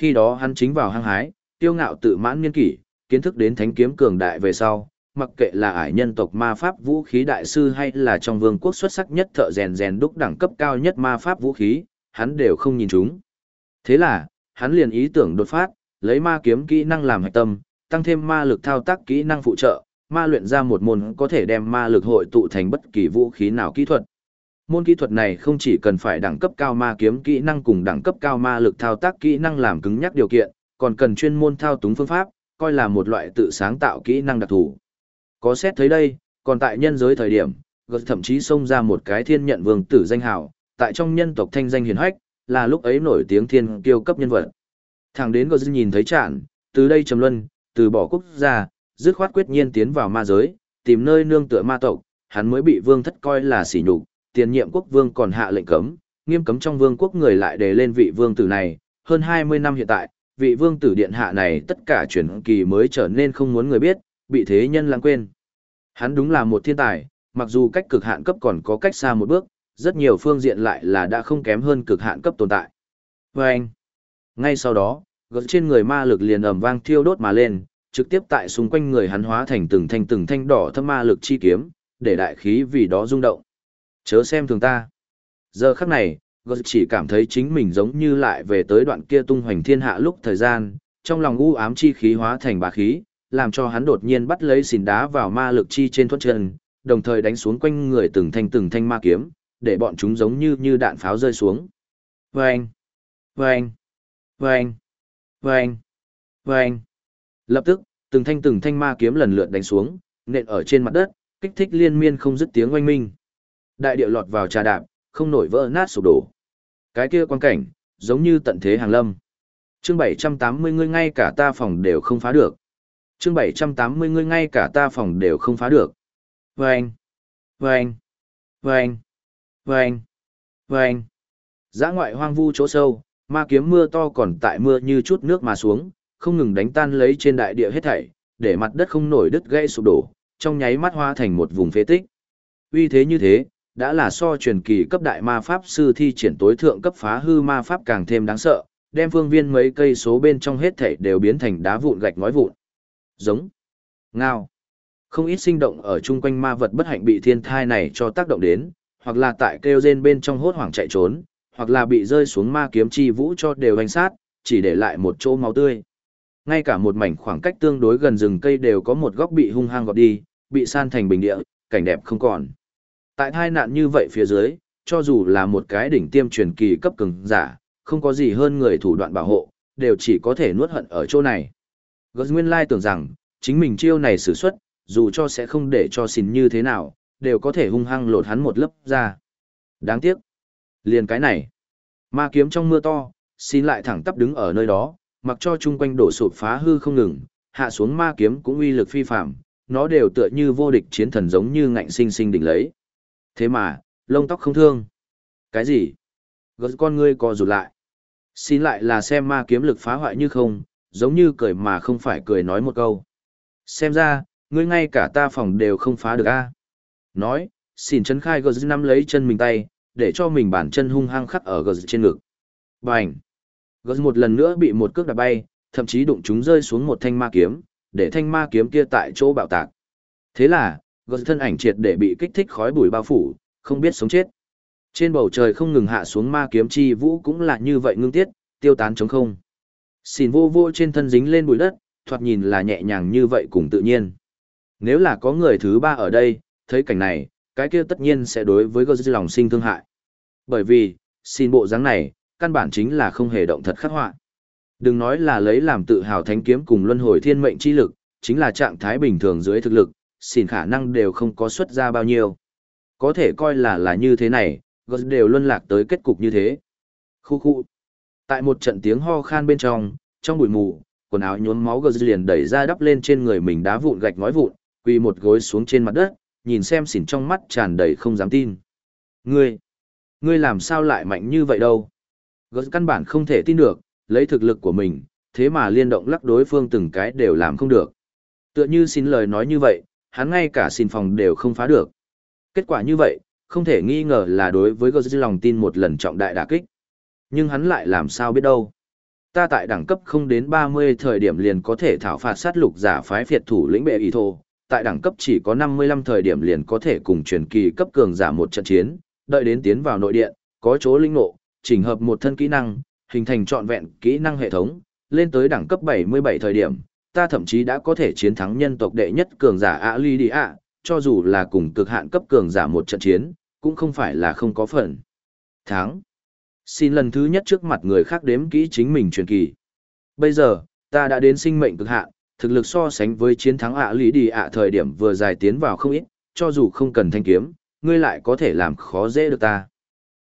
Khi đó hắn chính vào hăng hái, tiêu ngạo tự mãn niên kỷ, kiến thức đến thánh kiếm cường đại về sau, mặc kệ là ải nhân tộc ma pháp vũ khí đại sư hay là trong vương quốc xuất sắc nhất thợ rèn rèn đúc đẳng cấp cao nhất ma pháp vũ khí, hắn đều không nhìn chúng. Thế là, hắn liền ý tưởng đột phát, lấy ma kiếm kỹ năng làm hạch tâm, tăng thêm ma lực thao tác kỹ năng phụ trợ, ma luyện ra một môn có thể đem ma lực hội tụ thành bất kỳ vũ khí nào kỹ thuật. Môn kỹ thuật này không chỉ cần phải đẳng cấp cao ma kiếm kỹ năng cùng đẳng cấp cao ma lực thao tác kỹ năng làm cứng nhắc điều kiện, còn cần chuyên môn thao túng phương pháp, coi là một loại tự sáng tạo kỹ năng đặc thù. Có xét thấy đây, còn tại nhân giới thời điểm, gật thậm chí xông ra một cái thiên nhận vương tử danh hào, tại trong nhân tộc thanh danh hiền hách, là lúc ấy nổi tiếng thiên kiêu cấp nhân vật. Thẳng đến gật nhìn thấy chản, từ đây trầm luân, từ bỏ quốc gia, dứt khoát quyết nhiên tiến vào ma giới, tìm nơi nương tựa ma tộc, hắn mới bị vương thất coi là sỉ nhục, tiền nhiệm quốc vương còn hạ lệnh cấm, nghiêm cấm trong vương quốc người lại đề lên vị vương tử này, hơn 20 năm hiện tại, vị vương tử điện hạ này tất cả chuyển kỳ mới trở nên không muốn người biết, bị thế nhân lãng quên. Hắn đúng là một thiên tài, mặc dù cách cực hạn cấp còn có cách xa một bước, rất nhiều phương diện lại là đã không kém hơn cực hạn cấp tồn tại. Và anh, ngay sau đó, gật trên người ma lực liền ầm vang thiêu đốt mà lên, trực tiếp tại xung quanh người hắn hóa thành từng thanh từng thanh đỏ thâm ma lực chi kiếm, để đại khí vì đó rung động. Chớ xem thường ta. Giờ khắc này, Gớt chỉ cảm thấy chính mình giống như lại về tới đoạn kia tung hoành thiên hạ lúc thời gian, trong lòng u ám chi khí hóa thành bá khí, làm cho hắn đột nhiên bắt lấy xìn đá vào ma lực chi trên thuất chân, đồng thời đánh xuống quanh người từng thanh từng thanh ma kiếm, để bọn chúng giống như như đạn pháo rơi xuống. Vâng! Vâng! Vâng! Vâng! Vâng! Lập tức, từng thanh từng thanh ma kiếm lần lượt đánh xuống, nện ở trên mặt đất, kích thích liên miên không dứt tiếng oanh minh. Đại điệu lọt vào trà đạp, không nổi vỡ nát sụp đổ. Cái kia quan cảnh, giống như tận thế hàng lâm. Chương 780 ngươi ngay cả ta phòng đều không phá được. Chương 780 ngươi ngay cả ta phòng đều không phá được. Vâng! Vâng! Vâng! Vâng! Vâng! Giã ngoại hoang vu chỗ sâu, ma kiếm mưa to còn tại mưa như chút nước mà xuống, không ngừng đánh tan lấy trên đại địa hết thảy, để mặt đất không nổi đứt gãy sụp đổ, trong nháy mắt hóa thành một vùng phế tích. Uy thế như thế, đã là so truyền kỳ cấp đại ma pháp sư thi triển tối thượng cấp phá hư ma pháp càng thêm đáng sợ, đem phương viên mấy cây số bên trong hết thảy đều biến thành đá vụn gạch ngói vụn. Giống, ngao. Không ít sinh động ở chung quanh ma vật bất hạnh bị thiên thai này cho tác động đến, hoặc là tại kêu rên bên trong hốt hoảng chạy trốn, hoặc là bị rơi xuống ma kiếm chi vũ cho đều hành sát, chỉ để lại một chỗ máu tươi. Ngay cả một mảnh khoảng cách tương đối gần rừng cây đều có một góc bị hung hăng gọt đi, bị san thành bình địa, cảnh đẹp không còn. Tại tai nạn như vậy phía dưới, cho dù là một cái đỉnh tiêm truyền kỳ cấp cường giả, không có gì hơn người thủ đoạn bảo hộ, đều chỉ có thể nuốt hận ở chỗ này. Gớt Nguyên Lai tưởng rằng, chính mình chiêu này sử xuất, dù cho sẽ không để cho xin như thế nào, đều có thể hung hăng lột hắn một lớp ra. Đáng tiếc. Liền cái này. Ma kiếm trong mưa to, xin lại thẳng tắp đứng ở nơi đó, mặc cho chung quanh đổ sụp phá hư không ngừng, hạ xuống ma kiếm cũng uy lực phi phạm, nó đều tựa như vô địch chiến thần giống như ngạnh sinh sinh đỉnh lấy. Thế mà, lông tóc không thương. Cái gì? Gớt con ngươi co rụt lại. Xin lại là xem ma kiếm lực phá hoại như không, giống như cười mà không phải cười nói một câu. Xem ra, ngươi ngay cả ta phòng đều không phá được a. Nói, xin chân khai gớt nắm lấy chân mình tay, để cho mình bản chân hung hăng khắc ở gớt trên ngực. Bành! Gớt một lần nữa bị một cước đạp bay, thậm chí đụng chúng rơi xuống một thanh ma kiếm, để thanh ma kiếm kia tại chỗ bạo tạc. Thế là, gợt thân ảnh triệt để bị kích thích khói bụi bao phủ, không biết sống chết. Trên bầu trời không ngừng hạ xuống ma kiếm chi vũ cũng là như vậy ngưng tiết, tiêu tán trống không. Xin vô vô trên thân dính lên bụi đất, thoạt nhìn là nhẹ nhàng như vậy cùng tự nhiên. Nếu là có người thứ ba ở đây, thấy cảnh này, cái kia tất nhiên sẽ đối với gợt lòng sinh thương hại. Bởi vì, xin bộ dáng này, căn bản chính là không hề động thật khắc họa. Đừng nói là lấy làm tự hào thánh kiếm cùng luân hồi thiên mệnh chi lực, chính là trạng thái bình thường dưới thực lực, xin khả năng đều không có xuất ra bao nhiêu. Có thể coi là là như thế này, gớt đều luân lạc tới kết cục như thế. Khu khu. Tại một trận tiếng ho khan bên trong, trong bụi mù, quần áo nhuốm máu gớt liền đẩy ra đắp lên trên người mình đá vụn gạch ngói vụn, quỳ một gối xuống trên mặt đất, nhìn xem xỉn trong mắt tràn đầy không dám tin. Ngươi, ngươi làm sao lại mạnh như vậy đâu? Gớt căn bản không thể tin được, lấy thực lực của mình, thế mà liên động lắc đối phương từng cái đều làm không được. Tựa như xin lời nói như vậy, hắn ngay cả xin phòng đều không phá được. Kết quả như vậy, không thể nghi ngờ là đối với Gớt lòng tin một lần trọng đại đả kích. Nhưng hắn lại làm sao biết đâu. Ta tại đẳng cấp không đến 30 thời điểm liền có thể thảo phạt sát lục giả phái phiệt thủ lĩnh bệ ý thô, tại đẳng cấp chỉ có 55 thời điểm liền có thể cùng truyền kỳ cấp cường giả một trận chiến, đợi đến tiến vào nội điện, có chỗ linh nộ, chỉnh hợp một thân kỹ năng, hình thành trọn vẹn kỹ năng hệ thống, lên tới đẳng cấp 77 thời điểm, ta thậm chí đã có thể chiến thắng nhân tộc đệ nhất cường giả ạ ly đi ạ, cho dù là cùng cực hạn cấp cường giả một trận chiến, cũng không phải là không có phần. Thắng. Xin lần thứ nhất trước mặt người khác đếm kỹ chính mình truyền kỳ. Bây giờ, ta đã đến sinh mệnh cực hạn, thực lực so sánh với chiến thắng ạ lý đi ạ thời điểm vừa dài tiến vào không ít, cho dù không cần thanh kiếm, ngươi lại có thể làm khó dễ được ta.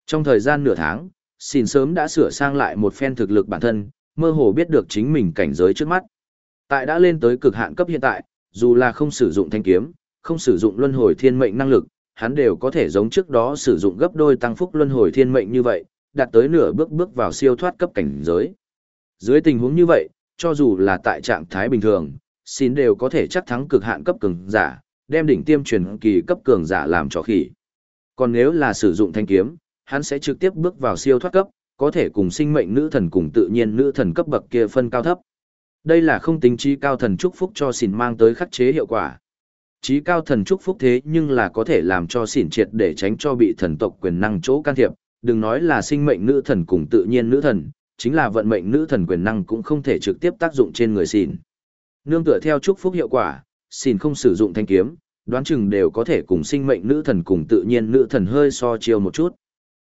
Trong thời gian nửa tháng, xin sớm đã sửa sang lại một phen thực lực bản thân, mơ hồ biết được chính mình cảnh giới trước mắt. Tại đã lên tới cực hạn cấp hiện tại, dù là không sử dụng thanh kiếm, không sử dụng luân hồi thiên mệnh năng lực, hắn đều có thể giống trước đó sử dụng gấp đôi tăng phúc luân hồi thiên mệnh như vậy, đạt tới nửa bước bước vào siêu thoát cấp cảnh giới. Dưới tình huống như vậy, cho dù là tại trạng thái bình thường, xin đều có thể chắc thắng cực hạn cấp cường giả, đem đỉnh tiêm truyền kỳ cấp cường giả làm cho khỉ. Còn nếu là sử dụng thanh kiếm, hắn sẽ trực tiếp bước vào siêu thoát cấp, có thể cùng sinh mệnh nữ thần cùng tự nhiên nữ thần cấp bậc kia phân cao thấp. Đây là không tính trí cao thần chúc phúc cho xỉn mang tới khắc chế hiệu quả. Trí cao thần chúc phúc thế nhưng là có thể làm cho xỉn triệt để tránh cho bị thần tộc quyền năng chỗ can thiệp, đừng nói là sinh mệnh nữ thần cùng tự nhiên nữ thần, chính là vận mệnh nữ thần quyền năng cũng không thể trực tiếp tác dụng trên người xỉn. Nương tựa theo chúc phúc hiệu quả, xỉn không sử dụng thanh kiếm, đoán chừng đều có thể cùng sinh mệnh nữ thần cùng tự nhiên nữ thần hơi so chiều một chút.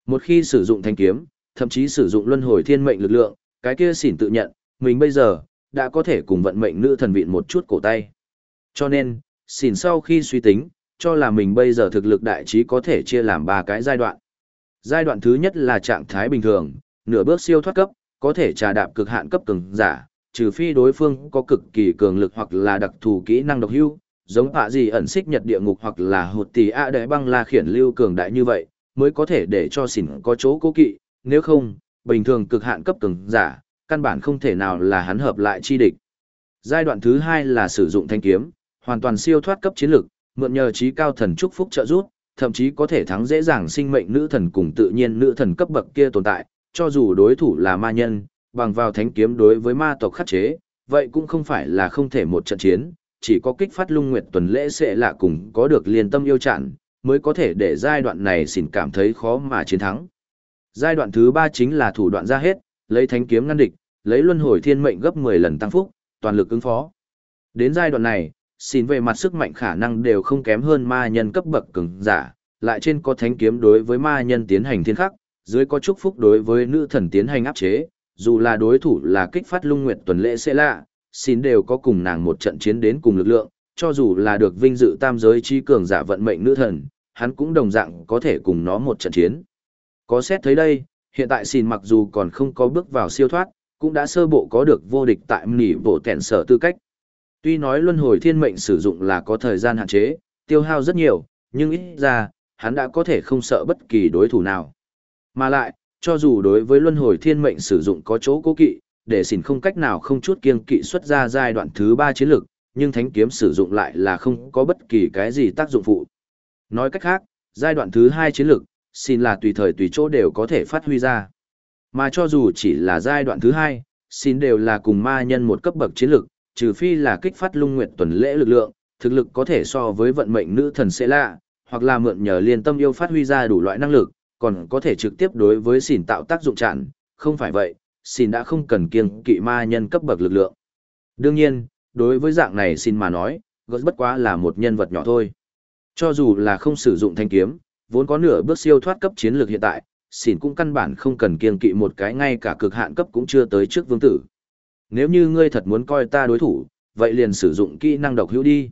Một khi sử dụng thanh kiếm, thậm chí sử dụng luân hồi thiên mệnh lực lượng, cái kia xỉn tự nhận, mình bây giờ, đã có thể cùng vận mệnh nữ thần vịn một chút cổ tay. Cho nên, xỉn sau khi suy tính, cho là mình bây giờ thực lực đại trí có thể chia làm ba cái giai đoạn. Giai đoạn thứ nhất là trạng thái bình thường, nửa bước siêu thoát cấp, có thể trà đạp cực hạn cấp cường giả, trừ phi đối phương có cực kỳ cường lực hoặc là đặc thù kỹ năng độc hưu, giống hạ gì ẩn xích nhật địa ngục hoặc là hụt tỷ a đại băng la khiển lưu cường đại như vậy, mới có thể để cho xỉn có chỗ cố kỵ, nếu không, bình thường cực hạn cấp cường giả, căn bản không thể nào là hắn hợp lại chi địch. Giai đoạn thứ hai là sử dụng thanh kiếm, hoàn toàn siêu thoát cấp chiến lực, mượn nhờ trí cao thần chúc phúc trợ giúp, thậm chí có thể thắng dễ dàng sinh mệnh nữ thần cùng tự nhiên nữ thần cấp bậc kia tồn tại, cho dù đối thủ là ma nhân, bằng vào thánh kiếm đối với ma tộc khắc chế, vậy cũng không phải là không thể một trận chiến, chỉ có kích phát lung nguyệt tuần lễ sẽ là cùng có được liên tâm yêu chặn, mới có thể để giai đoạn này xỉn cảm thấy khó mà chiến thắng. Giai đoạn thứ ba chính là thủ đoạn ra hết, lấy thánh kiếm ngăn địch, lấy luân hồi thiên mệnh gấp 10 lần tăng phúc, toàn lực ứng phó. Đến giai đoạn này, xin về mặt sức mạnh khả năng đều không kém hơn ma nhân cấp bậc cường giả, lại trên có thánh kiếm đối với ma nhân tiến hành thiên khắc, dưới có chúc phúc đối với nữ thần tiến hành áp chế, dù là đối thủ là kích phát lung nguyệt tuần lễ sẽ lạ, xin đều có cùng nàng một trận chiến đến cùng lực lượng, cho dù là được vinh dự tam giới chi cường giả vận mệnh nữ thần, hắn cũng đồng dạng có thể cùng nó một trận chiến. Có xét thấy đây, hiện tại xin mặc dù còn không có bước vào siêu thoát, cũng đã sơ bộ có được vô địch tại mỹ bộ tèn sở tư cách. Tuy nói luân hồi thiên mệnh sử dụng là có thời gian hạn chế, tiêu hao rất nhiều, nhưng ít ra, hắn đã có thể không sợ bất kỳ đối thủ nào. Mà lại, cho dù đối với luân hồi thiên mệnh sử dụng có chỗ cố kỵ, để xỉn không cách nào không chút kiêng kỵ xuất ra giai đoạn thứ ba chiến lược, nhưng thánh kiếm sử dụng lại là không có bất kỳ cái gì tác dụng phụ. Nói cách khác, giai đoạn thứ hai chiến lược, xin là tùy thời tùy chỗ đều có thể phát huy ra. Mà cho dù chỉ là giai đoạn thứ hai, xin đều là cùng ma nhân một cấp bậc chiến lực, trừ phi là kích phát lung nguyệt tuần lễ lực lượng, thực lực có thể so với vận mệnh nữ thần sẽ lạ, hoặc là mượn nhờ liên tâm yêu phát huy ra đủ loại năng lực, còn có thể trực tiếp đối với xỉn tạo tác dụng chặn, không phải vậy, xỉn đã không cần kiêng kỵ ma nhân cấp bậc lực lượng. Đương nhiên, đối với dạng này xin mà nói, gớt bất quá là một nhân vật nhỏ thôi. Cho dù là không sử dụng thanh kiếm, vốn có nửa bước siêu thoát cấp chiến lược hiện tại, xỉn cũng căn bản không cần kiên kỵ một cái ngay cả cực hạn cấp cũng chưa tới trước vương tử. Nếu như ngươi thật muốn coi ta đối thủ, vậy liền sử dụng kỹ năng độc hữu đi.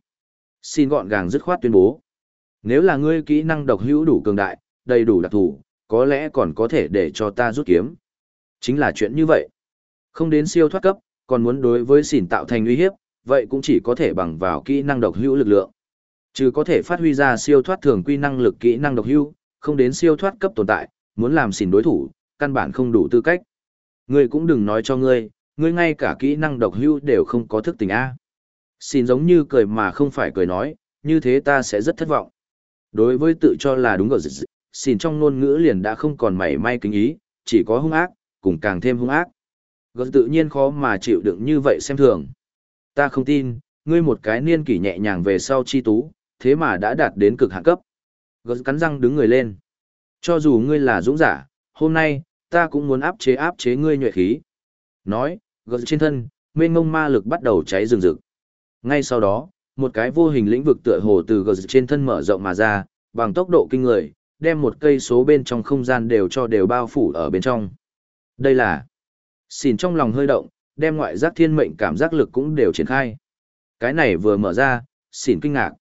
Xin gọn gàng dứt khoát tuyên bố. Nếu là ngươi kỹ năng độc hữu đủ cường đại, đầy đủ đặc thù, có lẽ còn có thể để cho ta rút kiếm. Chính là chuyện như vậy. Không đến siêu thoát cấp, còn muốn đối với xỉn tạo thành uy hiếp, vậy cũng chỉ có thể bằng vào kỹ năng độc hữu lực lượng. Chứ có thể phát huy ra siêu thoát thường quy năng lực kỹ năng độc hưu, không đến siêu thoát cấp tồn tại, muốn làm xỉn đối thủ, căn bản không đủ tư cách. Ngươi cũng đừng nói cho ngươi, ngươi ngay cả kỹ năng độc hưu đều không có thức tình A. Xin giống như cười mà không phải cười nói, như thế ta sẽ rất thất vọng. Đối với tự cho là đúng ở dịch, xin trong ngôn ngữ liền đã không còn mảy may kính ý, chỉ có hung ác, cùng càng thêm hung ác. Gớt tự nhiên khó mà chịu đựng như vậy xem thường. Ta không tin, ngươi một cái niên kỷ nhẹ nhàng về sau chi tú, thế mà đã đạt đến cực hạn cấp. Gớt cắn răng đứng người lên. Cho dù ngươi là dũng giả, hôm nay, ta cũng muốn áp chế áp chế ngươi nhuệ khí. Nói, gớt trên thân, mênh mông ma lực bắt đầu cháy rừng rực. Ngay sau đó, một cái vô hình lĩnh vực tựa hồ từ gờ trên thân mở rộng mà ra, bằng tốc độ kinh người, đem một cây số bên trong không gian đều cho đều bao phủ ở bên trong. Đây là xỉn trong lòng hơi động, đem ngoại giác thiên mệnh cảm giác lực cũng đều triển khai. Cái này vừa mở ra, xỉn kinh ngạc.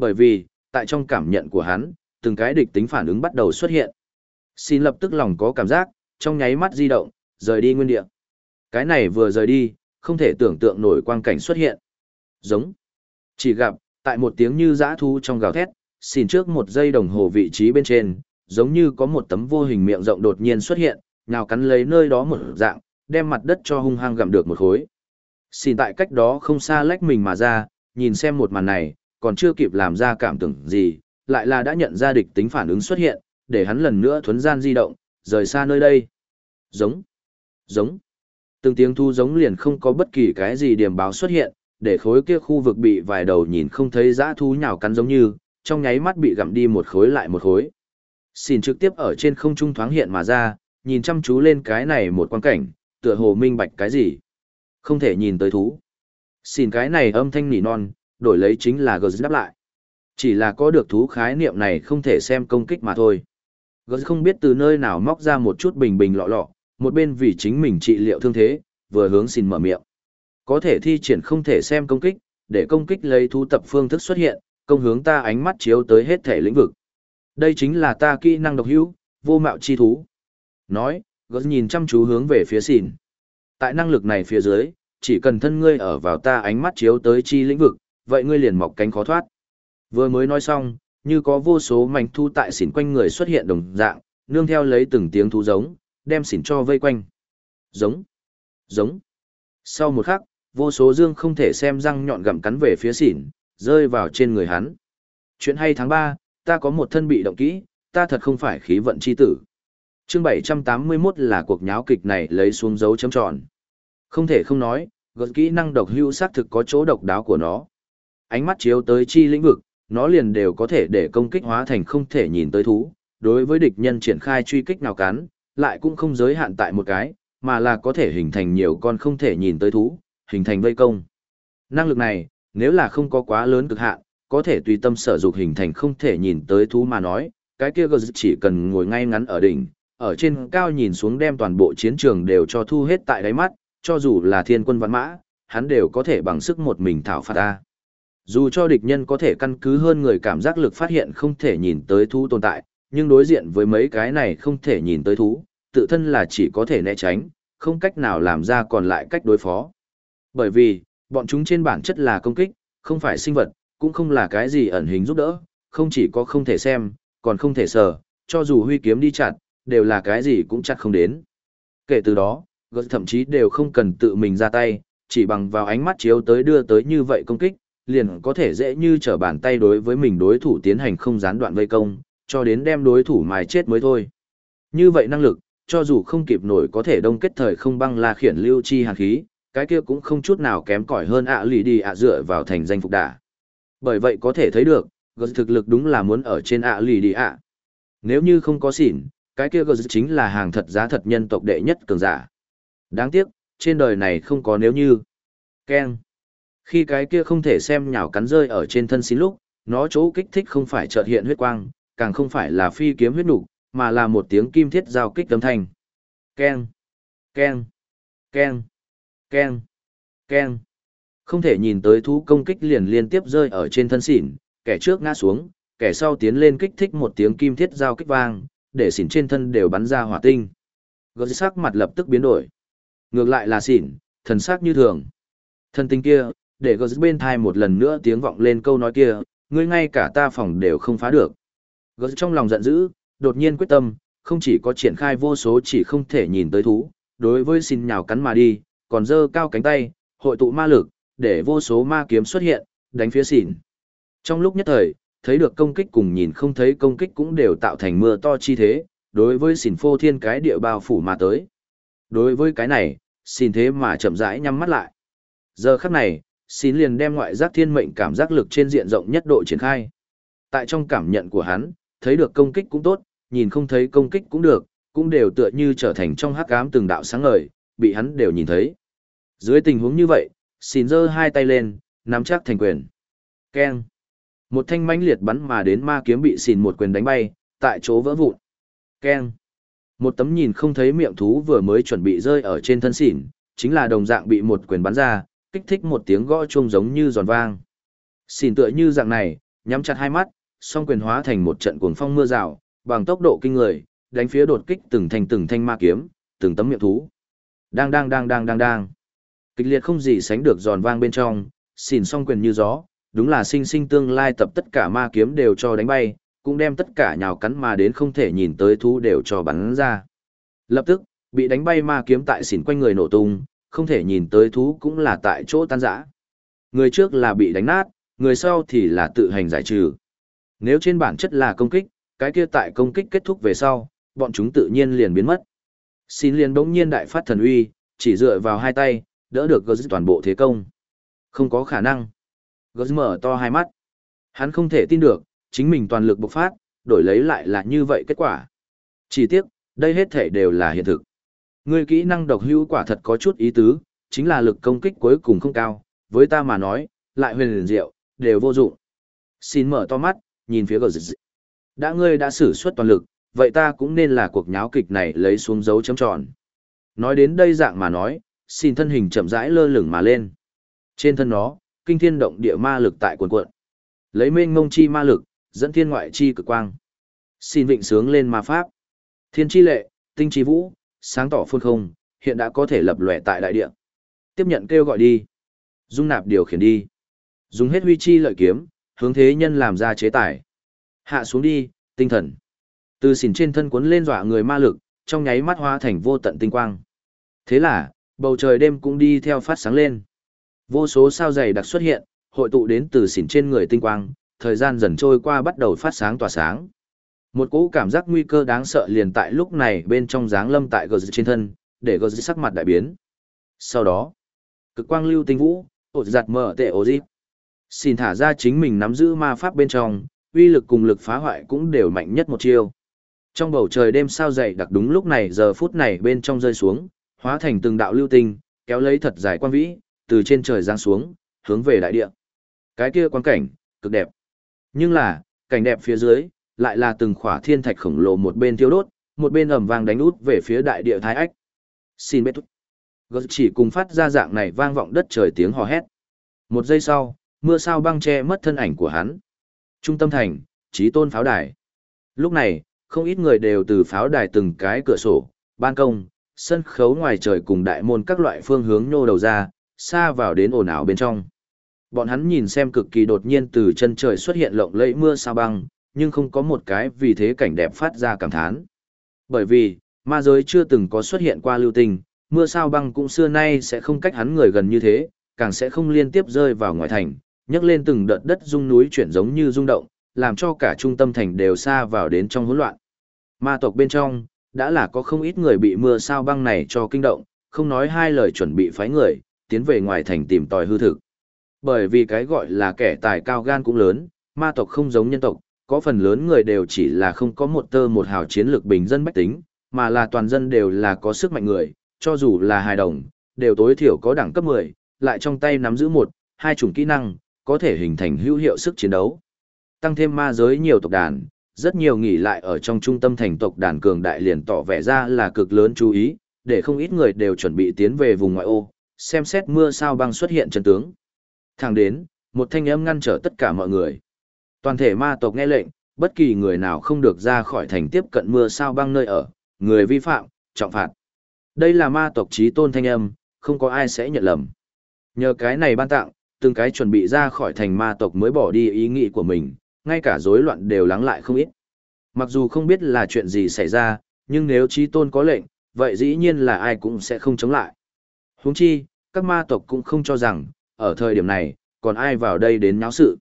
Bởi vì, tại trong cảm nhận của hắn, từng cái địch tính phản ứng bắt đầu xuất hiện. Xin lập tức lòng có cảm giác, trong nháy mắt di động, rời đi nguyên địa. Cái này vừa rời đi, không thể tưởng tượng nổi quang cảnh xuất hiện. Giống. Chỉ gặp, tại một tiếng như dã thu trong gào thét, xin trước một giây đồng hồ vị trí bên trên, giống như có một tấm vô hình miệng rộng đột nhiên xuất hiện, nào cắn lấy nơi đó một dạng, đem mặt đất cho hung hăng gặm được một khối. Xin tại cách đó không xa lách mình mà ra, nhìn xem một màn này, còn chưa kịp làm ra cảm tưởng gì, lại là đã nhận ra địch tính phản ứng xuất hiện, để hắn lần nữa thuấn gian di động, rời xa nơi đây. Giống, giống. Từng tiếng thu giống liền không có bất kỳ cái gì điểm báo xuất hiện, để khối kia khu vực bị vài đầu nhìn không thấy dã thú nhào cắn giống như, trong nháy mắt bị gặm đi một khối lại một khối. Xin trực tiếp ở trên không trung thoáng hiện mà ra, nhìn chăm chú lên cái này một quan cảnh, tựa hồ minh bạch cái gì. Không thể nhìn tới thú. Xin cái này âm thanh nỉ non, đổi lấy chính là gờ đáp lại. Chỉ là có được thú khái niệm này không thể xem công kích mà thôi. Gờ không biết từ nơi nào móc ra một chút bình bình lọ lọ, một bên vì chính mình trị liệu thương thế, vừa hướng xin mở miệng. Có thể thi triển không thể xem công kích, để công kích lấy thu tập phương thức xuất hiện, công hướng ta ánh mắt chiếu tới hết thể lĩnh vực. Đây chính là ta kỹ năng độc hữu, vô mạo chi thú. Nói, gớt nhìn chăm chú hướng về phía xỉn. Tại năng lực này phía dưới, chỉ cần thân ngươi ở vào ta ánh mắt chiếu tới chi lĩnh vực, vậy ngươi liền mọc cánh khó thoát. Vừa mới nói xong, như có vô số mảnh thu tại xỉn quanh người xuất hiện đồng dạng, nương theo lấy từng tiếng thú giống, đem xỉn cho vây quanh. Giống, giống. Sau một khắc, vô số dương không thể xem răng nhọn gặm cắn về phía xỉn, rơi vào trên người hắn. Chuyện hay tháng 3, ta có một thân bị động kỹ, ta thật không phải khí vận chi tử. Chương 781 là cuộc nháo kịch này lấy xuống dấu chấm tròn. Không thể không nói, gật kỹ năng độc hữu xác thực có chỗ độc đáo của nó. Ánh mắt chiếu tới chi lĩnh vực, nó liền đều có thể để công kích hóa thành không thể nhìn tới thú. Đối với địch nhân triển khai truy kích nào cắn, lại cũng không giới hạn tại một cái, mà là có thể hình thành nhiều con không thể nhìn tới thú, hình thành vây công. Năng lực này, nếu là không có quá lớn cực hạn, có thể tùy tâm sở dục hình thành không thể nhìn tới thú mà nói, cái kia chỉ cần ngồi ngay ngắn ở đỉnh, ở trên cao nhìn xuống đem toàn bộ chiến trường đều cho thu hết tại đáy mắt, cho dù là thiên quân văn mã, hắn đều có thể bằng sức một mình thảo phạt ta. Dù cho địch nhân có thể căn cứ hơn người cảm giác lực phát hiện không thể nhìn tới thú tồn tại, nhưng đối diện với mấy cái này không thể nhìn tới thú, tự thân là chỉ có thể né tránh, không cách nào làm ra còn lại cách đối phó. Bởi vì, bọn chúng trên bản chất là công kích, không phải sinh vật, cũng không là cái gì ẩn hình giúp đỡ, không chỉ có không thể xem, còn không thể sờ, cho dù huy kiếm đi chặt, đều là cái gì cũng chặt không đến. Kể từ đó, gật thậm chí đều không cần tự mình ra tay, chỉ bằng vào ánh mắt chiếu tới đưa tới như vậy công kích, liền có thể dễ như trở bàn tay đối với mình đối thủ tiến hành không gián đoạn vây công, cho đến đem đối thủ mài chết mới thôi. Như vậy năng lực, cho dù không kịp nổi có thể đông kết thời không băng la khiển lưu chi hàn khí, cái kia cũng không chút nào kém cỏi hơn ạ lì đi ạ dựa vào thành danh phục đả. Bởi vậy có thể thấy được, gờ thực lực đúng là muốn ở trên ạ lì đi ạ. Nếu như không có xỉn, cái kia gờ chính là hàng thật giá thật nhân tộc đệ nhất cường giả. Đáng tiếc, trên đời này không có nếu như. Ken. Khi cái kia không thể xem nhào cắn rơi ở trên thân xin lúc, nó chỗ kích thích không phải chợt hiện huyết quang, càng không phải là phi kiếm huyết nục, mà là một tiếng kim thiết giao kích âm thanh. Ken. Ken. Ken. Ken. Ken. Không thể nhìn tới thú công kích liền liên tiếp rơi ở trên thân xỉn, kẻ trước ngã xuống, kẻ sau tiến lên kích thích một tiếng kim thiết giao kích vang, để xỉn trên thân đều bắn ra hỏa tinh. Gớt sắc mặt lập tức biến đổi. Ngược lại là xỉn, thần sắc như thường. Thân tinh kia, để gờ bên thai một lần nữa tiếng vọng lên câu nói kia, ngươi ngay cả ta phòng đều không phá được. gờ trong lòng giận dữ, đột nhiên quyết tâm, không chỉ có triển khai vô số chỉ không thể nhìn tới thú, đối với xin nhào cắn mà đi, còn giơ cao cánh tay, hội tụ ma lực, để vô số ma kiếm xuất hiện, đánh phía xỉn. Trong lúc nhất thời, thấy được công kích cùng nhìn không thấy công kích cũng đều tạo thành mưa to chi thế, đối với xỉn phô thiên cái địa bao phủ mà tới. Đối với cái này, xin thế mà chậm rãi nhắm mắt lại. Giờ khắc này, xin liền đem ngoại giác thiên mệnh cảm giác lực trên diện rộng nhất độ triển khai. Tại trong cảm nhận của hắn, thấy được công kích cũng tốt, nhìn không thấy công kích cũng được, cũng đều tựa như trở thành trong hắc ám từng đạo sáng ngời, bị hắn đều nhìn thấy. Dưới tình huống như vậy, xin giơ hai tay lên, nắm chắc thành quyền. Keng. Một thanh mãnh liệt bắn mà đến ma kiếm bị xìn một quyền đánh bay, tại chỗ vỡ vụn. Keng. Một tấm nhìn không thấy miệng thú vừa mới chuẩn bị rơi ở trên thân xỉn, chính là đồng dạng bị một quyền bắn ra, kích thích một tiếng gõ chuông giống như giòn vang. Xỉn tựa như dạng này, nhắm chặt hai mắt, song quyền hóa thành một trận cuồng phong mưa rào, bằng tốc độ kinh người, đánh phía đột kích từng thanh từng thanh ma kiếm, từng tấm miệng thú. Đang đang đang đang đang đang. Kịch liệt không gì sánh được giòn vang bên trong, xỉn song quyền như gió, đúng là sinh sinh tương lai tập tất cả ma kiếm đều cho đánh bay, cũng đem tất cả nhào cắn mà đến không thể nhìn tới thú đều cho bắn ra. Lập tức, bị đánh bay ma kiếm tại xỉn quanh người nổ tung, không thể nhìn tới thú cũng là tại chỗ tan rã. Người trước là bị đánh nát, người sau thì là tự hành giải trừ. Nếu trên bản chất là công kích, cái kia tại công kích kết thúc về sau, bọn chúng tự nhiên liền biến mất. Xin liền bỗng nhiên đại phát thần uy, chỉ dựa vào hai tay, đỡ được gỡ toàn bộ thế công. Không có khả năng. Gỡ mở to hai mắt. Hắn không thể tin được, chính mình toàn lực bộc phát, đổi lấy lại là như vậy kết quả. Chỉ tiếc, đây hết thể đều là hiện thực. Ngươi kỹ năng độc hữu quả thật có chút ý tứ, chính là lực công kích cuối cùng không cao, với ta mà nói, lại huyền liền diệu, đều vô dụng. Xin mở to mắt, nhìn phía gờ dịch. Đã ngươi đã sử xuất toàn lực, vậy ta cũng nên là cuộc nháo kịch này lấy xuống dấu chấm tròn. Nói đến đây dạng mà nói, xin thân hình chậm rãi lơ lửng mà lên. Trên thân nó, kinh thiên động địa ma lực tại cuộn cuộn. Lấy mênh ngông chi ma lực, dẫn thiên ngoại chi cực quang. Xin vịnh sướng lên ma pháp. Thiên chi lệ, tinh chi vũ, sáng tỏ phun không, hiện đã có thể lập lòe tại đại địa. Tiếp nhận kêu gọi đi. Dung nạp điều khiển đi. Dùng hết huy chi lợi kiếm, hướng thế nhân làm ra chế tải. Hạ xuống đi, tinh thần. Từ xỉn trên thân cuốn lên dọa người ma lực, trong nháy mắt hóa thành vô tận tinh quang. Thế là, bầu trời đêm cũng đi theo phát sáng lên. Vô số sao dày đặc xuất hiện, hội tụ đến từ xỉn trên người tinh quang, thời gian dần trôi qua bắt đầu phát sáng tỏa sáng. Một cỗ cảm giác nguy cơ đáng sợ liền tại lúc này bên trong dáng lâm tại gờ trên thân, để gờ sắc mặt đại biến. Sau đó, cực quang lưu tinh vũ, ột giặt mở tệ ổ dịp. Xin thả ra chính mình nắm giữ ma pháp bên trong, uy lực cùng lực phá hoại cũng đều mạnh nhất một chiêu. Trong bầu trời đêm sao dày đặc đúng lúc này giờ phút này bên trong rơi xuống, hóa thành từng đạo lưu tinh, kéo lấy thật dài quan vĩ, từ trên trời giáng xuống, hướng về đại địa. Cái kia quan cảnh, cực đẹp. Nhưng là, cảnh đẹp phía dưới, lại là từng khỏa thiên thạch khổng lồ một bên thiêu đốt, một bên ầm vang đánh út về phía đại địa thái ách. Xin bết thúc. Gớt chỉ cùng phát ra dạng này vang vọng đất trời tiếng hò hét. Một giây sau, mưa sao băng che mất thân ảnh của hắn. Trung tâm thành, trí tôn pháo đài. Lúc này, không ít người đều từ pháo đài từng cái cửa sổ, ban công, sân khấu ngoài trời cùng đại môn các loại phương hướng nhô đầu ra, xa vào đến ồn ào bên trong. Bọn hắn nhìn xem cực kỳ đột nhiên từ chân trời xuất hiện lộng lẫy mưa sao băng, nhưng không có một cái vì thế cảnh đẹp phát ra cảm thán. Bởi vì, ma giới chưa từng có xuất hiện qua lưu tình, mưa sao băng cũng xưa nay sẽ không cách hắn người gần như thế, càng sẽ không liên tiếp rơi vào ngoài thành, nhấc lên từng đợt đất rung núi chuyển giống như rung động, làm cho cả trung tâm thành đều xa vào đến trong hỗn loạn. Ma tộc bên trong, đã là có không ít người bị mưa sao băng này cho kinh động, không nói hai lời chuẩn bị phái người, tiến về ngoài thành tìm tòi hư thực. Bởi vì cái gọi là kẻ tài cao gan cũng lớn, ma tộc không giống nhân tộc, có phần lớn người đều chỉ là không có một tơ một hào chiến lược bình dân bách tính, mà là toàn dân đều là có sức mạnh người, cho dù là hài đồng, đều tối thiểu có đẳng cấp 10, lại trong tay nắm giữ một, hai chủng kỹ năng, có thể hình thành hữu hiệu sức chiến đấu. Tăng thêm ma giới nhiều tộc đàn, rất nhiều nghỉ lại ở trong trung tâm thành tộc đàn cường đại liền tỏ vẻ ra là cực lớn chú ý, để không ít người đều chuẩn bị tiến về vùng ngoại ô, xem xét mưa sao băng xuất hiện chân tướng. Thẳng đến, một thanh âm ngăn trở tất cả mọi người. Toàn thể ma tộc nghe lệnh, bất kỳ người nào không được ra khỏi thành tiếp cận mưa sao băng nơi ở, người vi phạm, trọng phạt. Đây là ma tộc trí tôn thanh âm, không có ai sẽ nhận lầm. Nhờ cái này ban tặng, từng cái chuẩn bị ra khỏi thành ma tộc mới bỏ đi ý nghĩ của mình, ngay cả rối loạn đều lắng lại không ít. Mặc dù không biết là chuyện gì xảy ra, nhưng nếu trí tôn có lệnh, vậy dĩ nhiên là ai cũng sẽ không chống lại. Huống chi, các ma tộc cũng không cho rằng, ở thời điểm này, còn ai vào đây đến nháo sự.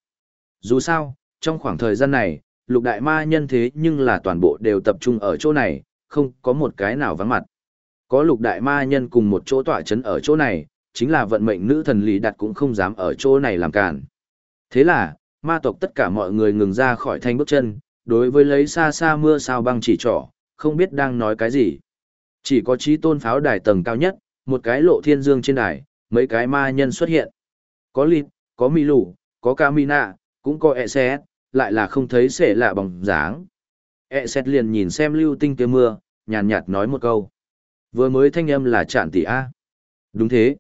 Dù sao, trong khoảng thời gian này, lục đại ma nhân thế nhưng là toàn bộ đều tập trung ở chỗ này, không có một cái nào vắng mặt. Có lục đại ma nhân cùng một chỗ tỏa chấn ở chỗ này, chính là vận mệnh nữ thần lý đặt cũng không dám ở chỗ này làm cản. Thế là, ma tộc tất cả mọi người ngừng ra khỏi thanh bước chân, đối với lấy xa xa mưa sao băng chỉ trỏ, không biết đang nói cái gì. Chỉ có trí tôn pháo đài tầng cao nhất, một cái lộ thiên dương trên đài, mấy cái ma nhân xuất hiện. Có lịt, có mì lù, có camina, cũng có ECS, lại là không thấy sẽ lạ bóng dáng. E xét liền nhìn xem lưu tinh kia mưa, nhàn nhạt nói một câu. Vừa mới thanh âm là chạn tỷ A. Đúng thế.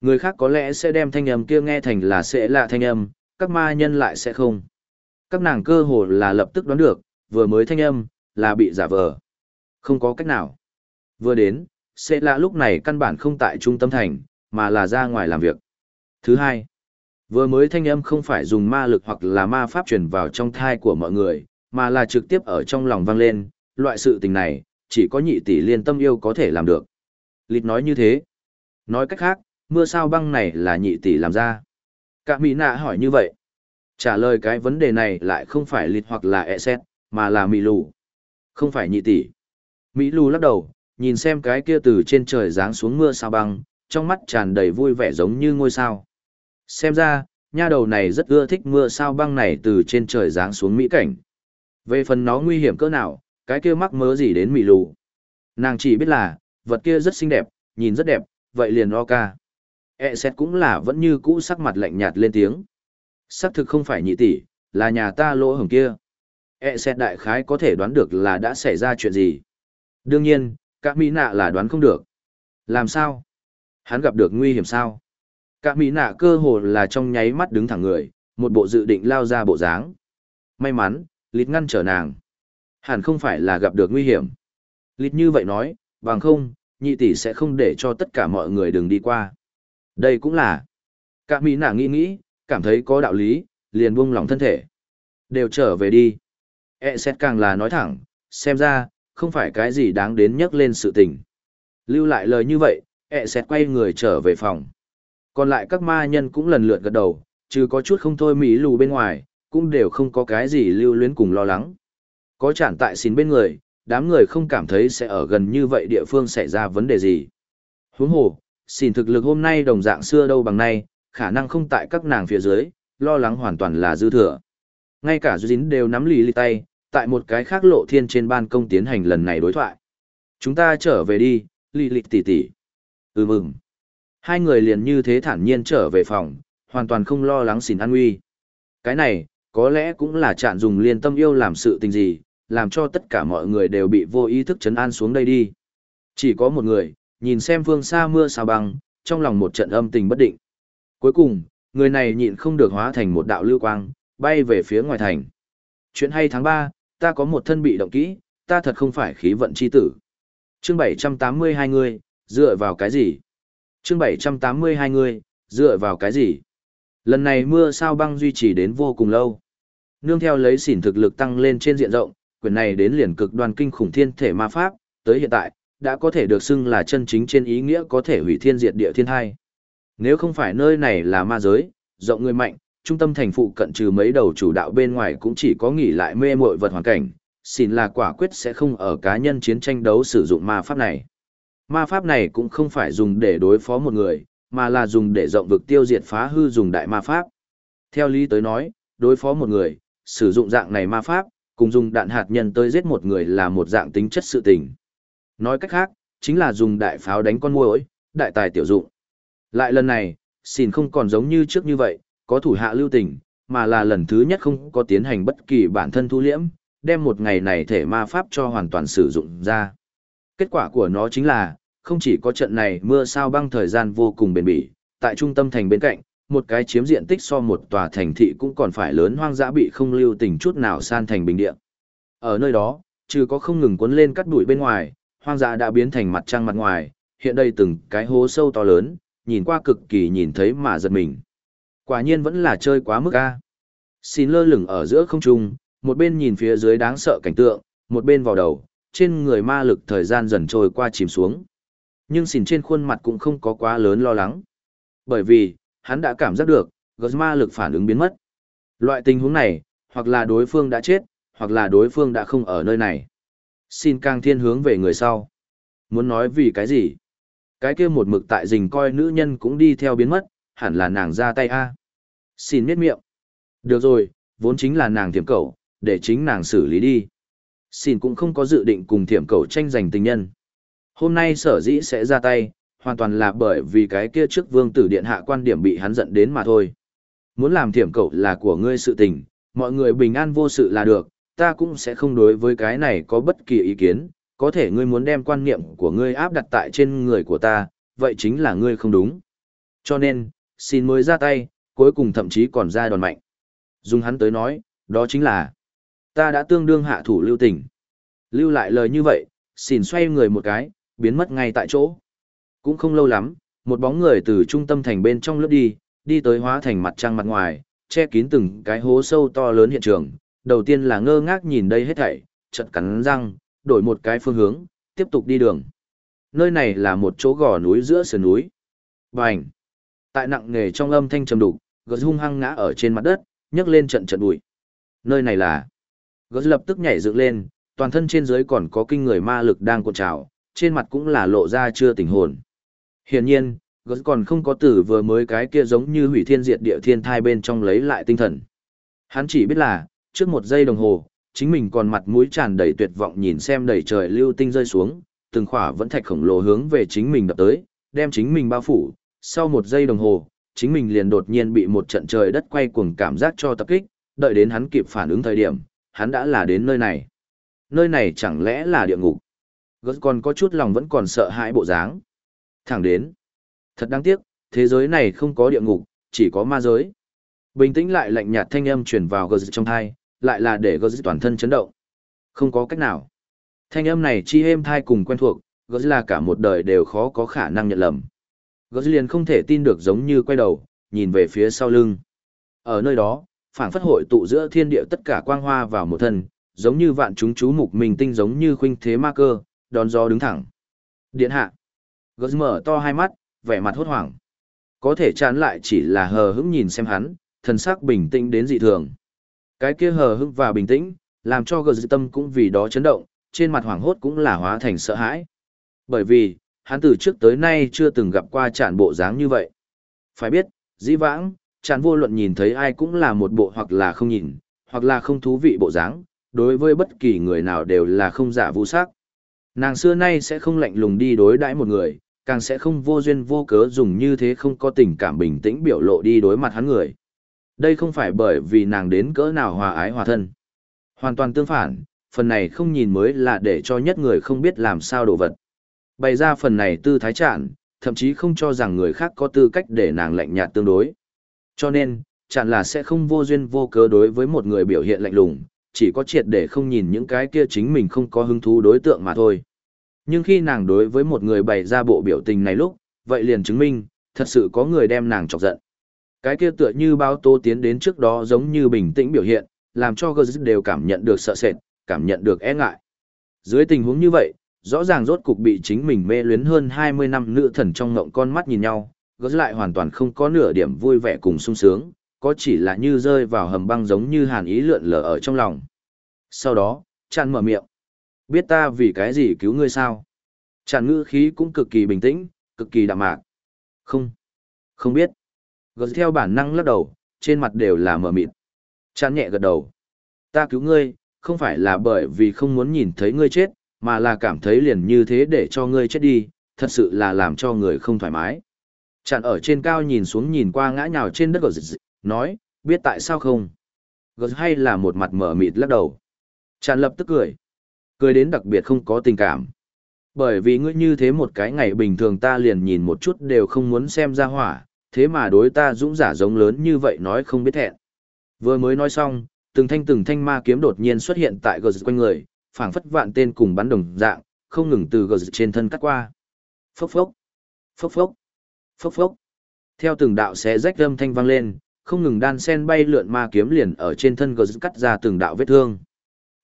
Người khác có lẽ sẽ đem thanh âm kia nghe thành là sẽ lạ thanh âm, các ma nhân lại sẽ không. Các nàng cơ hồ là lập tức đoán được, vừa mới thanh âm, là bị giả vờ. Không có cách nào. Vừa đến, sẽ lạ lúc này căn bản không tại trung tâm thành, mà là ra ngoài làm việc. Thứ hai, vừa mới thanh âm không phải dùng ma lực hoặc là ma pháp truyền vào trong thai của mọi người, mà là trực tiếp ở trong lòng vang lên, loại sự tình này, chỉ có nhị tỷ liên tâm yêu có thể làm được. Lịt nói như thế. Nói cách khác, mưa sao băng này là nhị tỷ làm ra. Cả Mỹ nạ hỏi như vậy. Trả lời cái vấn đề này lại không phải lịt hoặc là e xét, mà là Mỹ lù. Không phải nhị tỷ. Mỹ lù lắc đầu, nhìn xem cái kia từ trên trời giáng xuống mưa sao băng, trong mắt tràn đầy vui vẻ giống như ngôi sao. Xem ra, nha đầu này rất ưa thích mưa sao băng này từ trên trời giáng xuống mỹ cảnh. Về phần nó nguy hiểm cỡ nào, cái kia mắc mớ gì đến mị lù. Nàng chỉ biết là, vật kia rất xinh đẹp, nhìn rất đẹp, vậy liền lo ca. E xét cũng là vẫn như cũ sắc mặt lạnh nhạt lên tiếng. Sắc thực không phải nhị tỷ, là nhà ta lỗ hồng kia. E xét đại khái có thể đoán được là đã xảy ra chuyện gì. Đương nhiên, các mỹ nạ là đoán không được. Làm sao? Hắn gặp được nguy hiểm sao? Cả mỹ nạ cơ hồ là trong nháy mắt đứng thẳng người, một bộ dự định lao ra bộ dáng. May mắn, lít ngăn trở nàng. Hẳn không phải là gặp được nguy hiểm. Lít như vậy nói, bằng không, nhị tỷ sẽ không để cho tất cả mọi người đừng đi qua. Đây cũng là. Cả mỹ nạ nghĩ nghĩ, cảm thấy có đạo lý, liền buông lỏng thân thể. Đều trở về đi. E xét càng là nói thẳng, xem ra, không phải cái gì đáng đến nhắc lên sự tình. Lưu lại lời như vậy, E xét quay người trở về phòng. Còn lại các ma nhân cũng lần lượt gật đầu, chứ có chút không thôi mỹ lù bên ngoài, cũng đều không có cái gì lưu luyến cùng lo lắng. Có chản tại xin bên người, đám người không cảm thấy sẽ ở gần như vậy địa phương xảy ra vấn đề gì. Huống hồ, xin thực lực hôm nay đồng dạng xưa đâu bằng nay, khả năng không tại các nàng phía dưới, lo lắng hoàn toàn là dư thừa. Ngay cả dính đều nắm lì lì tay, tại một cái khác lộ thiên trên ban công tiến hành lần này đối thoại. Chúng ta trở về đi, lì lì tỷ tỷ. Ừ mừng. Hai người liền như thế thản nhiên trở về phòng, hoàn toàn không lo lắng xỉn an nguy. Cái này, có lẽ cũng là chạn dùng liên tâm yêu làm sự tình gì, làm cho tất cả mọi người đều bị vô ý thức chấn an xuống đây đi. Chỉ có một người, nhìn xem phương xa mưa sao băng, trong lòng một trận âm tình bất định. Cuối cùng, người này nhịn không được hóa thành một đạo lưu quang, bay về phía ngoài thành. Chuyện hay tháng 3, ta có một thân bị động kỹ, ta thật không phải khí vận chi tử. Chương 782 người, dựa vào cái gì? Chương 782 người, dựa vào cái gì? Lần này mưa sao băng duy trì đến vô cùng lâu. Nương theo lấy xỉn thực lực tăng lên trên diện rộng, quyền này đến liền cực đoan kinh khủng thiên thể ma pháp, tới hiện tại, đã có thể được xưng là chân chính trên ý nghĩa có thể hủy thiên diệt địa thiên thai. Nếu không phải nơi này là ma giới, rộng người mạnh, trung tâm thành phụ cận trừ mấy đầu chủ đạo bên ngoài cũng chỉ có nghỉ lại mê mội vật hoàn cảnh, xin là quả quyết sẽ không ở cá nhân chiến tranh đấu sử dụng ma pháp này. Ma pháp này cũng không phải dùng để đối phó một người, mà là dùng để rộng vực tiêu diệt phá hư dùng đại ma pháp. Theo lý tới nói, đối phó một người, sử dụng dạng này ma pháp, cùng dùng đạn hạt nhân tới giết một người là một dạng tính chất sự tình. Nói cách khác, chính là dùng đại pháo đánh con muỗi, đại tài tiểu dụng. Lại lần này, xin không còn giống như trước như vậy, có thủ hạ lưu tình, mà là lần thứ nhất không có tiến hành bất kỳ bản thân thu liễm, đem một ngày này thể ma pháp cho hoàn toàn sử dụng ra. Kết quả của nó chính là, không chỉ có trận này mưa sao băng thời gian vô cùng bền bỉ, tại trung tâm thành bên cạnh, một cái chiếm diện tích so một tòa thành thị cũng còn phải lớn hoang dã bị không lưu tình chút nào san thành bình địa. Ở nơi đó, trừ có không ngừng cuốn lên cắt đuổi bên ngoài, hoang dã đã biến thành mặt trăng mặt ngoài, hiện đây từng cái hố sâu to lớn, nhìn qua cực kỳ nhìn thấy mà giật mình. Quả nhiên vẫn là chơi quá mức a. Xin lơ lửng ở giữa không trung, một bên nhìn phía dưới đáng sợ cảnh tượng, một bên vào đầu, trên người ma lực thời gian dần trôi qua chìm xuống. Nhưng xỉn trên khuôn mặt cũng không có quá lớn lo lắng. Bởi vì, hắn đã cảm giác được, gớt ma lực phản ứng biến mất. Loại tình huống này, hoặc là đối phương đã chết, hoặc là đối phương đã không ở nơi này. Xin càng thiên hướng về người sau. Muốn nói vì cái gì? Cái kia một mực tại rình coi nữ nhân cũng đi theo biến mất, hẳn là nàng ra tay a. Xin miết miệng. Được rồi, vốn chính là nàng thiểm cầu, để chính nàng xử lý đi. Xin cũng không có dự định cùng thiểm cầu tranh giành tình nhân. Hôm nay sở dĩ sẽ ra tay, hoàn toàn là bởi vì cái kia trước vương tử điện hạ quan điểm bị hắn giận đến mà thôi. Muốn làm thiểm cậu là của ngươi sự tình, mọi người bình an vô sự là được, ta cũng sẽ không đối với cái này có bất kỳ ý kiến, có thể ngươi muốn đem quan niệm của ngươi áp đặt tại trên người của ta, vậy chính là ngươi không đúng. Cho nên, xin mới ra tay, cuối cùng thậm chí còn ra đòn mạnh. Dùng hắn tới nói, đó chính là ta đã tương đương hạ thủ lưu tình. Lưu lại lời như vậy, xin xoay người một cái, biến mất ngay tại chỗ. Cũng không lâu lắm, một bóng người từ trung tâm thành bên trong lướt đi, đi tới hóa thành mặt trăng mặt ngoài, che kín từng cái hố sâu to lớn hiện trường. Đầu tiên là ngơ ngác nhìn đây hết thảy, chợt cắn răng, đổi một cái phương hướng, tiếp tục đi đường. Nơi này là một chỗ gò núi giữa sườn núi. Bành! Tại nặng nghề trong âm thanh trầm đục, gật hung hăng ngã ở trên mặt đất, nhấc lên trận trận bụi. Nơi này là... Gớt lập tức nhảy dựng lên, toàn thân trên dưới còn có kinh người ma lực đang cuộn trào, trên mặt cũng là lộ ra chưa tỉnh hồn. Hiển nhiên, gật còn không có tử vừa mới cái kia giống như hủy thiên diệt địa thiên thai bên trong lấy lại tinh thần. Hắn chỉ biết là, trước một giây đồng hồ, chính mình còn mặt mũi tràn đầy tuyệt vọng nhìn xem đầy trời lưu tinh rơi xuống, từng khỏa vẫn thạch khổng lồ hướng về chính mình đập tới, đem chính mình bao phủ, sau một giây đồng hồ, chính mình liền đột nhiên bị một trận trời đất quay cuồng cảm giác cho tập kích, đợi đến hắn kịp phản ứng thời điểm, hắn đã là đến nơi này. Nơi này chẳng lẽ là địa ngục? Gớt còn có chút lòng vẫn còn sợ hãi bộ dáng. Thẳng đến. Thật đáng tiếc, thế giới này không có địa ngục, chỉ có ma giới. Bình tĩnh lại lạnh nhạt thanh âm truyền vào gớt trong thai, lại là để gớt toàn thân chấn động. Không có cách nào. Thanh âm này chi êm thai cùng quen thuộc, gớt là cả một đời đều khó có khả năng nhận lầm. Gớt liền không thể tin được giống như quay đầu, nhìn về phía sau lưng. Ở nơi đó, phảng phất hội tụ giữa thiên địa tất cả quang hoa vào một thân, giống như vạn chúng chú mục mình tinh giống như khuynh thế ma cơ, đón gió đứng thẳng. Điện hạ. Gớt mở to hai mắt, vẻ mặt hốt hoảng. Có thể chán lại chỉ là hờ hững nhìn xem hắn, thần sắc bình tĩnh đến dị thường. Cái kia hờ hững và bình tĩnh, làm cho gờ tâm cũng vì đó chấn động, trên mặt hoảng hốt cũng là hóa thành sợ hãi. Bởi vì, hắn từ trước tới nay chưa từng gặp qua tràn bộ dáng như vậy. Phải biết, dĩ vãng, tràn vô luận nhìn thấy ai cũng là một bộ hoặc là không nhìn, hoặc là không thú vị bộ dáng, đối với bất kỳ người nào đều là không giả vu sắc. Nàng xưa nay sẽ không lạnh lùng đi đối đãi một người, càng sẽ không vô duyên vô cớ dùng như thế không có tình cảm bình tĩnh biểu lộ đi đối mặt hắn người. Đây không phải bởi vì nàng đến cỡ nào hòa ái hòa thân. Hoàn toàn tương phản, phần này không nhìn mới là để cho nhất người không biết làm sao đổ vật. Bày ra phần này tư thái chản, thậm chí không cho rằng người khác có tư cách để nàng lạnh nhạt tương đối. Cho nên, chản là sẽ không vô duyên vô cớ đối với một người biểu hiện lạnh lùng, chỉ có triệt để không nhìn những cái kia chính mình không có hứng thú đối tượng mà thôi. Nhưng khi nàng đối với một người bày ra bộ biểu tình này lúc, vậy liền chứng minh, thật sự có người đem nàng chọc giận. Cái kia tựa như bao tô tiến đến trước đó giống như bình tĩnh biểu hiện, làm cho Gơ đều cảm nhận được sợ sệt, cảm nhận được e ngại. Dưới tình huống như vậy, rõ ràng rốt cục bị chính mình mê luyến hơn 20 năm nữ thần trong ngộng con mắt nhìn nhau, Gơ lại hoàn toàn không có nửa điểm vui vẻ cùng sung sướng, có chỉ là như rơi vào hầm băng giống như hàn ý lượn lờ ở trong lòng. Sau đó, chăn mở miệng. Biết ta vì cái gì cứu ngươi sao? tràn ngữ khí cũng cực kỳ bình tĩnh, cực kỳ đạm mạc. Không. Không biết. Gật theo bản năng lắc đầu, trên mặt đều là mở mịt. tràn nhẹ gật đầu. Ta cứu ngươi, không phải là bởi vì không muốn nhìn thấy ngươi chết, mà là cảm thấy liền như thế để cho ngươi chết đi, thật sự là làm cho người không thoải mái. Chặn ở trên cao nhìn xuống nhìn qua ngã nhào trên đất gật nói, biết tại sao không? Gật hay là một mặt mở mịt lắc đầu. Chặn lập tức cười. Cười đến đặc biệt không có tình cảm. Bởi vì ngươi như thế một cái ngày bình thường ta liền nhìn một chút đều không muốn xem ra hỏa, thế mà đối ta dũng giả giống lớn như vậy nói không biết hẹn. Vừa mới nói xong, từng thanh từng thanh ma kiếm đột nhiên xuất hiện tại gờ quanh người, phảng phất vạn tên cùng bắn đồng dạng, không ngừng từ gờ trên thân cắt qua. Phốc phốc, phốc phốc, phốc phốc. Theo từng đạo xé rách âm thanh vang lên, không ngừng đan sen bay lượn ma kiếm liền ở trên thân gờ cắt ra từng đạo vết thương.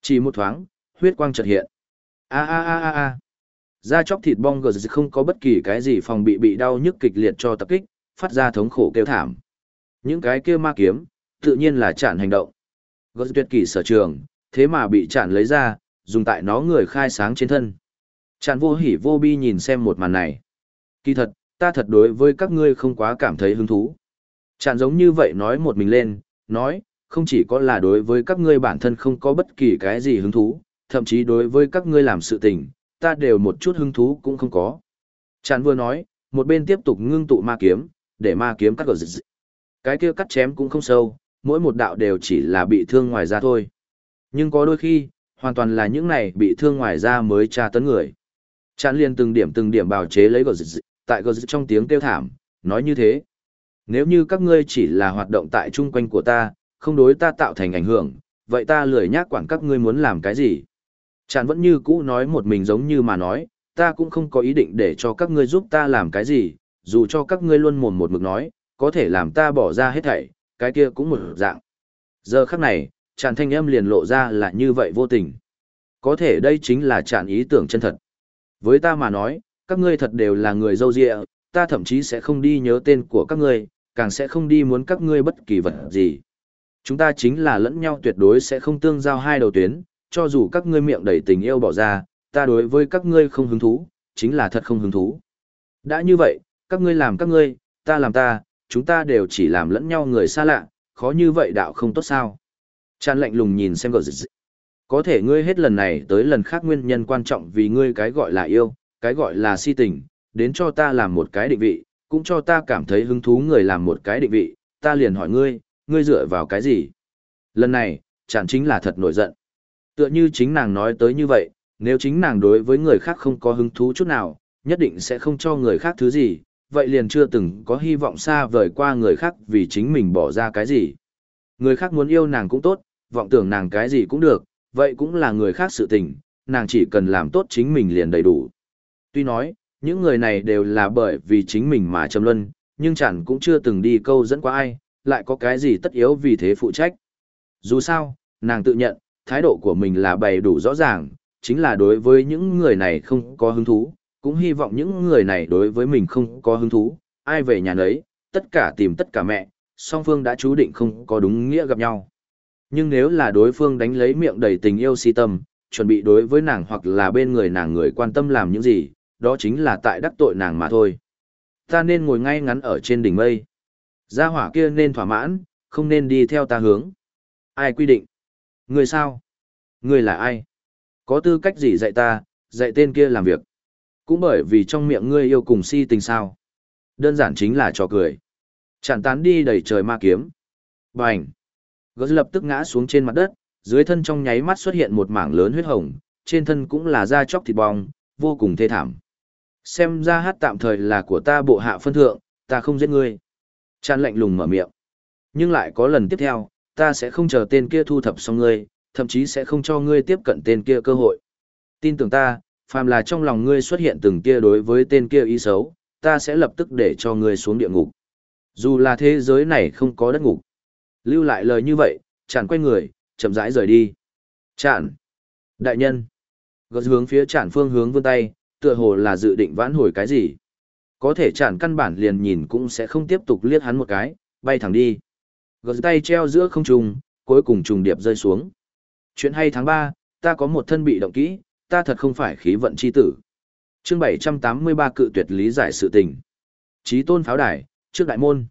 Chỉ một thoáng, huyết quang chợt hiện. A a a a a. Da chóc thịt bong gờ không có bất kỳ cái gì phòng bị bị đau nhức kịch liệt cho tập kích, phát ra thống khổ kêu thảm. Những cái kia ma kiếm, tự nhiên là chặn hành động. Gờ tuyệt kỳ sở trường, thế mà bị chặn lấy ra, dùng tại nó người khai sáng trên thân. Chặn vô hỉ vô bi nhìn xem một màn này. Kỳ thật, ta thật đối với các ngươi không quá cảm thấy hứng thú. Chặn giống như vậy nói một mình lên, nói, không chỉ có là đối với các ngươi bản thân không có bất kỳ cái gì hứng thú, thậm chí đối với các ngươi làm sự tình, ta đều một chút hứng thú cũng không có. Chán vừa nói, một bên tiếp tục ngưng tụ ma kiếm, để ma kiếm cắt gọt dịch. Cái kia cắt chém cũng không sâu, mỗi một đạo đều chỉ là bị thương ngoài ra thôi. Nhưng có đôi khi, hoàn toàn là những này bị thương ngoài ra mới tra tấn người. Chán liền từng điểm từng điểm bào chế lấy gọt dịch, tại gọt dịch trong tiếng kêu thảm, nói như thế. Nếu như các ngươi chỉ là hoạt động tại chung quanh của ta, không đối ta tạo thành ảnh hưởng, vậy ta lười nhác quản các ngươi muốn làm cái gì. Chán vẫn như cũ nói một mình giống như mà nói, ta cũng không có ý định để cho các ngươi giúp ta làm cái gì, dù cho các ngươi luôn mồm một mực nói, có thể làm ta bỏ ra hết thảy, cái kia cũng một dạng. Giờ khắc này, chạn thanh âm liền lộ ra là như vậy vô tình. Có thể đây chính là chạn ý tưởng chân thật. Với ta mà nói, các ngươi thật đều là người dâu dịa, ta thậm chí sẽ không đi nhớ tên của các ngươi, càng sẽ không đi muốn các ngươi bất kỳ vật gì. Chúng ta chính là lẫn nhau tuyệt đối sẽ không tương giao hai đầu tuyến, cho dù các ngươi miệng đầy tình yêu bỏ ra, ta đối với các ngươi không hứng thú, chính là thật không hứng thú. Đã như vậy, các ngươi làm các ngươi, ta làm ta, chúng ta đều chỉ làm lẫn nhau người xa lạ, khó như vậy đạo không tốt sao. Chan lạnh lùng nhìn xem gờ dịch. Có thể ngươi hết lần này tới lần khác nguyên nhân quan trọng vì ngươi cái gọi là yêu, cái gọi là si tình, đến cho ta làm một cái định vị, cũng cho ta cảm thấy hứng thú người làm một cái định vị, ta liền hỏi ngươi, ngươi dựa vào cái gì? Lần này, chẳng chính là thật nổi giận. Tựa như chính nàng nói tới như vậy, nếu chính nàng đối với người khác không có hứng thú chút nào, nhất định sẽ không cho người khác thứ gì, vậy liền chưa từng có hy vọng xa vời qua người khác vì chính mình bỏ ra cái gì. Người khác muốn yêu nàng cũng tốt, vọng tưởng nàng cái gì cũng được, vậy cũng là người khác sự tình, nàng chỉ cần làm tốt chính mình liền đầy đủ. Tuy nói, những người này đều là bởi vì chính mình mà châm luân, nhưng chẳng cũng chưa từng đi câu dẫn qua ai, lại có cái gì tất yếu vì thế phụ trách. Dù sao, nàng tự nhận, thái độ của mình là bày đủ rõ ràng, chính là đối với những người này không có hứng thú, cũng hy vọng những người này đối với mình không có hứng thú, ai về nhà nấy, tất cả tìm tất cả mẹ, song phương đã chú định không có đúng nghĩa gặp nhau. Nhưng nếu là đối phương đánh lấy miệng đầy tình yêu si tâm, chuẩn bị đối với nàng hoặc là bên người nàng người quan tâm làm những gì, đó chính là tại đắc tội nàng mà thôi. Ta nên ngồi ngay ngắn ở trên đỉnh mây. Gia hỏa kia nên thỏa mãn, không nên đi theo ta hướng. Ai quy định? Người sao? Người là ai? Có tư cách gì dạy ta, dạy tên kia làm việc? Cũng bởi vì trong miệng ngươi yêu cùng si tình sao. Đơn giản chính là trò cười. Chản tán đi đầy trời ma kiếm. Bành! Gớt lập tức ngã xuống trên mặt đất, dưới thân trong nháy mắt xuất hiện một mảng lớn huyết hồng, trên thân cũng là da chóc thịt bong, vô cùng thê thảm. Xem ra hát tạm thời là của ta bộ hạ phân thượng, ta không giết ngươi. Chán lạnh lùng mở miệng. Nhưng lại có lần tiếp theo, ta sẽ không chờ tên kia thu thập xong ngươi, thậm chí sẽ không cho ngươi tiếp cận tên kia cơ hội. Tin tưởng ta, phàm là trong lòng ngươi xuất hiện từng kia đối với tên kia ý xấu, ta sẽ lập tức để cho ngươi xuống địa ngục. Dù là thế giới này không có đất ngục. Lưu lại lời như vậy, chản quay người, chậm rãi rời đi. Chản. Đại nhân. Gật hướng phía chản phương hướng vươn tay, tựa hồ là dự định vãn hồi cái gì. Có thể chản căn bản liền nhìn cũng sẽ không tiếp tục liếc hắn một cái, bay thẳng đi. Gật tay treo giữa không trung, cuối cùng trùng điệp rơi xuống. Chuyện hay tháng 3, ta có một thân bị động kỹ, ta thật không phải khí vận chi tử. Chương 783 cự tuyệt lý giải sự tình. Chí tôn pháo đài, trước đại môn.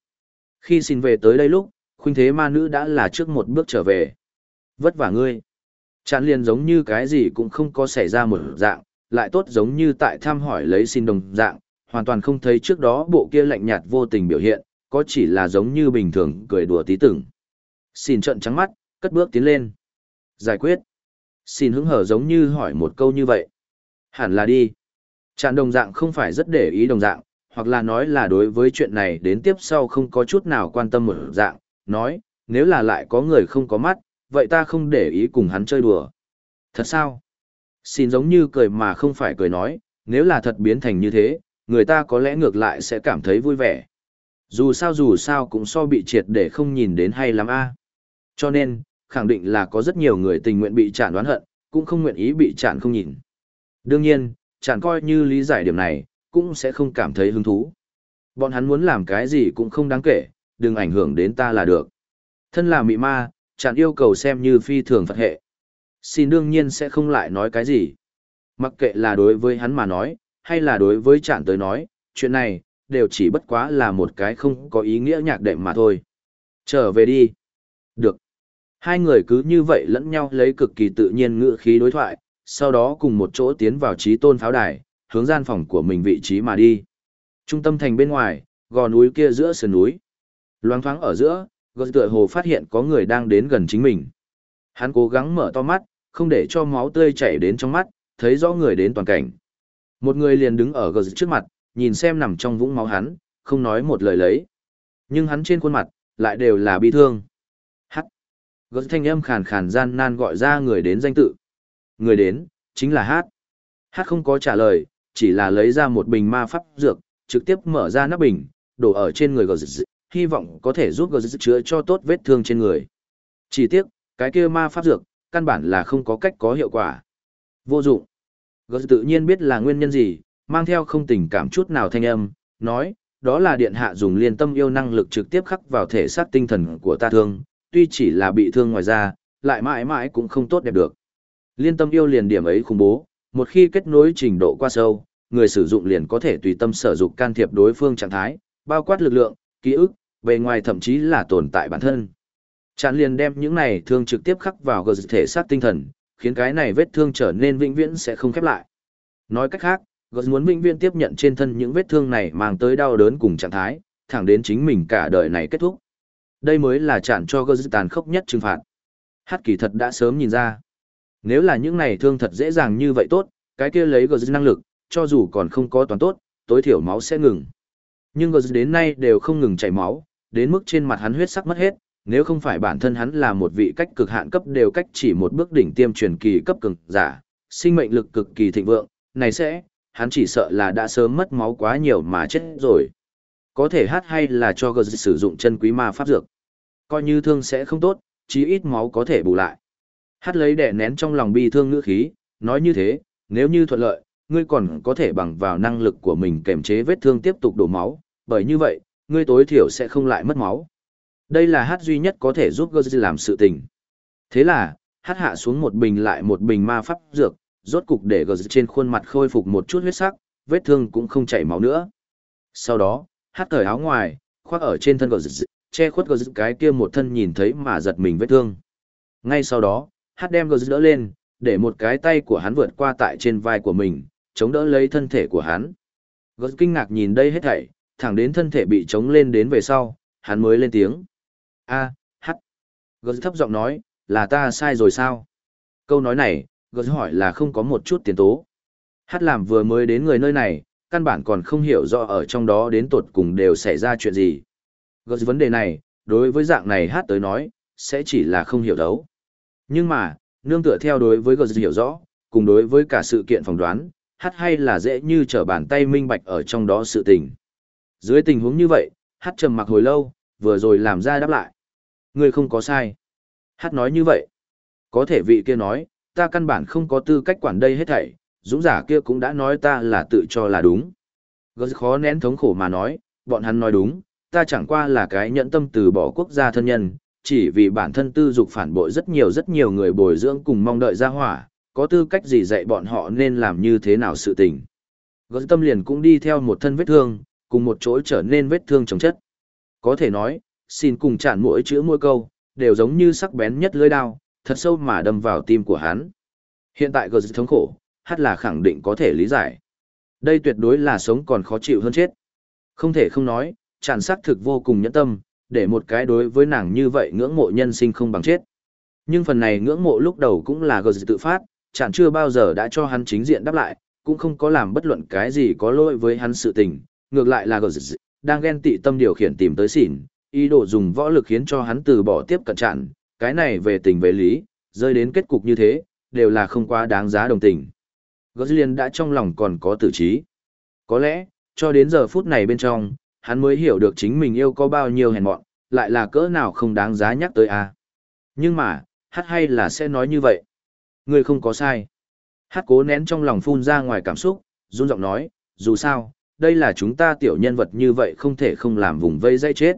Khi xin về tới đây lúc, khuynh thế ma nữ đã là trước một bước trở về. Vất vả ngươi. Chán liền giống như cái gì cũng không có xảy ra một dạng, lại tốt giống như tại thăm hỏi lấy xin đồng dạng, hoàn toàn không thấy trước đó bộ kia lạnh nhạt vô tình biểu hiện, có chỉ là giống như bình thường cười đùa tí tưởng. Xin trận trắng mắt, cất bước tiến lên. Giải quyết. Xin hứng hở giống như hỏi một câu như vậy. Hẳn là đi. Chạn đồng dạng không phải rất để ý đồng dạng, hoặc là nói là đối với chuyện này đến tiếp sau không có chút nào quan tâm một dạng, nói, nếu là lại có người không có mắt, vậy ta không để ý cùng hắn chơi đùa. Thật sao? Xin giống như cười mà không phải cười nói, nếu là thật biến thành như thế, người ta có lẽ ngược lại sẽ cảm thấy vui vẻ. Dù sao dù sao cũng so bị triệt để không nhìn đến hay lắm a. Cho nên, khẳng định là có rất nhiều người tình nguyện bị chản đoán hận, cũng không nguyện ý bị chản không nhìn. Đương nhiên, chản coi như lý giải điểm này, cũng sẽ không cảm thấy hứng thú. Bọn hắn muốn làm cái gì cũng không đáng kể, đừng ảnh hưởng đến ta là được. Thân là mị ma, chản yêu cầu xem như phi thường Phật hệ. Xin đương nhiên sẽ không lại nói cái gì. Mặc kệ là đối với hắn mà nói, hay là đối với chản tới nói, chuyện này, đều chỉ bất quá là một cái không có ý nghĩa nhạc đệm mà thôi. Trở về đi. Được. Hai người cứ như vậy lẫn nhau lấy cực kỳ tự nhiên ngữ khí đối thoại, sau đó cùng một chỗ tiến vào trí tôn pháo đài, hướng gian phòng của mình vị trí mà đi. Trung tâm thành bên ngoài, gò núi kia giữa sườn núi. Loáng thoáng ở giữa, gật tựa hồ phát hiện có người đang đến gần chính mình. Hắn cố gắng mở to mắt, không để cho máu tươi chảy đến trong mắt, thấy rõ người đến toàn cảnh. Một người liền đứng ở gật trước mặt, nhìn xem nằm trong vũng máu hắn, không nói một lời lấy. Nhưng hắn trên khuôn mặt, lại đều là bi thương. Hắc. Gật thanh âm khàn khàn gian nan gọi ra người đến danh tự. Người đến, chính là Hát. Hát không có trả lời, chỉ là lấy ra một bình ma pháp dược, trực tiếp mở ra nắp bình, đổ ở trên người Gớt hy vọng có thể giúp Gớt chữa cho tốt vết thương trên người. Chỉ tiếc, cái kia ma pháp dược, căn bản là không có cách có hiệu quả. Vô dụng. Gớt tự nhiên biết là nguyên nhân gì, mang theo không tình cảm chút nào thanh âm, nói, đó là điện hạ dùng liên tâm yêu năng lực trực tiếp khắc vào thể xác tinh thần của ta thương, tuy chỉ là bị thương ngoài ra, lại mãi mãi cũng không tốt đẹp được. Liên tâm yêu liền điểm ấy khủng bố, một khi kết nối trình độ qua sâu, người sử dụng liền có thể tùy tâm sở dụng can thiệp đối phương trạng thái, bao quát lực lượng, ký ức, bề ngoài thậm chí là tồn tại bản thân. Chán liền đem những này thương trực tiếp khắc vào gờ thể xác tinh thần, khiến cái này vết thương trở nên vĩnh viễn sẽ không khép lại. Nói cách khác, Gus muốn vĩnh viễn tiếp nhận trên thân những vết thương này mang tới đau đớn cùng trạng thái, thẳng đến chính mình cả đời này kết thúc. Đây mới là chản cho Gus tàn khốc nhất trừng phạt. Hát kỳ thật đã sớm nhìn ra. Nếu là những này thương thật dễ dàng như vậy tốt, cái kia lấy Gus năng lực, cho dù còn không có toàn tốt, tối thiểu máu sẽ ngừng. Nhưng Gus đến nay đều không ngừng chảy máu, đến mức trên mặt hắn huyết sắc mất hết, nếu không phải bản thân hắn là một vị cách cực hạn cấp đều cách chỉ một bước đỉnh tiêm truyền kỳ cấp cường giả, sinh mệnh lực cực kỳ thịnh vượng, này sẽ, hắn chỉ sợ là đã sớm mất máu quá nhiều mà chết rồi. Có thể hát hay là cho gờ sử dụng chân quý ma pháp dược. Coi như thương sẽ không tốt, chí ít máu có thể bù lại. Hát lấy đẻ nén trong lòng bi thương ngữ khí, nói như thế, nếu như thuận lợi, ngươi còn có thể bằng vào năng lực của mình kềm chế vết thương tiếp tục đổ máu, bởi như vậy, ngươi tối thiểu sẽ không lại mất máu. Đây là hát duy nhất có thể giúp Gơ làm sự tình. Thế là, hát hạ xuống một bình lại một bình ma pháp dược, rốt cục để gờ trên khuôn mặt khôi phục một chút huyết sắc, vết thương cũng không chảy máu nữa. Sau đó, hát cởi áo ngoài, khoác ở trên thân gờ che khuất gờ cái kia một thân nhìn thấy mà giật mình vết thương. Ngay sau đó, hát đem gờ đỡ lên, để một cái tay của hắn vượt qua tại trên vai của mình, chống đỡ lấy thân thể của hắn. Gớt kinh ngạc nhìn đây hết thảy, thẳng đến thân thể bị chống lên đến về sau, hắn mới lên tiếng. A, à, hắt. Gớt thấp giọng nói, là ta sai rồi sao? Câu nói này, gợi hỏi là không có một chút tiền tố. Hát làm vừa mới đến người nơi này, căn bản còn không hiểu rõ ở trong đó đến tột cùng đều xảy ra chuyện gì. Gợi vấn đề này, đối với dạng này hát tới nói, sẽ chỉ là không hiểu đấu. Nhưng mà, nương tựa theo đối với gợi hiểu rõ, cùng đối với cả sự kiện phỏng đoán, hát hay là dễ như trở bàn tay minh bạch ở trong đó sự tình. Dưới tình huống như vậy, hát trầm mặc hồi lâu, vừa rồi làm ra đáp lại. Người không có sai. Hát nói như vậy. Có thể vị kia nói, ta căn bản không có tư cách quản đây hết thảy, dũng giả kia cũng đã nói ta là tự cho là đúng. Gớt khó nén thống khổ mà nói, bọn hắn nói đúng, ta chẳng qua là cái nhẫn tâm từ bỏ quốc gia thân nhân, chỉ vì bản thân tư dục phản bội rất nhiều rất nhiều người bồi dưỡng cùng mong đợi ra hỏa, có tư cách gì dạy bọn họ nên làm như thế nào sự tình. Gớt tâm liền cũng đi theo một thân vết thương, cùng một chỗ trở nên vết thương chồng chất. Có thể nói, xin cùng chản mỗi chữ mỗi câu, đều giống như sắc bén nhất lưỡi đao, thật sâu mà đâm vào tim của hắn. Hiện tại gờ thống khổ, hát là khẳng định có thể lý giải. Đây tuyệt đối là sống còn khó chịu hơn chết. Không thể không nói, chản sắc thực vô cùng nhẫn tâm, để một cái đối với nàng như vậy ngưỡng mộ nhân sinh không bằng chết. Nhưng phần này ngưỡng mộ lúc đầu cũng là gờ tự phát, chẳng chưa bao giờ đã cho hắn chính diện đáp lại, cũng không có làm bất luận cái gì có lỗi với hắn sự tình, ngược lại là gờ đang ghen tị tâm điều khiển tìm tới xỉn, ý đồ dùng võ lực khiến cho hắn từ bỏ tiếp cận chặn, cái này về tình về lý, rơi đến kết cục như thế, đều là không quá đáng giá đồng tình. Gosling đã trong lòng còn có tử trí. Có lẽ, cho đến giờ phút này bên trong, hắn mới hiểu được chính mình yêu có bao nhiêu hèn mọn, lại là cỡ nào không đáng giá nhắc tới a. À. Nhưng mà, hát hay là sẽ nói như vậy. người không có sai. Hát cố nén trong lòng phun ra ngoài cảm xúc, run giọng nói, dù sao, đây là chúng ta tiểu nhân vật như vậy không thể không làm vùng vây dây chết.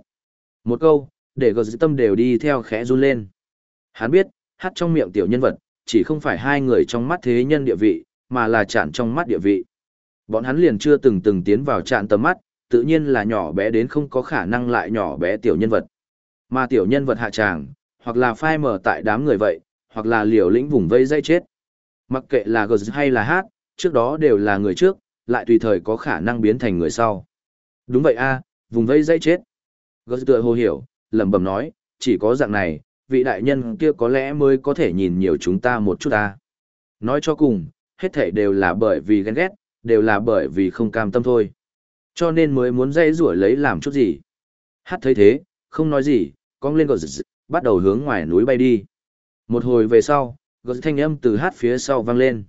Một câu, để gờ tâm đều đi theo khẽ run lên. Hắn biết, hát trong miệng tiểu nhân vật, chỉ không phải hai người trong mắt thế nhân địa vị, mà là chạn trong mắt địa vị. Bọn hắn liền chưa từng từng tiến vào chạn tầm mắt, tự nhiên là nhỏ bé đến không có khả năng lại nhỏ bé tiểu nhân vật. Mà tiểu nhân vật hạ tràng, hoặc là phai mở tại đám người vậy, hoặc là liều lĩnh vùng vây dây chết. Mặc kệ là gờ hay là hát, trước đó đều là người trước, lại tùy thời có khả năng biến thành người sau. Đúng vậy a, vùng vây dây chết. Gờ tựa hồ hiểu, lẩm bẩm nói, chỉ có dạng này, vị đại nhân kia có lẽ mới có thể nhìn nhiều chúng ta một chút ta. Nói cho cùng, hết thể đều là bởi vì ghen ghét, đều là bởi vì không cam tâm thôi. Cho nên mới muốn dây rủi lấy làm chút gì. Hát thấy thế, không nói gì, cong lên gờ bắt đầu hướng ngoài núi bay đi. Một hồi về sau, gờ thanh âm từ hát phía sau vang lên.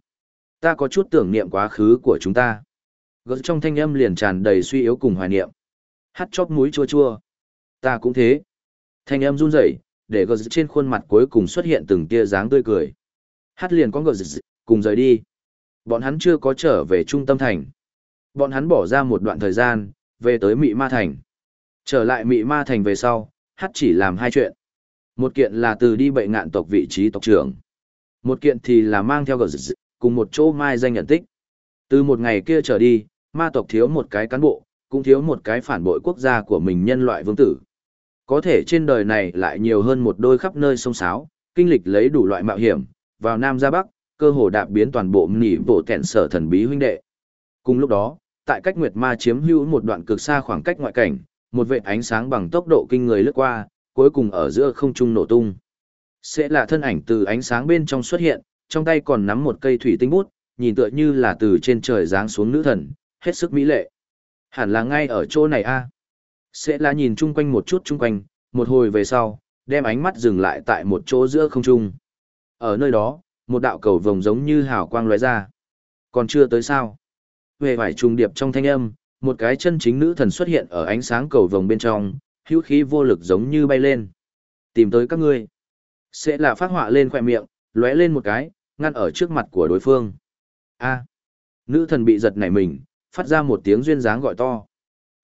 Ta có chút tưởng niệm quá khứ của chúng ta. Gờ trong thanh âm liền tràn đầy suy yếu cùng hoài niệm. Hát chóp mũi chua chua. Ta cũng thế. Thanh âm run rẩy, để gờ trên khuôn mặt cuối cùng xuất hiện từng tia dáng tươi cười. Hát liền có gờ cùng rời đi. Bọn hắn chưa có trở về trung tâm thành. Bọn hắn bỏ ra một đoạn thời gian, về tới Mị Ma Thành. Trở lại Mị Ma Thành về sau, hát chỉ làm hai chuyện. Một kiện là từ đi bệnh ngạn tộc vị trí tộc trưởng. Một kiện thì là mang theo gờ cùng một chỗ mai danh nhận tích. Từ một ngày kia trở đi, ma tộc thiếu một cái cán bộ, cũng thiếu một cái phản bội quốc gia của mình nhân loại vương tử. Có thể trên đời này lại nhiều hơn một đôi khắp nơi sông sáo, kinh lịch lấy đủ loại mạo hiểm, vào Nam ra Bắc, cơ hồ đạp biến toàn bộ nỉ bộ kẹn sở thần bí huynh đệ. Cùng lúc đó, tại cách Nguyệt Ma chiếm hữu một đoạn cực xa khoảng cách ngoại cảnh, một vệt ánh sáng bằng tốc độ kinh người lướt qua, cuối cùng ở giữa không trung nổ tung. Sẽ là thân ảnh từ ánh sáng bên trong xuất hiện, trong tay còn nắm một cây thủy tinh bút, nhìn tựa như là từ trên trời giáng xuống nữ thần, hết sức mỹ lệ. Hẳn là ngay ở chỗ này a. Sẽ là nhìn chung quanh một chút chung quanh, một hồi về sau, đem ánh mắt dừng lại tại một chỗ giữa không trung. Ở nơi đó, một đạo cầu vồng giống như hào quang lóe ra. Còn chưa tới sao? Về vải trùng điệp trong thanh âm, một cái chân chính nữ thần xuất hiện ở ánh sáng cầu vồng bên trong, hữu khí vô lực giống như bay lên. Tìm tới các ngươi. Sẽ là phát họa lên khỏe miệng, lóe lên một cái, ngăn ở trước mặt của đối phương. A. Nữ thần bị giật nảy mình, phát ra một tiếng duyên dáng gọi to.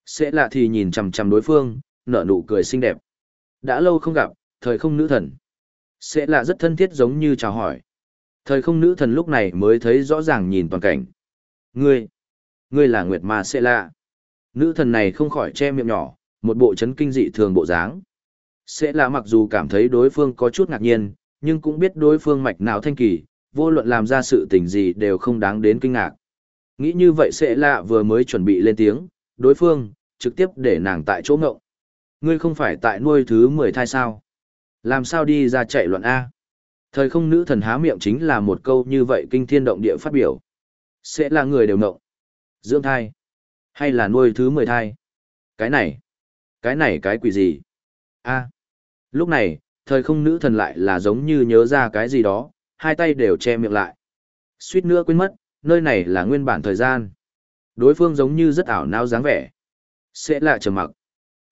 Sẽ lạ thì nhìn chằm chằm đối phương, nở nụ cười xinh đẹp. Đã lâu không gặp, thời không nữ thần. Sẽ lạ rất thân thiết giống như chào hỏi. Thời không nữ thần lúc này mới thấy rõ ràng nhìn toàn cảnh. Ngươi, ngươi là Nguyệt Ma Sẽ lạ. Nữ thần này không khỏi che miệng nhỏ, một bộ chấn kinh dị thường bộ dáng. Sẽ lạ mặc dù cảm thấy đối phương có chút ngạc nhiên, nhưng cũng biết đối phương mạch não thanh kỳ, vô luận làm ra sự tình gì đều không đáng đến kinh ngạc. Nghĩ như vậy sẽ lạ vừa mới chuẩn bị lên tiếng, đối phương, trực tiếp để nàng tại chỗ ngộng. Ngươi không phải tại nuôi thứ 10 thai sao? Làm sao đi ra chạy loạn A? Thời không nữ thần há miệng chính là một câu như vậy kinh thiên động địa phát biểu. Sẽ là người đều ngộng. Dưỡng thai. Hay là nuôi thứ 10 thai? Cái này. Cái này cái quỷ gì? A. Lúc này, thời không nữ thần lại là giống như nhớ ra cái gì đó, hai tay đều che miệng lại. Suýt nữa quên mất, nơi này là nguyên bản thời gian. Đối phương giống như rất ảo não dáng vẻ. Sẽ lạ trầm mặc.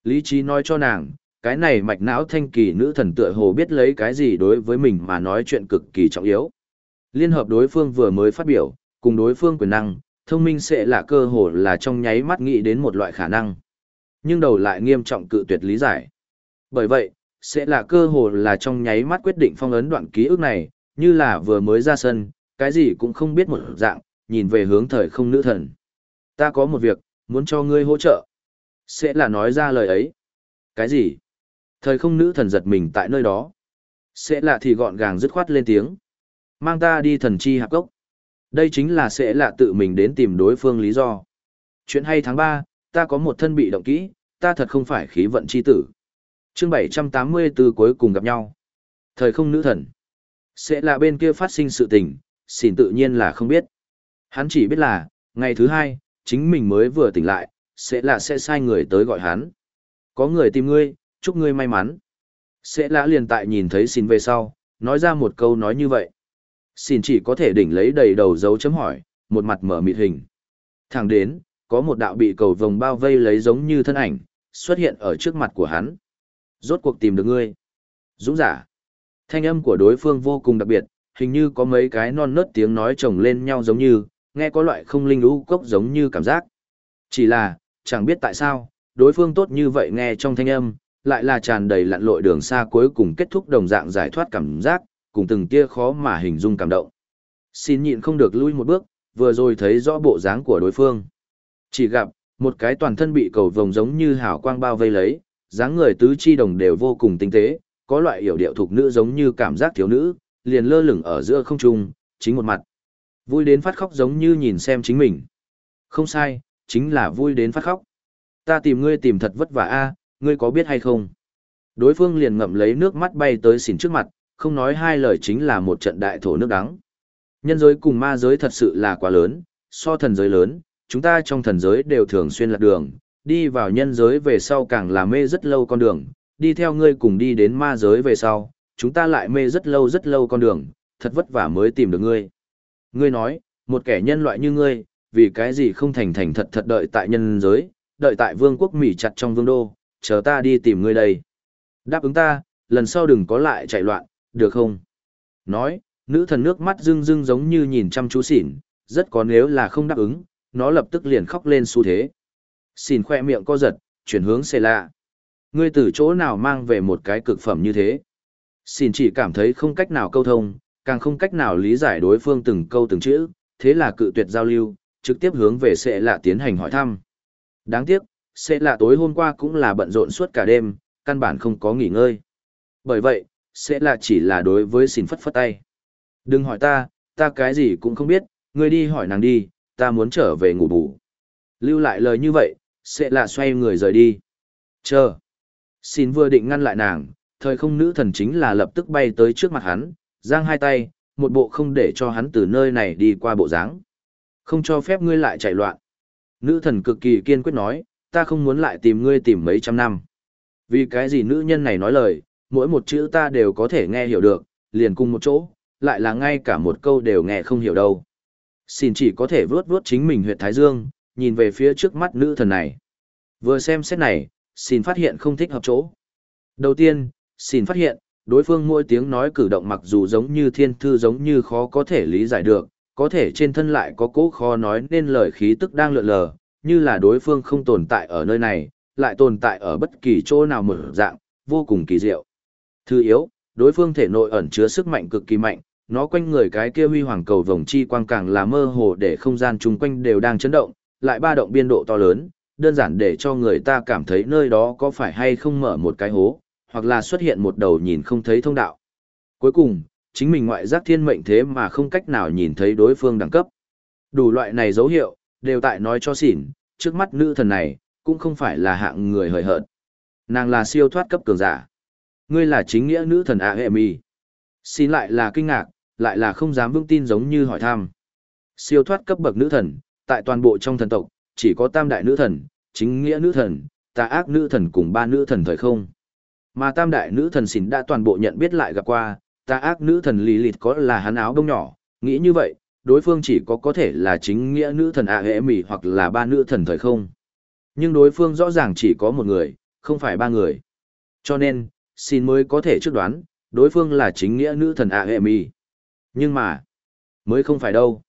Lý trí nói cho nàng, cái này mạch não thanh kỳ nữ thần tựa hồ biết lấy cái gì đối với mình mà nói chuyện cực kỳ trọng yếu. Liên hợp đối phương vừa mới phát biểu, cùng đối phương quyền năng, thông minh sẽ là cơ hồ là trong nháy mắt nghĩ đến một loại khả năng. Nhưng đầu lại nghiêm trọng cự tuyệt lý giải. Bởi vậy, sẽ là cơ hồ là trong nháy mắt quyết định phong ấn đoạn ký ức này, như là vừa mới ra sân, cái gì cũng không biết một dạng, nhìn về hướng thời không nữ thần. Ta có một việc, muốn cho ngươi hỗ trợ. Sẽ là nói ra lời ấy. Cái gì? Thời không nữ thần giật mình tại nơi đó. Sẽ là thì gọn gàng dứt khoát lên tiếng. Mang ta đi thần chi hạp gốc. Đây chính là sẽ là tự mình đến tìm đối phương lý do. Chuyện hay tháng 3, ta có một thân bị động kỹ, ta thật không phải khí vận chi tử. chương 784 cuối cùng gặp nhau. Thời không nữ thần. Sẽ là bên kia phát sinh sự tình, xin tự nhiên là không biết. Hắn chỉ biết là, ngày thứ hai, chính mình mới vừa tỉnh lại, sẽ là sẽ sai người tới gọi hắn. Có người tìm ngươi, chúc ngươi may mắn. Sẽ lã liền tại nhìn thấy xin về sau, nói ra một câu nói như vậy. Xin chỉ có thể đỉnh lấy đầy đầu dấu chấm hỏi, một mặt mở mịt hình. Thẳng đến, có một đạo bị cầu vồng bao vây lấy giống như thân ảnh, xuất hiện ở trước mặt của hắn. Rốt cuộc tìm được ngươi. Dũng giả. Thanh âm của đối phương vô cùng đặc biệt, hình như có mấy cái non nớt tiếng nói chồng lên nhau giống như, nghe có loại không linh lũ cốc giống như cảm giác. Chỉ là, chẳng biết tại sao, đối phương tốt như vậy nghe trong thanh âm, lại là tràn đầy lặn lội đường xa cuối cùng kết thúc đồng dạng giải thoát cảm giác, cùng từng tia khó mà hình dung cảm động. Xin nhịn không được lui một bước, vừa rồi thấy rõ bộ dáng của đối phương. Chỉ gặp, một cái toàn thân bị cầu vồng giống như hào quang bao vây lấy, dáng người tứ chi đồng đều vô cùng tinh tế, có loại hiểu điệu thuộc nữ giống như cảm giác thiếu nữ, liền lơ lửng ở giữa không trung, chính một mặt. Vui đến phát khóc giống như nhìn xem chính mình. Không sai, chính là vui đến phát khóc. Ta tìm ngươi tìm thật vất vả a, ngươi có biết hay không? Đối phương liền ngậm lấy nước mắt bay tới xỉn trước mặt, không nói hai lời chính là một trận đại thổ nước đắng. Nhân giới cùng ma giới thật sự là quá lớn, so thần giới lớn, chúng ta trong thần giới đều thường xuyên lạc đường, đi vào nhân giới về sau càng là mê rất lâu con đường, đi theo ngươi cùng đi đến ma giới về sau, chúng ta lại mê rất lâu rất lâu con đường, thật vất vả mới tìm được ngươi. Ngươi nói, một kẻ nhân loại như ngươi, vì cái gì không thành thành thật thật đợi tại nhân giới, đợi tại vương quốc Mỹ chặt trong vương đô, chờ ta đi tìm ngươi đây. Đáp ứng ta, lần sau đừng có lại chạy loạn, được không? Nói, nữ thần nước mắt rưng rưng giống như nhìn chăm chú xỉn, rất có nếu là không đáp ứng, nó lập tức liền khóc lên xu thế. Xỉn khoe miệng co giật, chuyển hướng xê lạ. Ngươi từ chỗ nào mang về một cái cực phẩm như thế? Xỉn chỉ cảm thấy không cách nào câu thông, càng không cách nào lý giải đối phương từng câu từng chữ, thế là cự tuyệt giao lưu, trực tiếp hướng về sẽ lạ tiến hành hỏi thăm. Đáng tiếc, sẽ lạ tối hôm qua cũng là bận rộn suốt cả đêm, căn bản không có nghỉ ngơi. Bởi vậy, sẽ là chỉ là đối với xin phất phất tay. Đừng hỏi ta, ta cái gì cũng không biết, ngươi đi hỏi nàng đi, ta muốn trở về ngủ bù. Lưu lại lời như vậy, sẽ là xoay người rời đi. Chờ. Xin vừa định ngăn lại nàng, thời không nữ thần chính là lập tức bay tới trước mặt hắn, giang hai tay, một bộ không để cho hắn từ nơi này đi qua bộ dáng. Không cho phép ngươi lại chạy loạn. Nữ thần cực kỳ kiên quyết nói, ta không muốn lại tìm ngươi tìm mấy trăm năm. Vì cái gì nữ nhân này nói lời, mỗi một chữ ta đều có thể nghe hiểu được, liền cùng một chỗ, lại là ngay cả một câu đều nghe không hiểu đâu. Xin chỉ có thể vướt vướt chính mình huyệt thái dương, nhìn về phía trước mắt nữ thần này. Vừa xem xét này, xin phát hiện không thích hợp chỗ. Đầu tiên, xin phát hiện, đối phương mỗi tiếng nói cử động mặc dù giống như thiên thư giống như khó có thể lý giải được, có thể trên thân lại có cố khó nói nên lời khí tức đang lượn lờ, như là đối phương không tồn tại ở nơi này, lại tồn tại ở bất kỳ chỗ nào mở dạng, vô cùng kỳ diệu. Thứ yếu, đối phương thể nội ẩn chứa sức mạnh cực kỳ mạnh, nó quanh người cái kia huy hoàng cầu vòng chi quang càng là mơ hồ để không gian chung quanh đều đang chấn động, lại ba động biên độ to lớn, đơn giản để cho người ta cảm thấy nơi đó có phải hay không mở một cái hố, hoặc là xuất hiện một đầu nhìn không thấy thông đạo. Cuối cùng, chính mình ngoại giác thiên mệnh thế mà không cách nào nhìn thấy đối phương đẳng cấp. Đủ loại này dấu hiệu, đều tại nói cho xỉn, trước mắt nữ thần này, cũng không phải là hạng người hời hợt. Nàng là siêu thoát cấp cường giả. Ngươi là chính nghĩa nữ thần ạ Hệ Mì. Xin lại là kinh ngạc, lại là không dám vững tin giống như hỏi thăm. Siêu thoát cấp bậc nữ thần, tại toàn bộ trong thần tộc, chỉ có tam đại nữ thần, chính nghĩa nữ thần, tà ác nữ thần cùng ba nữ thần thời không. Mà tam đại nữ thần xỉn đã toàn bộ nhận biết lại gặp qua, ta ác nữ thần lì lịt có là hắn áo bông nhỏ, nghĩ như vậy, đối phương chỉ có có thể là chính nghĩa nữ thần A Hệ mỉ hoặc là ba nữ thần thời không. Nhưng đối phương rõ ràng chỉ có một người, không phải ba người. Cho nên, xin mới có thể trước đoán, đối phương là chính nghĩa nữ thần A Hệ mi Nhưng mà, mới không phải đâu.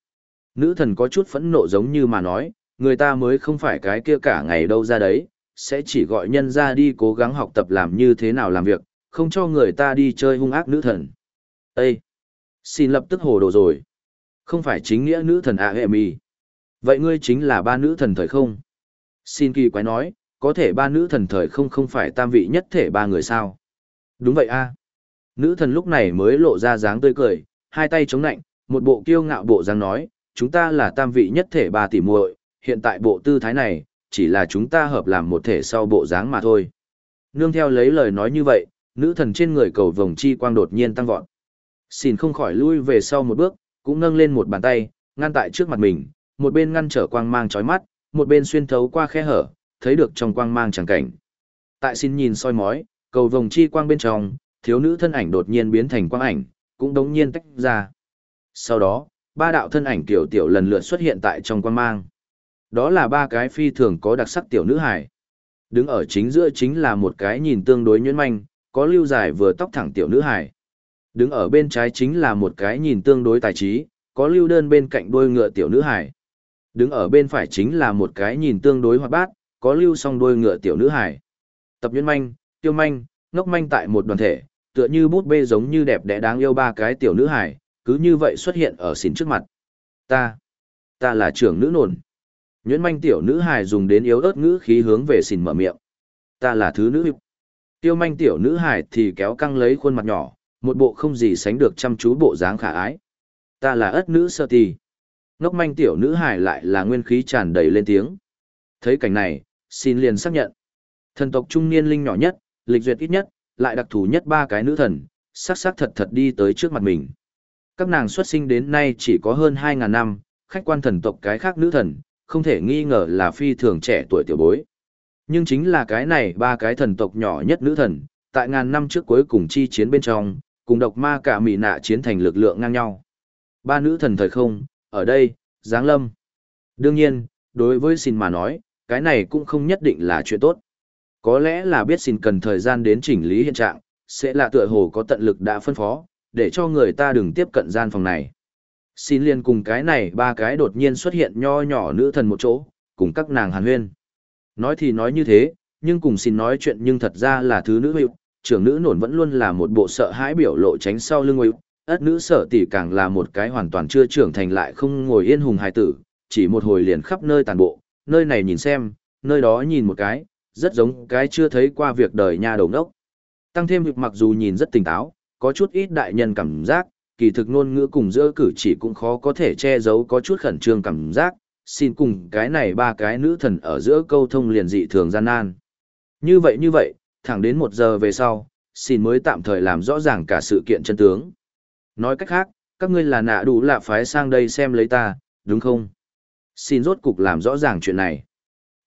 Nữ thần có chút phẫn nộ giống như mà nói, người ta mới không phải cái kia cả ngày đâu ra đấy, sẽ chỉ gọi nhân ra đi cố gắng học tập làm như thế nào làm việc, không cho người ta đi chơi hung ác nữ thần. Ê! Xin lập tức hồ đồ rồi. Không phải chính nghĩa nữ thần ạ Hệ Mì. Vậy ngươi chính là ba nữ thần thời không? Xin kỳ quái nói, có thể ba nữ thần thời không không phải tam vị nhất thể ba người sao? Đúng vậy a. Nữ thần lúc này mới lộ ra dáng tươi cười, hai tay chống nạnh, một bộ kiêu ngạo bộ dáng nói, chúng ta là tam vị nhất thể ba tỷ muội, hiện tại bộ tư thái này, chỉ là chúng ta hợp làm một thể sau bộ dáng mà thôi. Nương theo lấy lời nói như vậy, nữ thần trên người cầu vồng chi quang đột nhiên tăng vọt. Xin không khỏi lui về sau một bước, cũng nâng lên một bàn tay, ngăn tại trước mặt mình, một bên ngăn trở quang mang chói mắt, một bên xuyên thấu qua khe hở, thấy được trong quang mang chẳng cảnh. Tại xin nhìn soi mói, cầu vồng chi quang bên trong, thiếu nữ thân ảnh đột nhiên biến thành quang ảnh, cũng đống nhiên tách ra. Sau đó, ba đạo thân ảnh tiểu tiểu lần lượt xuất hiện tại trong quang mang. Đó là ba cái phi thường có đặc sắc tiểu nữ hải. Đứng ở chính giữa chính là một cái nhìn tương đối nhuyễn manh, có lưu dài vừa tóc thẳng tiểu nữ hải. Đứng ở bên trái chính là một cái nhìn tương đối tài trí, có lưu đơn bên cạnh đuôi ngựa tiểu nữ hải. Đứng ở bên phải chính là một cái nhìn tương đối hoạt bát, có lưu song đuôi ngựa tiểu nữ hải. Tập nhuyễn manh, tiêu manh, ngốc manh tại một đoàn thể, tựa như bút bê giống như đẹp đẽ đáng yêu ba cái tiểu nữ hải, cứ như vậy xuất hiện ở xỉn trước mặt. Ta, ta là trưởng nữ nồn. Nhuyễn manh tiểu nữ hài dùng đến yếu ớt ngữ khí hướng về xỉn mở miệng. Ta là thứ nữ hiệp. Tiêu manh tiểu nữ hài thì kéo căng lấy khuôn mặt nhỏ, một bộ không gì sánh được chăm chú bộ dáng khả ái. Ta là ất nữ sơ tì. Ngốc manh tiểu nữ hài lại là nguyên khí tràn đầy lên tiếng. Thấy cảnh này, xin liền xác nhận. Thần tộc trung niên linh nhỏ nhất, lịch duyệt ít nhất, lại đặc thù nhất ba cái nữ thần, sắc sắc thật thật đi tới trước mặt mình. Các nàng xuất sinh đến nay chỉ có hơn 2.000 năm, khách quan thần tộc cái khác nữ thần, không thể nghi ngờ là phi thường trẻ tuổi tiểu bối. Nhưng chính là cái này ba cái thần tộc nhỏ nhất nữ thần, tại ngàn năm trước cuối cùng chi chiến bên trong, cùng độc ma cả mị nạ chiến thành lực lượng ngang nhau. Ba nữ thần thời không, ở đây, Giáng Lâm. Đương nhiên, đối với xin mà nói, cái này cũng không nhất định là chuyện tốt. Có lẽ là biết xin cần thời gian đến chỉnh lý hiện trạng, sẽ là tựa hồ có tận lực đã phân phó, để cho người ta đừng tiếp cận gian phòng này. Xin liên cùng cái này ba cái đột nhiên xuất hiện nho nhỏ nữ thần một chỗ, cùng các nàng hàn huyên. Nói thì nói như thế, nhưng cùng xin nói chuyện nhưng thật ra là thứ nữ hữu, trưởng nữ nổn vẫn luôn là một bộ sợ hãi biểu lộ tránh sau lưng hữu, ất nữ sở tỷ càng là một cái hoàn toàn chưa trưởng thành lại không ngồi yên hùng hài tử, chỉ một hồi liền khắp nơi tàn bộ, nơi này nhìn xem, nơi đó nhìn một cái, rất giống cái chưa thấy qua việc đời nhà đầu nốc Tăng thêm việc mặc dù nhìn rất tỉnh táo, có chút ít đại nhân cảm giác, kỳ thực ngôn ngữ cùng giữa cử chỉ cũng khó có thể che giấu có chút khẩn trương cảm giác, xin cùng cái này ba cái nữ thần ở giữa câu thông liền dị thường gian nan. Như vậy như vậy, thẳng đến một giờ về sau, xin mới tạm thời làm rõ ràng cả sự kiện chân tướng. Nói cách khác, các ngươi là nạ đủ lạ phái sang đây xem lấy ta, đúng không? Xin rốt cục làm rõ ràng chuyện này.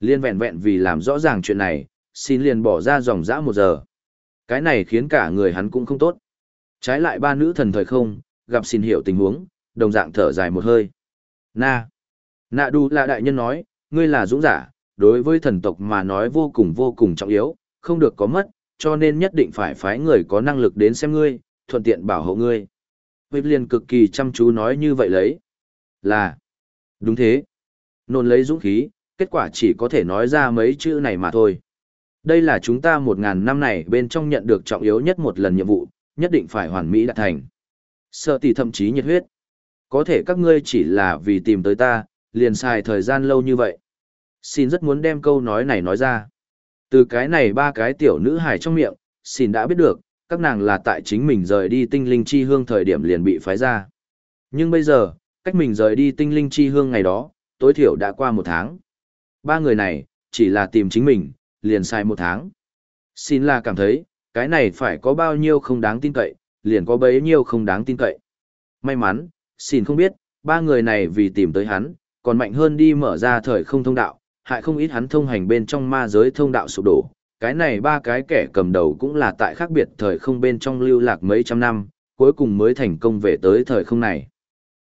Liên vẹn vẹn vì làm rõ ràng chuyện này, xin liền bỏ ra dòng dã một giờ. Cái này khiến cả người hắn cũng không tốt. Trái lại ba nữ thần thời không, gặp xin hiểu tình huống, đồng dạng thở dài một hơi. Na. Nạ đu là đại nhân nói, ngươi là dũng giả, đối với thần tộc mà nói vô cùng vô cùng trọng yếu, không được có mất, cho nên nhất định phải phái người có năng lực đến xem ngươi, thuận tiện bảo hộ ngươi. Huyết liền cực kỳ chăm chú nói như vậy lấy. Là. Đúng thế. Nôn lấy dũng khí, kết quả chỉ có thể nói ra mấy chữ này mà thôi. Đây là chúng ta một ngàn năm này bên trong nhận được trọng yếu nhất một lần nhiệm vụ, nhất định phải hoàn mỹ đạt thành. Sợ tỷ thậm chí nhiệt huyết. Có thể các ngươi chỉ là vì tìm tới ta, liền xài thời gian lâu như vậy. Xin rất muốn đem câu nói này nói ra. Từ cái này ba cái tiểu nữ hài trong miệng, xin đã biết được, các nàng là tại chính mình rời đi tinh linh chi hương thời điểm liền bị phái ra. Nhưng bây giờ, cách mình rời đi tinh linh chi hương ngày đó, tối thiểu đã qua một tháng. Ba người này, chỉ là tìm chính mình, liền sai một tháng. Xin là cảm thấy, cái này phải có bao nhiêu không đáng tin cậy, liền có bấy nhiêu không đáng tin cậy. May mắn, xin không biết, ba người này vì tìm tới hắn, còn mạnh hơn đi mở ra thời không thông đạo, hại không ít hắn thông hành bên trong ma giới thông đạo sụp đổ. Cái này ba cái kẻ cầm đầu cũng là tại khác biệt thời không bên trong lưu lạc mấy trăm năm, cuối cùng mới thành công về tới thời không này.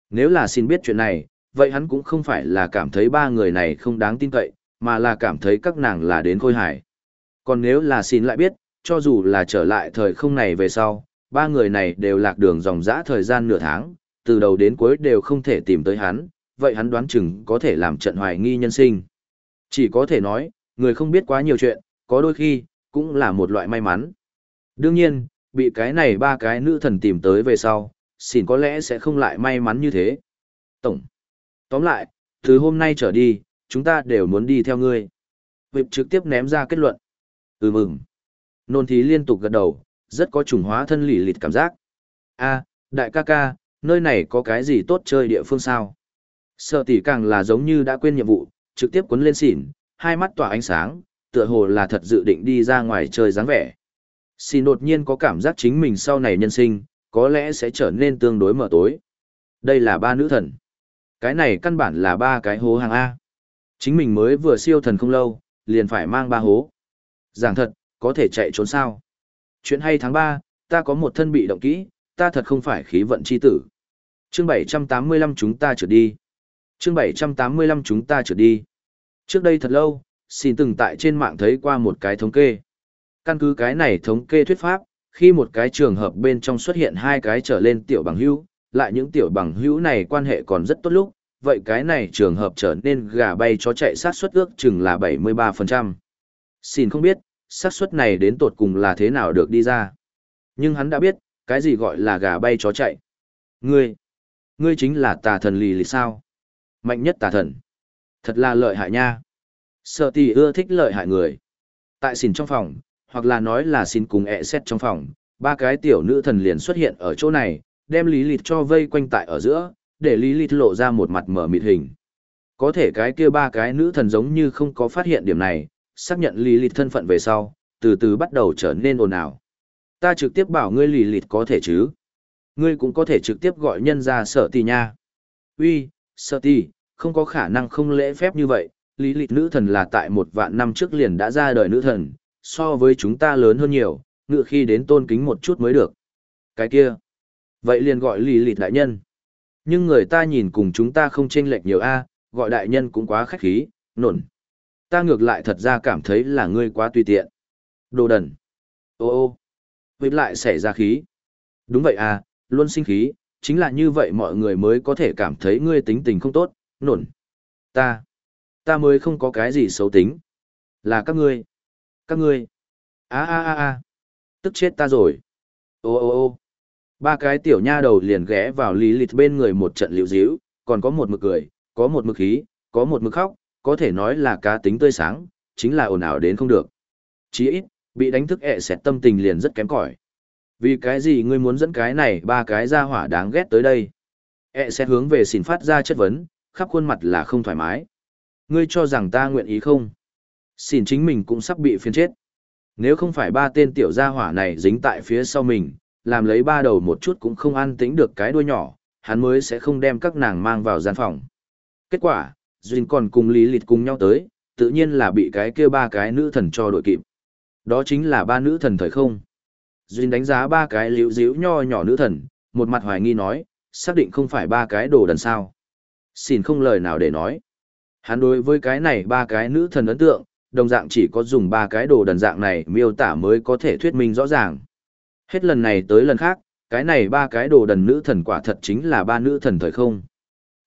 Nếu là xin biết chuyện này, vậy hắn cũng không phải là cảm thấy ba người này không đáng tin cậy, mà là cảm thấy các nàng là đến khôi hải. Còn nếu là xin lại biết, cho dù là trở lại thời không này về sau, ba người này đều lạc đường dòng dã thời gian nửa tháng, từ đầu đến cuối đều không thể tìm tới hắn, vậy hắn đoán chừng có thể làm trận hoài nghi nhân sinh. Chỉ có thể nói, người không biết quá nhiều chuyện, có đôi khi, cũng là một loại may mắn. Đương nhiên, bị cái này ba cái nữ thần tìm tới về sau, xin có lẽ sẽ không lại may mắn như thế. Tổng. Tóm lại, từ hôm nay trở đi, chúng ta đều muốn đi theo ngươi. Vịp trực tiếp ném ra kết luận. Ừ mừng. Nôn thí liên tục gật đầu, rất có trùng hóa thân lì lịt cảm giác. a đại ca ca, nơi này có cái gì tốt chơi địa phương sao? Sợ tỷ càng là giống như đã quên nhiệm vụ, trực tiếp cuốn lên xỉn, hai mắt tỏa ánh sáng, tựa hồ là thật dự định đi ra ngoài chơi dáng vẻ. Xin đột nhiên có cảm giác chính mình sau này nhân sinh, có lẽ sẽ trở nên tương đối mở tối. Đây là ba nữ thần. Cái này căn bản là ba cái hố hàng A. Chính mình mới vừa siêu thần không lâu, liền phải mang ba hố. Giảng thật, có thể chạy trốn sao. Chuyện hay tháng 3, ta có một thân bị động kỹ, ta thật không phải khí vận chi tử. Chương 785 chúng ta trượt đi. Chương 785 chúng ta trượt đi. Trước đây thật lâu, xin từng tại trên mạng thấy qua một cái thống kê. Căn cứ cái này thống kê thuyết pháp, khi một cái trường hợp bên trong xuất hiện hai cái trở lên tiểu bằng hữu, lại những tiểu bằng hữu này quan hệ còn rất tốt lúc, vậy cái này trường hợp trở nên gà bay chó chạy sát suất ước chừng là 73%. Xin không biết, xác suất này đến tột cùng là thế nào được đi ra. Nhưng hắn đã biết, cái gì gọi là gà bay chó chạy. Ngươi, ngươi chính là tà thần lì lì sao. Mạnh nhất tà thần. Thật là lợi hại nha. Sợ tỷ ưa thích lợi hại người. Tại xìn trong phòng, hoặc là nói là xin cùng ẹ xét trong phòng, ba cái tiểu nữ thần liền xuất hiện ở chỗ này, đem lý lịt cho vây quanh tại ở giữa, để lý lịt lộ ra một mặt mở mịt hình. Có thể cái kia ba cái nữ thần giống như không có phát hiện điểm này, xác nhận lý lịt thân phận về sau, từ từ bắt đầu trở nên ồn ào. Ta trực tiếp bảo ngươi lý lịt có thể chứ. Ngươi cũng có thể trực tiếp gọi nhân ra sợ tỷ nha. Uy, sợ tỷ, không có khả năng không lễ phép như vậy, lý lịch nữ thần là tại một vạn năm trước liền đã ra đời nữ thần, so với chúng ta lớn hơn nhiều, ngựa khi đến tôn kính một chút mới được. Cái kia, vậy liền gọi lý lịch đại nhân. Nhưng người ta nhìn cùng chúng ta không chênh lệch nhiều a, gọi đại nhân cũng quá khách khí, nổn. Ta ngược lại thật ra cảm thấy là ngươi quá tùy tiện. Đồ đần. Ô ô. Vịt lại xảy ra khí. Đúng vậy à, luôn sinh khí, chính là như vậy mọi người mới có thể cảm thấy ngươi tính tình không tốt, nổn. Ta. Ta mới không có cái gì xấu tính. Là các ngươi. Các ngươi. a a a a Tức chết ta rồi. Ô ô ô ba cái tiểu nha đầu liền ghé vào lý lịch bên người một trận liễu díu, còn có một mực cười, có một mực khí, có một mực khóc, có thể nói là cá tính tươi sáng, chính là ồn ào đến không được. Chí ít, bị đánh thức ẹ xẹt tâm tình liền rất kém cỏi. Vì cái gì ngươi muốn dẫn cái này ba cái ra hỏa đáng ghét tới đây? ẹ xẹt hướng về xin phát ra chất vấn, khắp khuôn mặt là không thoải mái. Ngươi cho rằng ta nguyện ý không? Xin chính mình cũng sắp bị phiền chết. Nếu không phải ba tên tiểu gia hỏa này dính tại phía sau mình, làm lấy ba đầu một chút cũng không an tĩnh được cái đuôi nhỏ, hắn mới sẽ không đem các nàng mang vào gian phòng. Kết quả, Duyên còn cùng Lý Lịt cùng nhau tới, tự nhiên là bị cái kia ba cái nữ thần cho đội kịp. Đó chính là ba nữ thần thời không. Duyên đánh giá ba cái liễu díu nho nhỏ nữ thần, một mặt hoài nghi nói, xác định không phải ba cái đồ đần sao. Xin không lời nào để nói. Hắn đối với cái này ba cái nữ thần ấn tượng, đồng dạng chỉ có dùng ba cái đồ đần dạng này miêu tả mới có thể thuyết minh rõ ràng. Hết lần này tới lần khác, cái này ba cái đồ đần nữ thần quả thật chính là ba nữ thần thời không.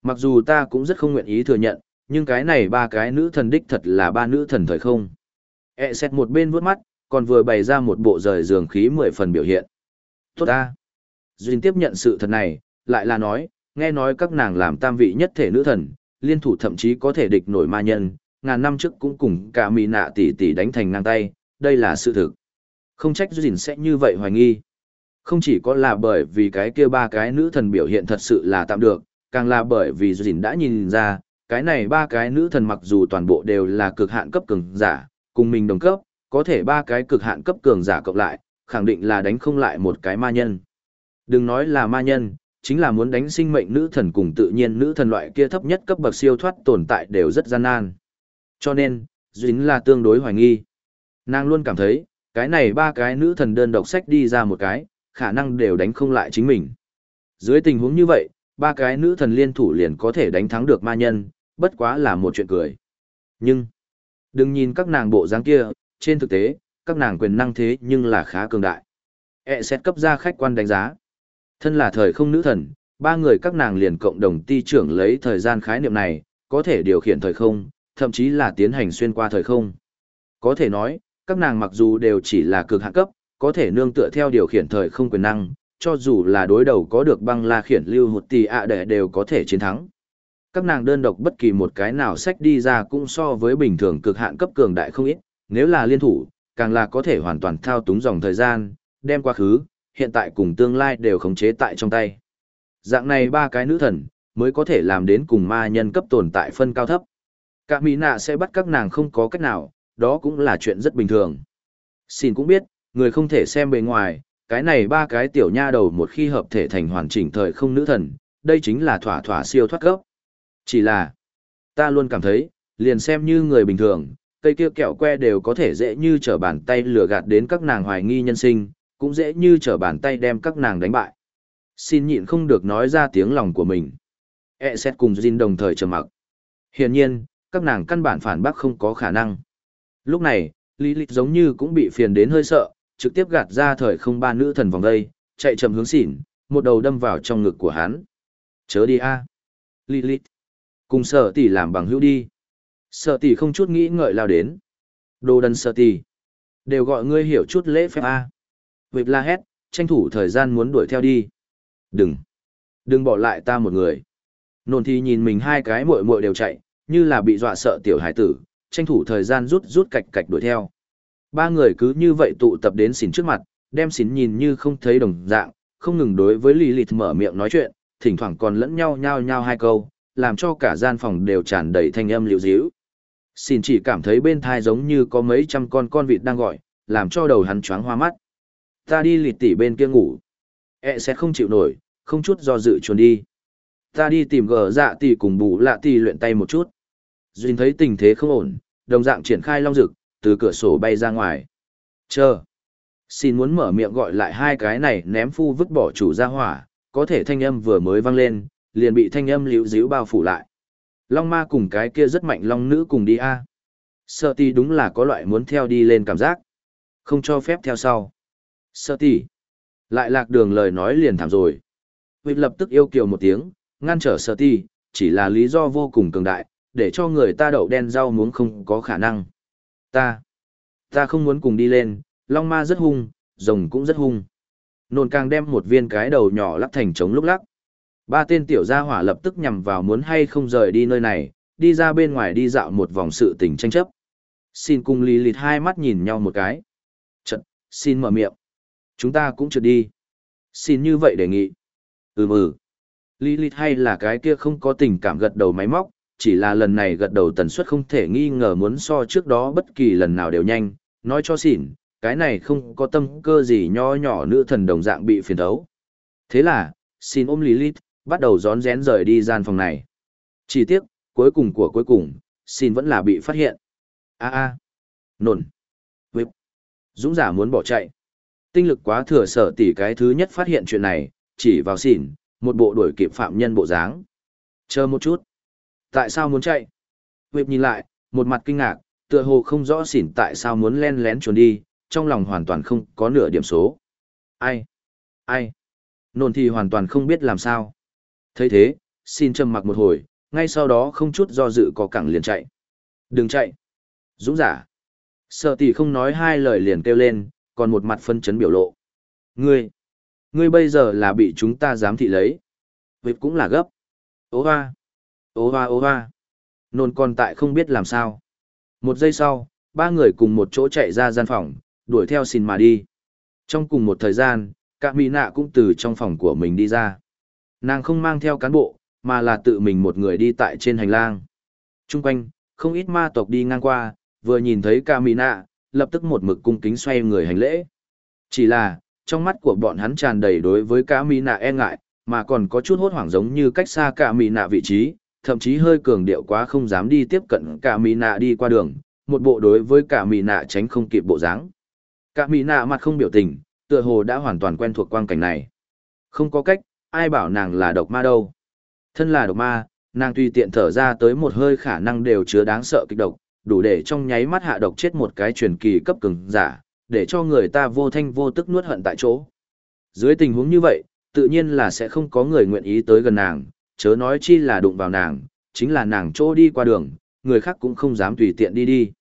Mặc dù ta cũng rất không nguyện ý thừa nhận, nhưng cái này ba cái nữ thần đích thật là ba nữ thần thời không. E xét một bên vuốt mắt, còn vừa bày ra một bộ rời giường khí mười phần biểu hiện. Tốt ta. Duyên tiếp nhận sự thật này, lại là nói, nghe nói các nàng làm tam vị nhất thể nữ thần, liên thủ thậm chí có thể địch nổi ma nhân, ngàn năm trước cũng cùng cả mì nạ tỷ tỷ đánh thành ngang tay, đây là sự thực. Không trách Duyên sẽ như vậy hoài nghi. Không chỉ có là bởi vì cái kia ba cái nữ thần biểu hiện thật sự là tạm được, càng là bởi vì Duyên đã nhìn ra, cái này ba cái nữ thần mặc dù toàn bộ đều là cực hạn cấp cường giả, cùng mình đồng cấp, có thể ba cái cực hạn cấp cường giả cộng lại, khẳng định là đánh không lại một cái ma nhân. Đừng nói là ma nhân, chính là muốn đánh sinh mệnh nữ thần cùng tự nhiên nữ thần loại kia thấp nhất cấp bậc siêu thoát tồn tại đều rất gian nan. Cho nên, Duyên là tương đối hoài nghi. Nàng luôn cảm thấy, cái này ba cái nữ thần đơn độc sách đi ra một cái, khả năng đều đánh không lại chính mình. Dưới tình huống như vậy, ba cái nữ thần liên thủ liền có thể đánh thắng được ma nhân, bất quá là một chuyện cười. Nhưng, đừng nhìn các nàng bộ dáng kia, trên thực tế, các nàng quyền năng thế nhưng là khá cường đại. E xét cấp ra khách quan đánh giá. Thân là thời không nữ thần, ba người các nàng liền cộng đồng ti trưởng lấy thời gian khái niệm này, có thể điều khiển thời không, thậm chí là tiến hành xuyên qua thời không. Có thể nói, các nàng mặc dù đều chỉ là cực hạ cấp, có thể nương tựa theo điều khiển thời không quyền năng, cho dù là đối đầu có được băng la khiển lưu một tỷ ạ để đều có thể chiến thắng. Các nàng đơn độc bất kỳ một cái nào sách đi ra cũng so với bình thường cực hạn cấp cường đại không ít, nếu là liên thủ, càng là có thể hoàn toàn thao túng dòng thời gian, đem quá khứ, hiện tại cùng tương lai đều khống chế tại trong tay. Dạng này ba cái nữ thần, mới có thể làm đến cùng ma nhân cấp tồn tại phân cao thấp. Cả mỹ nạ sẽ bắt các nàng không có cách nào, đó cũng là chuyện rất bình thường. Xin cũng biết, người không thể xem bề ngoài, cái này ba cái tiểu nha đầu một khi hợp thể thành hoàn chỉnh thời không nữ thần, đây chính là thỏa thỏa siêu thoát cấp. Chỉ là, ta luôn cảm thấy, liền xem như người bình thường, cây kia kẹo que đều có thể dễ như trở bàn tay lừa gạt đến các nàng hoài nghi nhân sinh, cũng dễ như trở bàn tay đem các nàng đánh bại. Xin nhịn không được nói ra tiếng lòng của mình. E xét cùng Jin đồng thời trầm mặc. Hiển nhiên, các nàng căn bản phản bác không có khả năng. Lúc này, Lý Lịch giống như cũng bị phiền đến hơi sợ, trực tiếp gạt ra thời không ba nữ thần vòng đây, chạy chậm hướng xỉn, một đầu đâm vào trong ngực của hắn. Chớ đi a, à. Lilith. Cùng sở tỷ làm bằng hữu đi. Sở tỷ không chút nghĩ ngợi lao đến. Đồ đần sở tỷ. Đều gọi ngươi hiểu chút lễ phép a. À. Vịp la hét, tranh thủ thời gian muốn đuổi theo đi. Đừng. Đừng bỏ lại ta một người. Nôn thì nhìn mình hai cái muội muội đều chạy, như là bị dọa sợ tiểu hải tử, tranh thủ thời gian rút rút cạch cạch đuổi theo. Ba người cứ như vậy tụ tập đến xỉn trước mặt, đem xỉn nhìn như không thấy đồng dạng, không ngừng đối với lì Lilith mở miệng nói chuyện, thỉnh thoảng còn lẫn nhau nhao nhao hai câu, làm cho cả gian phòng đều tràn đầy thanh âm liều díu. Xin chỉ cảm thấy bên thai giống như có mấy trăm con con vịt đang gọi, làm cho đầu hắn choáng hoa mắt. Ta đi lịt tỉ bên kia ngủ. E sẽ không chịu nổi, không chút do dự chuồn đi. Ta đi tìm gờ dạ tỉ cùng bù lạ tỉ luyện tay một chút. Duyên thấy tình thế không ổn, đồng dạng triển khai long rực, từ cửa sổ bay ra ngoài. Chờ. Xin muốn mở miệng gọi lại hai cái này ném phu vứt bỏ chủ ra hỏa, có thể thanh âm vừa mới vang lên, liền bị thanh âm liễu díu bao phủ lại. Long ma cùng cái kia rất mạnh long nữ cùng đi a. Sợ tỷ đúng là có loại muốn theo đi lên cảm giác. Không cho phép theo sau. Sợ tỷ. Lại lạc đường lời nói liền thảm rồi. Vịt lập tức yêu kiều một tiếng, ngăn trở sợ tỷ, chỉ là lý do vô cùng cường đại, để cho người ta đậu đen rau muốn không có khả năng. Ta. Ta không muốn cùng đi lên, long ma rất hung, rồng cũng rất hung. Nôn càng đem một viên cái đầu nhỏ lắc thành trống lúc lắc. Ba tên tiểu gia hỏa lập tức nhằm vào muốn hay không rời đi nơi này, đi ra bên ngoài đi dạo một vòng sự tình tranh chấp. Xin cùng lì lịt hai mắt nhìn nhau một cái. Trận, xin mở miệng. Chúng ta cũng trượt đi. Xin như vậy đề nghị. Ừ ừ. Lý lịt hay là cái kia không có tình cảm gật đầu máy móc, chỉ là lần này gật đầu tần suất không thể nghi ngờ muốn so trước đó bất kỳ lần nào đều nhanh, nói cho xỉn, cái này không có tâm cơ gì nho nhỏ nữ thần đồng dạng bị phiền thấu. Thế là, xin ôm Lilith, bắt đầu rón rén rời đi gian phòng này. Chỉ tiếc, cuối cùng của cuối cùng, xin vẫn là bị phát hiện. A a, nổn, whip, dũng giả muốn bỏ chạy. Tinh lực quá thừa sở tỷ cái thứ nhất phát hiện chuyện này, chỉ vào xỉn, một bộ đuổi kịp phạm nhân bộ dáng. Chờ một chút. Tại sao muốn chạy? Vịp nhìn lại, một mặt kinh ngạc, tựa hồ không rõ xỉn tại sao muốn len lén trốn đi, trong lòng hoàn toàn không có nửa điểm số. Ai? Ai? Nôn thì hoàn toàn không biết làm sao thấy thế, xin trầm mặc một hồi, ngay sau đó không chút do dự có cẳng liền chạy. Đừng chạy. Dũng giả. Sợ tỷ không nói hai lời liền kêu lên, còn một mặt phân chấn biểu lộ. Ngươi ngươi bây giờ là bị chúng ta giám thị lấy. Vịt cũng là gấp. Ố hoa. Ố hoa ố hoa. Nôn còn tại không biết làm sao. Một giây sau, ba người cùng một chỗ chạy ra gian phòng, đuổi theo xin mà đi. Trong cùng một thời gian, cả mỹ nạ cũng từ trong phòng của mình đi ra. Nàng không mang theo cán bộ, mà là tự mình một người đi tại trên hành lang. Trung quanh, không ít ma tộc đi ngang qua, vừa nhìn thấy ca mì nạ, lập tức một mực cung kính xoay người hành lễ. Chỉ là, trong mắt của bọn hắn tràn đầy đối với ca mì nạ e ngại, mà còn có chút hốt hoảng giống như cách xa ca mì nạ vị trí, thậm chí hơi cường điệu quá không dám đi tiếp cận ca mì nạ đi qua đường, một bộ đối với ca mì nạ tránh không kịp bộ dáng. Ca mì nạ mặt không biểu tình, tựa hồ đã hoàn toàn quen thuộc quang cảnh này. Không có cách, ai bảo nàng là độc ma đâu. Thân là độc ma, nàng tùy tiện thở ra tới một hơi khả năng đều chứa đáng sợ kịch độc, đủ để trong nháy mắt hạ độc chết một cái truyền kỳ cấp cường giả, để cho người ta vô thanh vô tức nuốt hận tại chỗ. Dưới tình huống như vậy, tự nhiên là sẽ không có người nguyện ý tới gần nàng, chớ nói chi là đụng vào nàng, chính là nàng chỗ đi qua đường, người khác cũng không dám tùy tiện đi đi.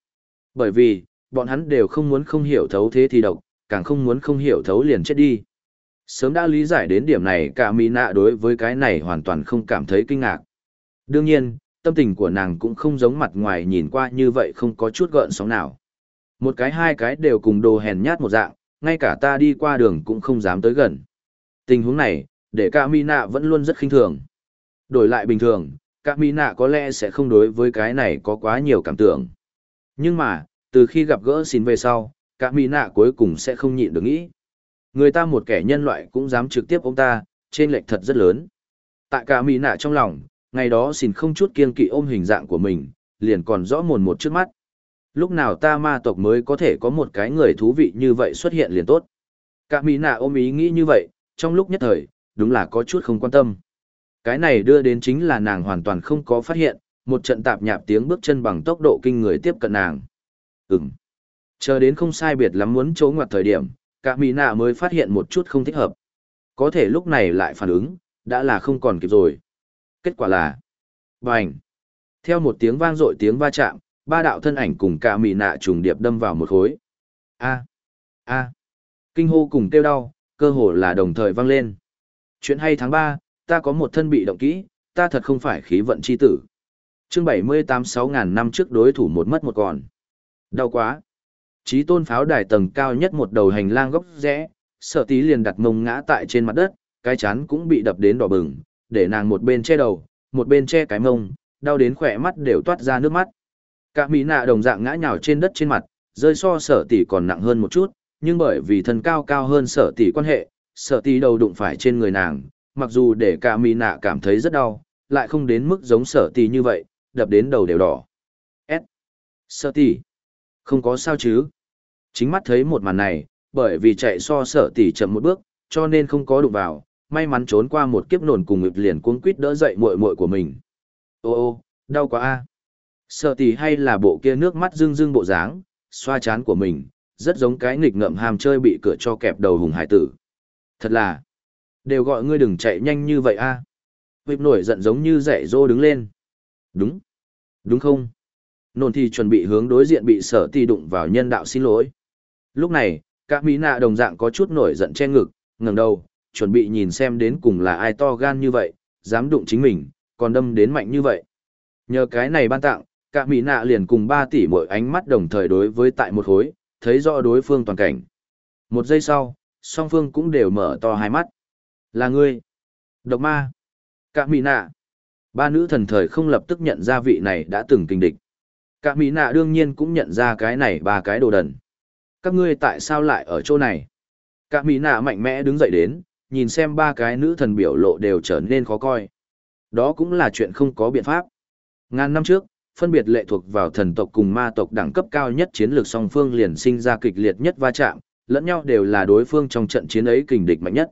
Bởi vì, bọn hắn đều không muốn không hiểu thấu thế thì độc, càng không muốn không hiểu thấu liền chết đi. Sớm đã lý giải đến điểm này cả Mỹ nạ đối với cái này hoàn toàn không cảm thấy kinh ngạc. Đương nhiên, tâm tình của nàng cũng không giống mặt ngoài nhìn qua như vậy không có chút gợn sóng nào. Một cái hai cái đều cùng đồ hèn nhát một dạng, ngay cả ta đi qua đường cũng không dám tới gần. Tình huống này, để cả Mỹ nạ vẫn luôn rất khinh thường. Đổi lại bình thường, cả Mỹ nạ có lẽ sẽ không đối với cái này có quá nhiều cảm tưởng. Nhưng mà, từ khi gặp gỡ xin về sau, cả Mỹ nạ cuối cùng sẽ không nhịn được nghĩ. Người ta một kẻ nhân loại cũng dám trực tiếp ông ta, trên lệch thật rất lớn. Tại cả mỹ nạ trong lòng, ngày đó xin không chút kiên kỵ ôm hình dạng của mình, liền còn rõ mồn một trước mắt. Lúc nào ta ma tộc mới có thể có một cái người thú vị như vậy xuất hiện liền tốt. Cả mỹ nạ ôm ý nghĩ như vậy, trong lúc nhất thời, đúng là có chút không quan tâm. Cái này đưa đến chính là nàng hoàn toàn không có phát hiện, một trận tạp nhạp tiếng bước chân bằng tốc độ kinh người tiếp cận nàng. Ừm. Chờ đến không sai biệt lắm muốn trốn ngoặt thời điểm, cả mỹ nạ mới phát hiện một chút không thích hợp. Có thể lúc này lại phản ứng, đã là không còn kịp rồi. Kết quả là b à n h theo một tiếng vang dội tiếng va chạm, ba đạo thân ảnh cùng cả mỹ nạ trùng điệp đâm vào một khối. A! A! Kinh hô cùng kêu đau, cơ hồ là đồng thời vang lên. Chuyện hay tháng ba, ta có một thân bị động kỹ, ta thật không phải khí vận chi tử. Chương 78 6.000 năm trước đối thủ một mất một còn. Đau quá. Chí tôn pháo đài tầng cao nhất một đầu hành lang góc rẽ, sợ tí liền đặt mông ngã tại trên mặt đất, cái chán cũng bị đập đến đỏ bừng, để nàng một bên che đầu, một bên che cái mông, đau đến khỏe mắt đều toát ra nước mắt. Cả mỹ nạ đồng dạng ngã nhào trên đất trên mặt, rơi so sở tỷ còn nặng hơn một chút, nhưng bởi vì thân cao cao hơn sở tỷ quan hệ, sở tỷ đầu đụng phải trên người nàng, mặc dù để cả mỹ nạ cảm thấy rất đau, lại không đến mức giống sở tỷ như vậy, đập đến đầu đều đỏ. S. Sở tỷ. Không có sao chứ. Chính mắt thấy một màn này, bởi vì chạy so sở tỷ chậm một bước, cho nên không có đụng vào, may mắn trốn qua một kiếp nổn cùng ngực liền cuống quýt đỡ dậy muội muội của mình. Ô ô, đau quá a. Sở tỷ hay là bộ kia nước mắt rưng rưng bộ dáng, xoa chán của mình, rất giống cái nghịch ngợm ham chơi bị cửa cho kẹp đầu hùng hải tử. Thật là, đều gọi ngươi đừng chạy nhanh như vậy a. À. nổi giận giống như dạy dô đứng lên. Đúng, đúng không? Nôn thì chuẩn bị hướng đối diện bị sở tỷ đụng vào nhân đạo xin lỗi. Lúc này, các mỹ nạ đồng dạng có chút nổi giận che ngực, ngẩng đầu, chuẩn bị nhìn xem đến cùng là ai to gan như vậy, dám đụng chính mình, còn đâm đến mạnh như vậy. Nhờ cái này ban tặng, cả mỹ nạ liền cùng ba tỷ mỗi ánh mắt đồng thời đối với tại một khối, thấy rõ đối phương toàn cảnh. Một giây sau, song phương cũng đều mở to hai mắt. Là ngươi. Độc ma. Cả mỹ nạ. Ba nữ thần thời không lập tức nhận ra vị này đã từng kinh địch. Cả mỹ nạ đương nhiên cũng nhận ra cái này ba cái đồ đần. Các ngươi tại sao lại ở chỗ này? Cả mỹ nạ mạnh mẽ đứng dậy đến, nhìn xem ba cái nữ thần biểu lộ đều trở nên khó coi. Đó cũng là chuyện không có biện pháp. Ngàn năm trước, phân biệt lệ thuộc vào thần tộc cùng ma tộc đẳng cấp cao nhất chiến lược song phương liền sinh ra kịch liệt nhất va chạm, lẫn nhau đều là đối phương trong trận chiến ấy kình địch mạnh nhất.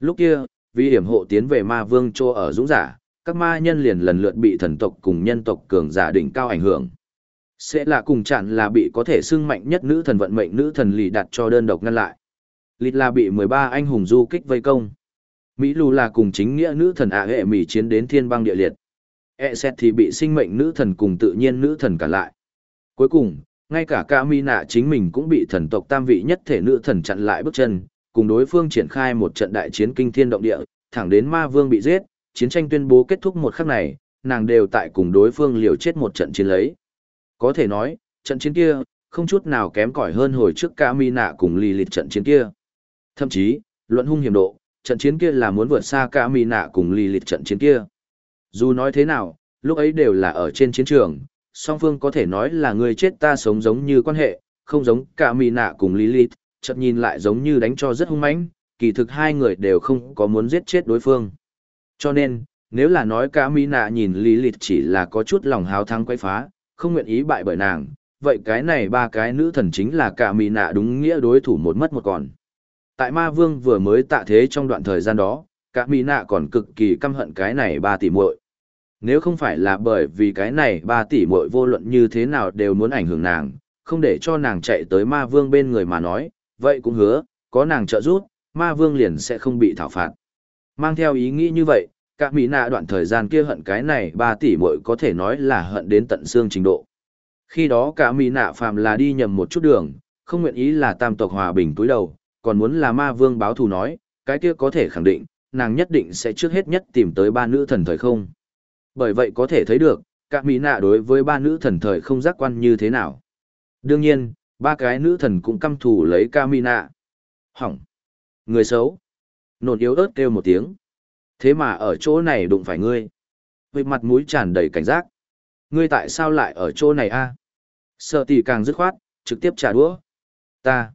Lúc kia, vì hiểm hộ tiến về ma vương trô ở dũng giả, các ma nhân liền lần lượt bị thần tộc cùng nhân tộc cường giả đỉnh cao ảnh hưởng. Sẽ là cùng chặn là bị có thể xưng mạnh nhất nữ thần vận mệnh nữ thần lì đặt cho đơn độc ngăn lại. Lịt là bị 13 anh hùng du kích vây công. Mỹ lù là cùng chính nghĩa nữ thần ạ hệ mỹ chiến đến thiên băng địa liệt. E xét thì bị sinh mệnh nữ thần cùng tự nhiên nữ thần cả lại. Cuối cùng, ngay cả ca mi nạ chính mình cũng bị thần tộc tam vị nhất thể nữ thần chặn lại bước chân, cùng đối phương triển khai một trận đại chiến kinh thiên động địa, thẳng đến ma vương bị giết, chiến tranh tuyên bố kết thúc một khắc này, nàng đều tại cùng đối phương liều chết một trận chiến lấy. Có thể nói, trận chiến kia, không chút nào kém cỏi hơn hồi trước ca mi nạ cùng lì lịt trận chiến kia. Thậm chí, luận hung hiểm độ, trận chiến kia là muốn vượt xa ca mi nạ cùng lì lịt trận chiến kia. Dù nói thế nào, lúc ấy đều là ở trên chiến trường, song phương có thể nói là người chết ta sống giống như quan hệ, không giống cả mì nạ cùng Lilith, chậm nhìn lại giống như đánh cho rất hung mãnh, kỳ thực hai người đều không có muốn giết chết đối phương. Cho nên, nếu là nói cả mì nạ nhìn Lilith chỉ là có chút lòng hào thắng quay phá, không nguyện ý bại bởi nàng, vậy cái này ba cái nữ thần chính là cả mì nạ đúng nghĩa đối thủ một mất một còn. Tại ma vương vừa mới tạ thế trong đoạn thời gian đó, cả mì nạ còn cực kỳ căm hận cái này ba tỷ muội nếu không phải là bởi vì cái này ba tỷ muội vô luận như thế nào đều muốn ảnh hưởng nàng, không để cho nàng chạy tới ma vương bên người mà nói, vậy cũng hứa, có nàng trợ giúp, ma vương liền sẽ không bị thảo phạt. Mang theo ý nghĩ như vậy, cả mỹ nạ đoạn thời gian kia hận cái này ba tỷ muội có thể nói là hận đến tận xương trình độ. Khi đó cả mỹ nạ phàm là đi nhầm một chút đường, không nguyện ý là tam tộc hòa bình túi đầu, còn muốn là ma vương báo thù nói, cái kia có thể khẳng định, nàng nhất định sẽ trước hết nhất tìm tới ba nữ thần thời không. Bởi vậy có thể thấy được, cả mỹ nạ đối với ba nữ thần thời không giác quan như thế nào. Đương nhiên, ba cái nữ thần cũng căm thù lấy ca mỹ nạ. Hỏng. Người xấu. Nột yếu ớt kêu một tiếng. Thế mà ở chỗ này đụng phải ngươi. Với mặt mũi tràn đầy cảnh giác. Ngươi tại sao lại ở chỗ này a? Sợ tỷ càng dứt khoát, trực tiếp trả đũa. Ta.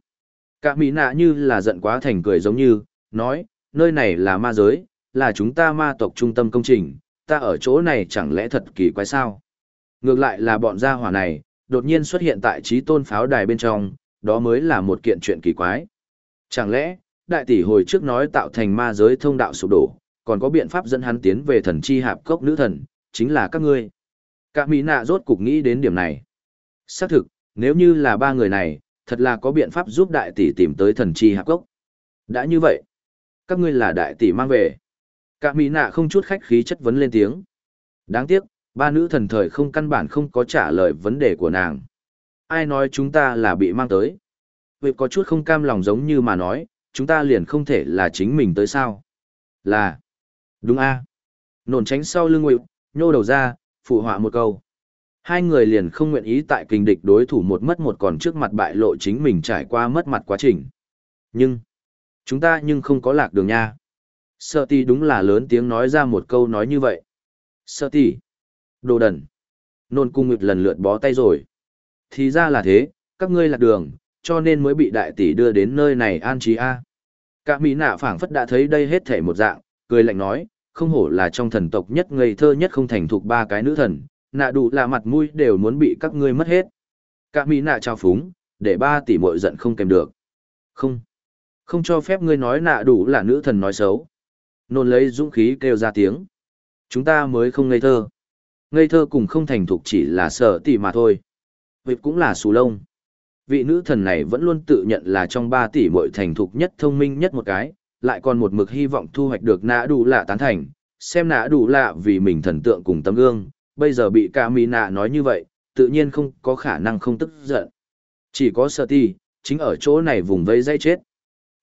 Cả mỹ nạ như là giận quá thành cười giống như, nói, nơi này là ma giới, là chúng ta ma tộc trung tâm công trình, ta ở chỗ này chẳng lẽ thật kỳ quái sao? Ngược lại là bọn gia hỏa này, đột nhiên xuất hiện tại trí tôn pháo đài bên trong, đó mới là một kiện chuyện kỳ quái. Chẳng lẽ, đại tỷ hồi trước nói tạo thành ma giới thông đạo sụp đổ, còn có biện pháp dẫn hắn tiến về thần chi hạp cốc nữ thần, chính là các ngươi. Cả Mỹ nạ rốt cục nghĩ đến điểm này. Xác thực, nếu như là ba người này, thật là có biện pháp giúp đại tỷ tìm tới thần chi hạp cốc. Đã như vậy, các ngươi là đại tỷ mang về. Cả mỹ nạ không chút khách khí chất vấn lên tiếng. Đáng tiếc, ba nữ thần thời không căn bản không có trả lời vấn đề của nàng. Ai nói chúng ta là bị mang tới? Việc có chút không cam lòng giống như mà nói, chúng ta liền không thể là chính mình tới sao? Là. Đúng a Nổn tránh sau lưng ngụy, nhô đầu ra, phụ họa một câu. Hai người liền không nguyện ý tại kinh địch đối thủ một mất một còn trước mặt bại lộ chính mình trải qua mất mặt quá trình. Nhưng, chúng ta nhưng không có lạc đường nha. Sợ tỷ đúng là lớn tiếng nói ra một câu nói như vậy. Sợ tỷ, đồ đần. Nôn cung ngực lần lượt bó tay rồi. Thì ra là thế, các ngươi lạc đường, cho nên mới bị đại tỷ đưa đến nơi này an trí a. Cả mỹ nạ phảng phất đã thấy đây hết thể một dạng, cười lạnh nói, không hổ là trong thần tộc nhất ngây thơ nhất không thành thục ba cái nữ thần, nạ đủ là mặt mũi đều muốn bị các ngươi mất hết. Cả mỹ nạ trao phúng, để ba tỷ muội giận không kèm được. Không, không cho phép ngươi nói nạ đủ là nữ thần nói xấu. Nôn lấy dũng khí kêu ra tiếng. Chúng ta mới không ngây thơ. Ngây thơ cùng không thành thục chỉ là sợ tỷ mà thôi. Việc cũng là xù lông. Vị nữ thần này vẫn luôn tự nhận là trong ba tỷ muội thành thục nhất thông minh nhất một cái, lại còn một mực hy vọng thu hoạch được nã đủ lạ tán thành, xem nã đủ lạ vì mình thần tượng cùng tấm gương, bây giờ bị ca mỹ nạ nói như vậy, tự nhiên không có khả năng không tức giận. Chỉ có sợ ti, chính ở chỗ này vùng vây dây chết.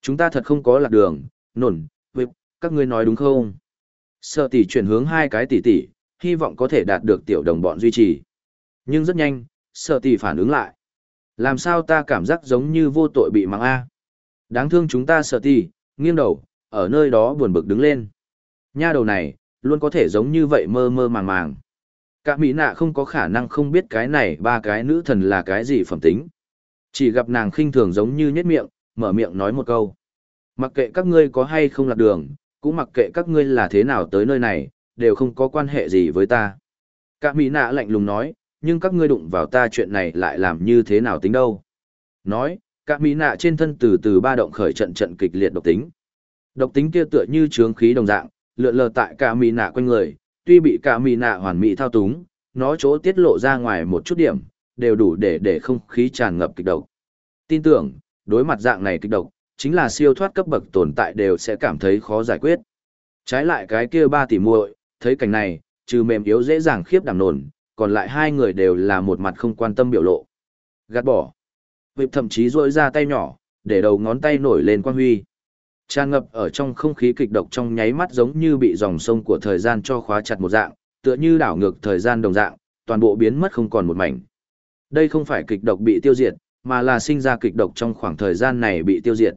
Chúng ta thật không có lạc đường, nổn, whip, các ngươi nói đúng không? Sợ tỷ chuyển hướng hai cái tỷ tỷ, hy vọng có thể đạt được tiểu đồng bọn duy trì. Nhưng rất nhanh, sợ tỷ phản ứng lại. Làm sao ta cảm giác giống như vô tội bị mắng a? Đáng thương chúng ta sợ tỷ, nghiêng đầu, ở nơi đó buồn bực đứng lên. Nha đầu này, luôn có thể giống như vậy mơ mơ màng màng. Cả mỹ nạ không có khả năng không biết cái này ba cái nữ thần là cái gì phẩm tính. Chỉ gặp nàng khinh thường giống như nhếch miệng, mở miệng nói một câu. Mặc kệ các ngươi có hay không lạc đường, cũng mặc kệ các ngươi là thế nào tới nơi này, đều không có quan hệ gì với ta. Cả mỹ nạ lạnh lùng nói, nhưng các ngươi đụng vào ta chuyện này lại làm như thế nào tính đâu. Nói, cả mỹ nạ trên thân từ từ ba động khởi trận trận kịch liệt độc tính. Độc tính kia tựa như trướng khí đồng dạng, lượn lờ tại cả mỹ nạ quanh người, tuy bị cả mỹ nạ hoàn mỹ thao túng, nó chỗ tiết lộ ra ngoài một chút điểm, đều đủ để để không khí tràn ngập kịch độc. Tin tưởng, đối mặt dạng này kịch độc, chính là siêu thoát cấp bậc tồn tại đều sẽ cảm thấy khó giải quyết. Trái lại cái kia ba tỷ muội, thấy cảnh này, trừ mềm yếu dễ dàng khiếp đảm nổn, còn lại hai người đều là một mặt không quan tâm biểu lộ. Gạt bỏ. Vịp thậm chí rôi ra tay nhỏ, để đầu ngón tay nổi lên quang huy. Tràn ngập ở trong không khí kịch độc trong nháy mắt giống như bị dòng sông của thời gian cho khóa chặt một dạng, tựa như đảo ngược thời gian đồng dạng, toàn bộ biến mất không còn một mảnh. Đây không phải kịch độc bị tiêu diệt, mà là sinh ra kịch độc trong khoảng thời gian này bị tiêu diệt.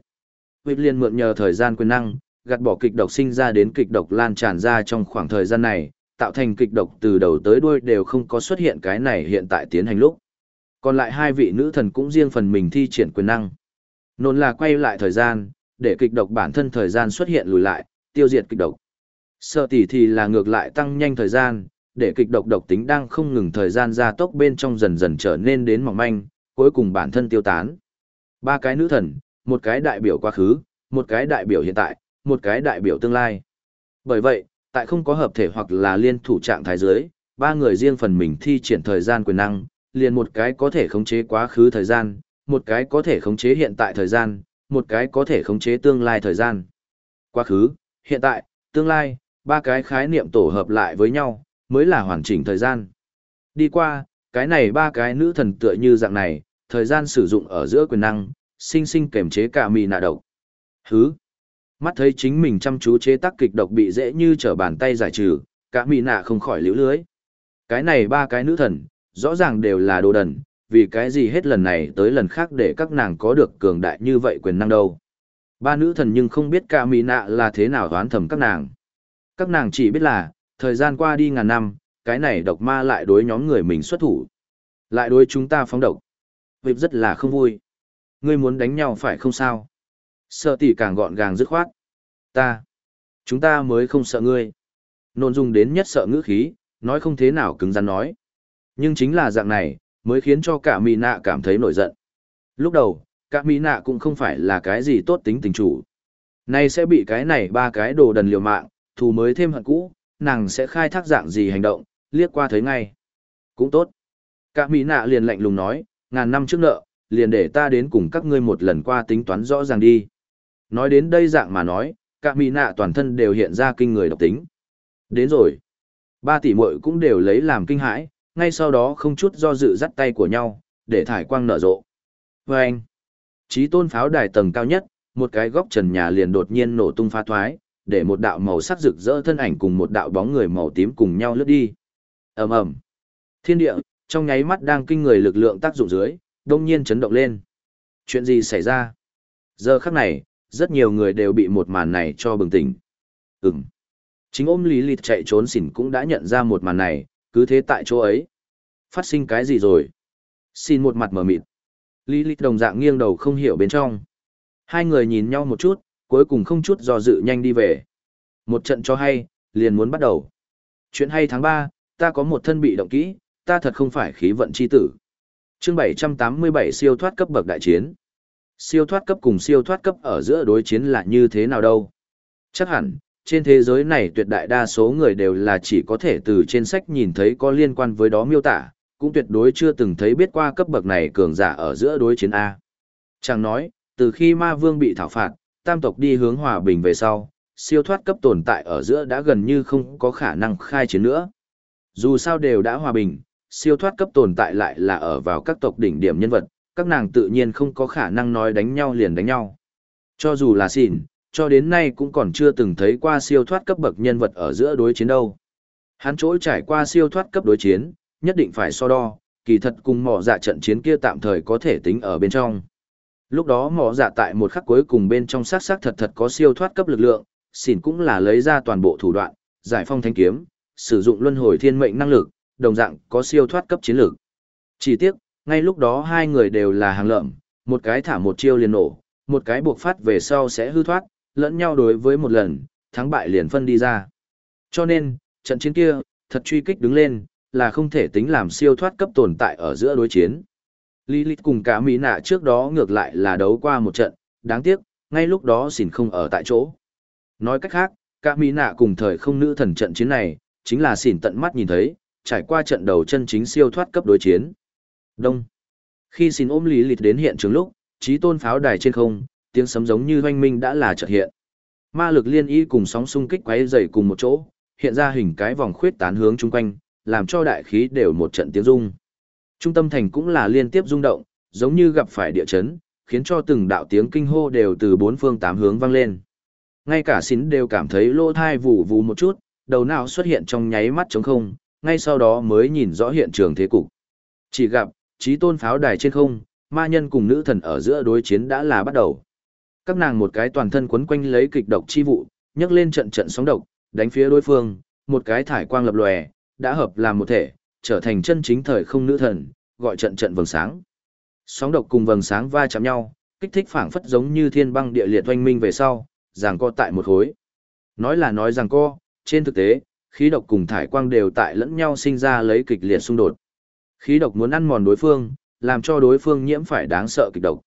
Vịp liền mượn nhờ thời gian quyền năng, gạt bỏ kịch độc sinh ra đến kịch độc lan tràn ra trong khoảng thời gian này, tạo thành kịch độc từ đầu tới đuôi đều không có xuất hiện cái này hiện tại tiến hành lúc. Còn lại hai vị nữ thần cũng riêng phần mình thi triển quyền năng. Nôn là quay lại thời gian, để kịch độc bản thân thời gian xuất hiện lùi lại, tiêu diệt kịch độc. Sợ tỷ thì là ngược lại tăng nhanh thời gian, để kịch độc độc tính đang không ngừng thời gian gia tốc bên trong dần dần trở nên đến mỏng manh, cuối cùng bản thân tiêu tán. Ba cái nữ thần, một cái đại biểu quá khứ, một cái đại biểu hiện tại, một cái đại biểu tương lai. Bởi vậy, tại không có hợp thể hoặc là liên thủ trạng thái giới, ba người riêng phần mình thi triển thời gian quyền năng, liền một cái có thể khống chế quá khứ thời gian, một cái có thể khống chế hiện tại thời gian, một cái có thể khống chế tương lai thời gian. Quá khứ, hiện tại, tương lai, ba cái khái niệm tổ hợp lại với nhau, mới là hoàn chỉnh thời gian. Đi qua, cái này ba cái nữ thần tựa như dạng này, thời gian sử dụng ở giữa quyền năng, sinh sinh kềm chế cả mì nạ độc. Hứ. Mắt thấy chính mình chăm chú chế tác kịch độc bị dễ như trở bàn tay giải trừ, cả mì nạ không khỏi liễu lưới. Cái này ba cái nữ thần, rõ ràng đều là đồ đần, vì cái gì hết lần này tới lần khác để các nàng có được cường đại như vậy quyền năng đâu. Ba nữ thần nhưng không biết cả mì nạ là thế nào đoán thầm các nàng. Các nàng chỉ biết là, thời gian qua đi ngàn năm, cái này độc ma lại đối nhóm người mình xuất thủ. Lại đối chúng ta phóng độc. Vịp rất là không vui. Ngươi muốn đánh nhau phải không sao? Sợ tỷ càng gọn gàng dứt khoát. Ta. Chúng ta mới không sợ ngươi. Nôn dung đến nhất sợ ngữ khí, nói không thế nào cứng rắn nói. Nhưng chính là dạng này, mới khiến cho cả mỹ nạ cảm thấy nổi giận. Lúc đầu, cả mỹ nạ cũng không phải là cái gì tốt tính tình chủ. Nay sẽ bị cái này ba cái đồ đần liều mạng, thù mới thêm hận cũ, nàng sẽ khai thác dạng gì hành động, liếc qua thấy ngay. Cũng tốt. Cả mỹ nạ liền lạnh lùng nói, ngàn năm trước nợ, liền để ta đến cùng các ngươi một lần qua tính toán rõ ràng đi. Nói đến đây dạng mà nói, cả mỹ nạ toàn thân đều hiện ra kinh người độc tính. Đến rồi. Ba tỷ muội cũng đều lấy làm kinh hãi, ngay sau đó không chút do dự dắt tay của nhau, để thải quang nở rộ. Và anh, trí tôn pháo đài tầng cao nhất, một cái góc trần nhà liền đột nhiên nổ tung phá thoái, để một đạo màu sắc rực rỡ thân ảnh cùng một đạo bóng người màu tím cùng nhau lướt đi. ầm ầm, Thiên địa, trong nháy mắt đang kinh người lực lượng tác dụng dưới, đông nhiên chấn động lên. Chuyện gì xảy ra? Giờ khắc này, rất nhiều người đều bị một màn này cho bừng tỉnh. Ừm. Chính ôm lý lịt chạy trốn xỉn cũng đã nhận ra một màn này, cứ thế tại chỗ ấy. Phát sinh cái gì rồi? Xin một mặt mở mịt. Lý lịch đồng dạng nghiêng đầu không hiểu bên trong. Hai người nhìn nhau một chút, cuối cùng không chút do dự nhanh đi về. Một trận cho hay, liền muốn bắt đầu. Chuyện hay tháng 3, ta có một thân bị động kỹ, ta thật không phải khí vận chi tử. Chương 787 siêu thoát cấp bậc đại chiến. Siêu thoát cấp cùng siêu thoát cấp ở giữa đối chiến là như thế nào đâu? Chắc hẳn, trên thế giới này tuyệt đại đa số người đều là chỉ có thể từ trên sách nhìn thấy có liên quan với đó miêu tả, cũng tuyệt đối chưa từng thấy biết qua cấp bậc này cường giả ở giữa đối chiến A. chàng nói, từ khi ma vương bị thảo phạt, tam tộc đi hướng hòa bình về sau, siêu thoát cấp tồn tại ở giữa đã gần như không có khả năng khai chiến nữa. Dù sao đều đã hòa bình, siêu thoát cấp tồn tại lại là ở vào các tộc đỉnh điểm nhân vật, các nàng tự nhiên không có khả năng nói đánh nhau liền đánh nhau. Cho dù là xỉn, cho đến nay cũng còn chưa từng thấy qua siêu thoát cấp bậc nhân vật ở giữa đối chiến đâu. Hắn chỗ trải qua siêu thoát cấp đối chiến, nhất định phải so đo, kỳ thật cùng mỏ dạ trận chiến kia tạm thời có thể tính ở bên trong. Lúc đó mỏ dạ tại một khắc cuối cùng bên trong sát sát thật thật có siêu thoát cấp lực lượng, xỉn cũng là lấy ra toàn bộ thủ đoạn, giải phong thanh kiếm, sử dụng luân hồi thiên mệnh năng lực, đồng dạng có siêu thoát cấp chiến lược. Chỉ tiếc, ngay lúc đó hai người đều là hàng lợm, một cái thả một chiêu liền nổ, một cái buộc phát về sau sẽ hư thoát, lẫn nhau đối với một lần, thắng bại liền phân đi ra. Cho nên, trận chiến kia, thật truy kích đứng lên, là không thể tính làm siêu thoát cấp tồn tại ở giữa đối chiến. Lilith cùng cả Mỹ nạ trước đó ngược lại là đấu qua một trận, đáng tiếc, ngay lúc đó xỉn không ở tại chỗ. Nói cách khác, cả Mỹ nạ cùng thời không nữ thần trận chiến này, chính là xỉn tận mắt nhìn thấy, trải qua trận đầu chân chính siêu thoát cấp đối chiến. Đông. Khi xin ôm lý đến hiện trường lúc, trí tôn pháo đài trên không, tiếng sấm giống như hoanh minh đã là chợt hiện. Ma lực liên y cùng sóng xung kích quấy dày cùng một chỗ, hiện ra hình cái vòng khuyết tán hướng chung quanh, làm cho đại khí đều một trận tiếng rung. Trung tâm thành cũng là liên tiếp rung động, giống như gặp phải địa chấn, khiến cho từng đạo tiếng kinh hô đều từ bốn phương tám hướng vang lên. Ngay cả xín đều cảm thấy lỗ thai vù vù một chút, đầu não xuất hiện trong nháy mắt trống không, ngay sau đó mới nhìn rõ hiện trường thế cục. Chỉ gặp, trí tôn pháo đài trên không, ma nhân cùng nữ thần ở giữa đối chiến đã là bắt đầu. Các nàng một cái toàn thân quấn quanh lấy kịch độc chi vụ, nhấc lên trận trận sóng độc, đánh phía đối phương, một cái thải quang lập lòe, đã hợp làm một thể, trở thành chân chính thời không nữ thần, gọi trận trận vầng sáng. Sóng độc cùng vầng sáng va chạm nhau, kích thích phảng phất giống như thiên băng địa liệt oanh minh về sau, giằng co tại một khối. Nói là nói giằng co, trên thực tế, khí độc cùng thải quang đều tại lẫn nhau sinh ra lấy kịch liệt xung đột. Khí độc muốn ăn mòn đối phương, làm cho đối phương nhiễm phải đáng sợ kịch độc.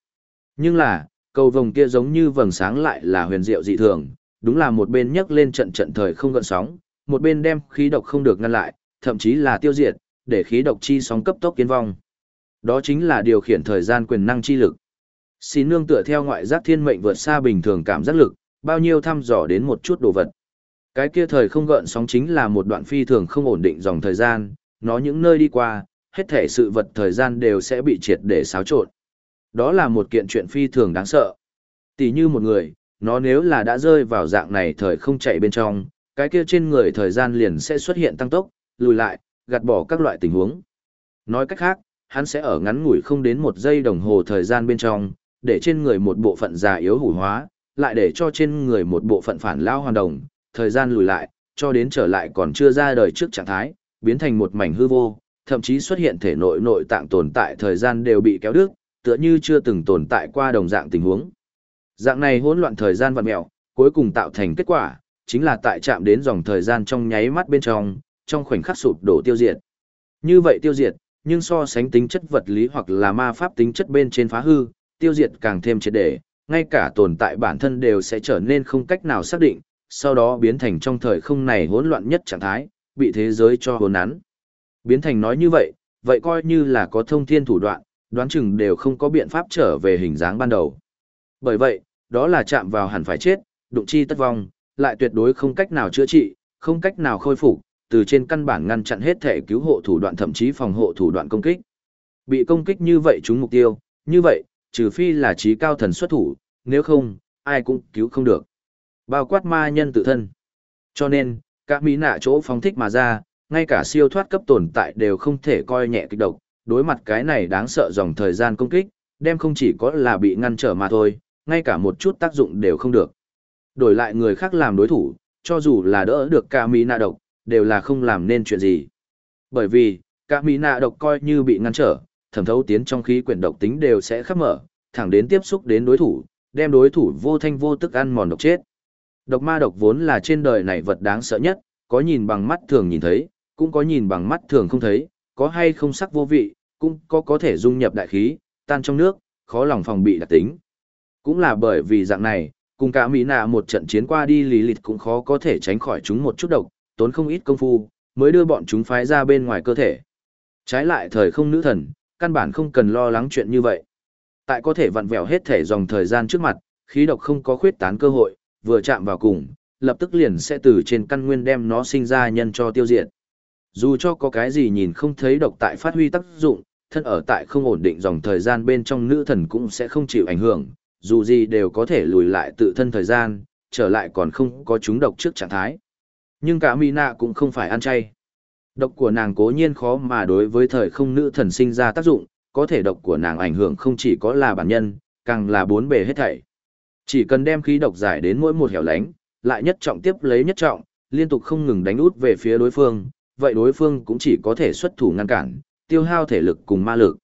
Nhưng là, cầu vồng kia giống như vầng sáng lại là huyền diệu dị thường, đúng là một bên nhấc lên trận trận thời không gợn sóng, một bên đem khí độc không được ngăn lại, thậm chí là tiêu diệt, để khí độc chi sóng cấp tốc kiến vong. Đó chính là điều khiển thời gian quyền năng chi lực. Xin nương tựa theo ngoại giác thiên mệnh vượt xa bình thường cảm giác lực, bao nhiêu thăm dò đến một chút đồ vật. Cái kia thời không gợn sóng chính là một đoạn phi thường không ổn định dòng thời gian, nó những nơi đi qua, hết thể sự vật thời gian đều sẽ bị triệt để xáo trộn. Đó là một kiện chuyện phi thường đáng sợ. Tỷ như một người, nó nếu là đã rơi vào dạng này thời không chạy bên trong, cái kia trên người thời gian liền sẽ xuất hiện tăng tốc, lùi lại, gạt bỏ các loại tình huống. Nói cách khác, hắn sẽ ở ngắn ngủi không đến một giây đồng hồ thời gian bên trong, để trên người một bộ phận già yếu hủ hóa, lại để cho trên người một bộ phận phản lao hoàn đồng, thời gian lùi lại, cho đến trở lại còn chưa ra đời trước trạng thái, biến thành một mảnh hư vô, thậm chí xuất hiện thể nội nội tạng tồn tại thời gian đều bị kéo đứt, tựa như chưa từng tồn tại qua đồng dạng tình huống. Dạng này hỗn loạn thời gian vặn mèo, cuối cùng tạo thành kết quả, chính là tại chạm đến dòng thời gian trong nháy mắt bên trong, trong khoảnh khắc sụp đổ tiêu diệt. Như vậy tiêu diệt, nhưng so sánh tính chất vật lý hoặc là ma pháp tính chất bên trên phá hư, tiêu diệt càng thêm triệt để, ngay cả tồn tại bản thân đều sẽ trở nên không cách nào xác định, sau đó biến thành trong thời không này hỗn loạn nhất trạng thái, bị thế giới cho hồn nắn. Biến thành nói như vậy, vậy coi như là có thông thiên thủ đoạn, đoán chừng đều không có biện pháp trở về hình dáng ban đầu. Bởi vậy, đó là chạm vào hẳn phải chết, đụng chi tất vong, lại tuyệt đối không cách nào chữa trị, không cách nào khôi phục, từ trên căn bản ngăn chặn hết thể cứu hộ thủ đoạn thậm chí phòng hộ thủ đoạn công kích. Bị công kích như vậy chúng mục tiêu, như vậy, trừ phi là trí cao thần xuất thủ, nếu không, ai cũng cứu không được. Bao quát ma nhân tự thân. Cho nên, các mỹ nạ chỗ phóng thích mà ra, ngay cả siêu thoát cấp tồn tại đều không thể coi nhẹ kịch độc, đối mặt cái này đáng sợ dòng thời gian công kích, đem không chỉ có là bị ngăn trở mà thôi, ngay cả một chút tác dụng đều không được. Đổi lại người khác làm đối thủ, cho dù là đỡ được cả mỹ nạ độc, đều là không làm nên chuyện gì. Bởi vì, cả mỹ nạ độc coi như bị ngăn trở, thẩm thấu tiến trong khí quyển độc tính đều sẽ khắp mở, thẳng đến tiếp xúc đến đối thủ, đem đối thủ vô thanh vô tức ăn mòn độc chết. Độc ma độc vốn là trên đời này vật đáng sợ nhất, có nhìn bằng mắt thường nhìn thấy, cũng có nhìn bằng mắt thường không thấy, có hay không sắc vô vị, cũng có có thể dung nhập đại khí, tan trong nước, khó lòng phòng bị đặc tính. Cũng là bởi vì dạng này, cùng cả Mỹ nạ một trận chiến qua đi lý lịch cũng khó có thể tránh khỏi chúng một chút độc, tốn không ít công phu, mới đưa bọn chúng phái ra bên ngoài cơ thể. Trái lại thời không nữ thần, căn bản không cần lo lắng chuyện như vậy. Tại có thể vặn vẹo hết thể dòng thời gian trước mặt, khí độc không có khuyết tán cơ hội, vừa chạm vào cùng, lập tức liền sẽ từ trên căn nguyên đem nó sinh ra nhân cho tiêu diệt. Dù cho có cái gì nhìn không thấy độc tại phát huy tác dụng, thân ở tại không ổn định dòng thời gian bên trong nữ thần cũng sẽ không chịu ảnh hưởng, dù gì đều có thể lùi lại tự thân thời gian, trở lại còn không có chúng độc trước trạng thái. Nhưng cả Mina cũng không phải ăn chay. Độc của nàng cố nhiên khó mà đối với thời không nữ thần sinh ra tác dụng, có thể độc của nàng ảnh hưởng không chỉ có là bản nhân, càng là bốn bề hết thảy. Chỉ cần đem khí độc giải đến mỗi một hẻo lánh, lại nhất trọng tiếp lấy nhất trọng, liên tục không ngừng đánh út về phía đối phương, vậy đối phương cũng chỉ có thể xuất thủ ngăn cản, tiêu hao thể lực cùng ma lực.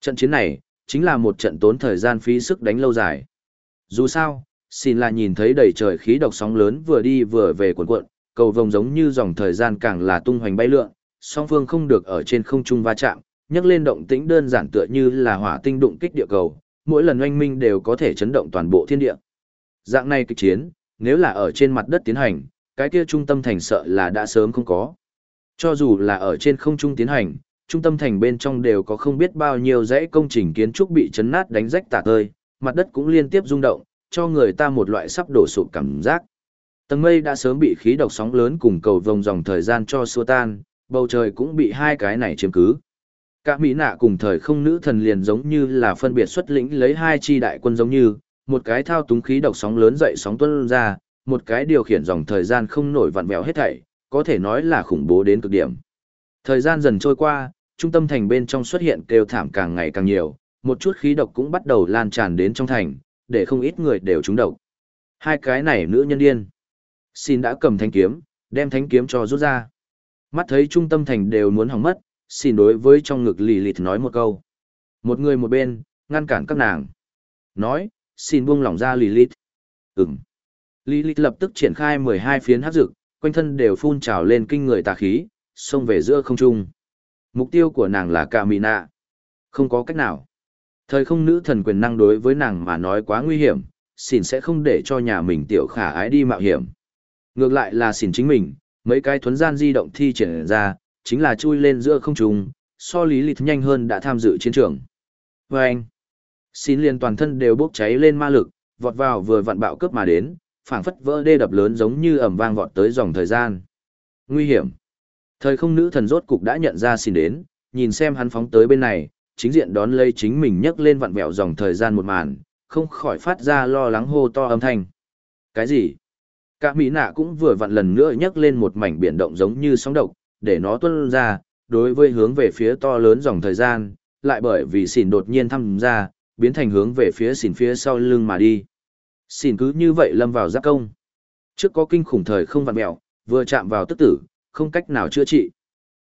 Trận chiến này, chính là một trận tốn thời gian phí sức đánh lâu dài. Dù sao, xin là nhìn thấy đầy trời khí độc sóng lớn vừa đi vừa về cuộn cuộn, cầu vồng giống như dòng thời gian càng là tung hoành bay lượn, song phương không được ở trên không trung va chạm, nhấc lên động tĩnh đơn giản tựa như là hỏa tinh đụng kích địa cầu, mỗi lần oanh minh đều có thể chấn động toàn bộ thiên địa. Dạng này kịch chiến, nếu là ở trên mặt đất tiến hành, cái kia trung tâm thành sợ là đã sớm không có. Cho dù là ở trên không trung tiến hành, trung tâm thành bên trong đều có không biết bao nhiêu dãy công trình kiến trúc bị chấn nát đánh rách tả tơi, mặt đất cũng liên tiếp rung động, cho người ta một loại sắp đổ sụp cảm giác. Tầng mây đã sớm bị khí độc sóng lớn cùng cầu vòng dòng thời gian cho xua tan, bầu trời cũng bị hai cái này chiếm cứ. Cả Mỹ nạ cùng thời không nữ thần liền giống như là phân biệt xuất lĩnh lấy hai chi đại quân giống như, một cái thao túng khí độc sóng lớn dậy sóng tuân ra, một cái điều khiển dòng thời gian không nổi vặn vẹo hết thảy, có thể nói là khủng bố đến cực điểm. Thời gian dần trôi qua, trung tâm thành bên trong xuất hiện kêu thảm càng ngày càng nhiều, một chút khí độc cũng bắt đầu lan tràn đến trong thành, để không ít người đều trúng độc. Hai cái này nữ nhân điên. Xin đã cầm thanh kiếm, đem thanh kiếm cho rút ra. Mắt thấy trung tâm thành đều muốn hỏng mất, xin đối với trong ngực lì lịt nói một câu. Một người một bên, ngăn cản các nàng. Nói, xin buông lỏng ra lì lịt. Ừm. Lì lịt lập tức triển khai 12 phiến hắc dực, quanh thân đều phun trào lên kinh người tà khí, xông về giữa không trung. Mục tiêu của nàng là cả mì nạ. Không có cách nào. Thời không nữ thần quyền năng đối với nàng mà nói quá nguy hiểm, xỉn sẽ không để cho nhà mình tiểu khả ái đi mạo hiểm. Ngược lại là xỉn chính mình, mấy cái thuấn gian di động thi triển ra, chính là chui lên giữa không trung, so lý lịch nhanh hơn đã tham dự chiến trường. Và anh, xin liền toàn thân đều bốc cháy lên ma lực, vọt vào vừa vặn bạo cướp mà đến, phảng phất vỡ đê đập lớn giống như ầm vang vọt tới dòng thời gian. Nguy hiểm. Thời không nữ thần rốt cục đã nhận ra xin đến, nhìn xem hắn phóng tới bên này, chính diện đón lấy chính mình nhấc lên vặn vẹo dòng thời gian một màn, không khỏi phát ra lo lắng hô to âm thanh. Cái gì? Cả Mỹ nạ cũng vừa vặn lần nữa nhấc lên một mảnh biển động giống như sóng độc, để nó tuôn ra, đối với hướng về phía to lớn dòng thời gian, lại bởi vì xỉn đột nhiên thăm ra, biến thành hướng về phía xỉn phía sau lưng mà đi. Xỉn cứ như vậy lâm vào giáp công. Trước có kinh khủng thời không vặn mẹo, vừa chạm vào tức tử, không cách nào chữa trị.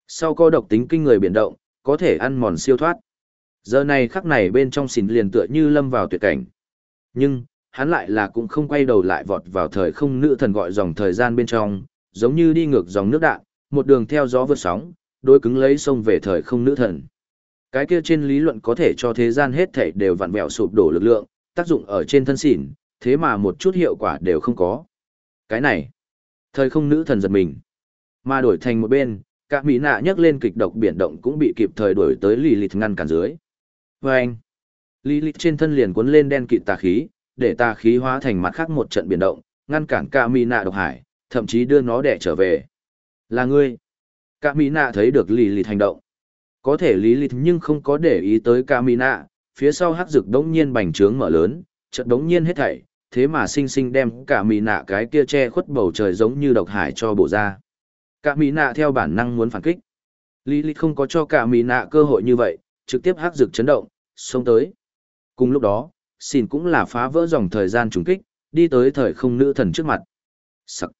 Sau có độc tính kinh người biển động, có thể ăn mòn siêu thoát. Giờ này khắc này bên trong xỉn liền tựa như lâm vào tuyệt cảnh. Nhưng, hắn lại là cũng không quay đầu lại vọt vào thời không nữ thần gọi dòng thời gian bên trong, giống như đi ngược dòng nước đạn, một đường theo gió vượt sóng, đối cứng lấy sông về thời không nữ thần. Cái kia trên lý luận có thể cho thế gian hết thảy đều vặn vẹo sụp đổ lực lượng, tác dụng ở trên thân xỉn, thế mà một chút hiệu quả đều không có. Cái này, thời không nữ thần giật mình. Mà đổi thành một bên, cả mỹ nạ nhấc lên kịch độc biển động cũng bị kịp thời đổi tới lì lịt ngăn cản dưới. Và anh, lì lịt trên thân liền cuốn lên đen kịt tà khí, để tà khí hóa thành mặt khác một trận biển động, ngăn cản cả mỹ nạ độc hải, thậm chí đưa nó đẻ trở về. Là ngươi. Cả mỹ nạ thấy được lì lịt hành động. Có thể lý lịt nhưng không có để ý tới cả mỹ nạ, phía sau hắc rực đống nhiên bành trướng mở lớn, chợt đống nhiên hết thảy, thế mà sinh sinh đem cả mỹ nạ cái kia che khuất bầu trời giống như độc hải cho bổ ra. Cả mỹ nạ theo bản năng muốn phản kích. Lý Lý không có cho cả mỹ nạ cơ hội như vậy, trực tiếp hắc rực chấn động, xông tới. Cùng lúc đó, xin cũng là phá vỡ dòng thời gian trùng kích, đi tới thời không nữ thần trước mặt. Sắc.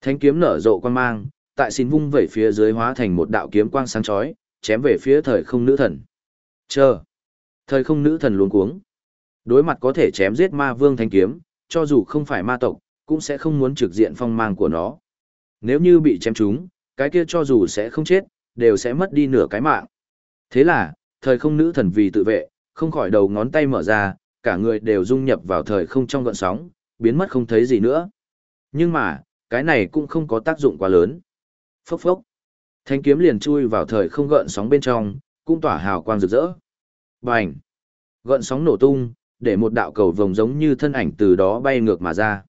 Thánh kiếm nở rộ quan mang, tại xin vung về phía dưới hóa thành một đạo kiếm quang sáng chói, chém về phía thời không nữ thần. Chờ. Thời không nữ thần luống cuống. Đối mặt có thể chém giết ma vương thanh kiếm, cho dù không phải ma tộc, cũng sẽ không muốn trực diện phong mang của nó. Nếu như bị chém trúng, cái kia cho dù sẽ không chết, đều sẽ mất đi nửa cái mạng. Thế là, thời không nữ thần vì tự vệ, không khỏi đầu ngón tay mở ra, cả người đều dung nhập vào thời không trong gợn sóng, biến mất không thấy gì nữa. Nhưng mà, cái này cũng không có tác dụng quá lớn. Phốc phốc. Thanh kiếm liền chui vào thời không gợn sóng bên trong, cũng tỏa hào quang rực rỡ. Bành. Gợn sóng nổ tung, để một đạo cầu vồng giống như thân ảnh từ đó bay ngược mà ra.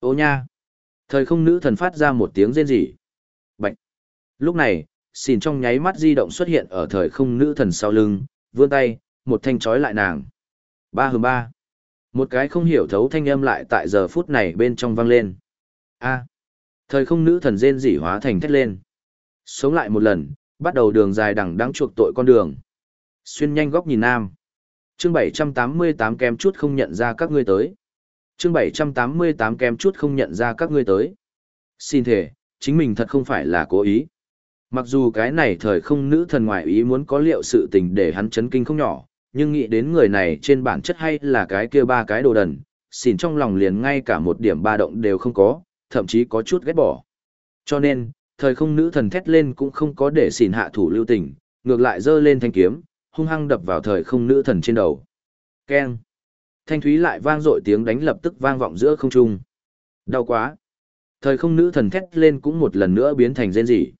Ô nha! Thời không nữ thần phát ra một tiếng rên rỉ. Bạch! Lúc này, xìn trong nháy mắt di động xuất hiện ở thời không nữ thần sau lưng, vươn tay, một thanh chói lại nàng. Ba hừng ba. Một cái không hiểu thấu thanh âm lại tại giờ phút này bên trong vang lên. A. Thời không nữ thần rên rỉ hóa thành thét lên. Sống lại một lần, bắt đầu đường dài đằng đắng chuộc tội con đường. Xuyên nhanh góc nhìn nam. Chương 788 kem chút không nhận ra các ngươi tới. Chương 788 kem chút không nhận ra các ngươi tới. Xin thể, chính mình thật không phải là cố ý. Mặc dù cái này thời không nữ thần ngoại ý muốn có liệu sự tình để hắn chấn kinh không nhỏ, nhưng nghĩ đến người này trên bản chất hay là cái kia ba cái đồ đần, xin trong lòng liền ngay cả một điểm ba động đều không có, thậm chí có chút ghét bỏ. Cho nên, thời không nữ thần thét lên cũng không có để xỉn hạ thủ lưu tình, ngược lại dơ lên thanh kiếm, hung hăng đập vào thời không nữ thần trên đầu. Keng. Thanh thúy lại vang dội tiếng đánh lập tức vang vọng giữa không trung. Đau quá. Thời không nữ thần thét lên cũng một lần nữa biến thành rên rỉ.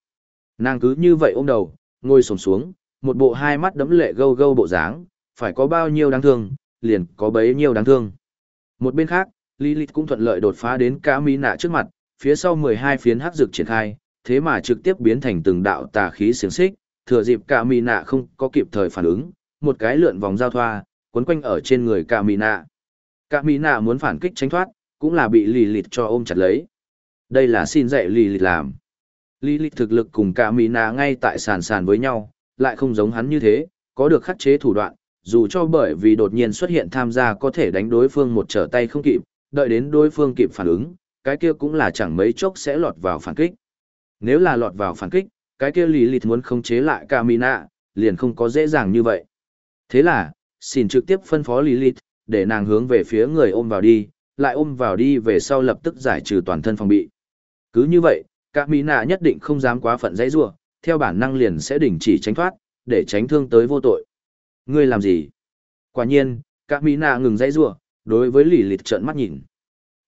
Nàng cứ như vậy ôm đầu, ngồi xổm xuống, một bộ hai mắt đấm lệ gâu gâu bộ dáng, phải có bao nhiêu đáng thương, liền có bấy nhiêu đáng thương. Một bên khác, Lilith cũng thuận lợi đột phá đến cá mỹ nạ trước mặt, phía sau 12 phiến hắc dược triển khai, thế mà trực tiếp biến thành từng đạo tà khí xiềng xích, thừa dịp cả mì nạ không có kịp thời phản ứng, một cái lượn vòng giao thoa, quấn quanh ở trên người cả mì nạ. Cả mì nạ muốn phản kích tránh thoát, cũng là bị Lilith cho ôm chặt lấy. Đây là xin dạy Lịt làm. Lilith thực lực cùng cả mì nạ ngay tại sàn sàn với nhau, lại không giống hắn như thế, có được khắc chế thủ đoạn, dù cho bởi vì đột nhiên xuất hiện tham gia có thể đánh đối phương một trở tay không kịp, đợi đến đối phương kịp phản ứng, cái kia cũng là chẳng mấy chốc sẽ lọt vào phản kích. Nếu là lọt vào phản kích, cái kia lý lịt muốn khống chế lại Camina, liền không có dễ dàng như vậy. Thế là, xin trực tiếp phân phó Lilith, để nàng hướng về phía người ôm vào đi, lại ôm vào đi về sau lập tức giải trừ toàn thân phòng bị. Cứ như vậy, Camina nhất định không dám quá phận dãy giụa theo bản năng liền sẽ đình chỉ tránh thoát, để tránh thương tới vô tội. Ngươi làm gì? Quả nhiên, Camina ngừng dãy giụa đối với Lilith trợn mắt nhìn.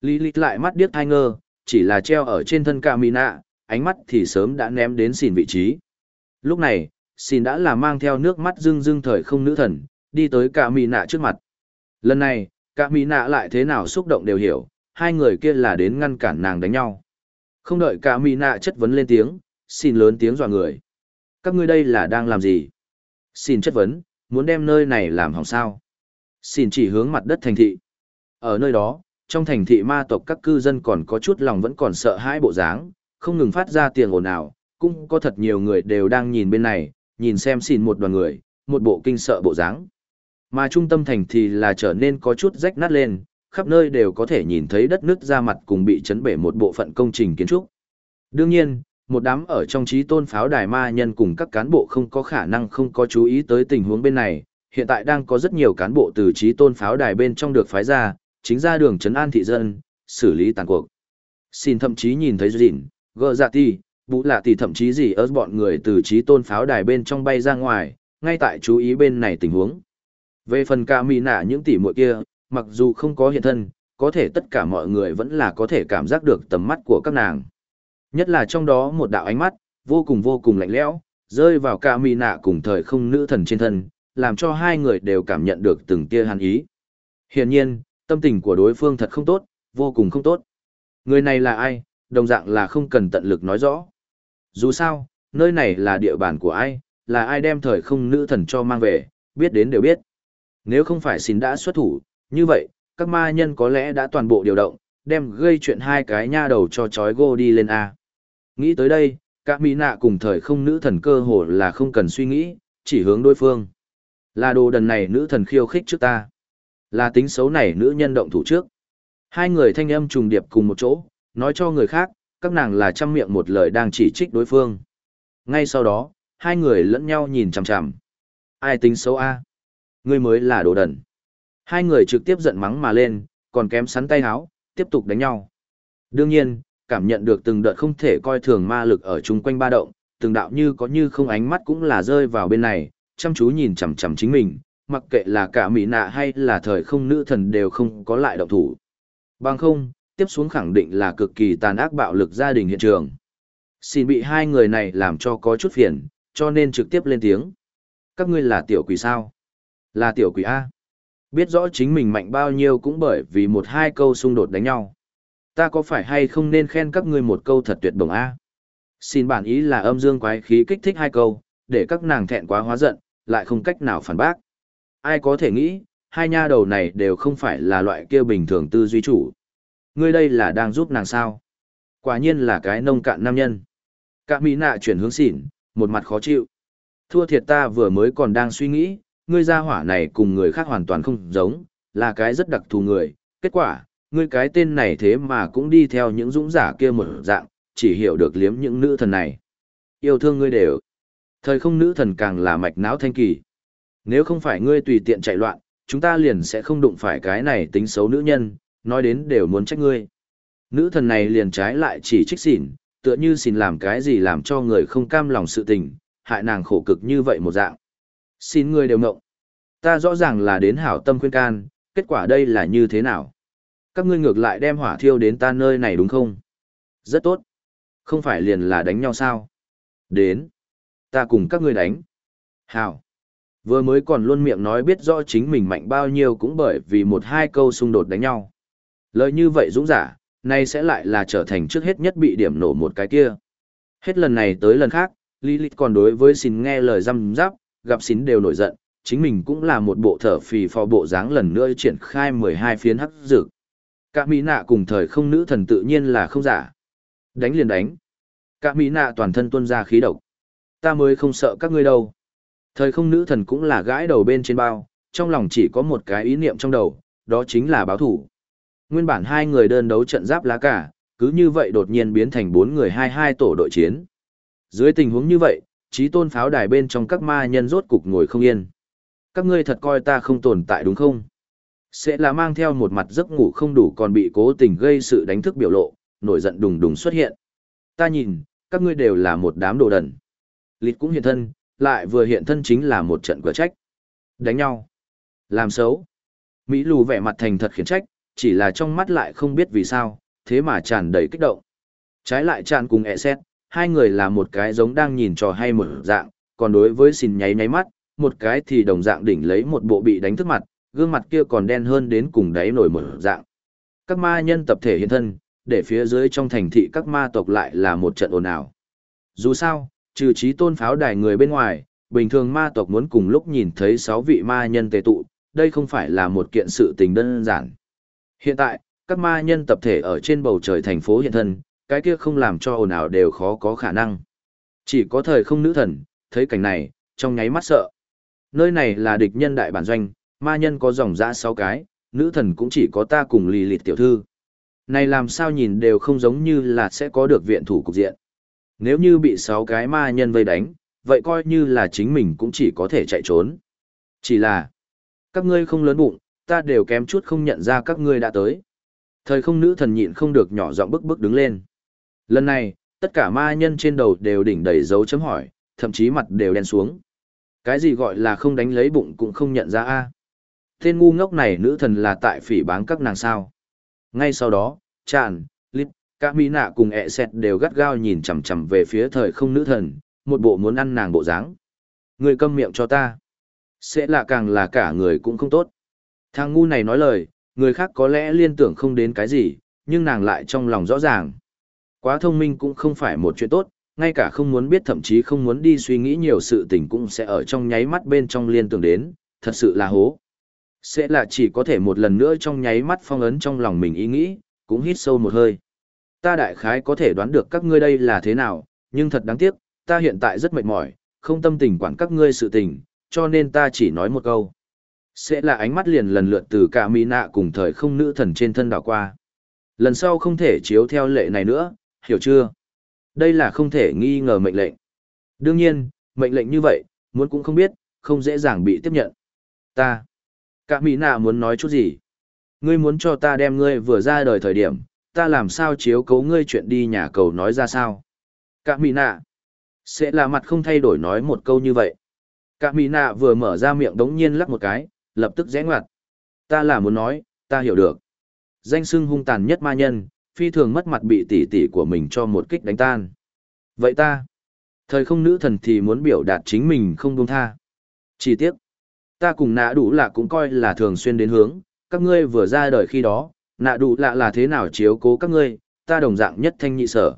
Lilith lại mắt điếc thai ngơ, chỉ là treo ở trên thân Camina, ánh mắt thì sớm đã ném đến xìn vị trí. Lúc này, xìn đã là mang theo nước mắt rưng rưng thời không nữ thần, đi tới cả mì nạ trước mặt. Lần này, cả mì nạ lại thế nào xúc động đều hiểu, hai người kia là đến ngăn cản nàng đánh nhau. Không đợi cả mì nạ chất vấn lên tiếng, xin lớn tiếng dọa người. Các ngươi đây là đang làm gì? Xin chất vấn, muốn đem nơi này làm hỏng sao? Xin chỉ hướng mặt đất thành thị. Ở nơi đó, trong thành thị ma tộc các cư dân còn có chút lòng vẫn còn sợ hãi bộ dáng, không ngừng phát ra tiếng ồn ào, cũng có thật nhiều người đều đang nhìn bên này, nhìn xem xin một đoàn người, một bộ kinh sợ bộ dáng. Mà trung tâm thành thì là trở nên có chút rách nát lên, khắp nơi đều có thể nhìn thấy đất nước ra mặt cùng bị chấn bể một bộ phận công trình kiến trúc. Đương nhiên, một đám ở trong trí tôn pháo đài ma nhân cùng các cán bộ không có khả năng không có chú ý tới tình huống bên này, hiện tại đang có rất nhiều cán bộ từ trí tôn pháo đài bên trong được phái ra, chính ra đường trấn an thị dân, xử lý tàn cuộc. Xin thậm chí nhìn thấy Dịn, gờ dạ ti bụ lạ tỷ thậm chí gì ở bọn người từ trí tôn pháo đài bên trong bay ra ngoài, ngay tại chú ý bên này tình huống. Về phần ca mỹ nạ những tỷ muội kia, mặc dù không có hiện thân, có thể tất cả mọi người vẫn là có thể cảm giác được tầm mắt của các nàng. Nhất là trong đó một đạo ánh mắt, vô cùng vô cùng lạnh lẽo, rơi vào ca mỹ nạ cùng thời không nữ thần trên thân, làm cho hai người đều cảm nhận được từng tia hàn ý. Hiển nhiên, tâm tình của đối phương thật không tốt, vô cùng không tốt. Người này là ai? Đồng dạng là không cần tận lực nói rõ. Dù sao, nơi này là địa bàn của ai, là ai đem thời không nữ thần cho mang về, biết đến đều biết. Nếu không phải xin đã xuất thủ, như vậy, các ma nhân có lẽ đã toàn bộ điều động, đem gây chuyện hai cái nha đầu cho chói gô đi lên A. Nghĩ tới đây, các mỹ nạ cùng thời không nữ thần cơ hồ là không cần suy nghĩ, chỉ hướng đối phương. Là đồ đần này nữ thần khiêu khích trước ta. Là tính xấu này nữ nhân động thủ trước. Hai người thanh âm trùng điệp cùng một chỗ, nói cho người khác, các nàng là trăm miệng một lời đang chỉ trích đối phương. Ngay sau đó, hai người lẫn nhau nhìn chằm chằm. Ai tính xấu a? Ngươi mới là đồ đần. Hai người trực tiếp giận mắng mà lên, còn kém sắn tay háo, tiếp tục đánh nhau. Đương nhiên, cảm nhận được từng đợt không thể coi thường ma lực ở chung quanh ba động, từng đạo như có như không ánh mắt cũng là rơi vào bên này, chăm chú nhìn chằm chằm chính mình, mặc kệ là cả mỹ nạ hay là thời không nữ thần đều không có lại động thủ. Bằng không, tiếp xuống khẳng định là cực kỳ tàn ác bạo lực gia đình hiện trường. Xin bị hai người này làm cho có chút phiền, cho nên trực tiếp lên tiếng. Các ngươi là tiểu quỷ sao? Là tiểu quỷ A. Biết rõ chính mình mạnh bao nhiêu cũng bởi vì một hai câu xung đột đánh nhau. Ta có phải hay không nên khen các ngươi một câu thật tuyệt bổng A? Xin bản ý là âm dương quái khí kích thích hai câu, để các nàng thẹn quá hóa giận, lại không cách nào phản bác. Ai có thể nghĩ, hai nha đầu này đều không phải là loại kia bình thường tư duy chủ. Ngươi đây là đang giúp nàng sao? Quả nhiên là cái nông cạn nam nhân. Cả mỹ nạ chuyển hướng xỉn, một mặt khó chịu. Thua thiệt ta vừa mới còn đang suy nghĩ, ngươi gia hỏa này cùng người khác hoàn toàn không giống, là cái rất đặc thù người. Kết quả, ngươi cái tên này thế mà cũng đi theo những dũng giả kia một dạng, chỉ hiểu được liếm những nữ thần này. Yêu thương ngươi đều. Thời không nữ thần càng là mạch não thanh kỳ. Nếu không phải ngươi tùy tiện chạy loạn, chúng ta liền sẽ không đụng phải cái này tính xấu nữ nhân, nói đến đều muốn trách ngươi. Nữ thần này liền trái lại chỉ trích xỉn, tựa như xin làm cái gì làm cho người không cam lòng sự tình, hại nàng khổ cực như vậy một dạng. Xin ngươi đều ngộng. Ta rõ ràng là đến hảo tâm khuyên can, kết quả đây là như thế nào? Các ngươi ngược lại đem hỏa thiêu đến ta nơi này đúng không? Rất tốt. Không phải liền là đánh nhau sao? Đến. Ta cùng các ngươi đánh. Hảo. Vừa mới còn luôn miệng nói biết rõ chính mình mạnh bao nhiêu cũng bởi vì một hai câu xung đột đánh nhau. Lời như vậy dũng giả, nay sẽ lại là trở thành trước hết nhất bị điểm nổ một cái kia. Hết lần này tới lần khác, Lilith còn đối với xin nghe lời răm giáp, gặp xin đều nổi giận, chính mình cũng là một bộ thở phì phò bộ dáng lần nữa triển khai 12 phiến hắc dược. Cả mỹ nạ cùng thời không nữ thần tự nhiên là không giả. Đánh liền đánh. Cả mỹ nạ toàn thân tuôn ra khí độc. Ta mới không sợ các ngươi đâu. Thời không nữ thần cũng là gãi đầu bên trên bao, trong lòng chỉ có một cái ý niệm trong đầu, đó chính là báo thủ. Nguyên bản hai người đơn đấu trận giáp lá cả, cứ như vậy đột nhiên biến thành bốn người hai hai tổ đội chiến. Dưới tình huống như vậy, trí tôn pháo đài bên trong các ma nhân rốt cục ngồi không yên. Các ngươi thật coi ta không tồn tại đúng không? Sẽ là mang theo một mặt giấc ngủ không đủ còn bị cố tình gây sự đánh thức biểu lộ, nổi giận đùng đùng xuất hiện. Ta nhìn, các ngươi đều là một đám đồ đần. Lịt cũng hiện thân, lại vừa hiện thân chính là một trận quả trách. Đánh nhau. Làm xấu. Mỹ lù vẻ mặt thành thật khiển trách, chỉ là trong mắt lại không biết vì sao, thế mà tràn đầy kích động. Trái lại tràn cùng ẹ xét, hai người là một cái giống đang nhìn trò hay một dạng, còn đối với xin nháy nháy mắt, một cái thì đồng dạng đỉnh lấy một bộ bị đánh thức mặt, gương mặt kia còn đen hơn đến cùng đáy nổi một dạng. Các ma nhân tập thể hiện thân, để phía dưới trong thành thị các ma tộc lại là một trận ồn ào. Dù sao, trừ trí tôn pháo đài người bên ngoài, bình thường ma tộc muốn cùng lúc nhìn thấy sáu vị ma nhân tề tụ, đây không phải là một kiện sự tình đơn giản. Hiện tại, các ma nhân tập thể ở trên bầu trời thành phố hiện thân, cái kia không làm cho ồn ào đều khó có khả năng. Chỉ có thời không nữ thần, thấy cảnh này, trong nháy mắt sợ. Nơi này là địch nhân đại bản doanh, ma nhân có dòng dã sáu cái, nữ thần cũng chỉ có ta cùng lì lịt tiểu thư. Này làm sao nhìn đều không giống như là sẽ có được viện thủ cục diện. Nếu như bị sáu cái ma nhân vây đánh, vậy coi như là chính mình cũng chỉ có thể chạy trốn. Chỉ là, các ngươi không lớn bụng, ta đều kém chút không nhận ra các ngươi đã tới. Thời không nữ thần nhịn không được nhỏ giọng bức bức đứng lên. Lần này, tất cả ma nhân trên đầu đều đỉnh đầy dấu chấm hỏi, thậm chí mặt đều đen xuống. Cái gì gọi là không đánh lấy bụng cũng không nhận ra a Tên ngu ngốc này nữ thần là tại phỉ báng các nàng sao. Ngay sau đó, tràn, lít, các mỹ nạ cùng ẹ xẹt đều gắt gao nhìn chằm chằm về phía thời không nữ thần, một bộ muốn ăn nàng bộ dáng. Người câm miệng cho ta. Sẽ là càng là cả người cũng không tốt. Thằng ngu này nói lời, người khác có lẽ liên tưởng không đến cái gì, nhưng nàng lại trong lòng rõ ràng. Quá thông minh cũng không phải một chuyện tốt, ngay cả không muốn biết thậm chí không muốn đi suy nghĩ nhiều sự tình cũng sẽ ở trong nháy mắt bên trong liên tưởng đến, thật sự là hố. Sẽ là chỉ có thể một lần nữa trong nháy mắt phong ấn trong lòng mình ý nghĩ, cũng hít sâu một hơi. Ta đại khái có thể đoán được các ngươi đây là thế nào, nhưng thật đáng tiếc, ta hiện tại rất mệt mỏi, không tâm tình quản các ngươi sự tình, cho nên ta chỉ nói một câu. Sẽ là ánh mắt liền lần lượt từ cả mỹ nạ cùng thời không nữ thần trên thân đảo qua. Lần sau không thể chiếu theo lệ này nữa, hiểu chưa? Đây là không thể nghi ngờ mệnh lệnh. Đương nhiên, mệnh lệnh như vậy, muốn cũng không biết, không dễ dàng bị tiếp nhận. Ta. Cả mỹ nạ muốn nói chút gì? Ngươi muốn cho ta đem ngươi vừa ra đời thời điểm, ta làm sao chiếu cấu ngươi chuyện đi nhà cầu nói ra sao? Cả mỹ nạ. Sẽ là mặt không thay đổi nói một câu như vậy. Cả mỹ nạ vừa mở ra miệng đống nhiên lắc một cái, lập tức rẽ ngoặt. Ta là muốn nói, ta hiểu được. Danh sưng hung tàn nhất ma nhân, phi thường mất mặt bị tỷ tỷ của mình cho một kích đánh tan. Vậy ta, thời không nữ thần thì muốn biểu đạt chính mình không buông tha. Chỉ tiếc, ta cùng nạ đủ lạ cũng coi là thường xuyên đến hướng, các ngươi vừa ra đời khi đó, nạ đủ lạ là thế nào chiếu cố các ngươi, ta đồng dạng nhất thanh nhị sở.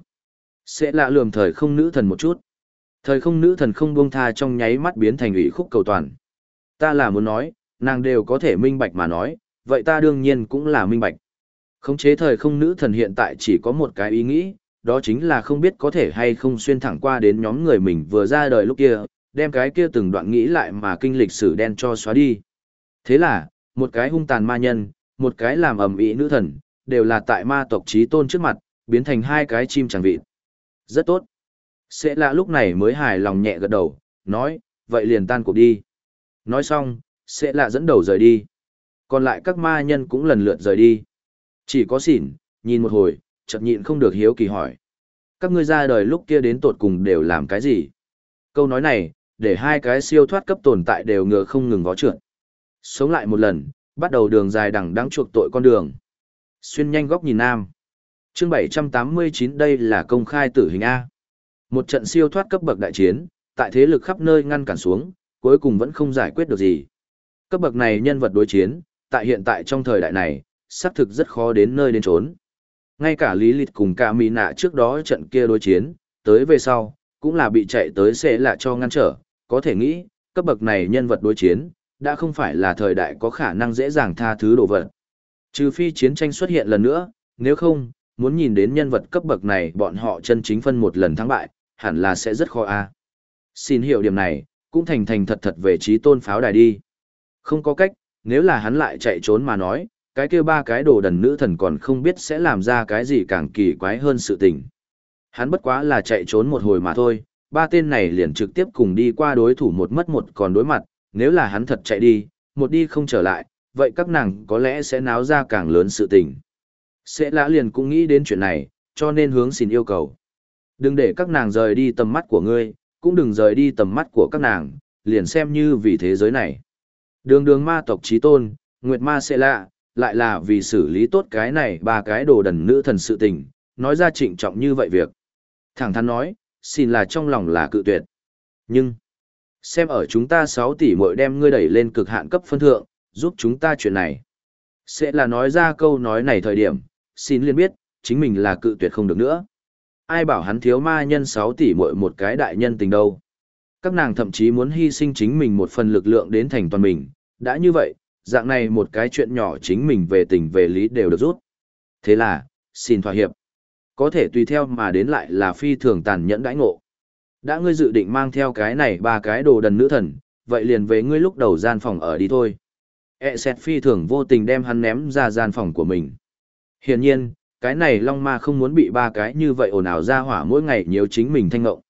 Sẽ lạ lườm thời không nữ thần một chút. Thời không nữ thần không buông tha trong nháy mắt biến thành ủy khúc cầu toàn. Ta là muốn nói, nàng đều có thể minh bạch mà nói, vậy ta đương nhiên cũng là minh bạch. Khống chế thời không nữ thần hiện tại chỉ có một cái ý nghĩ, đó chính là không biết có thể hay không xuyên thẳng qua đến nhóm người mình vừa ra đời lúc kia, đem cái kia từng đoạn nghĩ lại mà kinh lịch sử đen cho xóa đi. Thế là, một cái hung tàn ma nhân, một cái làm ầm ĩ nữ thần, đều là tại ma tộc trí tôn trước mặt, biến thành hai cái chim chẳng vịt. Rất tốt. Sẽ là lúc này mới hài lòng nhẹ gật đầu, nói, vậy liền tan cuộc đi. Nói xong, sẽ là dẫn đầu rời đi. Còn lại các ma nhân cũng lần lượt rời đi. Chỉ có xỉn, nhìn một hồi, chợt nhịn không được hiếu kỳ hỏi. Các ngươi ra đời lúc kia đến tột cùng đều làm cái gì? Câu nói này, để hai cái siêu thoát cấp tồn tại đều ngựa không ngừng vó trượt. Sống lại một lần, bắt đầu đường dài đằng đang chuộc tội con đường. Xuyên nhanh góc nhìn nam. Chương 789 đây là công khai tử hình A. Một trận siêu thoát cấp bậc đại chiến, tại thế lực khắp nơi ngăn cản xuống, cuối cùng vẫn không giải quyết được gì. Cấp bậc này nhân vật đối chiến, tại hiện tại trong thời đại này, xác thực rất khó đến nơi đến trốn. Ngay cả Lý Lịch cùng cả Mỹ nạ trước đó trận kia đối chiến, tới về sau, cũng là bị chạy tới sẽ là cho ngăn trở, có thể nghĩ, cấp bậc này nhân vật đối chiến, đã không phải là thời đại có khả năng dễ dàng tha thứ đồ vật. Trừ phi chiến tranh xuất hiện lần nữa, nếu không, muốn nhìn đến nhân vật cấp bậc này bọn họ chân chính phân một lần thắng bại, hẳn là sẽ rất khó a. Xin hiểu điểm này, cũng thành thành thật thật về trí tôn pháo đài đi. Không có cách, nếu là hắn lại chạy trốn mà nói, cái kia ba cái đồ đần nữ thần còn không biết sẽ làm ra cái gì càng kỳ quái hơn sự tình. Hắn bất quá là chạy trốn một hồi mà thôi, ba tên này liền trực tiếp cùng đi qua đối thủ một mất một còn đối mặt, nếu là hắn thật chạy đi, một đi không trở lại, vậy các nàng có lẽ sẽ náo ra càng lớn sự tình. Sẽ lã liền cũng nghĩ đến chuyện này, cho nên hướng xin yêu cầu. Đừng để các nàng rời đi tầm mắt của ngươi, cũng đừng rời đi tầm mắt của các nàng, liền xem như vì thế giới này. Đường đường ma tộc trí tôn, Nguyệt ma sẽ lạ, lại là vì xử lý tốt cái này ba cái đồ đần nữ thần sự tình, nói ra trịnh trọng như vậy việc. Thẳng thắn nói, xin là trong lòng là cự tuyệt. Nhưng, xem ở chúng ta 6 tỷ mỗi đem ngươi đẩy lên cực hạn cấp phân thượng, giúp chúng ta chuyện này. Sẽ là nói ra câu nói này thời điểm, xin liên biết, chính mình là cự tuyệt không được nữa. Ai bảo hắn thiếu ma nhân 6 tỷ mỗi một cái đại nhân tình đâu. Các nàng thậm chí muốn hy sinh chính mình một phần lực lượng đến thành toàn mình, đã như vậy, dạng này một cái chuyện nhỏ chính mình về tình về lý đều được rút. Thế là, xin thỏa hiệp. Có thể tùy theo mà đến lại là phi thường tàn nhẫn đãi ngộ. Đã ngươi dự định mang theo cái này ba cái đồ đần nữ thần, vậy liền về ngươi lúc đầu gian phòng ở đi thôi. E xét phi thường vô tình đem hắn ném ra gian phòng của mình. Hiển nhiên, cái này Long Ma không muốn bị ba cái như vậy ồn ào ra hỏa mỗi ngày nhiều chính mình thanh ngộng.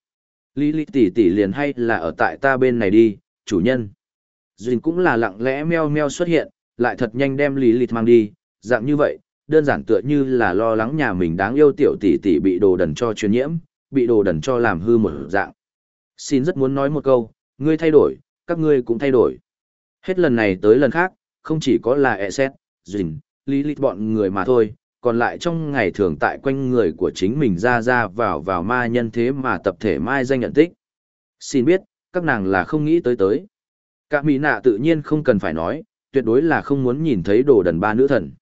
Lý lý tỷ tỷ liền hay là ở tại ta bên này đi, chủ nhân. Duyên cũng là lặng lẽ meo meo xuất hiện, lại thật nhanh đem Lý Lịch mang đi, dạng như vậy, đơn giản tựa như là lo lắng nhà mình đáng yêu tiểu tỷ tỷ bị đồ đần cho truyền nhiễm, bị đồ đần cho làm hư một dạng. Xin rất muốn nói một câu, ngươi thay đổi, các ngươi cũng thay đổi. Hết lần này tới lần khác, không chỉ có là e xét, Duyên, Lý Lịch bọn người mà thôi, còn lại trong ngày thường tại quanh người của chính mình ra ra vào vào ma nhân thế mà tập thể mai danh nhận tích. Xin biết, các nàng là không nghĩ tới tới. Cả mỹ nạ tự nhiên không cần phải nói, tuyệt đối là không muốn nhìn thấy đồ đần ba nữ thần.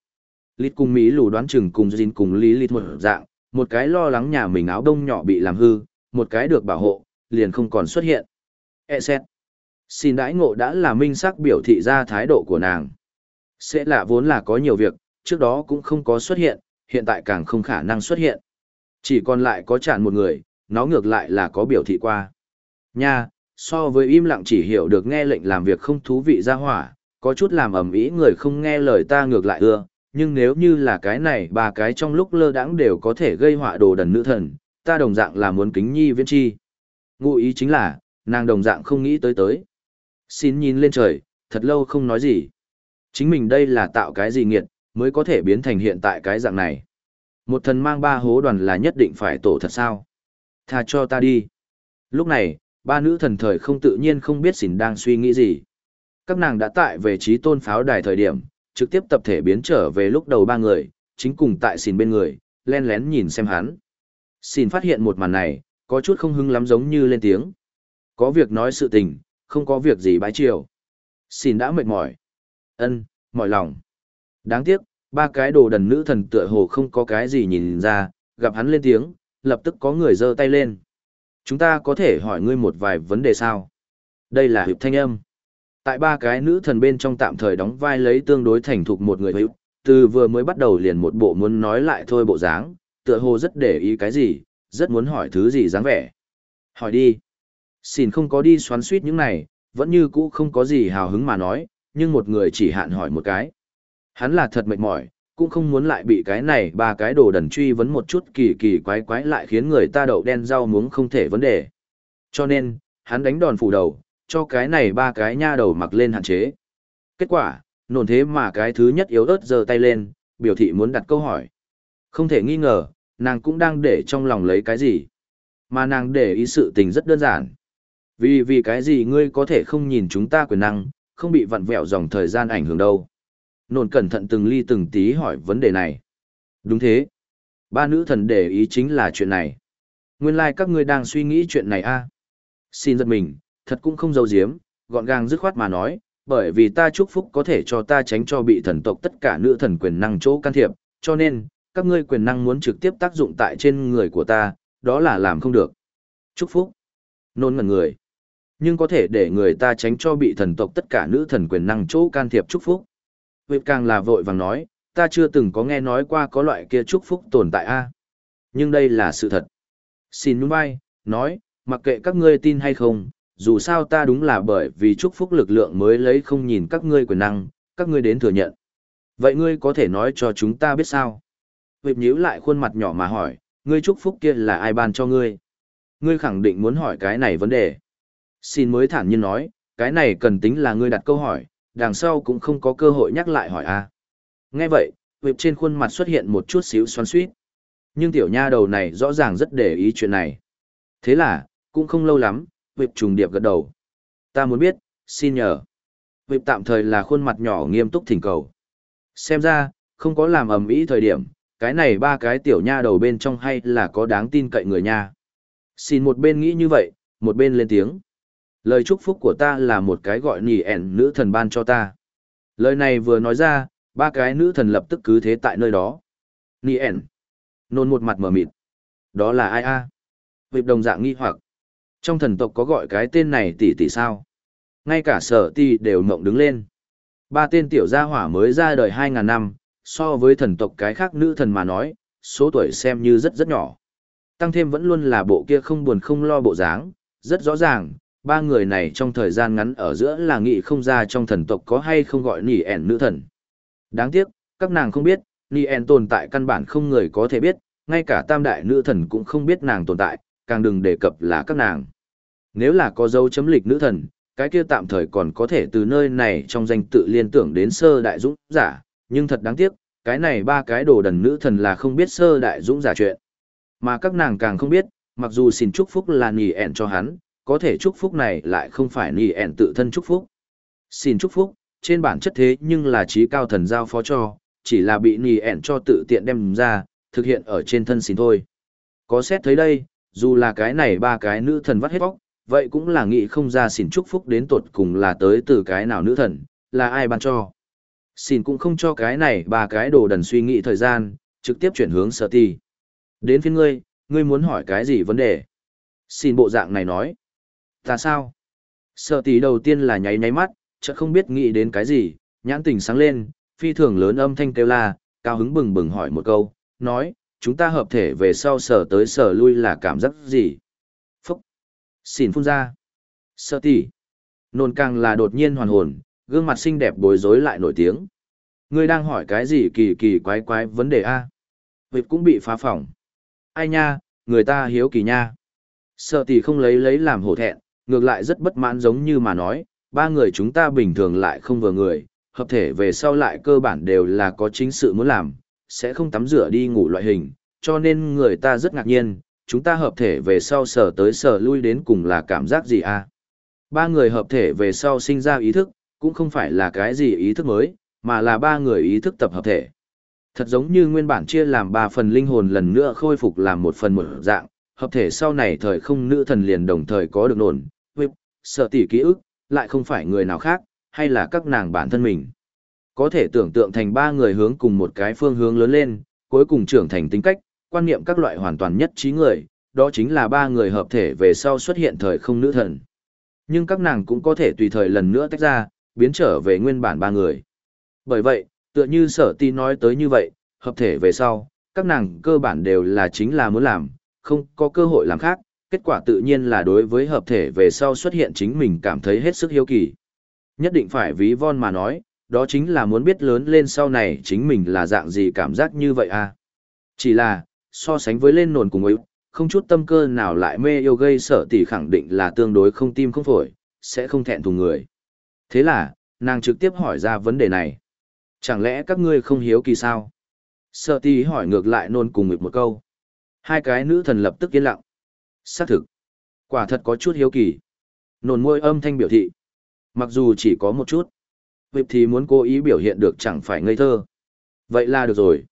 Lít cùng Mỹ lù đoán chừng cùng Jin cùng Lý Lít một dạng, một cái lo lắng nhà mình áo đông nhỏ bị làm hư, một cái được bảo hộ, liền không còn xuất hiện. E xét. Xin đãi ngộ đã là minh sắc biểu thị ra thái độ của nàng. Sẽ lạ vốn là có nhiều việc, trước đó cũng không có xuất hiện, hiện tại càng không khả năng xuất hiện. Chỉ còn lại có chản một người, nó ngược lại là có biểu thị qua. Nha, so với im lặng chỉ hiểu được nghe lệnh làm việc không thú vị ra hỏa, có chút làm ầm ĩ người không nghe lời ta ngược lại ưa, nhưng nếu như là cái này ba cái trong lúc lơ đãng đều có thể gây họa đồ đần nữ thần, ta đồng dạng là muốn kính nhi viễn chi. Ngụ ý chính là, nàng đồng dạng không nghĩ tới tới. Xin nhìn lên trời, thật lâu không nói gì. Chính mình đây là tạo cái gì nghiệt, mới có thể biến thành hiện tại cái dạng này. Một thần mang ba hố đoàn là nhất định phải tổ thật sao. Tha cho ta đi. Lúc này, ba nữ thần thời không tự nhiên không biết xỉn đang suy nghĩ gì. Các nàng đã tại về trí tôn pháo đài thời điểm, trực tiếp tập thể biến trở về lúc đầu ba người, chính cùng tại xỉn bên người, len lén nhìn xem hắn. Xỉn phát hiện một màn này, có chút không hứng lắm giống như lên tiếng. Có việc nói sự tình, không có việc gì bái chiều. Xỉn đã mệt mỏi. ân mỏi lòng. Đáng tiếc, ba cái đồ đần nữ thần tựa hồ không có cái gì nhìn ra, gặp hắn lên tiếng, lập tức có người giơ tay lên. Chúng ta có thể hỏi ngươi một vài vấn đề sao? Đây là hiệp thanh âm. Tại ba cái nữ thần bên trong tạm thời đóng vai lấy tương đối thành thục một người hữu, từ vừa mới bắt đầu liền một bộ muốn nói lại thôi bộ dáng, tựa hồ rất để ý cái gì, rất muốn hỏi thứ gì dáng vẻ. Hỏi đi. Xin không có đi xoắn suýt những này, vẫn như cũ không có gì hào hứng mà nói, nhưng một người chỉ hạn hỏi một cái. Hắn là thật mệt mỏi, cũng không muốn lại bị cái này ba cái đồ đần truy vấn một chút kỳ kỳ quái quái lại khiến người ta đậu đen rau muống không thể vấn đề. Cho nên, hắn đánh đòn phủ đầu, cho cái này ba cái nha đầu mặc lên hạn chế. Kết quả, nổn thế mà cái thứ nhất yếu ớt giơ tay lên, biểu thị muốn đặt câu hỏi. Không thể nghi ngờ, nàng cũng đang để trong lòng lấy cái gì. Mà nàng để ý sự tình rất đơn giản. Vì vì cái gì ngươi có thể không nhìn chúng ta quyền năng, không bị vặn vẹo dòng thời gian ảnh hưởng đâu. Nôn cẩn thận từng ly từng tí hỏi vấn đề này. Đúng thế. Ba nữ thần để ý chính là chuyện này. Nguyên lai like các ngươi đang suy nghĩ chuyện này a à? Xin giật mình, thật cũng không giấu giếm, gọn gàng dứt khoát mà nói, bởi vì ta chúc phúc có thể cho ta tránh cho bị thần tộc tất cả nữ thần quyền năng chỗ can thiệp, cho nên, các ngươi quyền năng muốn trực tiếp tác dụng tại trên người của ta, đó là làm không được. Chúc phúc. Nôn ngẩn người. Nhưng có thể để người ta tránh cho bị thần tộc tất cả nữ thần quyền năng chỗ can thiệp chúc phúc. Việc càng là vội vàng nói, ta chưa từng có nghe nói qua có loại kia chúc phúc tồn tại a. Nhưng đây là sự thật. Xin nhún vai, nói, mặc kệ các ngươi tin hay không, dù sao ta đúng là bởi vì chúc phúc lực lượng mới lấy không nhìn các ngươi quyền năng, các ngươi đến thừa nhận. Vậy ngươi có thể nói cho chúng ta biết sao? Việc nhíu lại khuôn mặt nhỏ mà hỏi, ngươi chúc phúc kia là ai ban cho ngươi? Ngươi khẳng định muốn hỏi cái này vấn đề. Xin mới thản nhiên nói, cái này cần tính là ngươi đặt câu hỏi, đằng sau cũng không có cơ hội nhắc lại hỏi a. Nghe vậy, Việc trên khuôn mặt xuất hiện một chút xíu xoắn suýt Nhưng tiểu nha đầu này rõ ràng rất để ý chuyện này. Thế là, cũng không lâu lắm, Việc trùng điệp gật đầu. Ta muốn biết, xin nhờ. Việc tạm thời là khuôn mặt nhỏ nghiêm túc thỉnh cầu. Xem ra, không có làm ầm ĩ thời điểm, cái này ba cái tiểu nha đầu bên trong hay là có đáng tin cậy người nha. Xin một bên nghĩ như vậy, một bên lên tiếng. Lời chúc phúc của ta là một cái gọi nỉ ẻn nữ thần ban cho ta. Lời này vừa nói ra, ba cái nữ thần lập tức cứ thế tại nơi đó. Nỉ ẻn. Nôn một mặt mở mịt. Đó là ai a? À? đồng dạng nghi hoặc. Trong thần tộc có gọi cái tên này tỷ tỷ sao? Ngay cả sở ti đều mộng đứng lên. Ba tên tiểu gia hỏa mới ra đời hai ngàn năm, so với thần tộc cái khác nữ thần mà nói, số tuổi xem như rất rất nhỏ. Tăng thêm vẫn luôn là bộ kia không buồn không lo bộ dáng, rất rõ ràng, ba người này trong thời gian ngắn ở giữa là nghị không ra trong thần tộc có hay không gọi nỉ ẻn nữ thần. Đáng tiếc, các nàng không biết, nỉ ẻn tồn tại căn bản không người có thể biết, ngay cả tam đại nữ thần cũng không biết nàng tồn tại, càng đừng đề cập là các nàng. Nếu là có dấu chấm lịch nữ thần, cái kia tạm thời còn có thể từ nơi này trong danh tự liên tưởng đến sơ đại dũng giả, nhưng thật đáng tiếc, cái này ba cái đồ đần nữ thần là không biết sơ đại dũng giả chuyện. Mà các nàng càng không biết, mặc dù xin chúc phúc là nỉ ẻn cho hắn, có thể chúc phúc này lại không phải nỉ ẻn tự thân chúc phúc. Xin chúc phúc, trên bản chất thế nhưng là trí cao thần giao phó cho, chỉ là bị nỉ ẻn cho tự tiện đem ra, thực hiện ở trên thân xin thôi. Có xét thấy đây, dù là cái này ba cái nữ thần vắt hết bóc, vậy cũng là nghĩ không ra xin chúc phúc đến tột cùng là tới từ cái nào nữ thần, là ai ban cho. Xin cũng không cho cái này ba cái đồ đần suy nghĩ thời gian, trực tiếp chuyển hướng sở ti. Đến phiên ngươi, ngươi muốn hỏi cái gì vấn đề? Xin bộ dạng này nói. Ta sao? Sợ tỷ đầu tiên là nháy nháy mắt, chợt không biết nghĩ đến cái gì, nhãn tình sáng lên, phi thường lớn âm thanh kêu la, cao hứng bừng bừng hỏi một câu, nói, chúng ta hợp thể về sau sở tới sở lui là cảm giác gì? Phúc! Xin phun ra. Sợ tỷ. Nôn càng là đột nhiên hoàn hồn, gương mặt xinh đẹp bối rối lại nổi tiếng. Ngươi đang hỏi cái gì kỳ kỳ quái quái vấn đề A? Vịt cũng bị phá phỏng. Ai nha, người ta hiếu kỳ nha. Sợ tỷ không lấy lấy làm hổ thẹn, ngược lại rất bất mãn giống như mà nói, ba người chúng ta bình thường lại không vừa người, hợp thể về sau lại cơ bản đều là có chính sự muốn làm, sẽ không tắm rửa đi ngủ loại hình, cho nên người ta rất ngạc nhiên, chúng ta hợp thể về sau sở tới sở lui đến cùng là cảm giác gì a? Ba người hợp thể về sau sinh ra ý thức, cũng không phải là cái gì ý thức mới, mà là ba người ý thức tập hợp thể. Thật giống như nguyên bản chia làm ba phần linh hồn lần nữa khôi phục làm một phần một dạng, hợp thể sau này thời không nữ thần liền đồng thời có được nổn, sợ tỉ ký ức, lại không phải người nào khác, hay là các nàng bản thân mình. Có thể tưởng tượng thành ba người hướng cùng một cái phương hướng lớn lên, cuối cùng trưởng thành tính cách, quan niệm các loại hoàn toàn nhất trí người, đó chính là ba người hợp thể về sau xuất hiện thời không nữ thần. Nhưng các nàng cũng có thể tùy thời lần nữa tách ra, biến trở về nguyên bản ba người. Bởi vậy, tựa như sở ti nói tới như vậy, hợp thể về sau, các nàng cơ bản đều là chính là muốn làm, không có cơ hội làm khác, kết quả tự nhiên là đối với hợp thể về sau xuất hiện chính mình cảm thấy hết sức hiếu kỳ. Nhất định phải ví von mà nói, đó chính là muốn biết lớn lên sau này chính mình là dạng gì cảm giác như vậy à. Chỉ là, so sánh với lên nồn cùng ấy, không chút tâm cơ nào lại mê yêu gây sợ tỷ khẳng định là tương đối không tim không phổi, sẽ không thẹn thùng người. Thế là, nàng trực tiếp hỏi ra vấn đề này. Chẳng lẽ các ngươi không hiếu kỳ sao? Sợ tỷ hỏi ngược lại nôn cùng ngực một câu. Hai cái nữ thần lập tức yên lặng. Xác thực. Quả thật có chút hiếu kỳ. Nồn môi âm thanh biểu thị. Mặc dù chỉ có một chút. Vịp thì muốn cố ý biểu hiện được chẳng phải ngây thơ. Vậy là được rồi.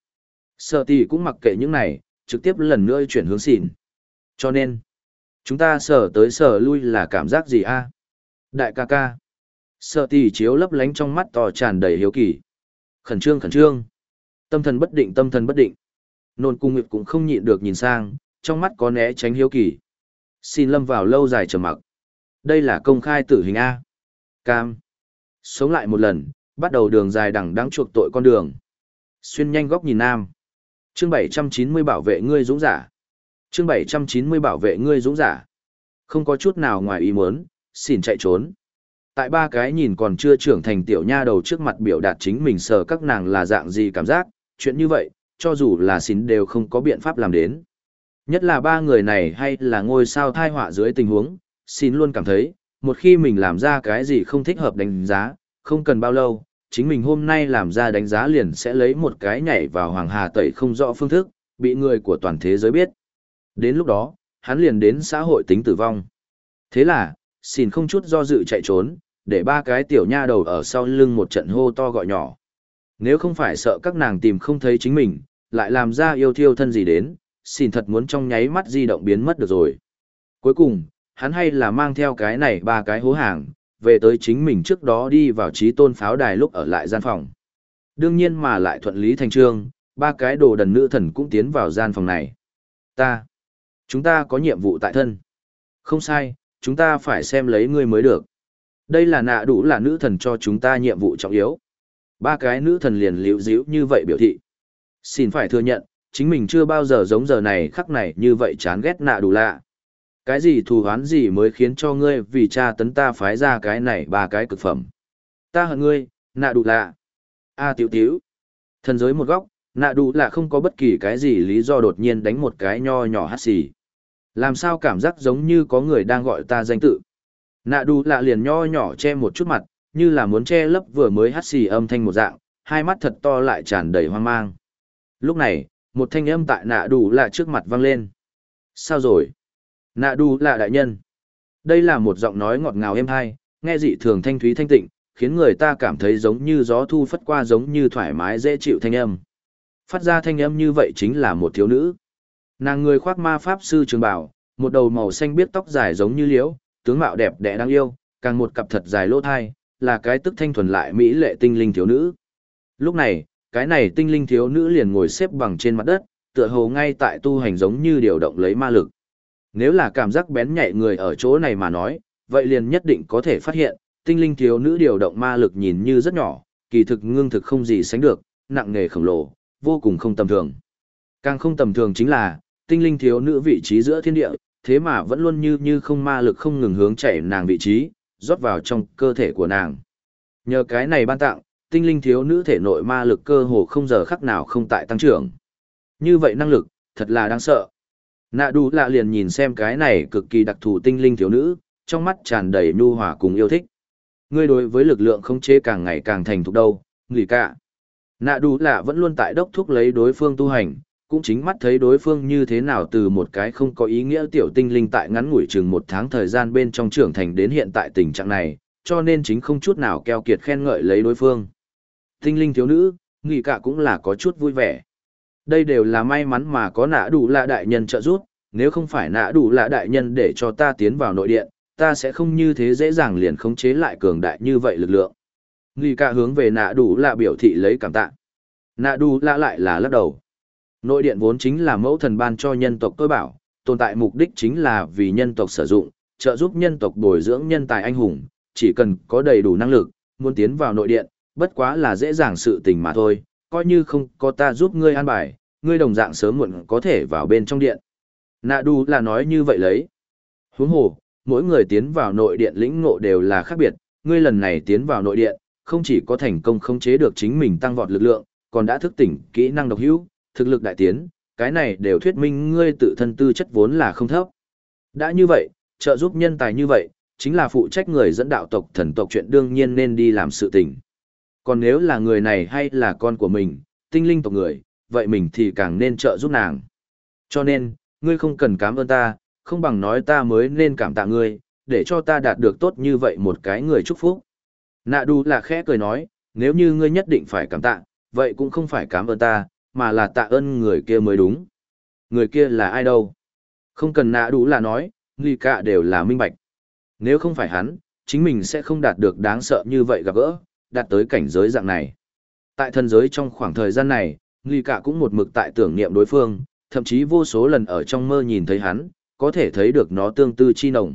Sợ tỷ cũng mặc kệ những này, trực tiếp lần nữa chuyển hướng xỉn. Cho nên, chúng ta sở tới sở lui là cảm giác gì a? Đại ca ca. Sợ tỷ chiếu lấp lánh trong mắt to tràn đầy hiếu kỳ. Khẩn trương khẩn trương. Tâm thần bất định tâm thần bất định. Nôn cung nghiệp cũng không nhịn được nhìn sang, trong mắt có né tránh hiếu kỳ. Xin lâm vào lâu dài trầm mặc. Đây là công khai tử hình A. Cam. Sống lại một lần, bắt đầu đường dài đằng đáng chuộc tội con đường. Xuyên nhanh góc nhìn nam. Chương 790 bảo vệ ngươi dũng giả. Chương 790 bảo vệ ngươi dũng giả. Không có chút nào ngoài ý muốn, xin chạy trốn. Tại ba cái nhìn còn chưa trưởng thành tiểu nha đầu trước mặt biểu đạt chính mình sờ các nàng là dạng gì cảm giác, chuyện như vậy, cho dù là xin đều không có biện pháp làm đến. Nhất là ba người này hay là ngôi sao thai họa dưới tình huống, xin luôn cảm thấy, một khi mình làm ra cái gì không thích hợp đánh giá, không cần bao lâu, chính mình hôm nay làm ra đánh giá liền sẽ lấy một cái nhảy vào hoàng hà tẩy không rõ phương thức, bị người của toàn thế giới biết. Đến lúc đó, hắn liền đến xã hội tính tử vong. Thế là, xin không chút do dự chạy trốn, để ba cái tiểu nha đầu ở sau lưng một trận hô to gọi nhỏ. Nếu không phải sợ các nàng tìm không thấy chính mình, lại làm ra yêu thiêu thân gì đến, xin thật muốn trong nháy mắt di động biến mất được rồi. Cuối cùng, hắn hay là mang theo cái này ba cái hố hàng, về tới chính mình trước đó đi vào trí tôn pháo đài lúc ở lại gian phòng. Đương nhiên mà lại thuận lý thành trương, ba cái đồ đần nữ thần cũng tiến vào gian phòng này. Ta, chúng ta có nhiệm vụ tại thân. Không sai, chúng ta phải xem lấy ngươi mới được. Đây là nạ đủ là nữ thần cho chúng ta nhiệm vụ trọng yếu. Ba cái nữ thần liền liễu díu như vậy biểu thị. Xin phải thừa nhận, chính mình chưa bao giờ giống giờ này khắc này như vậy chán ghét nạ đủ lạ. Cái gì thù hoán gì mới khiến cho ngươi vì cha tấn ta phái ra cái này ba cái cực phẩm. Ta hận ngươi, nạ đủ lạ. A à, tiểu tiểu. Thần giới một góc, nạ đủ lạ không có bất kỳ cái gì lý do đột nhiên đánh một cái nho nhỏ hát xì. Làm sao cảm giác giống như có người đang gọi ta danh tự. Nạ đủ lạ liền nho nhỏ che một chút mặt, như là muốn che lấp vừa mới hát xì âm thanh một dạng, hai mắt thật to lại tràn đầy hoang mang. Lúc này, một thanh âm tại nạ đủ lạ trước mặt vang lên. Sao rồi? Nạ đủ lạ đại nhân. Đây là một giọng nói ngọt ngào êm hay, nghe dị thường thanh thúy thanh tịnh, khiến người ta cảm thấy giống như gió thu phất qua giống như thoải mái dễ chịu thanh âm. Phát ra thanh âm như vậy chính là một thiếu nữ. Nàng người khoác ma pháp sư trường bảo, một đầu màu xanh biết tóc dài giống như liễu, tướng mạo đẹp đẽ đáng yêu, càng một cặp thật dài lỗ thai, là cái tức thanh thuần lại mỹ lệ tinh linh thiếu nữ. Lúc này, cái này tinh linh thiếu nữ liền ngồi xếp bằng trên mặt đất, tựa hồ ngay tại tu hành giống như điều động lấy ma lực. Nếu là cảm giác bén nhạy người ở chỗ này mà nói, vậy liền nhất định có thể phát hiện, tinh linh thiếu nữ điều động ma lực nhìn như rất nhỏ, kỳ thực ngưng thực không gì sánh được, nặng nghề khổng lồ, vô cùng không tầm thường. Càng không tầm thường chính là, tinh linh thiếu nữ vị trí giữa thiên địa, thế mà vẫn luôn như như không ma lực không ngừng hướng chảy nàng vị trí, rót vào trong cơ thể của nàng. Nhờ cái này ban tặng, tinh linh thiếu nữ thể nội ma lực cơ hồ không giờ khắc nào không tại tăng trưởng. Như vậy năng lực, thật là đáng sợ. Nạ đủ lạ liền nhìn xem cái này cực kỳ đặc thù tinh linh thiếu nữ, trong mắt tràn đầy nhu hòa cùng yêu thích. Ngươi đối với lực lượng khống chế càng ngày càng thành thục đâu, nghỉ cả. Nạ đủ lạ vẫn luôn tại đốc thúc lấy đối phương tu hành, cũng chính mắt thấy đối phương như thế nào từ một cái không có ý nghĩa tiểu tinh linh tại ngắn ngủi chừng một tháng thời gian bên trong trưởng thành đến hiện tại tình trạng này, cho nên chính không chút nào keo kiệt khen ngợi lấy đối phương. Tinh linh thiếu nữ, nghỉ cả cũng là có chút vui vẻ. Đây đều là may mắn mà có nạ đủ lạ đại nhân trợ giúp, nếu không phải nạ đủ lạ đại nhân để cho ta tiến vào nội điện, ta sẽ không như thế dễ dàng liền khống chế lại cường đại như vậy lực lượng. Nghỉ cả hướng về nạ đủ lạ biểu thị lấy cảm tạ. Nạ đủ lạ lại là lắc đầu. Nội điện vốn chính là mẫu thần ban cho nhân tộc tôi bảo, tồn tại mục đích chính là vì nhân tộc sử dụng, trợ giúp nhân tộc bồi dưỡng nhân tài anh hùng, chỉ cần có đầy đủ năng lực, muốn tiến vào nội điện, bất quá là dễ dàng sự tình mà thôi, coi như không có ta giúp ngươi an bài, ngươi đồng dạng sớm muộn có thể vào bên trong điện. Nạ đu là nói như vậy lấy. Huống hồ, mỗi người tiến vào nội điện lĩnh ngộ đều là khác biệt, ngươi lần này tiến vào nội điện, không chỉ có thành công khống chế được chính mình tăng vọt lực lượng, còn đã thức tỉnh kỹ năng độc hữu, thực lực đại tiến, cái này đều thuyết minh ngươi tự thân tư chất vốn là không thấp. Đã như vậy, trợ giúp nhân tài như vậy, chính là phụ trách người dẫn đạo tộc thần tộc chuyện đương nhiên nên đi làm sự tình. Còn nếu là người này hay là con của mình, tinh linh tộc người, vậy mình thì càng nên trợ giúp nàng. Cho nên, ngươi không cần cảm ơn ta, không bằng nói ta mới nên cảm tạ ngươi, để cho ta đạt được tốt như vậy một cái người chúc phúc. Nạ đu là khẽ cười nói, nếu như ngươi nhất định phải cảm tạ, vậy cũng không phải cảm ơn ta, mà là tạ ơn người kia mới đúng. Người kia là ai đâu? Không cần nạ đủ là nói, nghi cả đều là minh bạch. Nếu không phải hắn, chính mình sẽ không đạt được đáng sợ như vậy gặp gỡ, đạt tới cảnh giới dạng này. Tại thần giới trong khoảng thời gian này, nghi cả cũng một mực tại tưởng niệm đối phương, thậm chí vô số lần ở trong mơ nhìn thấy hắn, có thể thấy được nó tương tư chi nồng.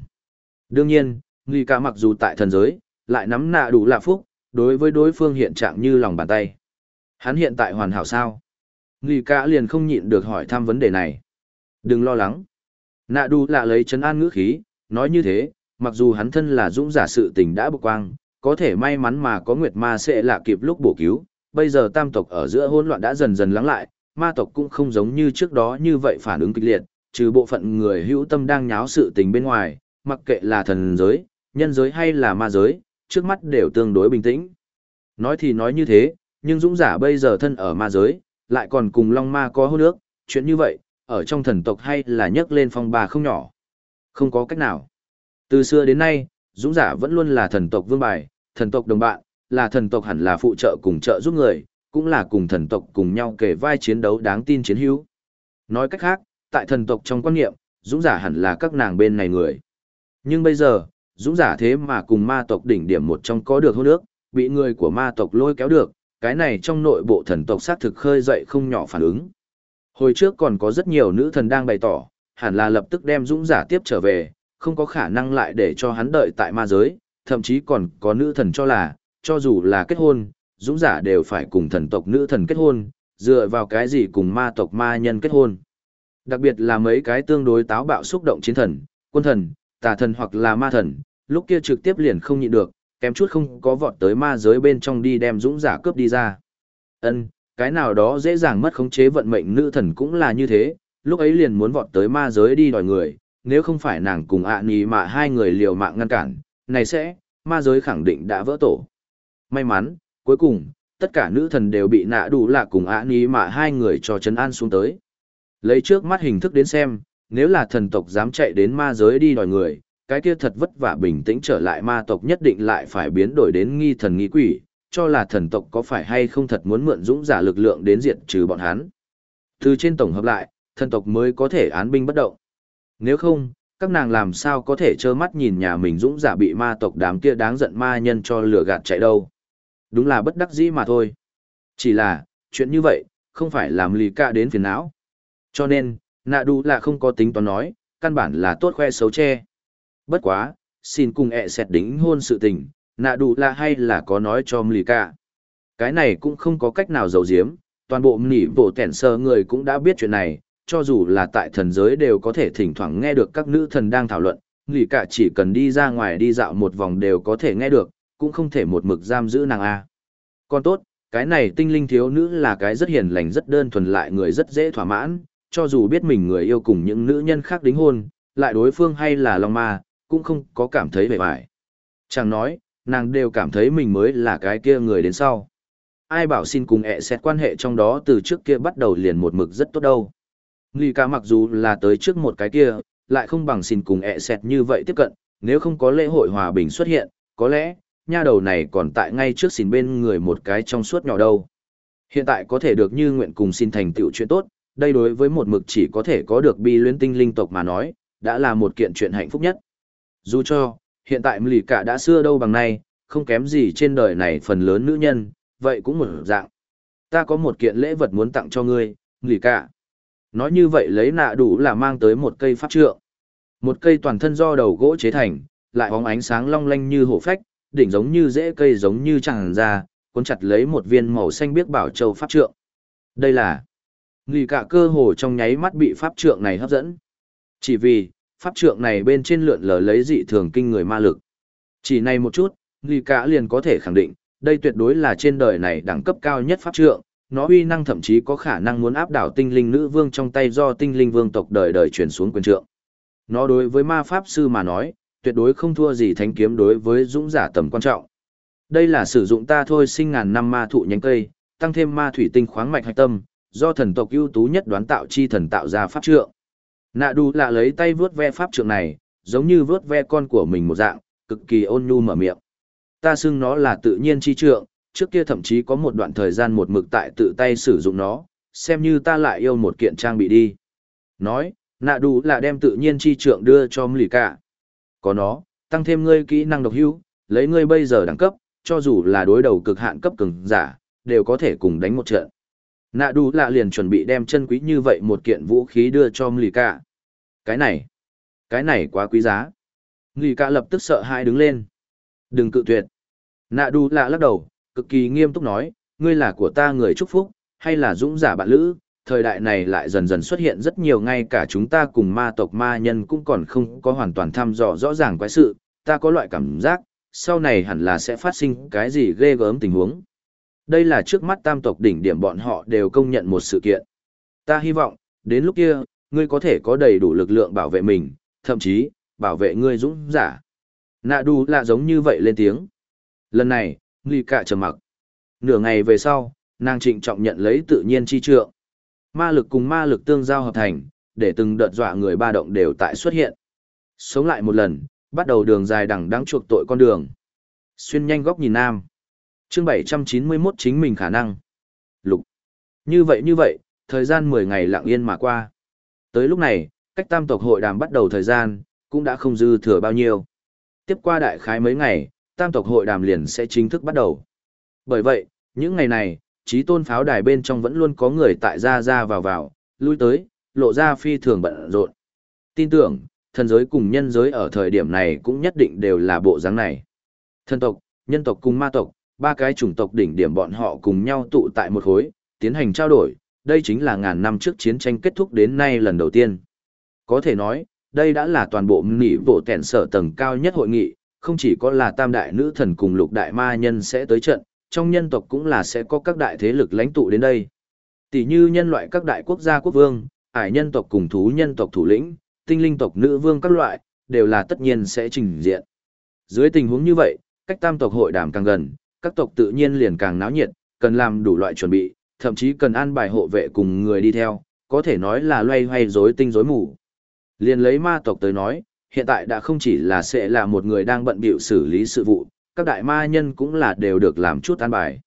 Đương nhiên, nghi cả mặc dù tại thần giới, lại nắm nạ đủ là phúc, đối với đối phương hiện trạng như lòng bàn tay. Hắn hiện tại hoàn hảo sao? Nghi cả liền không nhịn được hỏi thăm vấn đề này. Đừng lo lắng. Nạ đủ là lấy chấn an ngữ khí, nói như thế, mặc dù hắn thân là dũng giả sự tình đã bộc quang, có thể may mắn mà có Nguyệt Ma sẽ là kịp lúc bổ cứu, bây giờ tam tộc ở giữa hỗn loạn đã dần dần lắng lại, ma tộc cũng không giống như trước đó như vậy phản ứng kịch liệt, trừ bộ phận người hữu tâm đang nháo sự tình bên ngoài, mặc kệ là thần giới, nhân giới hay là ma giới, trước mắt đều tương đối bình tĩnh. Nói thì nói như thế, nhưng dũng giả bây giờ thân ở ma giới, lại còn cùng Long Ma có hôn nước, chuyện như vậy, ở trong thần tộc hay là nhấc lên phong bà không nhỏ. Không có cách nào. Từ xưa đến nay, dũng giả vẫn luôn là thần tộc vương bài, thần tộc đồng bạn, là thần tộc hẳn là phụ trợ cùng trợ giúp người, cũng là cùng thần tộc cùng nhau kể vai chiến đấu đáng tin chiến hữu. Nói cách khác, tại thần tộc trong quan niệm, dũng giả hẳn là các nàng bên này người. Nhưng bây giờ, dũng giả thế mà cùng ma tộc đỉnh điểm một trong có được hôn nước, bị người của ma tộc lôi kéo được, cái này trong nội bộ thần tộc xác thực khơi dậy không nhỏ phản ứng. Hồi trước còn có rất nhiều nữ thần đang bày tỏ, hẳn là lập tức đem dũng giả tiếp trở về, không có khả năng lại để cho hắn đợi tại ma giới, thậm chí còn có nữ thần cho là, cho dù là kết hôn, dũng giả đều phải cùng thần tộc nữ thần kết hôn, dựa vào cái gì cùng ma tộc ma nhân kết hôn. Đặc biệt là mấy cái tương đối táo bạo xúc động chiến thần, quân thần, tà thần hoặc là ma thần, lúc kia trực tiếp liền không nhịn được, kém chút không có vọt tới ma giới bên trong đi đem dũng giả cướp đi ra. Ân, cái nào đó dễ dàng mất khống chế vận mệnh nữ thần cũng là như thế, lúc ấy liền muốn vọt tới ma giới đi đòi người, nếu không phải nàng cùng ạ à nì mà hai người liều mạng ngăn cản, này sẽ, ma giới khẳng định đã vỡ tổ. May mắn, cuối cùng, tất cả nữ thần đều bị nạ đủ lạ cùng ạ nì mà hai người cho chấn an xuống tới. Lấy trước mắt hình thức đến xem, nếu là thần tộc dám chạy đến ma giới đi đòi người, cái kia thật vất vả bình tĩnh trở lại ma tộc nhất định lại phải biến đổi đến nghi thần nghi quỷ, cho là thần tộc có phải hay không thật muốn mượn dũng giả lực lượng đến diệt trừ bọn hắn. Từ trên tổng hợp lại, thần tộc mới có thể án binh bất động. Nếu không, các nàng làm sao có thể trơ mắt nhìn nhà mình dũng giả bị ma tộc đám kia đáng giận ma nhân cho lửa gạt chạy đâu. Đúng là bất đắc dĩ mà thôi. Chỉ là, chuyện như vậy, không phải làm lì ca đến phiền não. Cho nên, nạ đủ là không có tính toán nói, căn bản là tốt khoe xấu che. Bất quá, xin cùng ẹ e xẹt đính hôn sự tình, nạ đủ là hay là có nói cho lì ca. Cái này cũng không có cách nào giấu giếm, toàn bộ nỉ bộ tẻn sơ người cũng đã biết chuyện này, cho dù là tại thần giới đều có thể thỉnh thoảng nghe được các nữ thần đang thảo luận, nghỉ cả chỉ cần đi ra ngoài đi dạo một vòng đều có thể nghe được, cũng không thể một mực giam giữ nàng A. Còn tốt, cái này tinh linh thiếu nữ là cái rất hiền lành rất đơn thuần lại người rất dễ thỏa mãn, cho dù biết mình người yêu cùng những nữ nhân khác đính hôn, lại đối phương hay là long ma, cũng không có cảm thấy vẻ vải. Chẳng nói, nàng đều cảm thấy mình mới là cái kia người đến sau. Ai bảo xin cùng ẹ xét quan hệ trong đó từ trước kia bắt đầu liền một mực rất tốt đâu. Nghi ca mặc dù là tới trước một cái kia, lại không bằng xin cùng ẹ xẹt như vậy tiếp cận, nếu không có lễ hội hòa bình xuất hiện, có lẽ, nha đầu này còn tại ngay trước xin bên người một cái trong suốt nhỏ đâu. Hiện tại có thể được như nguyện cùng xin thành tựu chuyện tốt, đây đối với một mực chỉ có thể có được bi luyến tinh linh tộc mà nói, đã là một kiện chuyện hạnh phúc nhất. Dù cho, hiện tại lì cả đã xưa đâu bằng nay, không kém gì trên đời này phần lớn nữ nhân, vậy cũng một dạng. Ta có một kiện lễ vật muốn tặng cho ngươi, lì cả. Nói như vậy lấy nạ đủ là mang tới một cây pháp trượng. Một cây toàn thân do đầu gỗ chế thành, lại bóng ánh sáng long lanh như hổ phách, đỉnh giống như rễ cây giống như chẳng ra, cuốn chặt lấy một viên màu xanh biếc bảo châu pháp trượng. Đây là Nghỉ cả cơ hồ trong nháy mắt bị pháp trượng này hấp dẫn. Chỉ vì, pháp trượng này bên trên lượn lờ lấy dị thường kinh người ma lực. Chỉ này một chút, nghỉ cả liền có thể khẳng định, đây tuyệt đối là trên đời này đẳng cấp cao nhất pháp trượng, nó uy năng thậm chí có khả năng muốn áp đảo tinh linh nữ vương trong tay do tinh linh vương tộc đời đời truyền xuống quyền trượng. Nó đối với ma pháp sư mà nói, tuyệt đối không thua gì thánh kiếm đối với dũng giả tầm quan trọng. Đây là sử dụng ta thôi sinh ngàn năm ma thụ nhánh cây, tăng thêm ma thủy tinh khoáng mạch hạch tâm, do thần tộc ưu tú nhất đoán tạo chi thần tạo ra pháp trượng. Nạ đu lạ lấy tay vướt ve pháp trượng này, giống như vướt ve con của mình một dạng, cực kỳ ôn nhu mở miệng. Ta xưng nó là tự nhiên chi trượng, trước kia thậm chí có một đoạn thời gian một mực tại tự tay sử dụng nó, xem như ta lại yêu một kiện trang bị đi. Nói, nạ đủ là đem tự nhiên chi trượng đưa cho lì cả. Có nó, tăng thêm ngươi kỹ năng độc hữu, lấy ngươi bây giờ đẳng cấp, cho dù là đối đầu cực hạn cấp cường giả, đều có thể cùng đánh một trận. Nạ đủ là liền chuẩn bị đem chân quý như vậy một kiện vũ khí đưa cho lì Cả. Cái này, cái này quá quý giá. lì Cả lập tức sợ hãi đứng lên. Đừng cự tuyệt. Nạ đủ lạ lắc đầu, cực kỳ nghiêm túc nói, ngươi là của ta người chúc phúc, hay là dũng giả bạn lữ, thời đại này lại dần dần xuất hiện rất nhiều ngay cả chúng ta cùng ma tộc ma nhân cũng còn không có hoàn toàn thăm dò rõ ràng quái sự, ta có loại cảm giác, sau này hẳn là sẽ phát sinh cái gì ghê gớm tình huống. Đây là trước mắt tam tộc đỉnh điểm bọn họ đều công nhận một sự kiện. Ta hy vọng, đến lúc kia, ngươi có thể có đầy đủ lực lượng bảo vệ mình, thậm chí, bảo vệ ngươi dũng giả. Nạ đu là giống như vậy lên tiếng. Lần này, Nghi Cạ trầm mặc. Nửa ngày về sau, nàng trịnh trọng nhận lấy tự nhiên chi trượng. Ma lực cùng ma lực tương giao hợp thành, để từng đợt dọa người ba động đều tại xuất hiện. Sống lại một lần, bắt đầu đường dài đằng đáng chuộc tội con đường. Xuyên nhanh góc nhìn nam. Chương 791 chính mình khả năng. Lục. Như vậy như vậy, thời gian 10 ngày lặng yên mà qua. Tới lúc này, cách tam tộc hội đàm bắt đầu thời gian, cũng đã không dư thừa bao nhiêu. Tiếp qua đại khái mấy ngày, tam tộc hội đàm liền sẽ chính thức bắt đầu. Bởi vậy, những ngày này, trí tôn pháo đài bên trong vẫn luôn có người tại ra ra vào vào, lui tới, lộ ra phi thường bận rộn. Tin tưởng, thần giới cùng nhân giới ở thời điểm này cũng nhất định đều là bộ dáng này. Thần tộc, nhân tộc cùng ma tộc, ba cái chủng tộc đỉnh điểm bọn họ cùng nhau tụ tại một khối, tiến hành trao đổi, đây chính là ngàn năm trước chiến tranh kết thúc đến nay lần đầu tiên. Có thể nói, đây đã là toàn bộ nỉ bộ tẻn sở tầng cao nhất hội nghị, không chỉ có là tam đại nữ thần cùng lục đại ma nhân sẽ tới trận, trong nhân tộc cũng là sẽ có các đại thế lực lãnh tụ đến đây. Tỷ như nhân loại các đại quốc gia quốc vương, ải nhân tộc cùng thú nhân tộc thủ lĩnh, tinh linh tộc nữ vương các loại, đều là tất nhiên sẽ trình diện. Dưới tình huống như vậy, cách tam tộc hội đàm càng gần, các tộc tự nhiên liền càng náo nhiệt, cần làm đủ loại chuẩn bị, thậm chí cần an bài hộ vệ cùng người đi theo, có thể nói là loay hoay rối tinh rối mù. Liền lấy ma tộc tới nói, hiện tại đã không chỉ là sẽ là một người đang bận bịu xử lý sự vụ, các đại ma nhân cũng là đều được làm chút an bài.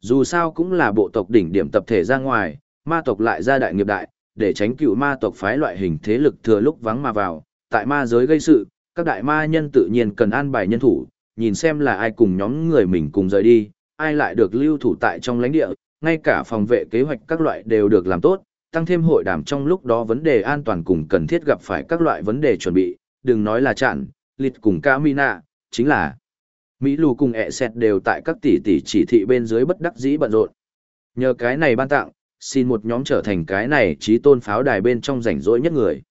Dù sao cũng là bộ tộc đỉnh điểm tập thể ra ngoài, ma tộc lại ra đại nghiệp đại, để tránh cựu ma tộc phái loại hình thế lực thừa lúc vắng mà vào, tại ma giới gây sự, các đại ma nhân tự nhiên cần an bài nhân thủ, nhìn xem là ai cùng nhóm người mình cùng rời đi, ai lại được lưu thủ tại trong lãnh địa, ngay cả phòng vệ kế hoạch các loại đều được làm tốt, tăng thêm hội đàm trong lúc đó vấn đề an toàn cùng cần thiết gặp phải các loại vấn đề chuẩn bị, đừng nói là chặn, lịt cùng ca Myna chính là Mỹ lù cùng ẹ xẹt đều tại các tỷ tỷ chỉ thị bên dưới bất đắc dĩ bận rộn. Nhờ cái này ban tặng, xin một nhóm trở thành cái này trí tôn pháo đài bên trong rảnh rỗi nhất người.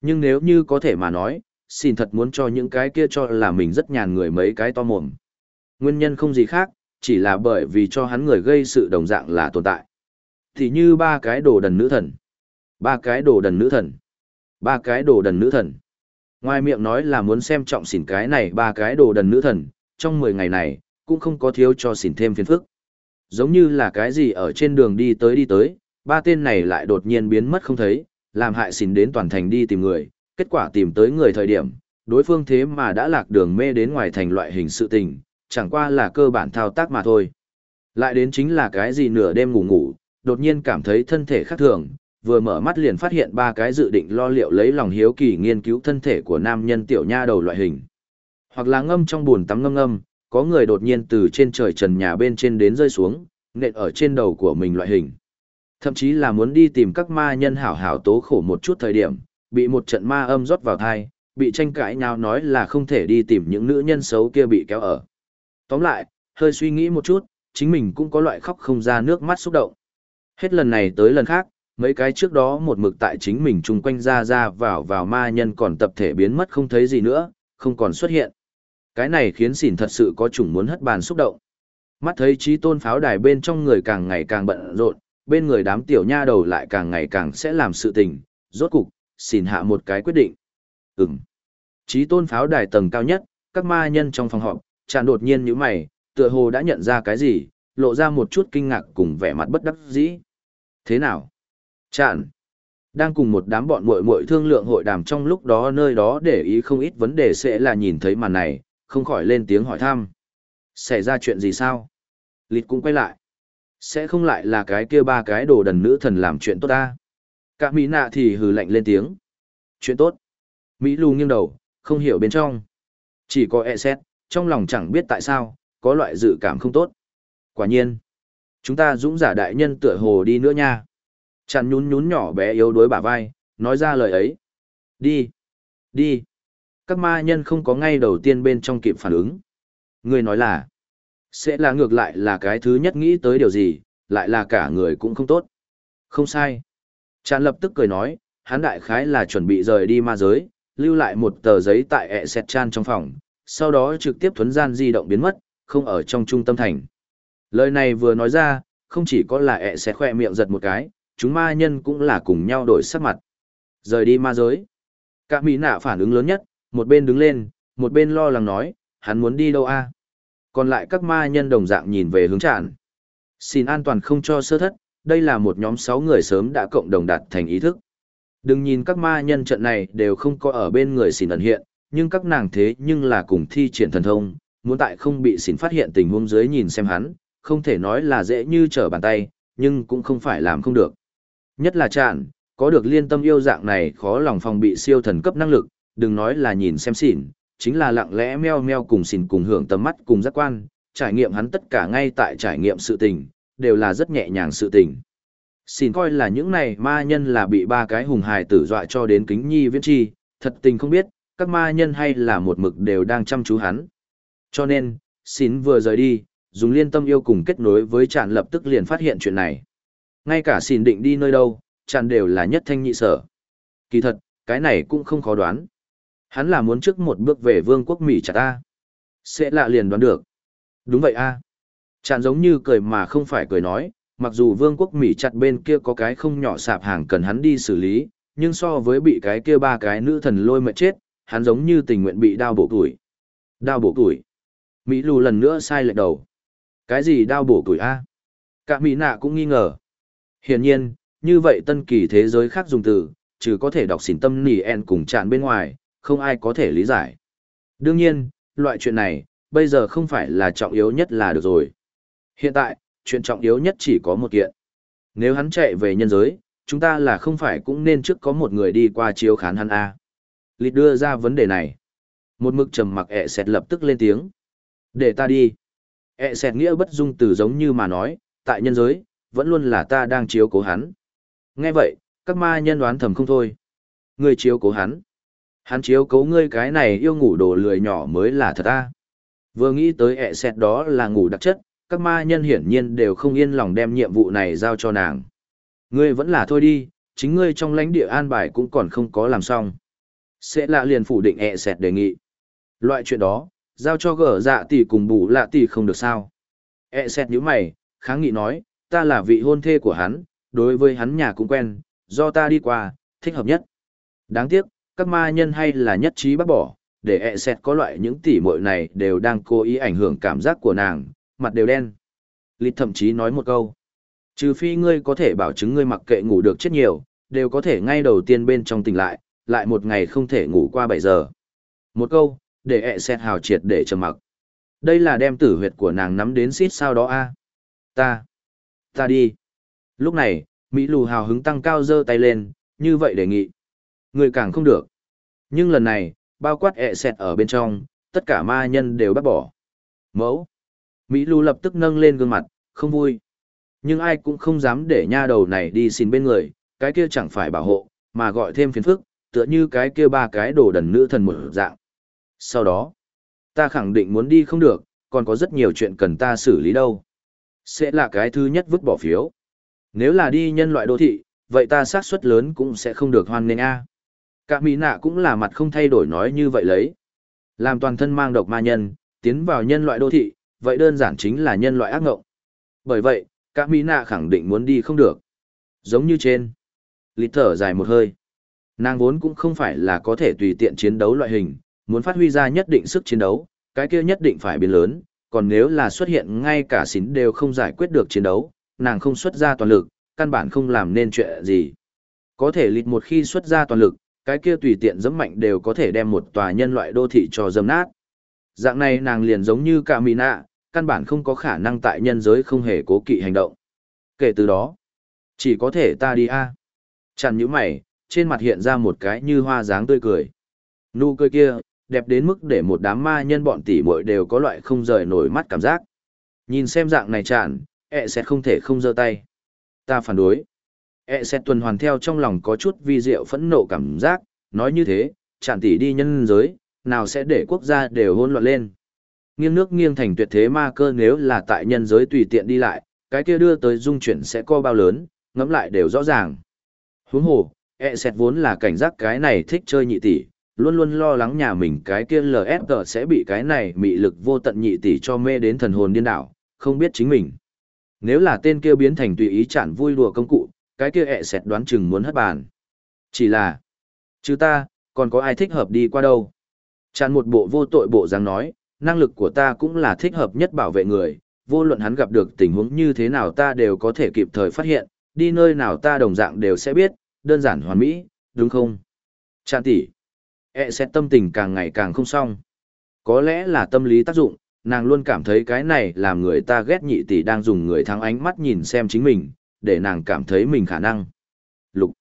Nhưng nếu như có thể mà nói, xin thật muốn cho những cái kia cho là mình rất nhàn người mấy cái to mồm. Nguyên nhân không gì khác, chỉ là bởi vì cho hắn người gây sự đồng dạng là tồn tại. Thì như ba cái đồ đần nữ thần. Ba cái đồ đần nữ thần. Ba cái đồ đần nữ thần. Ngoài miệng nói là muốn xem trọng xỉn cái này ba cái đồ đần nữ thần, trong 10 ngày này, cũng không có thiếu cho xỉn thêm phiền phức. Giống như là cái gì ở trên đường đi tới đi tới, ba tên này lại đột nhiên biến mất không thấy, làm hại xỉn đến toàn thành đi tìm người, kết quả tìm tới người thời điểm, đối phương thế mà đã lạc đường mê đến ngoài thành loại hình sự tình, chẳng qua là cơ bản thao tác mà thôi. Lại đến chính là cái gì nửa đêm ngủ ngủ, đột nhiên cảm thấy thân thể khác thường, vừa mở mắt liền phát hiện ba cái dự định lo liệu lấy lòng hiếu kỳ nghiên cứu thân thể của nam nhân tiểu nha đầu loại hình. Hoặc là ngâm trong buồn tắm ngâm ngâm, có người đột nhiên từ trên trời trần nhà bên trên đến rơi xuống, nện ở trên đầu của mình loại hình. Thậm chí là muốn đi tìm các ma nhân hảo hảo tố khổ một chút thời điểm, bị một trận ma âm rót vào thai, bị tranh cãi nhau nói là không thể đi tìm những nữ nhân xấu kia bị kéo ở. Tóm lại, hơi suy nghĩ một chút, chính mình cũng có loại khóc không ra nước mắt xúc động. Hết lần này tới lần khác, mấy cái trước đó một mực tại chính mình chung quanh ra ra vào vào ma nhân còn tập thể biến mất không thấy gì nữa, không còn xuất hiện. Cái này khiến xỉn thật sự có chủng muốn hất bàn xúc động. Mắt thấy trí tôn pháo đài bên trong người càng ngày càng bận rộn, bên người đám tiểu nha đầu lại càng ngày càng sẽ làm sự tình, rốt cục, xỉn hạ một cái quyết định. Ừm. Trí tôn pháo đài tầng cao nhất, các ma nhân trong phòng họp, tràn đột nhiên như mày, tựa hồ đã nhận ra cái gì, lộ ra một chút kinh ngạc cùng vẻ mặt bất đắc dĩ. Thế nào? Chạn. Đang cùng một đám bọn muội muội thương lượng hội đàm trong lúc đó nơi đó để ý không ít vấn đề sẽ là nhìn thấy màn này, không khỏi lên tiếng hỏi thăm. Xảy ra chuyện gì sao? Lịt cũng quay lại. Sẽ không lại là cái kia ba cái đồ đần nữ thần làm chuyện tốt ta. Cả Mỹ nạ thì hừ lạnh lên tiếng. Chuyện tốt. Mỹ lù nghiêng đầu, không hiểu bên trong. Chỉ có e xét, trong lòng chẳng biết tại sao, có loại dự cảm không tốt. Quả nhiên, chúng ta dũng giả đại nhân tựa hồ đi nữa nha. Chặn nhún nhún nhỏ bé yếu đuối bả vai, nói ra lời ấy. Đi, đi. Các ma nhân không có ngay đầu tiên bên trong kịp phản ứng. Người nói là, sẽ là ngược lại là cái thứ nhất nghĩ tới điều gì, lại là cả người cũng không tốt. Không sai. Chặn lập tức cười nói, hắn đại khái là chuẩn bị rời đi ma giới, lưu lại một tờ giấy tại ẹ sẹt chan trong phòng, sau đó trực tiếp thuấn gian di động biến mất, không ở trong trung tâm thành. Lời này vừa nói ra, không chỉ có là ẹ sẹt khoe miệng giật một cái, chúng ma nhân cũng là cùng nhau đổi sắc mặt. Rời đi ma giới. Cả mỹ nạ phản ứng lớn nhất, một bên đứng lên, một bên lo lắng nói, hắn muốn đi đâu a? Còn lại các ma nhân đồng dạng nhìn về hướng tràn. Xin an toàn không cho sơ thất, đây là một nhóm sáu người sớm đã cộng đồng đạt thành ý thức. Đừng nhìn các ma nhân trận này đều không có ở bên người xỉn ẩn hiện, nhưng các nàng thế nhưng là cùng thi triển thần thông, muốn tại không bị xỉn phát hiện tình huống dưới nhìn xem hắn, không thể nói là dễ như trở bàn tay, nhưng cũng không phải làm không được. Nhất là chạn, có được liên tâm yêu dạng này khó lòng phòng bị siêu thần cấp năng lực, đừng nói là nhìn xem xỉn, chính là lặng lẽ meo meo cùng xỉn cùng hưởng tầm mắt cùng giác quan, trải nghiệm hắn tất cả ngay tại trải nghiệm sự tình, đều là rất nhẹ nhàng sự tình. xỉn coi là những này ma nhân là bị ba cái hùng hài tử dọa cho đến kính nhi viễn chi, thật tình không biết, các ma nhân hay là một mực đều đang chăm chú hắn. Cho nên, xỉn vừa rời đi, dùng liên tâm yêu cùng kết nối với tràn lập tức liền phát hiện chuyện này. Ngay cả xin định đi nơi đâu, tràn đều là nhất thanh nhị sở. Kỳ thật, cái này cũng không khó đoán. Hắn là muốn trước một bước về vương quốc Mỹ chặt ta. Sẽ lạ liền đoán được. Đúng vậy a Tràn giống như cười mà không phải cười nói, mặc dù vương quốc Mỹ chặt bên kia có cái không nhỏ sạp hàng cần hắn đi xử lý, nhưng so với bị cái kia ba cái nữ thần lôi mệt chết, hắn giống như tình nguyện bị đao bổ tuổi. Đao bổ tuổi. Mỹ lù lần nữa sai lệch đầu. Cái gì đao bổ tuổi a? Cả Mỹ nạ cũng nghi ngờ. Hiển nhiên, như vậy tân kỳ thế giới khác dùng từ, trừ có thể đọc xỉn tâm nỉ en cùng tràn bên ngoài, không ai có thể lý giải. Đương nhiên, loại chuyện này, bây giờ không phải là trọng yếu nhất là được rồi. Hiện tại, chuyện trọng yếu nhất chỉ có một kiện. Nếu hắn chạy về nhân giới, chúng ta là không phải cũng nên trước có một người đi qua chiếu khán hắn A. Lịch đưa ra vấn đề này. Một mực trầm mặc ẹ sẹt lập tức lên tiếng. Để ta đi. ẹ sẹt nghĩa bất dung từ giống như mà nói, tại nhân giới, vẫn luôn là ta đang chiếu cố hắn. Nghe vậy, các ma nhân đoán thầm không thôi. Ngươi chiếu cố hắn. Hắn chiếu cố ngươi cái này yêu ngủ đồ lười nhỏ mới là thật ta. Vừa nghĩ tới ẹ xẹt đó là ngủ đặc chất, các ma nhân hiển nhiên đều không yên lòng đem nhiệm vụ này giao cho nàng. Ngươi vẫn là thôi đi, chính ngươi trong lãnh địa an bài cũng còn không có làm xong. Sẽ lạ liền phủ định ẹ xẹt đề nghị. Loại chuyện đó, giao cho gở dạ tỷ cùng bù lạ tỷ không được sao. ẹ xẹt như mày, kháng nghị nói, ta là vị hôn thê của hắn, đối với hắn nhà cũng quen, do ta đi qua, thích hợp nhất. Đáng tiếc, các ma nhân hay là nhất trí bác bỏ, để ẹ xẹt có loại những tỉ muội này đều đang cố ý ảnh hưởng cảm giác của nàng, mặt đều đen. Lịt thậm chí nói một câu. Trừ phi ngươi có thể bảo chứng ngươi mặc kệ ngủ được chết nhiều, đều có thể ngay đầu tiên bên trong tỉnh lại, lại một ngày không thể ngủ qua 7 giờ. Một câu, để ẹ xẹt hào triệt để trầm mặc. Đây là đem tử huyệt của nàng nắm đến xít sao đó a Ta. Ta đi. Lúc này, Mỹ lù hào hứng tăng cao giơ tay lên, như vậy đề nghị. Người càng không được. Nhưng lần này, bao quát ẹ xẹt ở bên trong, tất cả ma nhân đều bác bỏ. Mẫu. Mỹ lù lập tức nâng lên gương mặt, không vui. Nhưng ai cũng không dám để nha đầu này đi xin bên người, cái kia chẳng phải bảo hộ, mà gọi thêm phiền phức, tựa như cái kia ba cái đồ đần nữ thần một dạng. Sau đó, ta khẳng định muốn đi không được, còn có rất nhiều chuyện cần ta xử lý đâu. Sẽ là cái thứ nhất vứt bỏ phiếu. Nếu là đi nhân loại đô thị, vậy ta xác suất lớn cũng sẽ không được hoan nghênh a. Cả mỹ nạ cũng là mặt không thay đổi nói như vậy lấy. Làm toàn thân mang độc ma nhân, tiến vào nhân loại đô thị, vậy đơn giản chính là nhân loại ác ngộng. Bởi vậy, cả mỹ nạ khẳng định muốn đi không được. Giống như trên. Lít thở dài một hơi. Nàng vốn cũng không phải là có thể tùy tiện chiến đấu loại hình, muốn phát huy ra nhất định sức chiến đấu, cái kia nhất định phải biến lớn, còn nếu là xuất hiện ngay cả xín đều không giải quyết được chiến đấu, nàng không xuất ra toàn lực, căn bản không làm nên chuyện gì. Có thể lịt một khi xuất ra toàn lực, cái kia tùy tiện dẫm mạnh đều có thể đem một tòa nhân loại đô thị cho dâm nát. Dạng này nàng liền giống như cả mì nạ, căn bản không có khả năng tại nhân giới không hề cố kỵ hành động. Kể từ đó, chỉ có thể ta đi a. À. Chẳng những mày, trên mặt hiện ra một cái như hoa dáng tươi cười. Nụ cười kia, đẹp đến mức để một đám ma nhân bọn tỷ muội đều có loại không rời nổi mắt cảm giác. Nhìn xem dạng này chản, ẹ sẽ không thể không giơ tay. Ta phản đối. ẹ sẽ tuần hoàn theo trong lòng có chút vi diệu phẫn nộ cảm giác, nói như thế, chản tỷ đi nhân giới, nào sẽ để quốc gia đều hôn loạn lên. Nghiêng nước nghiêng thành tuyệt thế ma cơ nếu là tại nhân giới tùy tiện đi lại, cái kia đưa tới dung chuyển sẽ co bao lớn, ngẫm lại đều rõ ràng. Huống hồ, ẹ sẹt vốn là cảnh giác cái này thích chơi nhị tỷ, luôn luôn lo lắng nhà mình cái kia LFG sẽ bị cái này mị lực vô tận nhị tỷ cho mê đến thần hồn điên đảo, không biết chính mình. Nếu là tên kia biến thành tùy ý chản vui đùa công cụ, cái kia ẹ sẹt đoán chừng muốn hất bàn. Chỉ là, chứ ta, còn có ai thích hợp đi qua đâu. Chản một bộ vô tội bộ dáng nói, năng lực của ta cũng là thích hợp nhất bảo vệ người, vô luận hắn gặp được tình huống như thế nào ta đều có thể kịp thời phát hiện, đi nơi nào ta đồng dạng đều sẽ biết, đơn giản hoàn mỹ, đúng không? Chản tỷ, e sẽ tâm tình càng ngày càng không xong. Có lẽ là tâm lý tác dụng, nàng luôn cảm thấy cái này làm người ta ghét nhị tỷ đang dùng người thắng ánh mắt nhìn xem chính mình, để nàng cảm thấy mình khả năng. Lục.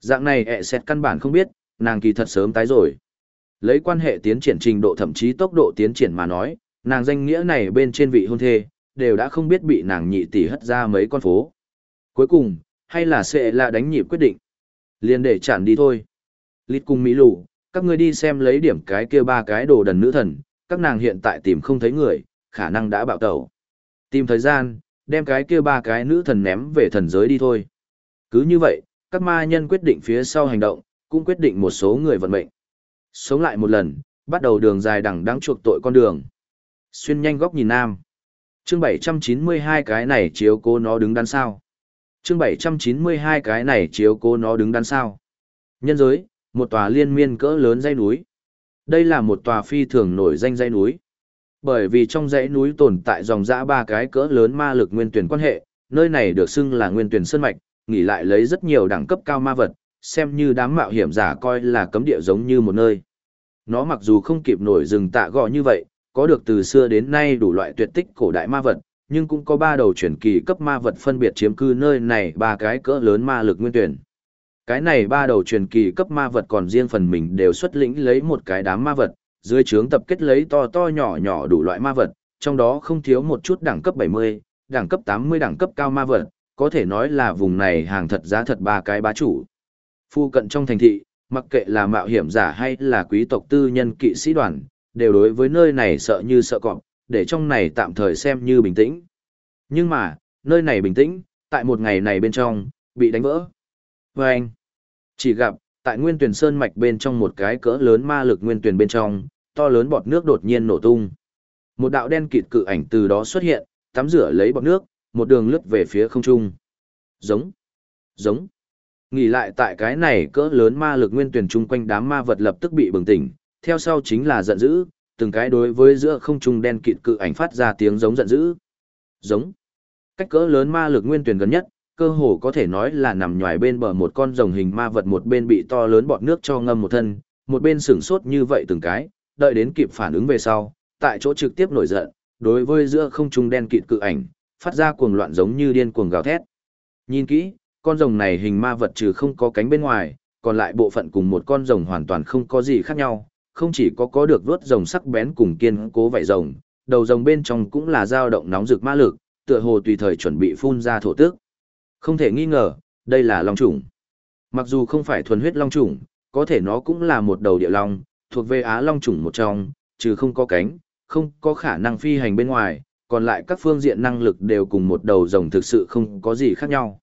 Dạng này ẹ xét căn bản không biết, nàng kỳ thật sớm tái rồi. Lấy quan hệ tiến triển trình độ thậm chí tốc độ tiến triển mà nói, nàng danh nghĩa này bên trên vị hôn thê, đều đã không biết bị nàng nhị tỷ hất ra mấy con phố. Cuối cùng, hay là sẽ là đánh nhịp quyết định. liền để chản đi thôi. Lít cùng Mỹ lù, các ngươi đi xem lấy điểm cái kia ba cái đồ đần nữ thần, các nàng hiện tại tìm không thấy người, khả năng đã bạo tẩu. Tìm thời gian, đem cái kia ba cái nữ thần ném về thần giới đi thôi. Cứ như vậy, các ma nhân quyết định phía sau hành động, cũng quyết định một số người vận mệnh. Sống lại một lần, bắt đầu đường dài đằng đáng chuộc tội con đường. Xuyên nhanh góc nhìn nam. Chương 792 cái này chiếu cố nó đứng đắn sao. Chương 792 cái này chiếu cố nó đứng đắn sao. Nhân giới, một tòa liên miên cỡ lớn dãy núi. Đây là một tòa phi thường nổi danh dãy núi. Bởi vì trong dãy núi tồn tại dòng dã ba cái cỡ lớn ma lực nguyên tuyển quan hệ, nơi này được xưng là nguyên tuyển sơn mạch, nghỉ lại lấy rất nhiều đẳng cấp cao ma vật, xem như đám mạo hiểm giả coi là cấm địa giống như một nơi. Nó mặc dù không kịp nổi rừng tạ gò như vậy, có được từ xưa đến nay đủ loại tuyệt tích cổ đại ma vật, nhưng cũng có ba đầu chuyển kỳ cấp ma vật phân biệt chiếm cư nơi này ba cái cỡ lớn ma lực nguyên tuyển. Cái này ba đầu truyền kỳ cấp ma vật còn riêng phần mình đều xuất lĩnh lấy một cái đám ma vật, dưới trướng tập kết lấy to to nhỏ nhỏ đủ loại ma vật, trong đó không thiếu một chút đẳng cấp 70, đẳng cấp 80 đẳng cấp cao ma vật, có thể nói là vùng này hàng thật giá thật ba cái bá chủ. Phu cận trong thành thị, mặc kệ là mạo hiểm giả hay là quý tộc tư nhân kỵ sĩ đoàn, đều đối với nơi này sợ như sợ cọp, để trong này tạm thời xem như bình tĩnh. Nhưng mà, nơi này bình tĩnh, tại một ngày này bên trong, bị đánh vỡ. Và anh, chỉ gặp, tại nguyên tuyển sơn mạch bên trong một cái cỡ lớn ma lực nguyên tuyển bên trong, to lớn bọt nước đột nhiên nổ tung. Một đạo đen kịt cự ảnh từ đó xuất hiện, tắm rửa lấy bọt nước, một đường lướt về phía không trung. Giống, giống. Nghỉ lại tại cái này cỡ lớn ma lực nguyên tuyển chung quanh đám ma vật lập tức bị bừng tỉnh, theo sau chính là giận dữ, từng cái đối với giữa không trung đen kịt cự ảnh phát ra tiếng giống giận dữ. Giống. Cách cỡ lớn ma lực nguyên tuyển gần nhất, cơ hồ có thể nói là nằm nhòi bên bờ một con rồng hình ma vật một bên bị to lớn bọt nước cho ngâm một thân, một bên sửng sốt như vậy từng cái, đợi đến kịp phản ứng về sau, tại chỗ trực tiếp nổi giận, đối với giữa không trung đen kịt cự ảnh, phát ra cuồng loạn giống như điên cuồng gào thét. Nhìn kỹ, con rồng này hình ma vật trừ không có cánh bên ngoài, còn lại bộ phận cùng một con rồng hoàn toàn không có gì khác nhau, không chỉ có có được vuốt rồng sắc bén cùng kiên cố vảy rồng, đầu rồng bên trong cũng là dao động nóng rực ma lực, tựa hồ tùy thời chuẩn bị phun ra thổ tức. Không thể nghi ngờ, đây là long trùng. Mặc dù không phải thuần huyết long trùng, có thể nó cũng là một đầu địa long, thuộc về Á long trùng một trong, trừ không có cánh, không có khả năng phi hành bên ngoài, còn lại các phương diện năng lực đều cùng một đầu rồng thực sự không có gì khác nhau.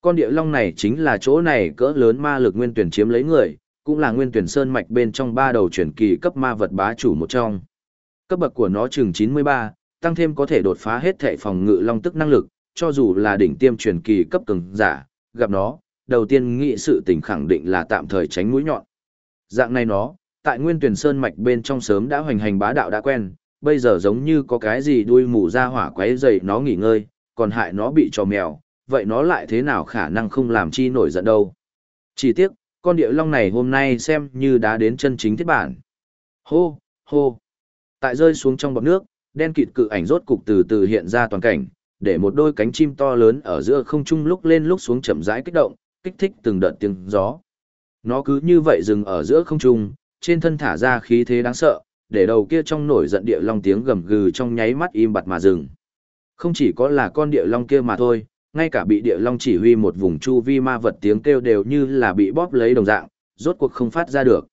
Con địa long này chính là chỗ này cỡ lớn ma lực nguyên tuyển chiếm lấy người, cũng là nguyên tuyển sơn mạch bên trong ba đầu chuyển kỳ cấp ma vật bá chủ một trong. Cấp bậc của nó chừng 93, tăng thêm có thể đột phá hết thể phòng ngự long tức năng lực, cho dù là đỉnh tiêm truyền kỳ cấp cường giả, gặp nó, đầu tiên nghĩ sự tình khẳng định là tạm thời tránh mũi nhọn. Dạng này nó, tại nguyên tuyển sơn mạch bên trong sớm đã hoành hành bá đạo đã quen, bây giờ giống như có cái gì đuôi mù ra hỏa quấy dậy nó nghỉ ngơi, còn hại nó bị trò mèo, vậy nó lại thế nào khả năng không làm chi nổi giận đâu. Chỉ tiếc, con địa long này hôm nay xem như đã đến chân chính thiết bản. Hô, hô. Tại rơi xuống trong bọc nước, đen kịt cự ảnh rốt cục từ từ hiện ra toàn cảnh, để một đôi cánh chim to lớn ở giữa không trung lúc lên lúc xuống chậm rãi kích động, kích thích từng đợt tiếng gió. Nó cứ như vậy dừng ở giữa không trung, trên thân thả ra khí thế đáng sợ, để đầu kia trong nổi giận địa long tiếng gầm gừ trong nháy mắt im bặt mà dừng. Không chỉ có là con địa long kia mà thôi, ngay cả bị địa long chỉ huy một vùng chu vi ma vật tiếng kêu đều như là bị bóp lấy đồng dạng, rốt cuộc không phát ra được.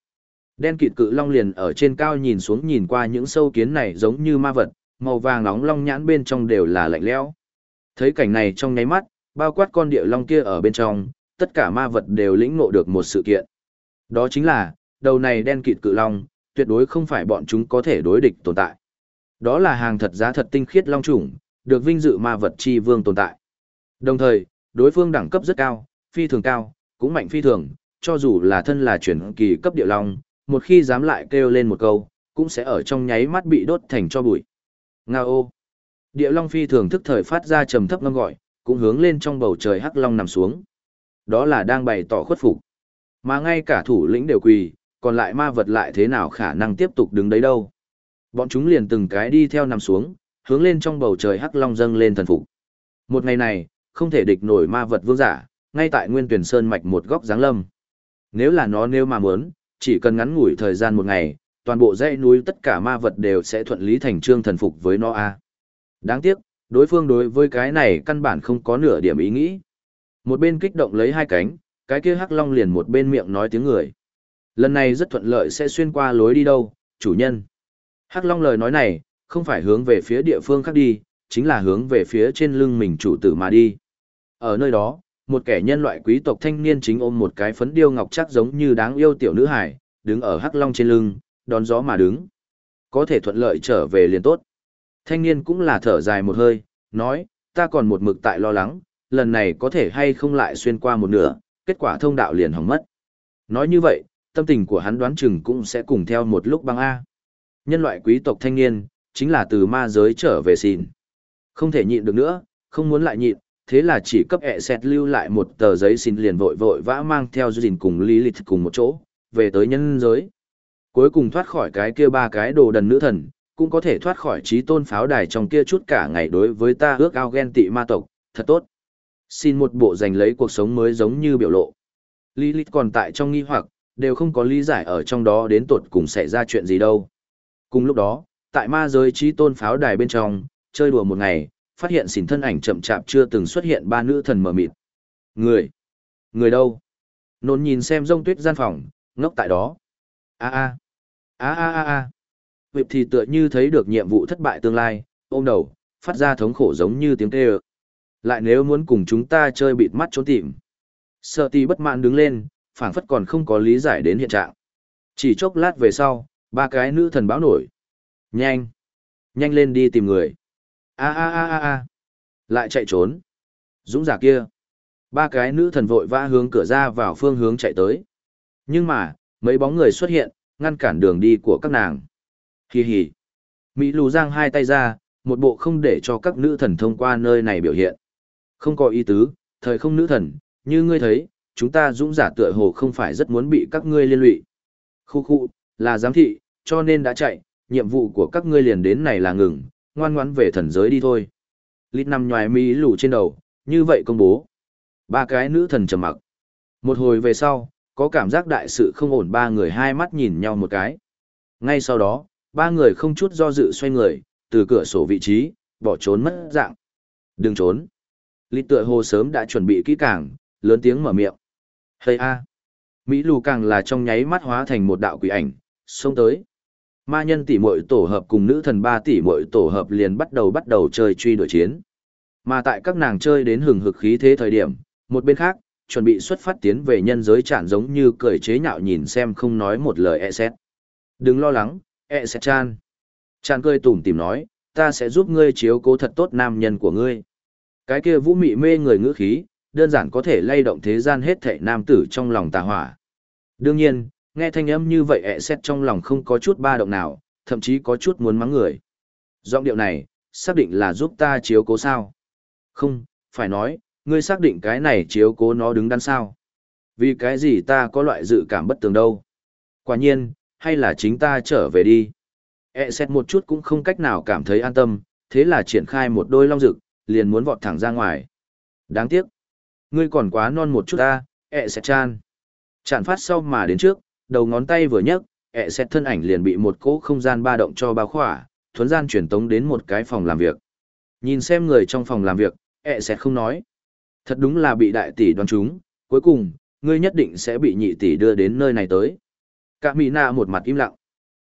Đen kịt cự long liền ở trên cao nhìn xuống nhìn qua những sâu kiến này giống như ma vật, màu vàng nóng long nhãn bên trong đều là lạnh lẽo. Thấy cảnh này trong nháy mắt, bao quát con địa long kia ở bên trong, tất cả ma vật đều lĩnh ngộ được một sự kiện. Đó chính là, đầu này đen kịt cự long, tuyệt đối không phải bọn chúng có thể đối địch tồn tại. Đó là hàng thật giá thật tinh khiết long chủng, được vinh dự ma vật chi vương tồn tại. Đồng thời, đối phương đẳng cấp rất cao, phi thường cao, cũng mạnh phi thường, cho dù là thân là chuyển kỳ cấp địa long, một khi dám lại kêu lên một câu, cũng sẽ ở trong nháy mắt bị đốt thành cho bụi. Nga ô! Địa long phi thường thức thời phát ra trầm thấp ngâm gọi, cũng hướng lên trong bầu trời hắc long nằm xuống. Đó là đang bày tỏ khuất phục. Mà ngay cả thủ lĩnh đều quỳ, còn lại ma vật lại thế nào khả năng tiếp tục đứng đấy đâu. Bọn chúng liền từng cái đi theo nằm xuống, hướng lên trong bầu trời hắc long dâng lên thần phục. Một ngày này, không thể địch nổi ma vật vương giả, ngay tại Nguyên Tuyển Sơn mạch một góc dáng lâm. Nếu là nó nếu mà muốn, chỉ cần ngắn ngủi thời gian một ngày, toàn bộ dãy núi tất cả ma vật đều sẽ thuận lý thành trương thần phục với nó a. À. Đáng tiếc, đối phương đối với cái này căn bản không có nửa điểm ý nghĩ. Một bên kích động lấy hai cánh, cái kia hắc long liền một bên miệng nói tiếng người. Lần này rất thuận lợi sẽ xuyên qua lối đi đâu, chủ nhân. Hắc long lời nói này, không phải hướng về phía địa phương khác đi, chính là hướng về phía trên lưng mình chủ tử mà đi. Ở nơi đó, một kẻ nhân loại quý tộc thanh niên chính ôm một cái phấn điêu ngọc chắc giống như đáng yêu tiểu nữ hải, đứng ở hắc long trên lưng, đón gió mà đứng. Có thể thuận lợi trở về liền tốt. Thanh niên cũng là thở dài một hơi, nói, ta còn một mực tại lo lắng, lần này có thể hay không lại xuyên qua một nửa, kết quả thông đạo liền hỏng mất. Nói như vậy, tâm tình của hắn đoán chừng cũng sẽ cùng theo một lúc băng A. Nhân loại quý tộc thanh niên, chính là từ ma giới trở về xin. Không thể nhịn được nữa, không muốn lại nhịn, thế là chỉ cấp ẹ xẹt lưu lại một tờ giấy xin liền vội vội vã mang theo duyên cùng Lilith cùng một chỗ, về tới nhân giới. Cuối cùng thoát khỏi cái kia ba cái đồ đần nữ thần, cũng có thể thoát khỏi trí tôn pháo đài trong kia chút cả ngày đối với ta ước ao ghen tị ma tộc, thật tốt. Xin một bộ giành lấy cuộc sống mới giống như biểu lộ. Lilith còn tại trong nghi hoặc, đều không có lý giải ở trong đó đến tột cùng xảy ra chuyện gì đâu. Cùng lúc đó, tại ma giới trí tôn pháo đài bên trong, chơi đùa một ngày, phát hiện xỉn thân ảnh chậm chạp chưa từng xuất hiện ba nữ thần mờ mịt. Người? Người đâu? Nôn nhìn xem rông tuyết gian phòng, ngốc tại đó. A a. A a a a. Vịp thì tựa như thấy được nhiệm vụ thất bại tương lai, ôm đầu, phát ra thống khổ giống như tiếng kêu. Lại nếu muốn cùng chúng ta chơi bịt mắt trốn tìm. Sợ tì bất mãn đứng lên, phảng phất còn không có lý giải đến hiện trạng. Chỉ chốc lát về sau, ba cái nữ thần báo nổi. Nhanh! Nhanh lên đi tìm người. a a a a a Lại chạy trốn. Dũng giả kia. Ba cái nữ thần vội vã hướng cửa ra vào phương hướng chạy tới. Nhưng mà, mấy bóng người xuất hiện, ngăn cản đường đi của các nàng. Hi hi. Mỹ lù giang hai tay ra, một bộ không để cho các nữ thần thông qua nơi này biểu hiện. Không có ý tứ, thời không nữ thần, như ngươi thấy, chúng ta dũng giả tựa hồ không phải rất muốn bị các ngươi liên lụy. Khu khu, là giám thị, cho nên đã chạy, nhiệm vụ của các ngươi liền đến này là ngừng, ngoan ngoãn về thần giới đi thôi. Lít nằm nhòi mỹ lù trên đầu, như vậy công bố. Ba cái nữ thần trầm mặc. Một hồi về sau, có cảm giác đại sự không ổn ba người hai mắt nhìn nhau một cái. Ngay sau đó, ba người không chút do dự xoay người, từ cửa sổ vị trí, bỏ trốn mất dạng. Đừng trốn. Lý tựa hồ sớm đã chuẩn bị kỹ càng, lớn tiếng mở miệng. Hây a. Mỹ lù càng là trong nháy mắt hóa thành một đạo quỷ ảnh, xông tới. Ma nhân tỷ muội tổ hợp cùng nữ thần ba tỷ muội tổ hợp liền bắt đầu bắt đầu chơi truy đuổi chiến. Mà tại các nàng chơi đến hừng hực khí thế thời điểm, một bên khác, chuẩn bị xuất phát tiến về nhân giới chản giống như cười chế nhạo nhìn xem không nói một lời e xét. Đừng lo lắng, e xét chan. Chan cười tủm tìm nói, ta sẽ giúp ngươi chiếu cố thật tốt nam nhân của ngươi. Cái kia vũ mị mê người ngữ khí, đơn giản có thể lay động thế gian hết thảy nam tử trong lòng tà hỏa. Đương nhiên, nghe thanh âm như vậy ẹ xét trong lòng không có chút ba động nào, thậm chí có chút muốn mắng người. Giọng điệu này, xác định là giúp ta chiếu cố sao? Không, phải nói, ngươi xác định cái này chiếu cố nó đứng đắn sao? Vì cái gì ta có loại dự cảm bất tường đâu? Quả nhiên, hay là chính ta trở về đi? E xét một chút cũng không cách nào cảm thấy an tâm, thế là triển khai một đôi long rực, liền muốn vọt thẳng ra ngoài. Đáng tiếc. Ngươi còn quá non một chút ta, E xét chan. Chạn phát sau mà đến trước, đầu ngón tay vừa nhấc, ẹ xét thân ảnh liền bị một cỗ không gian ba động cho bao khỏa, thuấn gian chuyển tống đến một cái phòng làm việc. Nhìn xem người trong phòng làm việc, ẹ xét không nói. Thật đúng là bị đại tỷ đoán chúng, cuối cùng, ngươi nhất định sẽ bị nhị tỷ đưa đến nơi này tới. Cả Mỹ Na một mặt im lặng.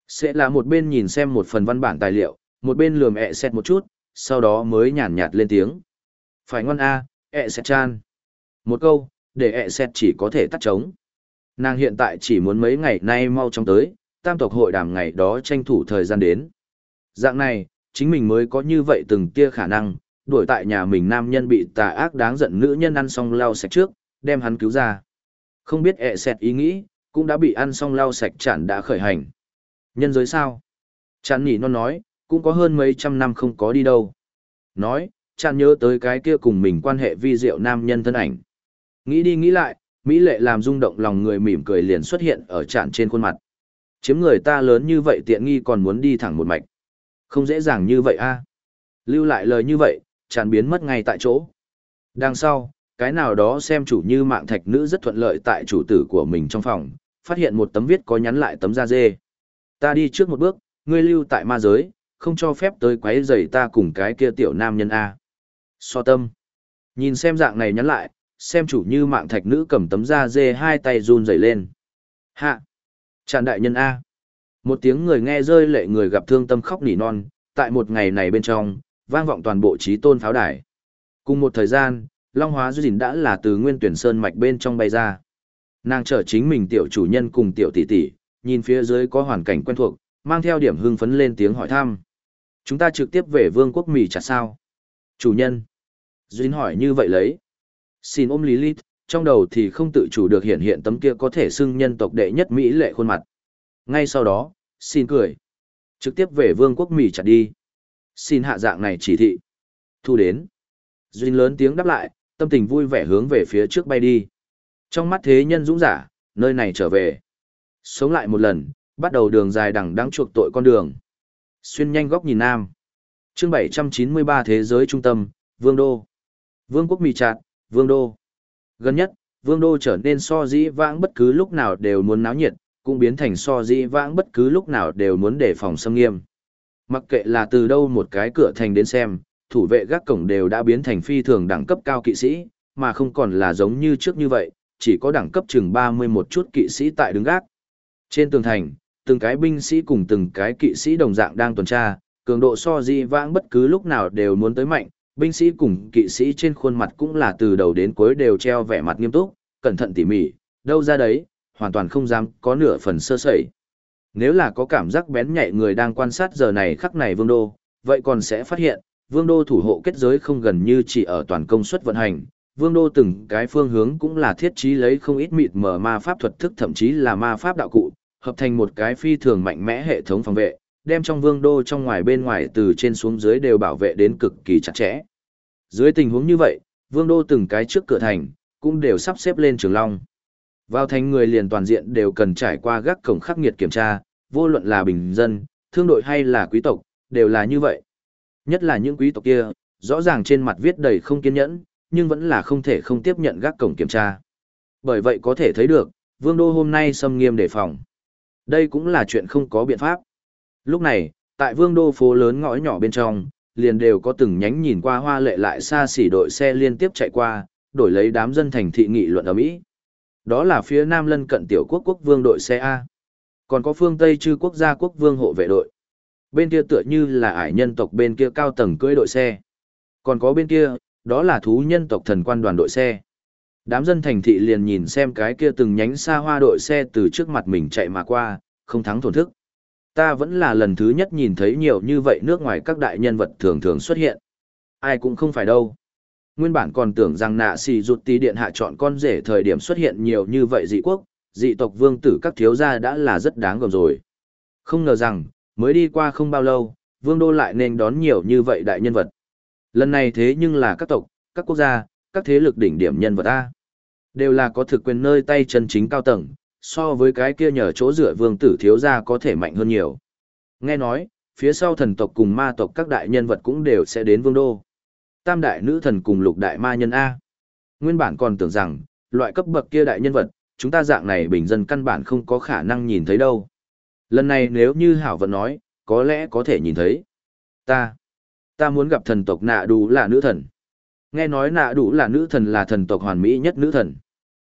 Sẽ là một bên nhìn xem một phần văn bản tài liệu, một bên lườm ẹ xét một chút, sau đó mới nhàn nhạt lên tiếng. Phải ngoan A, ẹ xét chan. Một câu, để ẹ xét chỉ có thể tắt trống. Nàng hiện tại chỉ muốn mấy ngày nay mau chóng tới, tam tộc hội đàm ngày đó tranh thủ thời gian đến. Dạng này, chính mình mới có như vậy từng tia khả năng, đuổi tại nhà mình nam nhân bị tà ác đáng giận nữ nhân ăn xong lau sạch trước, đem hắn cứu ra. Không biết ẹ xẹt ý nghĩ, cũng đã bị ăn xong lau sạch chản đã khởi hành. Nhân giới sao? Chản nhỉ nó nói, cũng có hơn mấy trăm năm không có đi đâu. Nói, chản nhớ tới cái kia cùng mình quan hệ vi diệu nam nhân thân ảnh. Nghĩ đi nghĩ lại, Mỹ lệ làm rung động lòng người mỉm cười liền xuất hiện ở tràn trên khuôn mặt. Chiếm người ta lớn như vậy tiện nghi còn muốn đi thẳng một mạch. Không dễ dàng như vậy a Lưu lại lời như vậy, tràn biến mất ngay tại chỗ. Đằng sau, cái nào đó xem chủ như mạng thạch nữ rất thuận lợi tại chủ tử của mình trong phòng, phát hiện một tấm viết có nhắn lại tấm da dê. Ta đi trước một bước, ngươi lưu tại ma giới, không cho phép tới quấy rầy ta cùng cái kia tiểu nam nhân A. So tâm. Nhìn xem dạng này nhắn lại, xem chủ như mạng thạch nữ cầm tấm da dê hai tay run rẩy lên. Hạ! Tràn đại nhân A! Một tiếng người nghe rơi lệ người gặp thương tâm khóc nỉ non, tại một ngày này bên trong, vang vọng toàn bộ trí tôn pháo đài. Cùng một thời gian, Long Hóa Duy Dìn đã là từ nguyên tuyển sơn mạch bên trong bay ra. Nàng chở chính mình tiểu chủ nhân cùng tiểu tỷ tỷ, nhìn phía dưới có hoàn cảnh quen thuộc, mang theo điểm hưng phấn lên tiếng hỏi thăm. Chúng ta trực tiếp về vương quốc Mỹ chặt sao? Chủ nhân. duy hỏi như vậy lấy. Xin ôm Lilith, trong đầu thì không tự chủ được hiện hiện tấm kia có thể xưng nhân tộc đệ nhất Mỹ lệ khuôn mặt. Ngay sau đó, xin cười. Trực tiếp về vương quốc Mỹ chặt đi. Xin hạ dạng này chỉ thị. Thu đến. Duyên lớn tiếng đáp lại, tâm tình vui vẻ hướng về phía trước bay đi. Trong mắt thế nhân dũng giả, nơi này trở về. Sống lại một lần, bắt đầu đường dài đằng đáng chuộc tội con đường. Xuyên nhanh góc nhìn nam. chương 793 Thế giới trung tâm, Vương Đô. Vương quốc Mỹ chạt, Vương Đô. Gần nhất, Vương Đô trở nên so dĩ vãng bất cứ lúc nào đều muốn náo nhiệt, cũng biến thành so dĩ vãng bất cứ lúc nào đều muốn đề phòng xâm nghiêm. Mặc kệ là từ đâu một cái cửa thành đến xem, thủ vệ gác cổng đều đã biến thành phi thường đẳng cấp cao kỵ sĩ, mà không còn là giống như trước như vậy, chỉ có đẳng cấp chừng 30 một chút kỵ sĩ tại đứng gác. Trên tường thành, từng cái binh sĩ cùng từng cái kỵ sĩ đồng dạng đang tuần tra, cường độ so di vãng bất cứ lúc nào đều muốn tới mạnh, binh sĩ cùng kỵ sĩ trên khuôn mặt cũng là từ đầu đến cuối đều treo vẻ mặt nghiêm túc, cẩn thận tỉ mỉ, đâu ra đấy, hoàn toàn không dám có nửa phần sơ sẩy. Nếu là có cảm giác bén nhạy người đang quan sát giờ này khắc này vương đô, vậy còn sẽ phát hiện, vương đô thủ hộ kết giới không gần như chỉ ở toàn công suất vận hành, vương đô từng cái phương hướng cũng là thiết trí lấy không ít mịt mờ ma pháp thuật thức thậm chí là ma pháp đạo cụ, hợp thành một cái phi thường mạnh mẽ hệ thống phòng vệ, đem trong vương đô trong ngoài bên ngoài từ trên xuống dưới đều bảo vệ đến cực kỳ chặt chẽ. Dưới tình huống như vậy, vương đô từng cái trước cửa thành, cũng đều sắp xếp lên trường long. Vào thành người liền toàn diện đều cần trải qua gác cổng khắc nghiệt kiểm tra, vô luận là bình dân, thương đội hay là quý tộc, đều là như vậy. Nhất là những quý tộc kia, rõ ràng trên mặt viết đầy không kiên nhẫn, nhưng vẫn là không thể không tiếp nhận gác cổng kiểm tra. Bởi vậy có thể thấy được, vương đô hôm nay xâm nghiêm đề phòng. Đây cũng là chuyện không có biện pháp. Lúc này, tại vương đô phố lớn ngõ nhỏ bên trong, liền đều có từng nhánh nhìn qua hoa lệ lại xa xỉ đội xe liên tiếp chạy qua, đổi lấy đám dân thành thị nghị luận ở Mỹ. Đó là phía nam lân cận tiểu quốc quốc vương đội xe A. Còn có phương Tây chư quốc gia quốc vương hộ vệ đội. Bên kia tựa như là ải nhân tộc bên kia cao tầng cưỡi đội xe. Còn có bên kia, đó là thú nhân tộc thần quan đoàn đội xe. Đám dân thành thị liền nhìn xem cái kia từng nhánh xa hoa đội xe từ trước mặt mình chạy mà qua, không thắng thổn thức. Ta vẫn là lần thứ nhất nhìn thấy nhiều như vậy nước ngoài các đại nhân vật thường thường xuất hiện. Ai cũng không phải đâu. Nguyên bản còn tưởng rằng nạ xì rụt tí điện hạ chọn con rể thời điểm xuất hiện nhiều như vậy dị quốc, dị tộc vương tử các thiếu gia đã là rất đáng gờm rồi. Không ngờ rằng, mới đi qua không bao lâu, vương đô lại nên đón nhiều như vậy đại nhân vật. Lần này thế nhưng là các tộc, các quốc gia, các thế lực đỉnh điểm nhân vật A. Đều là có thực quyền nơi tay chân chính cao tầng, so với cái kia nhờ chỗ dựa vương tử thiếu gia có thể mạnh hơn nhiều. Nghe nói, phía sau thần tộc cùng ma tộc các đại nhân vật cũng đều sẽ đến vương đô. Tam đại nữ thần cùng lục đại ma nhân A. Nguyên bản còn tưởng rằng, loại cấp bậc kia đại nhân vật, chúng ta dạng này bình dân căn bản không có khả năng nhìn thấy đâu. Lần này nếu như Hảo vẫn nói, có lẽ có thể nhìn thấy. Ta, ta muốn gặp thần tộc nạ đủ là nữ thần. Nghe nói nạ đủ là nữ thần là thần tộc hoàn mỹ nhất nữ thần.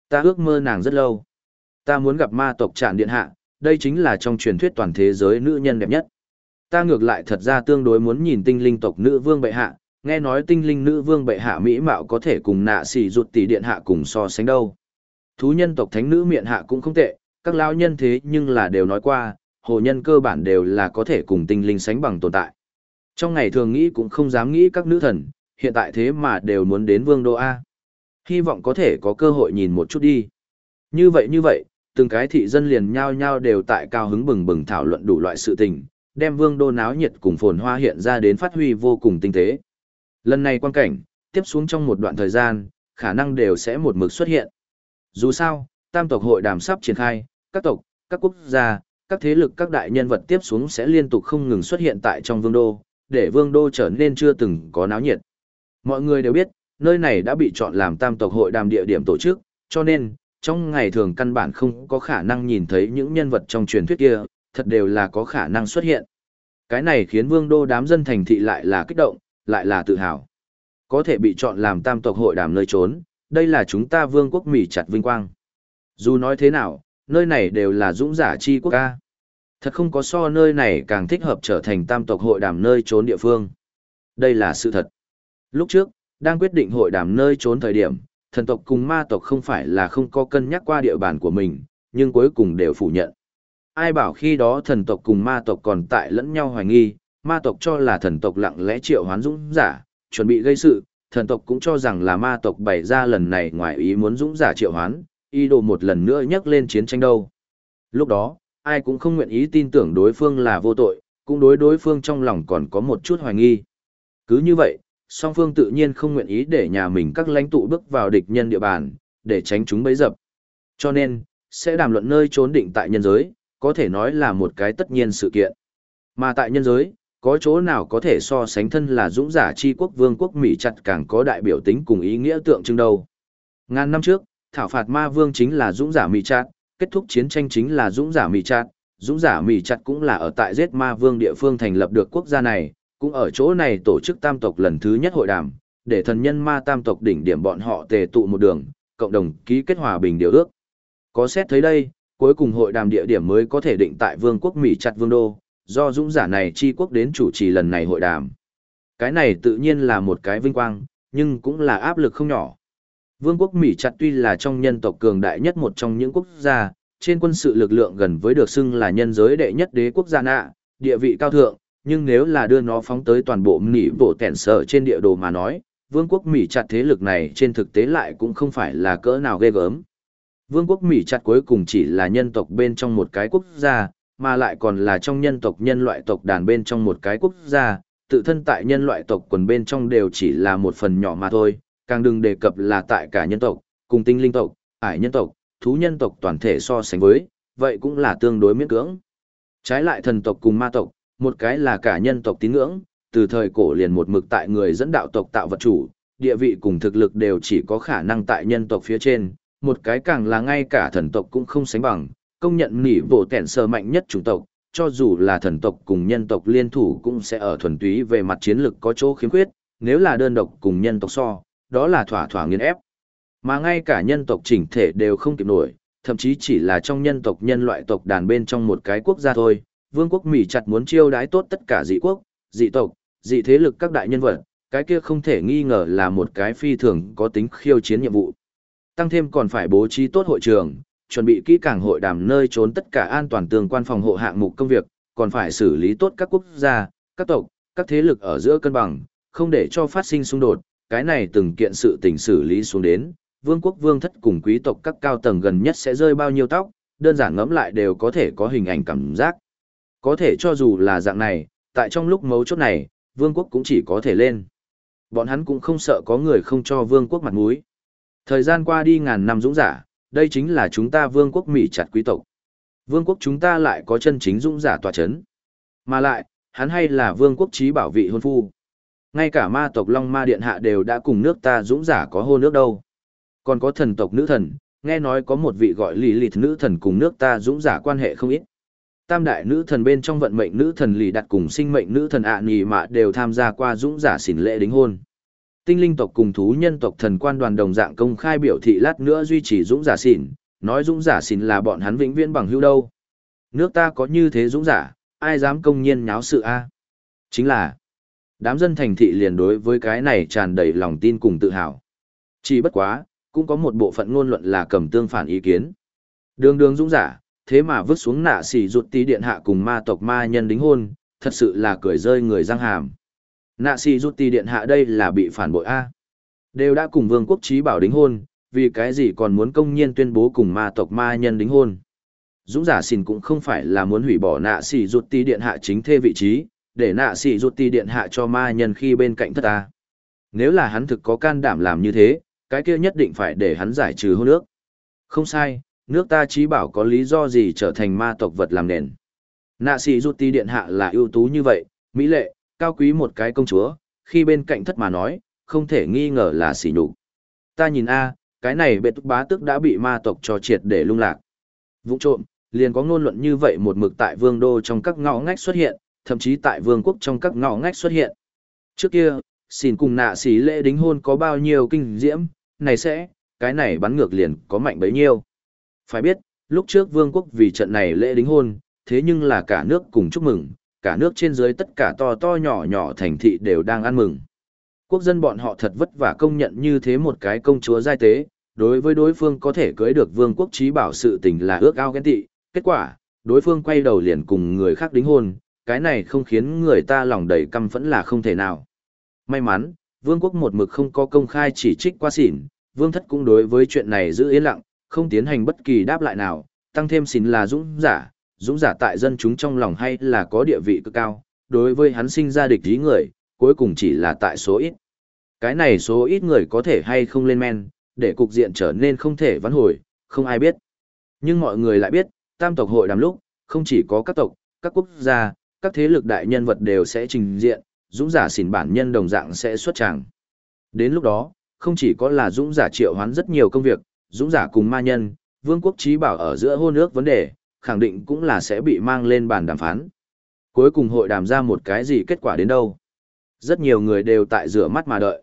Ta ước mơ nàng rất lâu. Ta muốn gặp ma tộc tràn điện hạ, đây chính là trong truyền thuyết toàn thế giới nữ nhân đẹp nhất. Ta ngược lại thật ra tương đối muốn nhìn tinh linh tộc nữ vương bệ hạ, nghe nói tinh linh nữ vương bệ hạ mỹ mạo có thể cùng nạ xì ruột tỷ điện hạ cùng so sánh đâu. Thú nhân tộc thánh nữ miệng hạ cũng không tệ, các lão nhân thế nhưng là đều nói qua, hồ nhân cơ bản đều là có thể cùng tinh linh sánh bằng tồn tại. Trong ngày thường nghĩ cũng không dám nghĩ các nữ thần, hiện tại thế mà đều muốn đến vương đô A. Hy vọng có thể có cơ hội nhìn một chút đi. Như vậy như vậy, từng cái thị dân liền nhao nhao đều tại cao hứng bừng bừng thảo luận đủ loại sự tình, đem vương đô náo nhiệt cùng phồn hoa hiện ra đến phát huy vô cùng tinh tế. Lần này quan cảnh, tiếp xuống trong một đoạn thời gian, khả năng đều sẽ một mực xuất hiện. Dù sao, tam tộc hội đàm sắp triển khai, các tộc, các quốc gia, các thế lực các đại nhân vật tiếp xuống sẽ liên tục không ngừng xuất hiện tại trong vương đô, để vương đô trở nên chưa từng có náo nhiệt. Mọi người đều biết, nơi này đã bị chọn làm tam tộc hội đàm địa điểm tổ chức, cho nên, trong ngày thường căn bản không có khả năng nhìn thấy những nhân vật trong truyền thuyết kia, thật đều là có khả năng xuất hiện. Cái này khiến vương đô đám dân thành thị lại là kích động, lại là tự hào. Có thể bị chọn làm tam tộc hội đàm nơi trốn, đây là chúng ta vương quốc Mỹ chặt vinh quang. Dù nói thế nào, nơi này đều là dũng giả chi quốc ca. Thật không có so nơi này càng thích hợp trở thành tam tộc hội đàm nơi trốn địa phương. Đây là sự thật. Lúc trước, đang quyết định hội đàm nơi trốn thời điểm, thần tộc cùng ma tộc không phải là không có cân nhắc qua địa bàn của mình, nhưng cuối cùng đều phủ nhận. Ai bảo khi đó thần tộc cùng ma tộc còn tại lẫn nhau hoài nghi, ma tộc cho là thần tộc lặng lẽ triệu hoán dũng giả, chuẩn bị gây sự, thần tộc cũng cho rằng là ma tộc bày ra lần này ngoài ý muốn dũng giả triệu hoán, ý đồ một lần nữa nhắc lên chiến tranh đâu. Lúc đó, ai cũng không nguyện ý tin tưởng đối phương là vô tội, cũng đối đối phương trong lòng còn có một chút hoài nghi. Cứ như vậy, song phương tự nhiên không nguyện ý để nhà mình các lãnh tụ bước vào địch nhân địa bàn, để tránh chúng bấy dập. Cho nên, sẽ đàm luận nơi trốn định tại nhân giới, có thể nói là một cái tất nhiên sự kiện. Mà tại nhân giới, có chỗ nào có thể so sánh thân là dũng giả chi quốc vương quốc Mỹ chặt càng có đại biểu tính cùng ý nghĩa tượng trưng đâu. Ngàn năm trước, thảo phạt ma vương chính là dũng giả Mỹ chặt, kết thúc chiến tranh chính là dũng giả Mỹ chặt, dũng giả Mỹ chặt cũng là ở tại giết ma vương địa phương thành lập được quốc gia này, cũng ở chỗ này tổ chức tam tộc lần thứ nhất hội đàm, để thần nhân ma tam tộc đỉnh điểm bọn họ tề tụ một đường, cộng đồng ký kết hòa bình điều ước. Có xét thấy đây, cuối cùng hội đàm địa điểm mới có thể định tại vương quốc Mỹ chặt vương đô, do dũng giả này chi quốc đến chủ trì lần này hội đàm. Cái này tự nhiên là một cái vinh quang, nhưng cũng là áp lực không nhỏ. Vương quốc Mỹ chặt tuy là trong nhân tộc cường đại nhất một trong những quốc gia, trên quân sự lực lượng gần với được xưng là nhân giới đệ nhất đế quốc gia nạ, địa vị cao thượng, nhưng nếu là đưa nó phóng tới toàn bộ Mỹ bộ tẻn sở trên địa đồ mà nói, vương quốc Mỹ chặt thế lực này trên thực tế lại cũng không phải là cỡ nào ghê gớm. Vương quốc Mỹ chặt cuối cùng chỉ là nhân tộc bên trong một cái quốc gia, mà lại còn là trong nhân tộc nhân loại tộc đàn bên trong một cái quốc gia, tự thân tại nhân loại tộc quần bên trong đều chỉ là một phần nhỏ mà thôi, càng đừng đề cập là tại cả nhân tộc, cùng tinh linh tộc, ải nhân tộc, thú nhân tộc toàn thể so sánh với, vậy cũng là tương đối miễn cưỡng. Trái lại thần tộc cùng ma tộc, một cái là cả nhân tộc tín ngưỡng, từ thời cổ liền một mực tại người dẫn đạo tộc tạo vật chủ, địa vị cùng thực lực đều chỉ có khả năng tại nhân tộc phía trên, một cái càng là ngay cả thần tộc cũng không sánh bằng, công nhận nỉ bộ tẻn sơ mạnh nhất chủng tộc, cho dù là thần tộc cùng nhân tộc liên thủ cũng sẽ ở thuần túy về mặt chiến lực có chỗ khiếm khuyết, nếu là đơn độc cùng nhân tộc so, đó là thỏa thỏa nghiên ép. Mà ngay cả nhân tộc chỉnh thể đều không kịp nổi, thậm chí chỉ là trong nhân tộc nhân loại tộc đàn bên trong một cái quốc gia thôi, vương quốc Mỹ chặt muốn chiêu đái tốt tất cả dị quốc, dị tộc, dị thế lực các đại nhân vật, cái kia không thể nghi ngờ là một cái phi thường có tính khiêu chiến nhiệm vụ. Tăng thêm còn phải bố trí tốt hội trường, chuẩn bị kỹ càng hội đàm nơi trốn tất cả an toàn tường quan phòng hộ hạng mục công việc, còn phải xử lý tốt các quốc gia, các tộc, các thế lực ở giữa cân bằng, không để cho phát sinh xung đột, cái này từng kiện sự tình xử lý xuống đến, vương quốc vương thất cùng quý tộc các cao tầng gần nhất sẽ rơi bao nhiêu tóc, đơn giản ngẫm lại đều có thể có hình ảnh cảm giác. Có thể cho dù là dạng này, tại trong lúc mấu chốt này, vương quốc cũng chỉ có thể lên. Bọn hắn cũng không sợ có người không cho vương quốc mặt mũi. Thời gian qua đi ngàn năm dũng giả, đây chính là chúng ta vương quốc Mỹ chặt quý tộc. Vương quốc chúng ta lại có chân chính dũng giả tòa chấn. Mà lại, hắn hay là vương quốc trí bảo vị hôn phu. Ngay cả ma tộc Long Ma Điện Hạ đều đã cùng nước ta dũng giả có hôn nước đâu. Còn có thần tộc nữ thần, nghe nói có một vị gọi lì lịt nữ thần cùng nước ta dũng giả quan hệ không ít. Tam đại nữ thần bên trong vận mệnh nữ thần lì đặt cùng sinh mệnh nữ thần ạ à mạ đều tham gia qua dũng giả xỉn lễ đính hôn. Tinh linh tộc cùng thú nhân tộc thần quan đoàn đồng dạng công khai biểu thị lát nữa duy trì dũng giả xỉn, nói dũng giả xỉn là bọn hắn vĩnh viễn bằng hữu đâu. Nước ta có như thế dũng giả, ai dám công nhiên nháo sự a? Chính là, đám dân thành thị liền đối với cái này tràn đầy lòng tin cùng tự hào. Chỉ bất quá, cũng có một bộ phận ngôn luận là cầm tương phản ý kiến. Đường đường dũng giả, thế mà vứt xuống nạ xỉ rụt tí điện hạ cùng ma tộc ma nhân đính hôn, thật sự là cười rơi người răng hàm. Nạ xỉ rút ti điện hạ đây là bị phản bội A. Đều đã cùng vương quốc trí bảo đính hôn, vì cái gì còn muốn công nhiên tuyên bố cùng ma tộc ma nhân đính hôn. Dũng giả xin cũng không phải là muốn hủy bỏ nạ xỉ rút ti điện hạ chính thê vị trí, để nạ xỉ rút ti điện hạ cho ma nhân khi bên cạnh thất ta. Nếu là hắn thực có can đảm làm như thế, cái kia nhất định phải để hắn giải trừ hôn nước. Không sai, nước ta trí bảo có lý do gì trở thành ma tộc vật làm nền. Nạ sĩ rút ti điện hạ là ưu tú như vậy, mỹ lệ, cao quý một cái công chúa, khi bên cạnh thất mà nói, không thể nghi ngờ là xỉ nhục. Ta nhìn a, cái này bệ túc bá tức đã bị ma tộc cho triệt để lung lạc. Vũ trộm, liền có ngôn luận như vậy một mực tại vương đô trong các ngõ ngách xuất hiện, thậm chí tại vương quốc trong các ngõ ngách xuất hiện. Trước kia, xin cùng nạ sĩ lễ đính hôn có bao nhiêu kinh diễm, này sẽ, cái này bắn ngược liền có mạnh bấy nhiêu. Phải biết, lúc trước vương quốc vì trận này lễ đính hôn, thế nhưng là cả nước cùng chúc mừng, cả nước trên dưới tất cả to to nhỏ nhỏ thành thị đều đang ăn mừng. Quốc dân bọn họ thật vất vả công nhận như thế một cái công chúa giai tế, đối với đối phương có thể cưới được vương quốc trí bảo sự tình là ước ao ghen tị, kết quả, đối phương quay đầu liền cùng người khác đính hôn, cái này không khiến người ta lòng đầy căm phẫn là không thể nào. May mắn, vương quốc một mực không có công khai chỉ trích qua xỉn, vương thất cũng đối với chuyện này giữ yên lặng, không tiến hành bất kỳ đáp lại nào, tăng thêm xỉn là dũng giả, dũng giả tại dân chúng trong lòng hay là có địa vị cực cao, đối với hắn sinh ra địch ý người, cuối cùng chỉ là tại số ít. Cái này số ít người có thể hay không lên men, để cục diện trở nên không thể vãn hồi, không ai biết. Nhưng mọi người lại biết, tam tộc hội đàm lúc, không chỉ có các tộc, các quốc gia, các thế lực đại nhân vật đều sẽ trình diện, dũng giả xỉn bản nhân đồng dạng sẽ xuất tràng. Đến lúc đó, không chỉ có là dũng giả triệu hoán rất nhiều công việc, dũng giả cùng ma nhân, vương quốc trí bảo ở giữa hôn ước vấn đề, khẳng định cũng là sẽ bị mang lên bàn đàm phán. Cuối cùng hội đàm ra một cái gì kết quả đến đâu. Rất nhiều người đều tại rửa mắt mà đợi.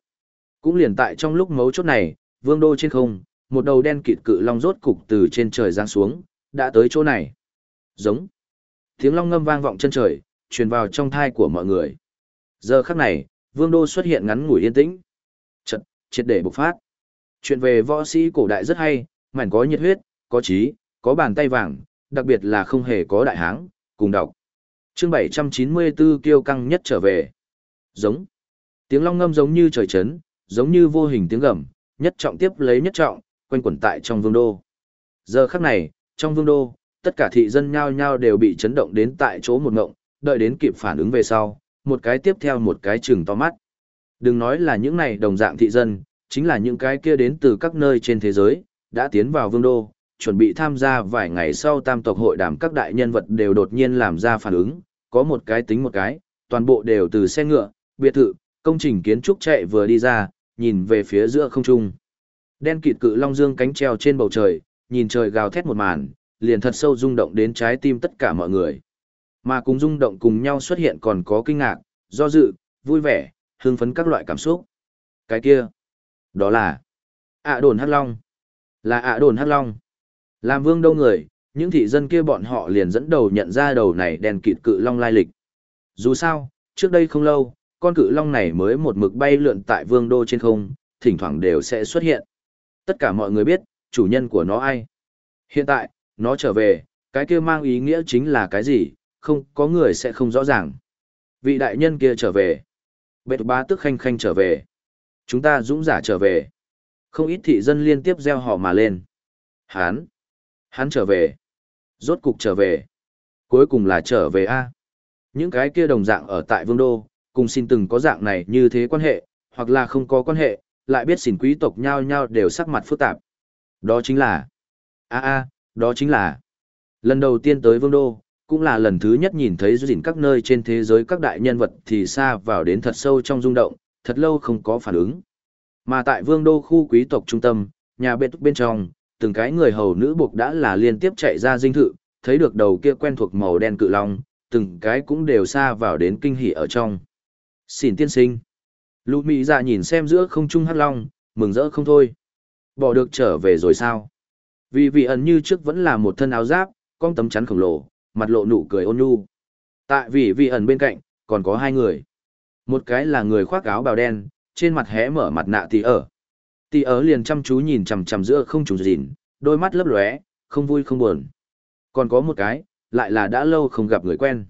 Cũng liền tại trong lúc mấu chốt này, vương đô trên không, một đầu đen kịt cự long rốt cục từ trên trời giáng xuống, đã tới chỗ này. Giống. Tiếng long ngâm vang vọng chân trời, truyền vào trong thai của mọi người. Giờ khắc này, vương đô xuất hiện ngắn ngủi yên tĩnh. trận triệt để bộc phát. Chuyện về võ sĩ cổ đại rất hay, mảnh có nhiệt huyết, có trí, có bàn tay vàng, đặc biệt là không hề có đại háng, cùng đọc. Chương 794 kiêu căng nhất trở về. Giống. Tiếng long ngâm giống như trời chấn, giống như vô hình tiếng gầm, nhất trọng tiếp lấy nhất trọng, quanh quẩn tại trong vương đô. Giờ khắc này, trong vương đô, tất cả thị dân nhao nhao đều bị chấn động đến tại chỗ một ngộng, đợi đến kịp phản ứng về sau, một cái tiếp theo một cái chừng to mắt. Đừng nói là những này đồng dạng thị dân, chính là những cái kia đến từ các nơi trên thế giới, đã tiến vào vương đô, chuẩn bị tham gia vài ngày sau tam tộc hội đàm các đại nhân vật đều đột nhiên làm ra phản ứng, có một cái tính một cái, toàn bộ đều từ xe ngựa, biệt thự, công trình kiến trúc chạy vừa đi ra, nhìn về phía giữa không trung. Đen kịt cự long dương cánh treo trên bầu trời, nhìn trời gào thét một màn, liền thật sâu rung động đến trái tim tất cả mọi người. Mà cùng rung động cùng nhau xuất hiện còn có kinh ngạc, do dự, vui vẻ, hưng phấn các loại cảm xúc. Cái kia, đó là ạ đồn hắc long. Là ạ đồn hắc long. Làm vương đâu người, những thị dân kia bọn họ liền dẫn đầu nhận ra đầu này đèn kịt cự long lai lịch. Dù sao, trước đây không lâu, con cự long này mới một mực bay lượn tại vương đô trên không, thỉnh thoảng đều sẽ xuất hiện. Tất cả mọi người biết, chủ nhân của nó ai. Hiện tại, nó trở về, cái kia mang ý nghĩa chính là cái gì, không có người sẽ không rõ ràng. Vị đại nhân kia trở về. Bệ ba tức khanh khanh trở về. Chúng ta dũng giả trở về. Không ít thị dân liên tiếp gieo họ mà lên. Hán. Hắn trở về. Rốt cục trở về. Cuối cùng là trở về A. Những cái kia đồng dạng ở tại vương đô, cùng xin từng có dạng này như thế quan hệ, hoặc là không có quan hệ, lại biết xin quý tộc nhau nhau đều sắc mặt phức tạp. Đó chính là... a a đó chính là... Lần đầu tiên tới vương đô, cũng là lần thứ nhất nhìn thấy duyên các nơi trên thế giới các đại nhân vật thì xa vào đến thật sâu trong rung động, thật lâu không có phản ứng. Mà tại vương đô khu quý tộc trung tâm, nhà bên bên trong, từng cái người hầu nữ buộc đã là liên tiếp chạy ra dinh thự, thấy được đầu kia quen thuộc màu đen cự long, từng cái cũng đều xa vào đến kinh hỉ ở trong. Xin tiên sinh. Lũ Mỹ dạ nhìn xem giữa không trung hắc long, mừng rỡ không thôi. Bỏ được trở về rồi sao? Vì vị ẩn như trước vẫn là một thân áo giáp, con tấm chắn khổng lồ, mặt lộ nụ cười ôn nhu. Tại vì vị ẩn bên cạnh, còn có hai người. Một cái là người khoác áo bào đen, trên mặt hé mở mặt nạ thì ở. Tỷ ở liền chăm chú nhìn chằm chằm giữa không trùng gìn, đôi mắt lấp lóe, không vui không buồn. Còn có một cái, lại là đã lâu không gặp người quen.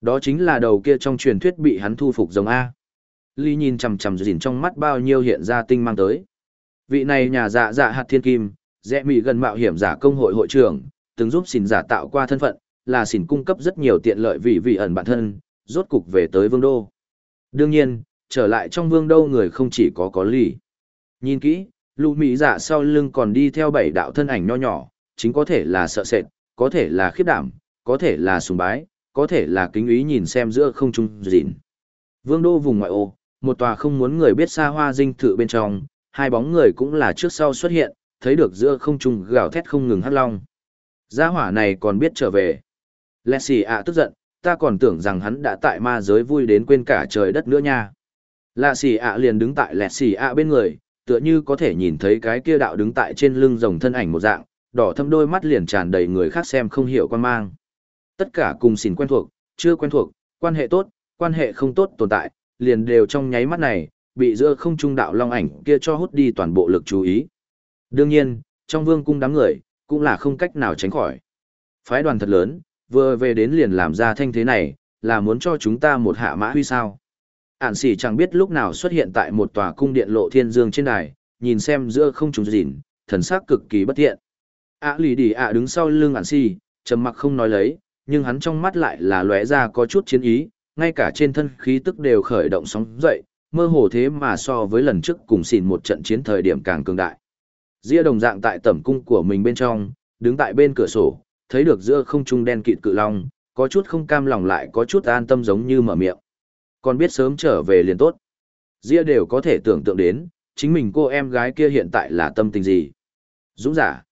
Đó chính là đầu kia trong truyền thuyết bị hắn thu phục giống A. Ly nhìn chằm chằm gìn trong mắt bao nhiêu hiện ra tinh mang tới. Vị này nhà dạ dạ hạt thiên kim, dẹ mị gần mạo hiểm giả công hội hội trưởng, từng giúp xỉn giả tạo qua thân phận, là xỉn cung cấp rất nhiều tiện lợi vì vị ẩn bản thân, rốt cục về tới vương đô. Đương nhiên, trở lại trong vương đô người không chỉ có có lì. Nhìn kỹ, lũ mỹ dạ sau lưng còn đi theo bảy đạo thân ảnh nho nhỏ, chính có thể là sợ sệt, có thể là khiếp đảm, có thể là sùng bái, có thể là kính ý nhìn xem giữa không trung dịn. Vương đô vùng ngoại ô, một tòa không muốn người biết xa hoa dinh thự bên trong, hai bóng người cũng là trước sau xuất hiện, thấy được giữa không trung gào thét không ngừng hắt long. Gia hỏa này còn biết trở về. Lẹ xì ạ tức giận, ta còn tưởng rằng hắn đã tại ma giới vui đến quên cả trời đất nữa nha. Lạ xì ạ liền đứng tại lẹ xì ạ bên người, tựa như có thể nhìn thấy cái kia đạo đứng tại trên lưng rồng thân ảnh một dạng, đỏ thâm đôi mắt liền tràn đầy người khác xem không hiểu quan mang. Tất cả cùng xỉn quen thuộc, chưa quen thuộc, quan hệ tốt, quan hệ không tốt tồn tại, liền đều trong nháy mắt này, bị giữa không trung đạo long ảnh kia cho hút đi toàn bộ lực chú ý. Đương nhiên, trong vương cung đám người, cũng là không cách nào tránh khỏi. Phái đoàn thật lớn, vừa về đến liền làm ra thanh thế này, là muốn cho chúng ta một hạ mã huy sao. Ản xỉ chẳng biết lúc nào xuất hiện tại một tòa cung điện lộ thiên dương trên đài, nhìn xem giữa không trùng dịn, thần sắc cực kỳ bất thiện. ạ lì đi ạ đứng sau lưng ản xỉ trầm mặc không nói lấy, nhưng hắn trong mắt lại là lóe ra có chút chiến ý, ngay cả trên thân khí tức đều khởi động sóng dậy, mơ hồ thế mà so với lần trước cùng xỉn một trận chiến thời điểm càng cường đại. Ria đồng dạng tại tẩm cung của mình bên trong, đứng tại bên cửa sổ, thấy được giữa không trung đen kịt cự long, có chút không cam lòng lại có chút an tâm giống như mở miệng. Còn biết sớm trở về liền tốt. Dĩa đều có thể tưởng tượng đến, chính mình cô em gái kia hiện tại là tâm tình gì. Dũng giả.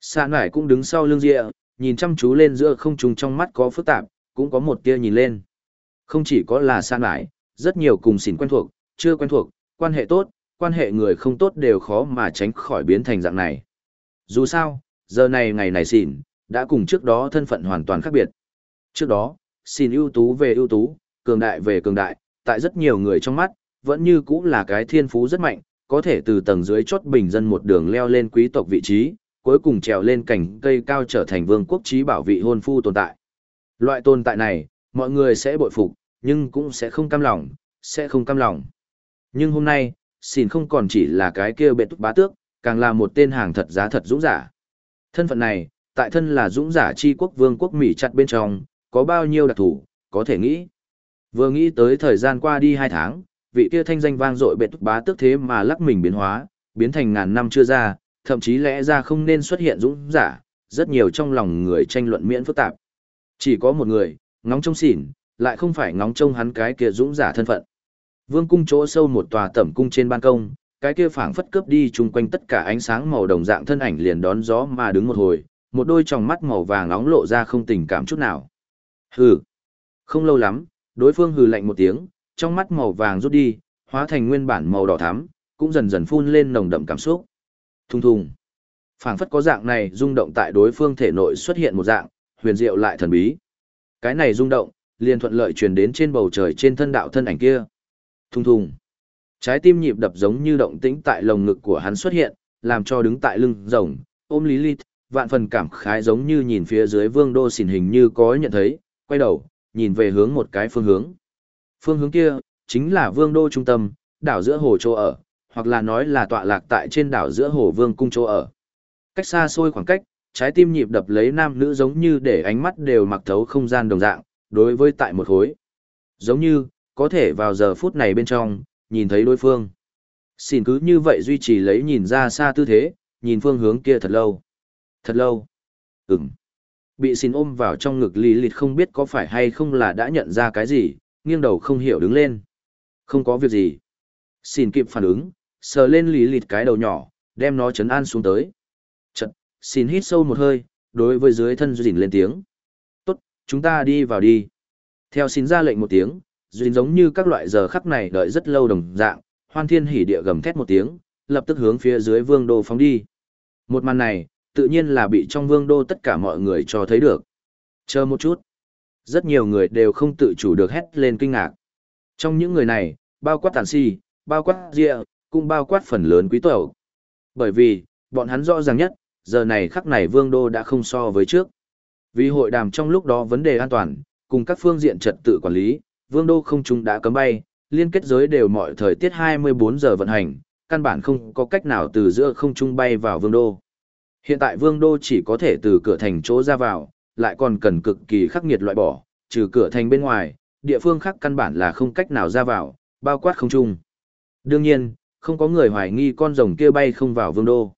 Sa nải cũng đứng sau lưng Dĩa, nhìn chăm chú lên giữa không trùng trong mắt có phức tạp, cũng có một tia nhìn lên. Không chỉ có là sa nải, rất nhiều cùng xỉn quen thuộc, chưa quen thuộc, quan hệ tốt, quan hệ người không tốt đều khó mà tránh khỏi biến thành dạng này. Dù sao, giờ này ngày này xỉn, đã cùng trước đó thân phận hoàn toàn khác biệt. Trước đó, xin ưu tú về ưu tú, cường đại về cường đại, tại rất nhiều người trong mắt, vẫn như cũng là cái thiên phú rất mạnh, có thể từ tầng dưới chốt bình dân một đường leo lên quý tộc vị trí, cuối cùng trèo lên cành cây cao trở thành vương quốc trí bảo vị hôn phu tồn tại. Loại tồn tại này, mọi người sẽ bội phục, nhưng cũng sẽ không cam lòng, sẽ không cam lòng. Nhưng hôm nay, xin không còn chỉ là cái kia bệ túc bá tước, càng là một tên hàng thật giá thật dũng giả. Thân phận này, tại thân là dũng giả chi quốc vương quốc Mỹ chặt bên trong, có bao nhiêu đặc thủ, có thể nghĩ. Vừa nghĩ tới thời gian qua đi hai tháng, vị kia thanh danh vang dội bệ túc bá tước thế mà lắc mình biến hóa, biến thành ngàn năm chưa ra, thậm chí lẽ ra không nên xuất hiện dũng giả, rất nhiều trong lòng người tranh luận miễn phức tạp. Chỉ có một người, ngóng trông xỉn, lại không phải ngóng trông hắn cái kia dũng giả thân phận. Vương cung chỗ sâu một tòa tẩm cung trên ban công, cái kia phảng phất cướp đi chung quanh tất cả ánh sáng màu đồng dạng thân ảnh liền đón gió mà đứng một hồi, một đôi tròng mắt màu vàng nóng lộ ra không tình cảm chút nào. Hừ. Không lâu lắm, đối phương hừ lạnh một tiếng, trong mắt màu vàng rút đi, hóa thành nguyên bản màu đỏ thắm, cũng dần dần phun lên nồng đậm cảm xúc. Thùng thùng. phảng phất có dạng này rung động tại đối phương thể nội xuất hiện một dạng, huyền diệu lại thần bí. Cái này rung động, liền thuận lợi truyền đến trên bầu trời trên thân đạo thân ảnh kia. Thùng thùng. Trái tim nhịp đập giống như động tĩnh tại lồng ngực của hắn xuất hiện, làm cho đứng tại lưng rồng, ôm Lý Lilith, vạn phần cảm khái giống như nhìn phía dưới vương đô xỉn hình như có nhận thấy, quay đầu, nhìn về hướng một cái phương hướng. Phương hướng kia, chính là vương đô trung tâm, đảo giữa hồ chỗ ở, hoặc là nói là tọa lạc tại trên đảo giữa hồ vương cung chỗ ở. Cách xa xôi khoảng cách, trái tim nhịp đập lấy nam nữ giống như để ánh mắt đều mặc thấu không gian đồng dạng, đối với tại một khối. Giống như, có thể vào giờ phút này bên trong, nhìn thấy đối phương. Xin cứ như vậy duy trì lấy nhìn ra xa tư thế, nhìn phương hướng kia thật lâu. Thật lâu. Ừm. Bị xin ôm vào trong ngực lý lịt không biết có phải hay không là đã nhận ra cái gì, nghiêng đầu không hiểu đứng lên. Không có việc gì. Xin kịp phản ứng, sờ lên lý lịt cái đầu nhỏ, đem nó chấn an xuống tới. Chật, xin hít sâu một hơi, đối với dưới thân dình lên tiếng. Tốt, chúng ta đi vào đi. Theo xin ra lệnh một tiếng, dình giống như các loại giờ khắc này đợi rất lâu đồng dạng, hoan thiên hỉ địa gầm thét một tiếng, lập tức hướng phía dưới vương đô phóng đi. Một màn này, tự nhiên là bị trong vương đô tất cả mọi người cho thấy được. Chờ một chút. Rất nhiều người đều không tự chủ được hét lên kinh ngạc. Trong những người này, bao quát tàn si, bao quát rịa, cũng bao quát phần lớn quý tộc. Bởi vì, bọn hắn rõ ràng nhất, giờ này khắc này vương đô đã không so với trước. Vì hội đàm trong lúc đó vấn đề an toàn, cùng các phương diện trật tự quản lý, vương đô không chúng đã cấm bay, liên kết giới đều mọi thời tiết 24 giờ vận hành, căn bản không có cách nào từ giữa không trung bay vào vương đô. Hiện tại vương đô chỉ có thể từ cửa thành chỗ ra vào, lại còn cần cực kỳ khắc nghiệt loại bỏ, trừ cửa thành bên ngoài, địa phương khác căn bản là không cách nào ra vào, bao quát không chung. Đương nhiên, không có người hoài nghi con rồng kia bay không vào vương đô.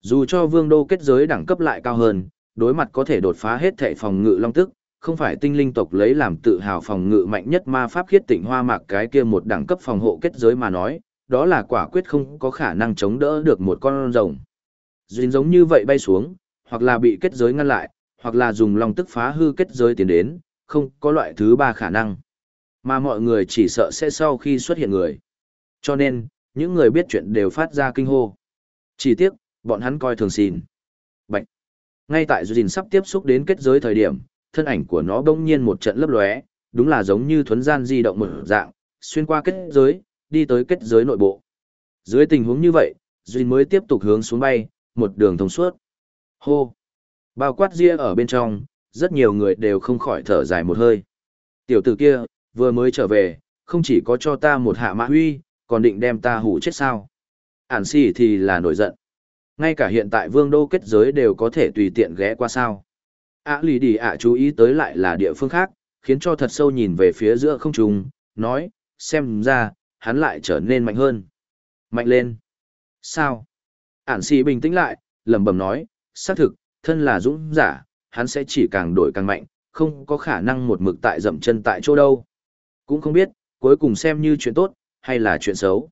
Dù cho vương đô kết giới đẳng cấp lại cao hơn, đối mặt có thể đột phá hết thệ phòng ngự long tức, không phải tinh linh tộc lấy làm tự hào phòng ngự mạnh nhất ma pháp khiết tịnh hoa mạc cái kia một đẳng cấp phòng hộ kết giới mà nói, đó là quả quyết không có khả năng chống đỡ được một con rồng. Duyên giống như vậy bay xuống, hoặc là bị kết giới ngăn lại, hoặc là dùng long tức phá hư kết giới tiến đến, không có loại thứ ba khả năng. Mà mọi người chỉ sợ sẽ sau khi xuất hiện người. Cho nên, những người biết chuyện đều phát ra kinh hô. Chỉ tiếc, bọn hắn coi thường xìn. Bạch. Ngay tại Duyên sắp tiếp xúc đến kết giới thời điểm, thân ảnh của nó bỗng nhiên một trận lấp lóe, đúng là giống như thuấn gian di động một dạng, xuyên qua kết giới, đi tới kết giới nội bộ. Dưới tình huống như vậy, Duyên mới tiếp tục hướng xuống bay, một đường thông suốt. Hô! Bao quát ria ở bên trong, rất nhiều người đều không khỏi thở dài một hơi. Tiểu tử kia, vừa mới trở về, không chỉ có cho ta một hạ mã huy, còn định đem ta hủ chết sao. Ản xỉ thì là nổi giận. Ngay cả hiện tại vương đô kết giới đều có thể tùy tiện ghé qua sao. ạ lì đi ạ chú ý tới lại là địa phương khác, khiến cho thật sâu nhìn về phía giữa không trùng, nói, xem ra, hắn lại trở nên mạnh hơn. Mạnh lên. Sao? Ản xì bình tĩnh lại, lẩm bẩm nói, xác thực, thân là dũng giả, hắn sẽ chỉ càng đổi càng mạnh, không có khả năng một mực tại dậm chân tại chỗ đâu. Cũng không biết, cuối cùng xem như chuyện tốt, hay là chuyện xấu.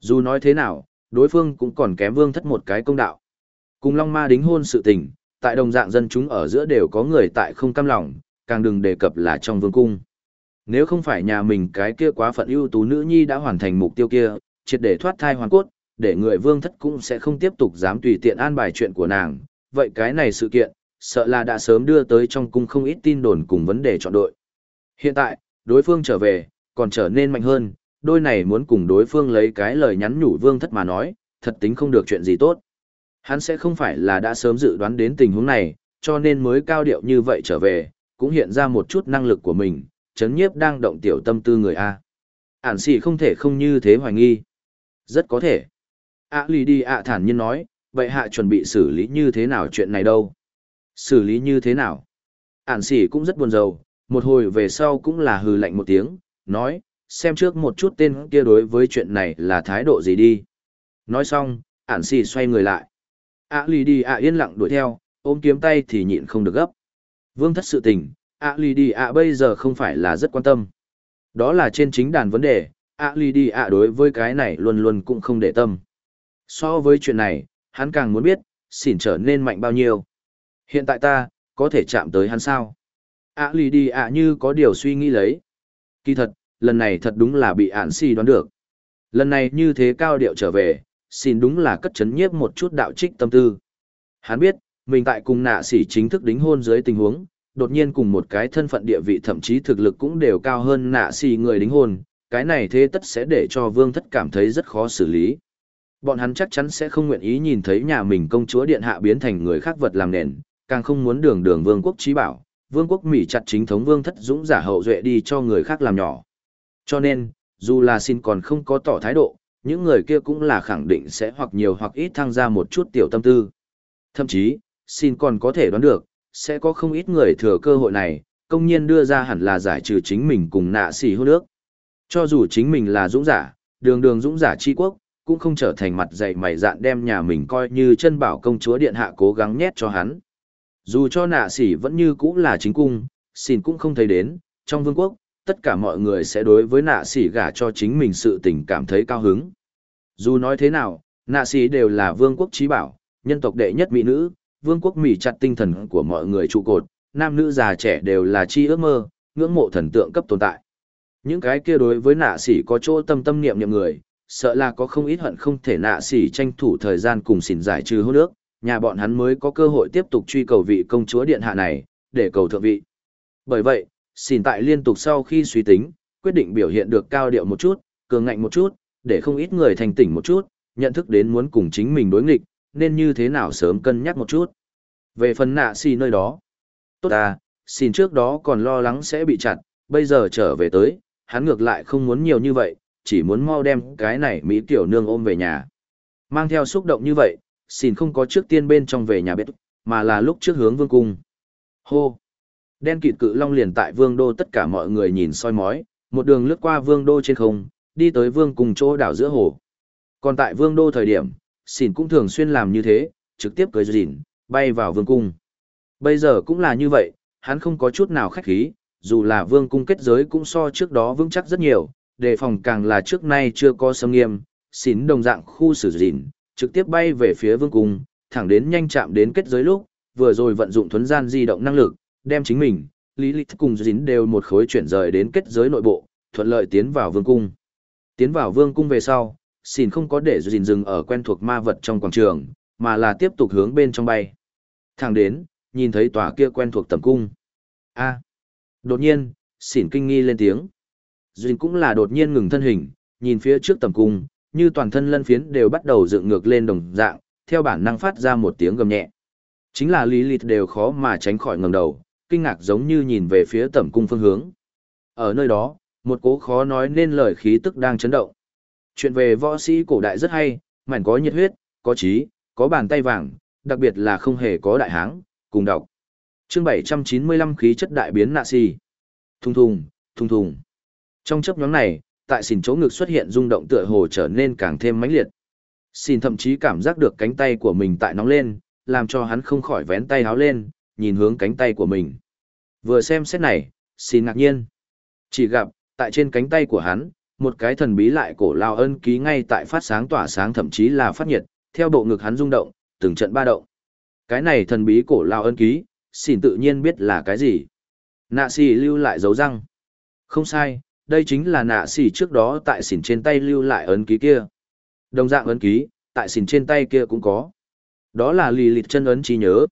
Dù nói thế nào, đối phương cũng còn kém vương thất một cái công đạo. Cùng Long Ma đính hôn sự tình, tại đồng dạng dân chúng ở giữa đều có người tại không cam lòng, càng đừng đề cập là trong vương cung. Nếu không phải nhà mình cái kia quá phận ưu tú nữ nhi đã hoàn thành mục tiêu kia, triệt để thoát thai hoàn cốt, để người vương thất cũng sẽ không tiếp tục dám tùy tiện an bài chuyện của nàng, vậy cái này sự kiện, sợ là đã sớm đưa tới trong cung không ít tin đồn cùng vấn đề chọn đội. Hiện tại, đối phương trở về, còn trở nên mạnh hơn, đôi này muốn cùng đối phương lấy cái lời nhắn nhủ vương thất mà nói, thật tính không được chuyện gì tốt. Hắn sẽ không phải là đã sớm dự đoán đến tình huống này, cho nên mới cao điệu như vậy trở về, cũng hiện ra một chút năng lực của mình, chấn nhiếp đang động tiểu tâm tư người A. Ản sĩ không thể không như thế hoài nghi. Rất có thể. A lì đi ạ thản nhiên nói, vậy hạ chuẩn bị xử lý như thế nào chuyện này đâu? Xử lý như thế nào? Ản xỉ cũng rất buồn rầu, một hồi về sau cũng là hừ lạnh một tiếng, nói, xem trước một chút tên kia đối với chuyện này là thái độ gì đi. Nói xong, ản xỉ xoay người lại. A lì đi ạ yên lặng đuổi theo, ôm kiếm tay thì nhịn không được gấp. Vương thất sự tình, A lì đi ạ bây giờ không phải là rất quan tâm. Đó là trên chính đàn vấn đề, A lì đi ạ đối với cái này luôn luôn cũng không để tâm. So với chuyện này, hắn càng muốn biết, xỉn trở nên mạnh bao nhiêu. Hiện tại ta, có thể chạm tới hắn sao? A lì đi ạ như có điều suy nghĩ lấy. Kỳ thật, lần này thật đúng là bị ạn xì đoán được. Lần này như thế cao điệu trở về, xin đúng là cất chấn nhiếp một chút đạo trích tâm tư. Hắn biết, mình tại cùng nạ Xỉ chính thức đính hôn dưới tình huống, đột nhiên cùng một cái thân phận địa vị thậm chí thực lực cũng đều cao hơn nạ Xỉ người đính hôn, cái này thế tất sẽ để cho vương thất cảm thấy rất khó xử lý. Bọn hắn chắc chắn sẽ không nguyện ý nhìn thấy nhà mình công chúa điện hạ biến thành người khác vật làm nền, càng không muốn đường đường vương quốc trí bảo, vương quốc Mỹ chặt chính thống vương thất dũng giả hậu duệ đi cho người khác làm nhỏ. Cho nên, dù là xin còn không có tỏ thái độ, những người kia cũng là khẳng định sẽ hoặc nhiều hoặc ít thăng ra một chút tiểu tâm tư. Thậm chí, xin còn có thể đoán được, sẽ có không ít người thừa cơ hội này, công nhiên đưa ra hẳn là giải trừ chính mình cùng nạ xỉ hôn nước. Cho dù chính mình là dũng giả, đường đường dũng giả chi quốc, cũng không trở thành mặt dày mày dạn đem nhà mình coi như chân bảo công chúa điện hạ cố gắng nhét cho hắn. Dù cho nạ xỉ vẫn như cũ là chính cung, xin cũng không thấy đến, trong vương quốc, tất cả mọi người sẽ đối với nạ xỉ gả cho chính mình sự tình cảm thấy cao hứng. Dù nói thế nào, nạ xỉ đều là vương quốc trí bảo, nhân tộc đệ nhất mỹ nữ, vương quốc mỹ chặt tinh thần của mọi người trụ cột, nam nữ già trẻ đều là chi ước mơ, ngưỡng mộ thần tượng cấp tồn tại. Những cái kia đối với nạ xỉ có chỗ tâm tâm niệm niệm người, sợ là có không ít hận không thể nạ xỉ tranh thủ thời gian cùng xỉn giải trừ hôn nước, nhà bọn hắn mới có cơ hội tiếp tục truy cầu vị công chúa điện hạ này, để cầu thượng vị. Bởi vậy, xỉn tại liên tục sau khi suy tính, quyết định biểu hiện được cao điệu một chút, cường ngạnh một chút, để không ít người thành tỉnh một chút, nhận thức đến muốn cùng chính mình đối nghịch, nên như thế nào sớm cân nhắc một chút. Về phần nạ xỉ nơi đó, tốt à, xỉn trước đó còn lo lắng sẽ bị chặt, bây giờ trở về tới, hắn ngược lại không muốn nhiều như vậy, chỉ muốn mau đem cái này Mỹ tiểu nương ôm về nhà. Mang theo xúc động như vậy, xin không có trước tiên bên trong về nhà bếp, mà là lúc trước hướng vương cung. Hô! Đen kịt cự long liền tại vương đô tất cả mọi người nhìn soi mói, một đường lướt qua vương đô trên không, đi tới vương cùng chỗ đảo giữa hồ. Còn tại vương đô thời điểm, xỉn cũng thường xuyên làm như thế, trực tiếp cưới dịn, bay vào vương cung. Bây giờ cũng là như vậy, hắn không có chút nào khách khí, dù là vương cung kết giới cũng so trước đó vững chắc rất nhiều, đề phòng càng là trước nay chưa có sâm nghiêm, xín đồng dạng khu xử dịn, trực tiếp bay về phía vương cung, thẳng đến nhanh chạm đến kết giới lúc, vừa rồi vận dụng thuấn gian di động năng lực, đem chính mình, Lý Lịch cùng dính đều một khối chuyển rời đến kết giới nội bộ, thuận lợi tiến vào vương cung. Tiến vào vương cung về sau, xin không có để dình dừng ở quen thuộc ma vật trong quảng trường, mà là tiếp tục hướng bên trong bay. Thẳng đến, nhìn thấy tòa kia quen thuộc tầm cung. a đột nhiên, xỉn kinh nghi lên tiếng. Duyên cũng là đột nhiên ngừng thân hình, nhìn phía trước tầm cung, như toàn thân lân phiến đều bắt đầu dựng ngược lên đồng dạng, theo bản năng phát ra một tiếng gầm nhẹ. Chính là Lý Lịt đều khó mà tránh khỏi ngẩng đầu, kinh ngạc giống như nhìn về phía tầm cung phương hướng. Ở nơi đó, một cố khó nói nên lời khí tức đang chấn động. Chuyện về võ sĩ cổ đại rất hay, mảnh có nhiệt huyết, có trí, có bàn tay vàng, đặc biệt là không hề có đại háng, cùng đọc. Chương 795 khí chất đại biến nạ si. Thùng thùng, thùng thùng. Trong chấp nhóm này, tại xỉn chỗ ngực xuất hiện rung động tựa hồ trở nên càng thêm mãnh liệt. xỉn thậm chí cảm giác được cánh tay của mình tại nóng lên, làm cho hắn không khỏi vén tay háo lên, nhìn hướng cánh tay của mình. Vừa xem xét này, xỉn ngạc nhiên. Chỉ gặp, tại trên cánh tay của hắn, một cái thần bí lại cổ lao ân ký ngay tại phát sáng tỏa sáng thậm chí là phát nhiệt, theo bộ ngực hắn rung động, từng trận ba động. Cái này thần bí cổ lao ân ký, xỉn tự nhiên biết là cái gì. Nạ xì lưu lại dấu răng. Không sai, đây chính là nạ xỉ trước đó tại xỉn trên tay lưu lại ấn ký kia. Đồng dạng ấn ký, tại xỉn trên tay kia cũng có. Đó là lì lịt chân ấn trí nhớ.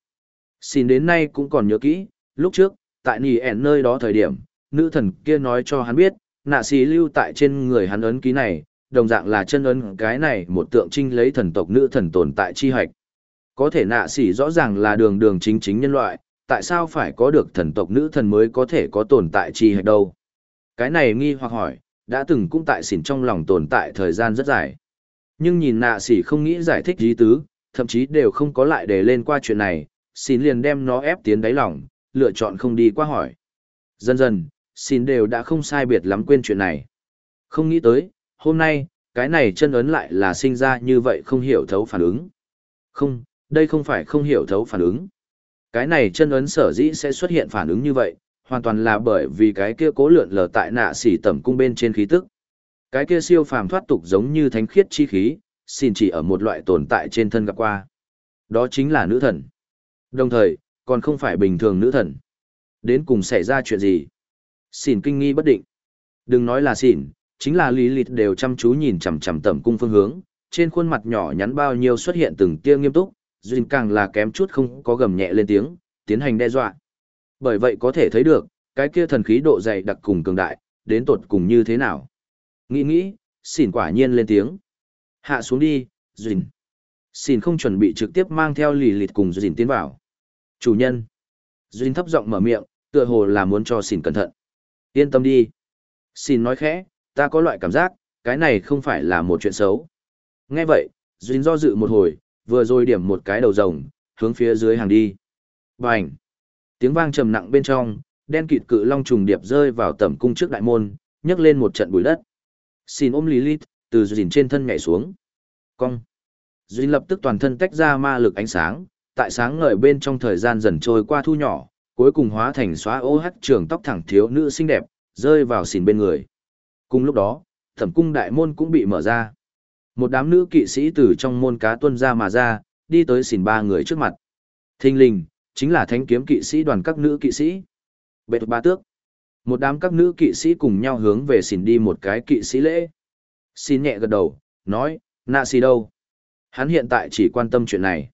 Xỉn đến nay cũng còn nhớ kỹ, lúc trước, tại nỉ ẻn nơi đó thời điểm, nữ thần kia nói cho hắn biết, nạ xỉ lưu tại trên người hắn ấn ký này, đồng dạng là chân ấn cái này một tượng trinh lấy thần tộc nữ thần tồn tại chi hạch. Có thể nạ xỉ rõ ràng là đường đường chính chính nhân loại, tại sao phải có được thần tộc nữ thần mới có thể có tồn tại chi hạch đâu? Cái này nghi hoặc hỏi, đã từng cũng tại xỉn trong lòng tồn tại thời gian rất dài. Nhưng nhìn nạ xỉ không nghĩ giải thích gì tứ, thậm chí đều không có lại để lên qua chuyện này, xin liền đem nó ép tiến đáy lòng, lựa chọn không đi qua hỏi. Dần dần, xin đều đã không sai biệt lắm quên chuyện này. Không nghĩ tới, hôm nay, cái này chân ấn lại là sinh ra như vậy không hiểu thấu phản ứng. Không, đây không phải không hiểu thấu phản ứng. Cái này chân ấn sở dĩ sẽ xuất hiện phản ứng như vậy, hoàn toàn là bởi vì cái kia cố lượn lờ tại nạ xỉ tẩm cung bên trên khí tức. Cái kia siêu phàm thoát tục giống như thánh khiết chi khí, xin chỉ ở một loại tồn tại trên thân gặp qua. Đó chính là nữ thần. Đồng thời, còn không phải bình thường nữ thần. Đến cùng xảy ra chuyện gì? Xin kinh nghi bất định. Đừng nói là xỉn, chính là lý lịt đều chăm chú nhìn chằm chằm tẩm cung phương hướng, trên khuôn mặt nhỏ nhắn bao nhiêu xuất hiện từng tia nghiêm túc, duyên càng là kém chút không có gầm nhẹ lên tiếng, tiến hành đe dọa. Bởi vậy có thể thấy được, cái kia thần khí độ dày đặc cùng cường đại, đến tột cùng như thế nào. Nghĩ nghĩ, xỉn quả nhiên lên tiếng. Hạ xuống đi, duyên. Xỉn không chuẩn bị trực tiếp mang theo lì lịt cùng duyên tiến vào. Chủ nhân. Duyên thấp giọng mở miệng, tựa hồ là muốn cho xỉn cẩn thận. Yên tâm đi. Xin nói khẽ, ta có loại cảm giác, cái này không phải là một chuyện xấu. Nghe vậy, Duyên do dự một hồi, vừa rồi điểm một cái đầu rồng, hướng phía dưới hàng đi. Bành! Tiếng vang trầm nặng bên trong, đen kịt cự long trùng điệp rơi vào tẩm cung trước đại môn, nhấc lên một trận bụi đất. Xin ôm Lilith, từ dìn trên thân nhảy xuống. Cong! Dìn lập tức toàn thân tách ra ma lực ánh sáng, tại sáng ngời bên trong thời gian dần trôi qua thu nhỏ, cuối cùng hóa thành xóa ô hắt trường tóc thẳng thiếu nữ xinh đẹp, rơi vào xìn bên người. Cùng lúc đó, thẩm cung đại môn cũng bị mở ra. Một đám nữ kỵ sĩ từ trong môn cá tuân ra mà ra, đi tới xìn ba người trước mặt. Thinh linh, chính là thánh kiếm kỵ sĩ đoàn các nữ kỵ sĩ. Bệ ba tước. Một đám các nữ kỵ sĩ cùng nhau hướng về xin đi một cái kỵ sĩ lễ. Xin nhẹ gật đầu, nói, nạ xì đâu? Hắn hiện tại chỉ quan tâm chuyện này.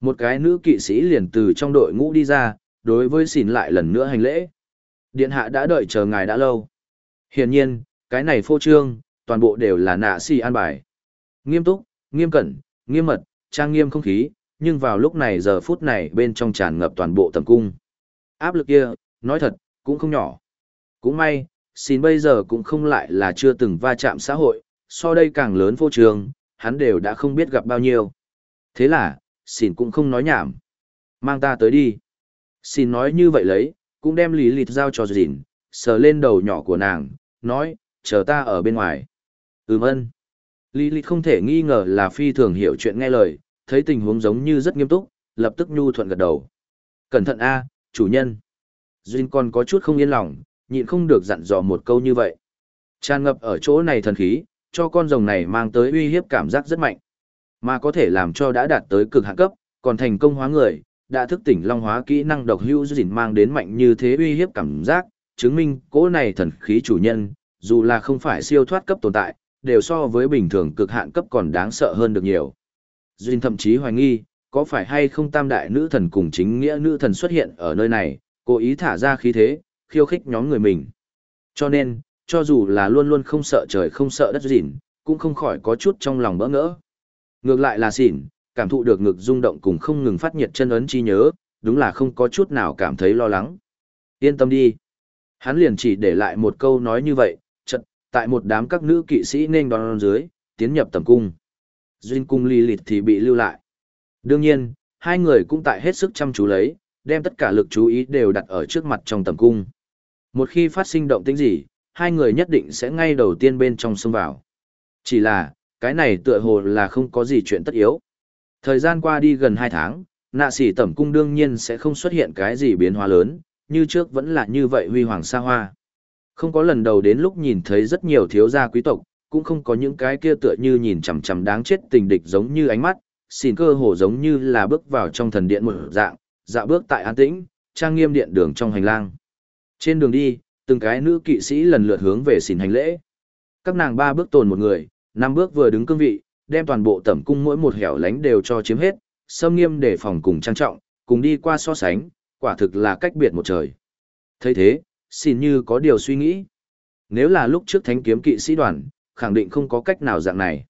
Một cái nữ kỵ sĩ liền từ trong đội ngũ đi ra, đối với xin lại lần nữa hành lễ. Điện hạ đã đợi chờ ngài đã lâu. Hiển nhiên, cái này phô trương, toàn bộ đều là nạ si an bài. Nghiêm túc, nghiêm cẩn, nghiêm mật, trang nghiêm không khí, nhưng vào lúc này giờ phút này bên trong tràn ngập toàn bộ tầm cung. Áp lực kia, nói thật, cũng không nhỏ. Cũng may, xin bây giờ cũng không lại là chưa từng va chạm xã hội, so đây càng lớn vô trường hắn đều đã không biết gặp bao nhiêu. Thế là, xin cũng không nói nhảm. Mang ta tới đi. Xin nói như vậy lấy, cũng đem lý lịt giao cho dìn, sờ lên đầu nhỏ của nàng, nói, chờ ta ở bên ngoài. Ừm ân. Lý lịt không thể nghi ngờ là phi thường hiểu chuyện nghe lời, thấy tình huống giống như rất nghiêm túc, lập tức nhu thuận gật đầu. Cẩn thận a, chủ nhân. Duyên còn có chút không yên lòng, nhịn không được dặn dò một câu như vậy. Tràn ngập ở chỗ này thần khí, cho con rồng này mang tới uy hiếp cảm giác rất mạnh. Mà có thể làm cho đã đạt tới cực hạn cấp, còn thành công hóa người, đã thức tỉnh long hóa kỹ năng độc hữu duyên mang đến mạnh như thế uy hiếp cảm giác, chứng minh cỗ này thần khí chủ nhân, dù là không phải siêu thoát cấp tồn tại, đều so với bình thường cực hạn cấp còn đáng sợ hơn được nhiều. Duyên thậm chí hoài nghi, có phải hay không tam đại nữ thần cùng chính nghĩa nữ thần xuất hiện ở nơi này, cố ý thả ra khí thế, khiêu khích nhóm người mình. Cho nên, cho dù là luôn luôn không sợ trời không sợ đất dỉn, cũng không khỏi có chút trong lòng bỡ ngỡ. Ngược lại là xỉn, cảm thụ được ngực rung động cùng không ngừng phát nhiệt chân ấn chi nhớ, đúng là không có chút nào cảm thấy lo lắng. Yên tâm đi. Hắn liền chỉ để lại một câu nói như vậy, chật, tại một đám các nữ kỵ sĩ nên đón dưới, tiến nhập tầm cung. Duyên cung Lilith thì bị lưu lại. Đương nhiên, hai người cũng tại hết sức chăm chú lấy, đem tất cả lực chú ý đều đặt ở trước mặt trong tầm cung. Một khi phát sinh động tĩnh gì, hai người nhất định sẽ ngay đầu tiên bên trong xông vào. Chỉ là, cái này tựa hồ là không có gì chuyện tất yếu. Thời gian qua đi gần 2 tháng, nạ sĩ tẩm cung đương nhiên sẽ không xuất hiện cái gì biến hóa lớn, như trước vẫn là như vậy huy hoàng xa hoa. Không có lần đầu đến lúc nhìn thấy rất nhiều thiếu gia quý tộc, cũng không có những cái kia tựa như nhìn chằm chằm đáng chết tình địch giống như ánh mắt, xin cơ hồ giống như là bước vào trong thần điện một dạng, dạo bước tại an tĩnh, trang nghiêm điện đường trong hành lang. Trên đường đi, từng cái nữ kỵ sĩ lần lượt hướng về xin hành lễ. Các nàng ba bước tồn một người, năm bước vừa đứng cương vị, đem toàn bộ tẩm cung mỗi một hẻo lánh đều cho chiếm hết, sâm nghiêm để phòng cùng trang trọng, cùng đi qua so sánh, quả thực là cách biệt một trời. thấy thế, xin như có điều suy nghĩ. Nếu là lúc trước thánh kiếm kỵ sĩ đoàn, khẳng định không có cách nào dạng này.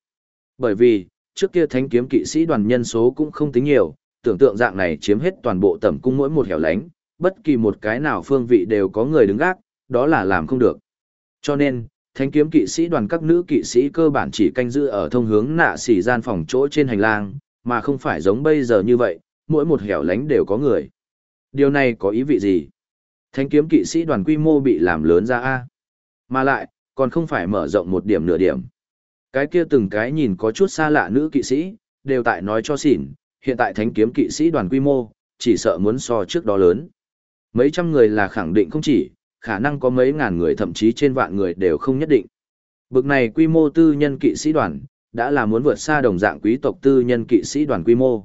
Bởi vì, trước kia thánh kiếm kỵ sĩ đoàn nhân số cũng không tính nhiều, tưởng tượng dạng này chiếm hết toàn bộ tẩm cung mỗi một hẻo lánh, bất kỳ một cái nào phương vị đều có người đứng gác, đó là làm không được. Cho nên, thánh kiếm kỵ sĩ đoàn các nữ kỵ sĩ cơ bản chỉ canh giữ ở thông hướng nạ xỉ gian phòng chỗ trên hành lang, mà không phải giống bây giờ như vậy, mỗi một hẻo lánh đều có người. Điều này có ý vị gì? Thánh kiếm kỵ sĩ đoàn quy mô bị làm lớn ra A. Mà lại, còn không phải mở rộng một điểm nửa điểm. Cái kia từng cái nhìn có chút xa lạ nữ kỵ sĩ, đều tại nói cho xỉn, hiện tại thánh kiếm kỵ sĩ đoàn quy mô, chỉ sợ muốn so trước đó lớn. Mấy trăm người là khẳng định không chỉ, khả năng có mấy ngàn người thậm chí trên vạn người đều không nhất định. Bực này quy mô tư nhân kỵ sĩ đoàn, đã là muốn vượt xa đồng dạng quý tộc tư nhân kỵ sĩ đoàn quy mô.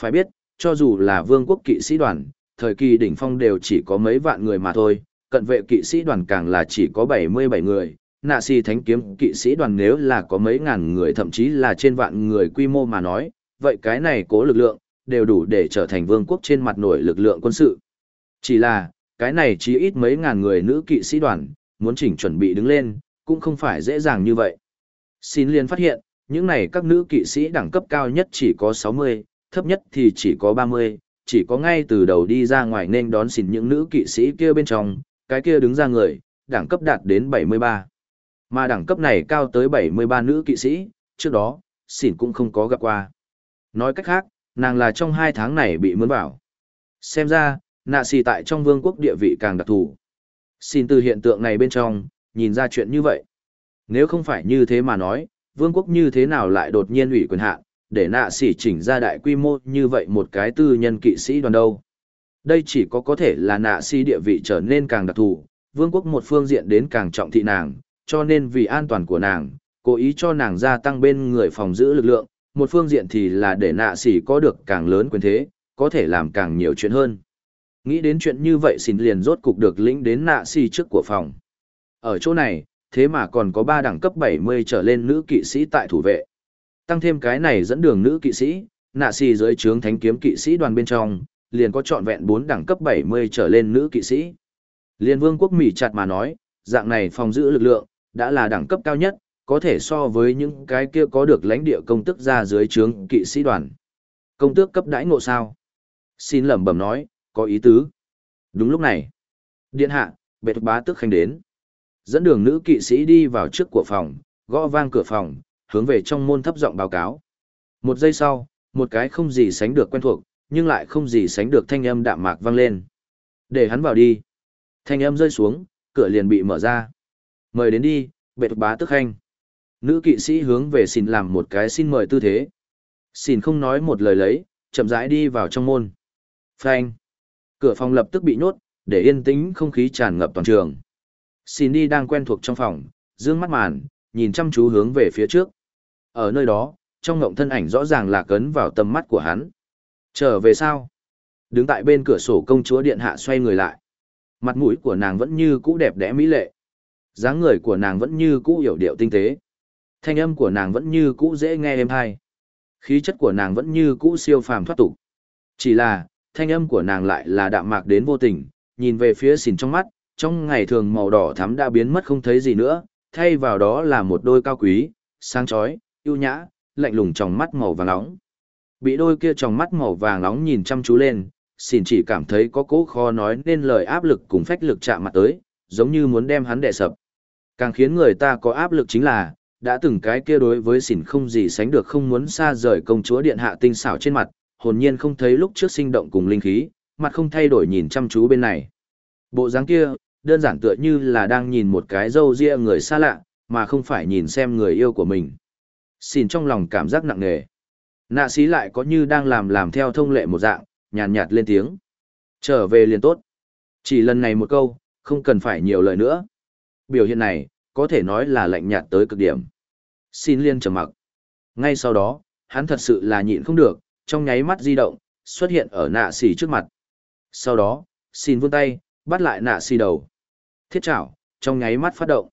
Phải biết, cho dù là vương quốc kỵ sĩ đoàn, thời kỳ đỉnh phong đều chỉ có mấy vạn người mà thôi, cận vệ kỵ sĩ đoàn càng là chỉ có 77 người, nạ si thánh kiếm kỵ sĩ đoàn nếu là có mấy ngàn người thậm chí là trên vạn người quy mô mà nói, vậy cái này cố lực lượng, đều đủ để trở thành vương quốc trên mặt nổi lực lượng quân sự. Chỉ là, cái này chỉ ít mấy ngàn người nữ kỵ sĩ đoàn, muốn chỉnh chuẩn bị đứng lên, cũng không phải dễ dàng như vậy. Xin liên phát hiện, những này các nữ kỵ sĩ đẳng cấp cao nhất chỉ có 60, thấp nhất thì chỉ có 30, chỉ có ngay từ đầu đi ra ngoài nên đón xin những nữ kỵ sĩ kia bên trong, cái kia đứng ra người, đẳng cấp đạt đến 73. Mà đẳng cấp này cao tới 73 nữ kỵ sĩ, trước đó, xỉn cũng không có gặp qua. Nói cách khác, nàng là trong hai tháng này bị mướn vào. Xem ra, nạ xì tại trong vương quốc địa vị càng đặc thù. Xin từ hiện tượng này bên trong, nhìn ra chuyện như vậy. Nếu không phải như thế mà nói, vương quốc như thế nào lại đột nhiên ủy quyền hạn, để nạ xỉ chỉnh ra đại quy mô như vậy một cái tư nhân kỵ sĩ đoàn đâu. Đây chỉ có có thể là nạ si địa vị trở nên càng đặc thù, vương quốc một phương diện đến càng trọng thị nàng, cho nên vì an toàn của nàng, cố ý cho nàng gia tăng bên người phòng giữ lực lượng, một phương diện thì là để nạ xỉ có được càng lớn quyền thế, có thể làm càng nhiều chuyện hơn. Nghĩ đến chuyện như vậy xin liền rốt cục được lĩnh đến nạ xỉ trước của phòng. Ở chỗ này, thế mà còn có 3 đẳng cấp 70 trở lên nữ kỵ sĩ tại thủ vệ. Tăng thêm cái này dẫn đường nữ kỵ sĩ, nạ xỉ dưới trướng thánh kiếm kỵ sĩ đoàn bên trong, liền có trọn vẹn 4 đẳng cấp 70 trở lên nữ kỵ sĩ. Liên vương quốc Mỹ chặt mà nói, dạng này phòng giữ lực lượng, đã là đẳng cấp cao nhất, có thể so với những cái kia có được lãnh địa công tức ra dưới trướng kỵ sĩ đoàn. Công tước cấp đãi ngộ sao? Xin lẩm bẩm nói, có ý tứ. Đúng lúc này, điện hạ, bệ bá tức khanh đến. Dẫn đường nữ kỵ sĩ đi vào trước của phòng, gõ vang cửa phòng, hướng về trong môn thấp giọng báo cáo. Một giây sau, một cái không gì sánh được quen thuộc, nhưng lại không gì sánh được thanh âm đạm mạc vang lên. Để hắn vào đi. Thanh âm rơi xuống, cửa liền bị mở ra. Mời đến đi, bệ bá tức khanh. Nữ kỵ sĩ hướng về xin làm một cái xin mời tư thế. Xin không nói một lời lấy, chậm rãi đi vào trong môn. Phanh. Cửa phòng lập tức bị nhốt, để yên tĩnh không khí tràn ngập toàn trường. Xin đi đang quen thuộc trong phòng, dương mắt màn, nhìn chăm chú hướng về phía trước. Ở nơi đó, trong ngộng thân ảnh rõ ràng là cấn vào tầm mắt của hắn. Trở về sao? Đứng tại bên cửa sổ công chúa điện hạ xoay người lại. Mặt mũi của nàng vẫn như cũ đẹp đẽ mỹ lệ. Dáng người của nàng vẫn như cũ hiểu điệu tinh tế. Thanh âm của nàng vẫn như cũ dễ nghe êm hay khí chất của nàng vẫn như cũ siêu phàm thoát tục. Chỉ là, thanh âm của nàng lại là đạm mạc đến vô tình, nhìn về phía xìn trong mắt, trong ngày thường màu đỏ thắm đã biến mất không thấy gì nữa, thay vào đó là một đôi cao quý, sáng chói, ưu nhã, lạnh lùng trong mắt màu vàng nóng bị đôi kia trong mắt màu vàng nóng nhìn chăm chú lên xin chỉ cảm thấy có cố khó nói nên lời áp lực cùng phách lực chạm mặt tới giống như muốn đem hắn đè sập Càng khiến người ta có áp lực chính là, đã từng cái kia đối với xỉn không gì sánh được không muốn xa rời công chúa điện hạ tinh xảo trên mặt, hồn nhiên không thấy lúc trước sinh động cùng linh khí, mặt không thay đổi nhìn chăm chú bên này. Bộ dáng kia, đơn giản tựa như là đang nhìn một cái dâu ria người xa lạ, mà không phải nhìn xem người yêu của mình. Xin trong lòng cảm giác nặng nề. Nạ sĩ lại có như đang làm làm theo thông lệ một dạng, nhàn nhạt lên tiếng. Trở về liền tốt. Chỉ lần này một câu, không cần phải nhiều lời nữa. Biểu hiện này, có thể nói là lạnh nhạt tới cực điểm. Xin liên trầm mặc. Ngay sau đó, hắn thật sự là nhịn không được, trong nháy mắt di động, xuất hiện ở nạ xì trước mặt. Sau đó, xin vươn tay, bắt lại nạ xì đầu. Thiết chảo, trong nháy mắt phát động.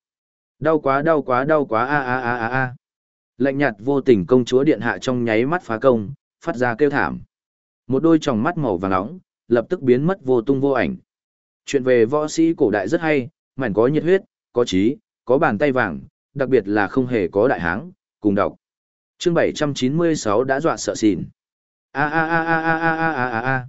Đau quá đau quá đau quá a a a a a. Lạnh nhạt vô tình công chúa điện hạ trong nháy mắt phá công, phát ra kêu thảm. Một đôi tròng mắt màu vàng nóng, lập tức biến mất vô tung vô ảnh. Chuyện về võ sĩ cổ đại rất hay, mảnh có nhiệt huyết, có trí, có bàn tay vàng, đặc biệt là không hề có đại háng, cùng đọc. Chương 796 đã dọa sợ xỉn. A a a a a a a a a a.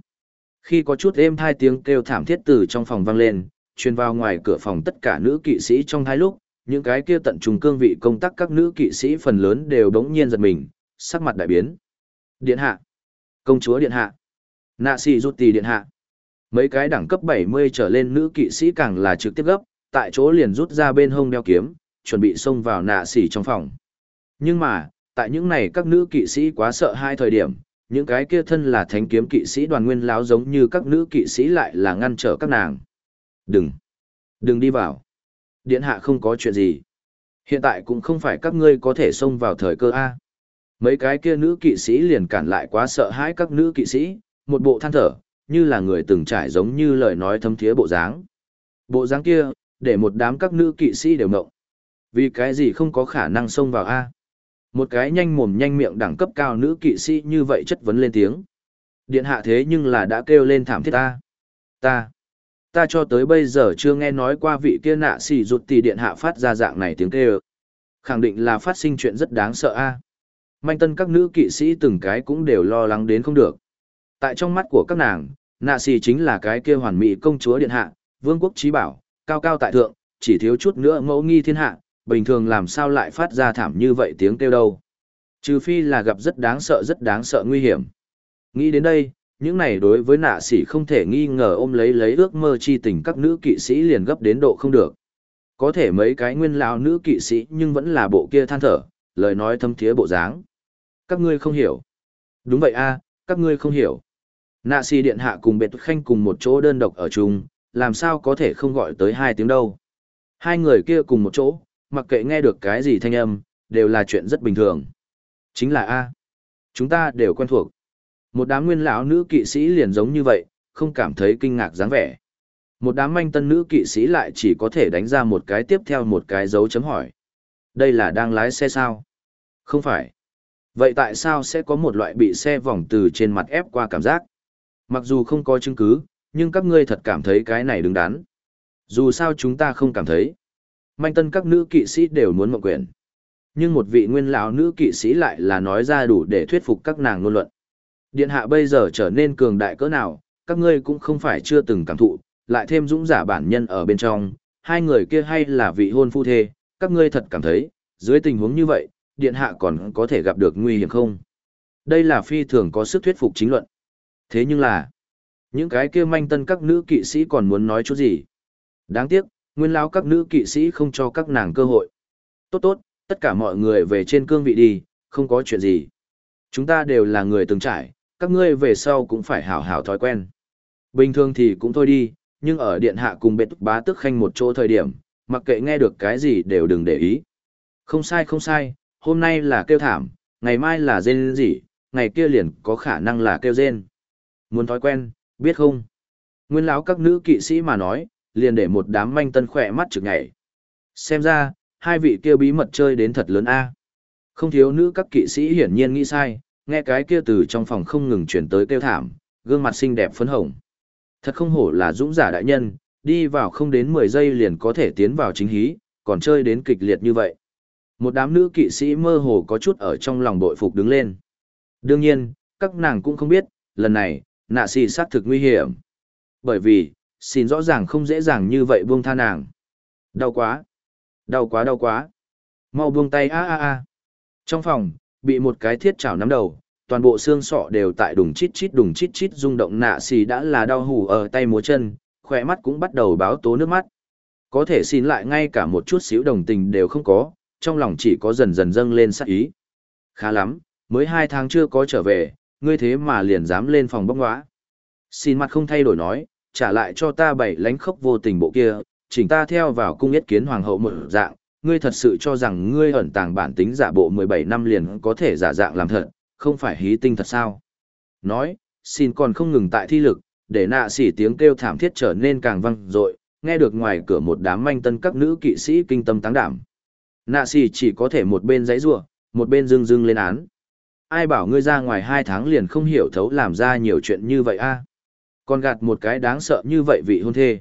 Khi có chút êm hai tiếng kêu thảm thiết từ trong phòng vang lên, truyền vào ngoài cửa phòng tất cả nữ kỵ sĩ trong hai lúc, những cái kia tận trùng cương vị công tác các nữ kỵ sĩ phần lớn đều đống nhiên giật mình, sắc mặt đại biến. Điện hạ. Công chúa điện hạ. Nạ sĩ rút tì điện hạ. Mấy cái đẳng cấp 70 trở lên nữ kỵ sĩ càng là trực tiếp gấp, tại chỗ liền rút ra bên hông đeo kiếm, chuẩn bị xông vào nạ sĩ trong phòng. Nhưng mà, tại những này các nữ kỵ sĩ quá sợ hai thời điểm, những cái kia thân là thánh kiếm kỵ sĩ đoàn nguyên láo giống như các nữ kỵ sĩ lại là ngăn trở các nàng. Đừng! Đừng đi vào! Điện hạ không có chuyện gì. Hiện tại cũng không phải các ngươi có thể xông vào thời cơ A. Mấy cái kia nữ kỵ sĩ liền cản lại quá sợ hãi các nữ kỵ sĩ, một bộ than thở, như là người từng trải giống như lời nói thâm thiế bộ dáng. Bộ dáng kia, để một đám các nữ kỵ sĩ đều ngộng. Vì cái gì không có khả năng xông vào A. Một cái nhanh mồm nhanh miệng đẳng cấp cao nữ kỵ sĩ như vậy chất vấn lên tiếng. Điện hạ thế nhưng là đã kêu lên thảm thiết ta. Ta. Ta cho tới bây giờ chưa nghe nói qua vị kia nạ xì rụt tỷ điện hạ phát ra dạng này tiếng kêu. Khẳng định là phát sinh chuyện rất đáng sợ a. Manh tân các nữ kỵ sĩ từng cái cũng đều lo lắng đến không được. Tại trong mắt của các nàng, nạ xì chính là cái kia hoàn mỹ công chúa điện hạ, vương quốc trí bảo, cao cao tại thượng, chỉ thiếu chút nữa mẫu nghi thiên hạ, bình thường làm sao lại phát ra thảm như vậy tiếng kêu đâu. Trừ phi là gặp rất đáng sợ rất đáng sợ nguy hiểm. Nghĩ đến đây, những này đối với nạ sĩ không thể nghi ngờ ôm lấy lấy ước mơ chi tình các nữ kỵ sĩ liền gấp đến độ không được. Có thể mấy cái nguyên lão nữ kỵ sĩ nhưng vẫn là bộ kia than thở, lời nói thâm thiế bộ dáng. Các ngươi không hiểu. Đúng vậy a, các ngươi không hiểu. Nạ sĩ điện hạ cùng biệt khanh cùng một chỗ đơn độc ở chung, làm sao có thể không gọi tới hai tiếng đâu. Hai người kia cùng một chỗ, mặc kệ nghe được cái gì thanh âm, đều là chuyện rất bình thường. Chính là A. Chúng ta đều quen thuộc. Một đám nguyên lão nữ kỵ sĩ liền giống như vậy, không cảm thấy kinh ngạc dáng vẻ. Một đám manh tân nữ kỵ sĩ lại chỉ có thể đánh ra một cái tiếp theo một cái dấu chấm hỏi. Đây là đang lái xe sao? Không phải. Vậy tại sao sẽ có một loại bị xe vòng từ trên mặt ép qua cảm giác? Mặc dù không có chứng cứ, nhưng các ngươi thật cảm thấy cái này đứng đắn. Dù sao chúng ta không cảm thấy. Manh tân các nữ kỵ sĩ đều muốn mộng quyền. Nhưng một vị nguyên lão nữ kỵ sĩ lại là nói ra đủ để thuyết phục các nàng ngôn luận. Điện hạ bây giờ trở nên cường đại cỡ nào, các ngươi cũng không phải chưa từng cảm thụ, lại thêm dũng giả bản nhân ở bên trong, hai người kia hay là vị hôn phu thê, các ngươi thật cảm thấy, dưới tình huống như vậy, điện hạ còn có thể gặp được nguy hiểm không? Đây là phi thường có sức thuyết phục chính luận. Thế nhưng là, những cái kia manh tân các nữ kỵ sĩ còn muốn nói chút gì? Đáng tiếc, nguyên lão các nữ kỵ sĩ không cho các nàng cơ hội. Tốt tốt, tất cả mọi người về trên cương vị đi, không có chuyện gì. Chúng ta đều là người từng trải, các ngươi về sau cũng phải hảo hảo thói quen. Bình thường thì cũng thôi đi, nhưng ở điện hạ cùng bệ bá tức khanh một chỗ thời điểm, mặc kệ nghe được cái gì đều đừng để ý. Không sai không sai, hôm nay là kêu thảm, ngày mai là rên gì, ngày kia liền có khả năng là kêu rên. Muốn thói quen, biết không? Nguyên lão các nữ kỵ sĩ mà nói, liền để một đám manh tân khỏe mắt trực nhảy. Xem ra, hai vị kia bí mật chơi đến thật lớn a. Không thiếu nữ các kỵ sĩ hiển nhiên nghĩ sai, nghe cái kia từ trong phòng không ngừng chuyển tới kêu thảm, gương mặt xinh đẹp phấn hồng. Thật không hổ là dũng giả đại nhân, đi vào không đến 10 giây liền có thể tiến vào chính hí, còn chơi đến kịch liệt như vậy. Một đám nữ kỵ sĩ mơ hồ có chút ở trong lòng bội phục đứng lên. Đương nhiên, các nàng cũng không biết, lần này, nạ xì sát thực nguy hiểm. Bởi vì, xin rõ ràng không dễ dàng như vậy buông tha nàng. Đau quá. Đau quá đau quá. Mau buông tay a a a. Trong phòng, bị một cái thiết chảo nắm đầu, toàn bộ xương sọ đều tại đùng chít chít đùng chít chít rung động nạ xì đã là đau hủ ở tay múa chân, khỏe mắt cũng bắt đầu báo tố nước mắt. Có thể xin lại ngay cả một chút xíu đồng tình đều không có, trong lòng chỉ có dần dần dâng lên sát ý. Khá lắm, mới hai tháng chưa có trở về, ngươi thế mà liền dám lên phòng bốc ngóa. Xin mặt không thay đổi nói, trả lại cho ta bảy lánh khốc vô tình bộ kia, chỉnh ta theo vào cung yết kiến hoàng hậu một dạng, ngươi thật sự cho rằng ngươi ẩn tàng bản tính giả bộ 17 năm liền có thể giả dạng làm thật, không phải hí tinh thật sao? Nói, xin còn không ngừng tại thi lực, để nạ sỉ tiếng kêu thảm thiết trở nên càng vang dội, nghe được ngoài cửa một đám manh tân các nữ kỵ sĩ kinh tâm táng đảm. Nạ sỉ chỉ có thể một bên giãy giụa, một bên dưng dưng lên án. ai bảo ngươi ra ngoài hai tháng liền không hiểu thấu làm ra nhiều chuyện như vậy a Còn gạt một cái đáng sợ như vậy vị hôn thê.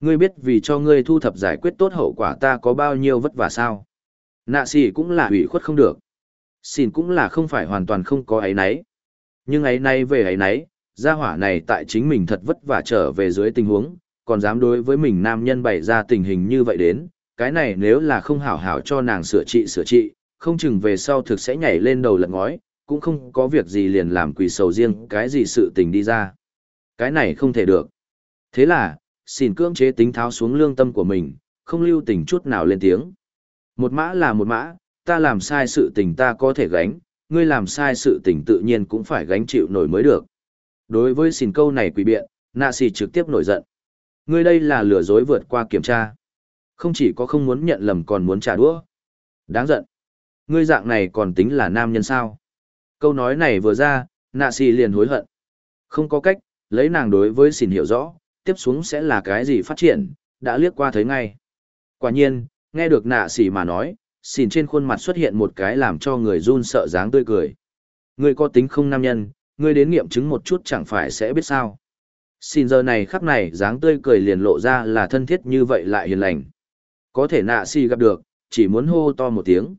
Ngươi biết vì cho ngươi thu thập giải quyết tốt hậu quả ta có bao nhiêu vất vả sao? Nạ xỉ cũng là ủy khuất không được. Xin cũng là không phải hoàn toàn không có ấy nấy. Nhưng ấy nay về ấy nấy, gia hỏa này tại chính mình thật vất vả trở về dưới tình huống, còn dám đối với mình nam nhân bày ra tình hình như vậy đến, cái này nếu là không hảo hảo cho nàng sửa trị sửa trị, không chừng về sau thực sẽ nhảy lên đầu lật ngói, cũng không có việc gì liền làm quỳ sầu riêng cái gì sự tình đi ra. Cái này không thể được. Thế là, xin cưỡng chế tính tháo xuống lương tâm của mình, không lưu tình chút nào lên tiếng. Một mã là một mã, ta làm sai sự tình ta có thể gánh, ngươi làm sai sự tình tự nhiên cũng phải gánh chịu nổi mới được. Đối với xin câu này quỷ biện, nạ xì trực tiếp nổi giận. Ngươi đây là lừa dối vượt qua kiểm tra. Không chỉ có không muốn nhận lầm còn muốn trả đũa. Đáng giận. Ngươi dạng này còn tính là nam nhân sao? Câu nói này vừa ra, nạ xì liền hối hận. Không có cách, lấy nàng đối với xin hiểu rõ, tiếp xuống sẽ là cái gì phát triển, đã liếc qua thấy ngay. Quả nhiên, nghe được nạ xì mà nói, xỉn trên khuôn mặt xuất hiện một cái làm cho người run sợ dáng tươi cười. Ngươi có tính không nam nhân, ngươi đến nghiệm chứng một chút chẳng phải sẽ biết sao. Xin giờ này khắc này dáng tươi cười liền lộ ra là thân thiết như vậy lại hiền lành. Có thể nạ si gặp được, chỉ muốn hô to một tiếng.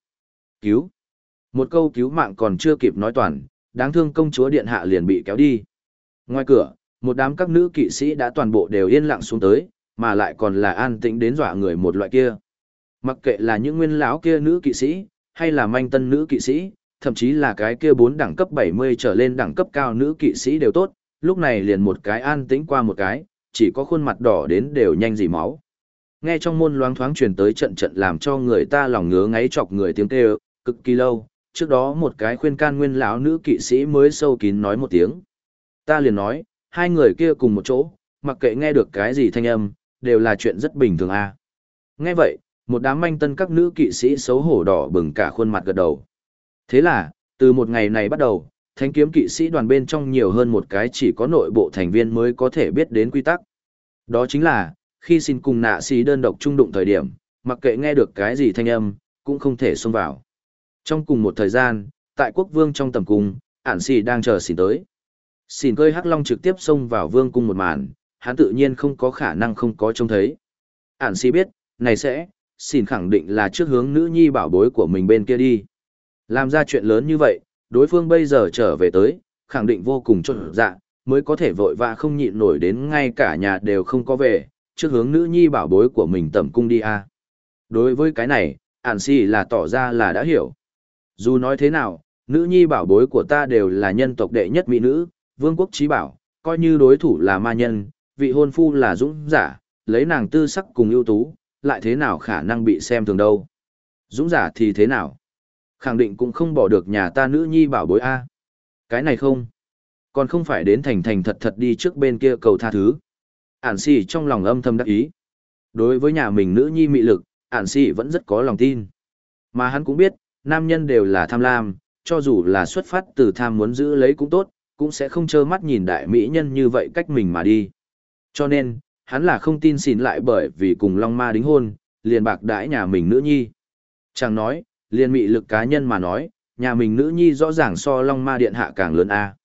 Cứu. Một câu cứu mạng còn chưa kịp nói toàn, đáng thương công chúa điện hạ liền bị kéo đi. Ngoài cửa, một đám các nữ kỵ sĩ đã toàn bộ đều yên lặng xuống tới, mà lại còn là an tĩnh đến dọa người một loại kia. Mặc kệ là những nguyên lão kia nữ kỵ sĩ, hay là manh tân nữ kỵ sĩ, thậm chí là cái kia bốn đẳng cấp 70 trở lên đẳng cấp cao nữ kỵ sĩ đều tốt, lúc này liền một cái an tĩnh qua một cái, chỉ có khuôn mặt đỏ đến đều nhanh dì máu. Nghe trong môn loáng thoáng truyền tới trận trận làm cho người ta lòng ngứa ngáy chọc người tiếng kêu, cực kỳ lâu, trước đó một cái khuyên can nguyên lão nữ kỵ sĩ mới sâu kín nói một tiếng. Ta liền nói, hai người kia cùng một chỗ, mặc kệ nghe được cái gì thanh âm, đều là chuyện rất bình thường a. À. Nghe vậy, một đám manh tân các nữ kỵ sĩ xấu hổ đỏ bừng cả khuôn mặt gật đầu. Thế là, từ một ngày này bắt đầu, Thánh kiếm kỵ sĩ đoàn bên trong nhiều hơn một cái chỉ có nội bộ thành viên mới có thể biết đến quy tắc. Đó chính là, khi xin cùng nạ xí đơn độc trung đụng thời điểm, mặc kệ nghe được cái gì thanh âm, cũng không thể xông vào. Trong cùng một thời gian, tại quốc vương trong tầm cung, ản xì đang chờ xin tới. Xin cơi hắc long trực tiếp xông vào vương cung một màn, hắn tự nhiên không có khả năng không có trông thấy. Ản si biết, này sẽ, xin khẳng định là trước hướng nữ nhi bảo bối của mình bên kia đi. Làm ra chuyện lớn như vậy, đối phương bây giờ trở về tới, khẳng định vô cùng trộn dạ, mới có thể vội vã không nhịn nổi đến ngay cả nhà đều không có về, trước hướng nữ nhi bảo bối của mình tẩm cung đi a. Đối với cái này, ản si là tỏ ra là đã hiểu. Dù nói thế nào, nữ nhi bảo bối của ta đều là nhân tộc đệ nhất mỹ nữ, vương quốc trí bảo, coi như đối thủ là ma nhân, vị hôn phu là dũng giả, lấy nàng tư sắc cùng ưu tú, lại thế nào khả năng bị xem thường đâu. Dũng giả thì thế nào? Khẳng định cũng không bỏ được nhà ta nữ nhi bảo bối A. Cái này không. Còn không phải đến thành thành thật thật đi trước bên kia cầu tha thứ. Ản xì trong lòng âm thầm đắc ý. Đối với nhà mình nữ nhi mị lực, ản xì vẫn rất có lòng tin. Mà hắn cũng biết, nam nhân đều là tham lam, cho dù là xuất phát từ tham muốn giữ lấy cũng tốt, cũng sẽ không trơ mắt nhìn đại mỹ nhân như vậy cách mình mà đi. Cho nên, hắn là không tin xỉn lại bởi vì cùng Long Ma đính hôn, liền bạc đãi nhà mình nữ nhi. Chẳng nói, liền mị lực cá nhân mà nói, nhà mình nữ nhi rõ ràng so Long Ma Điện Hạ càng lớn a.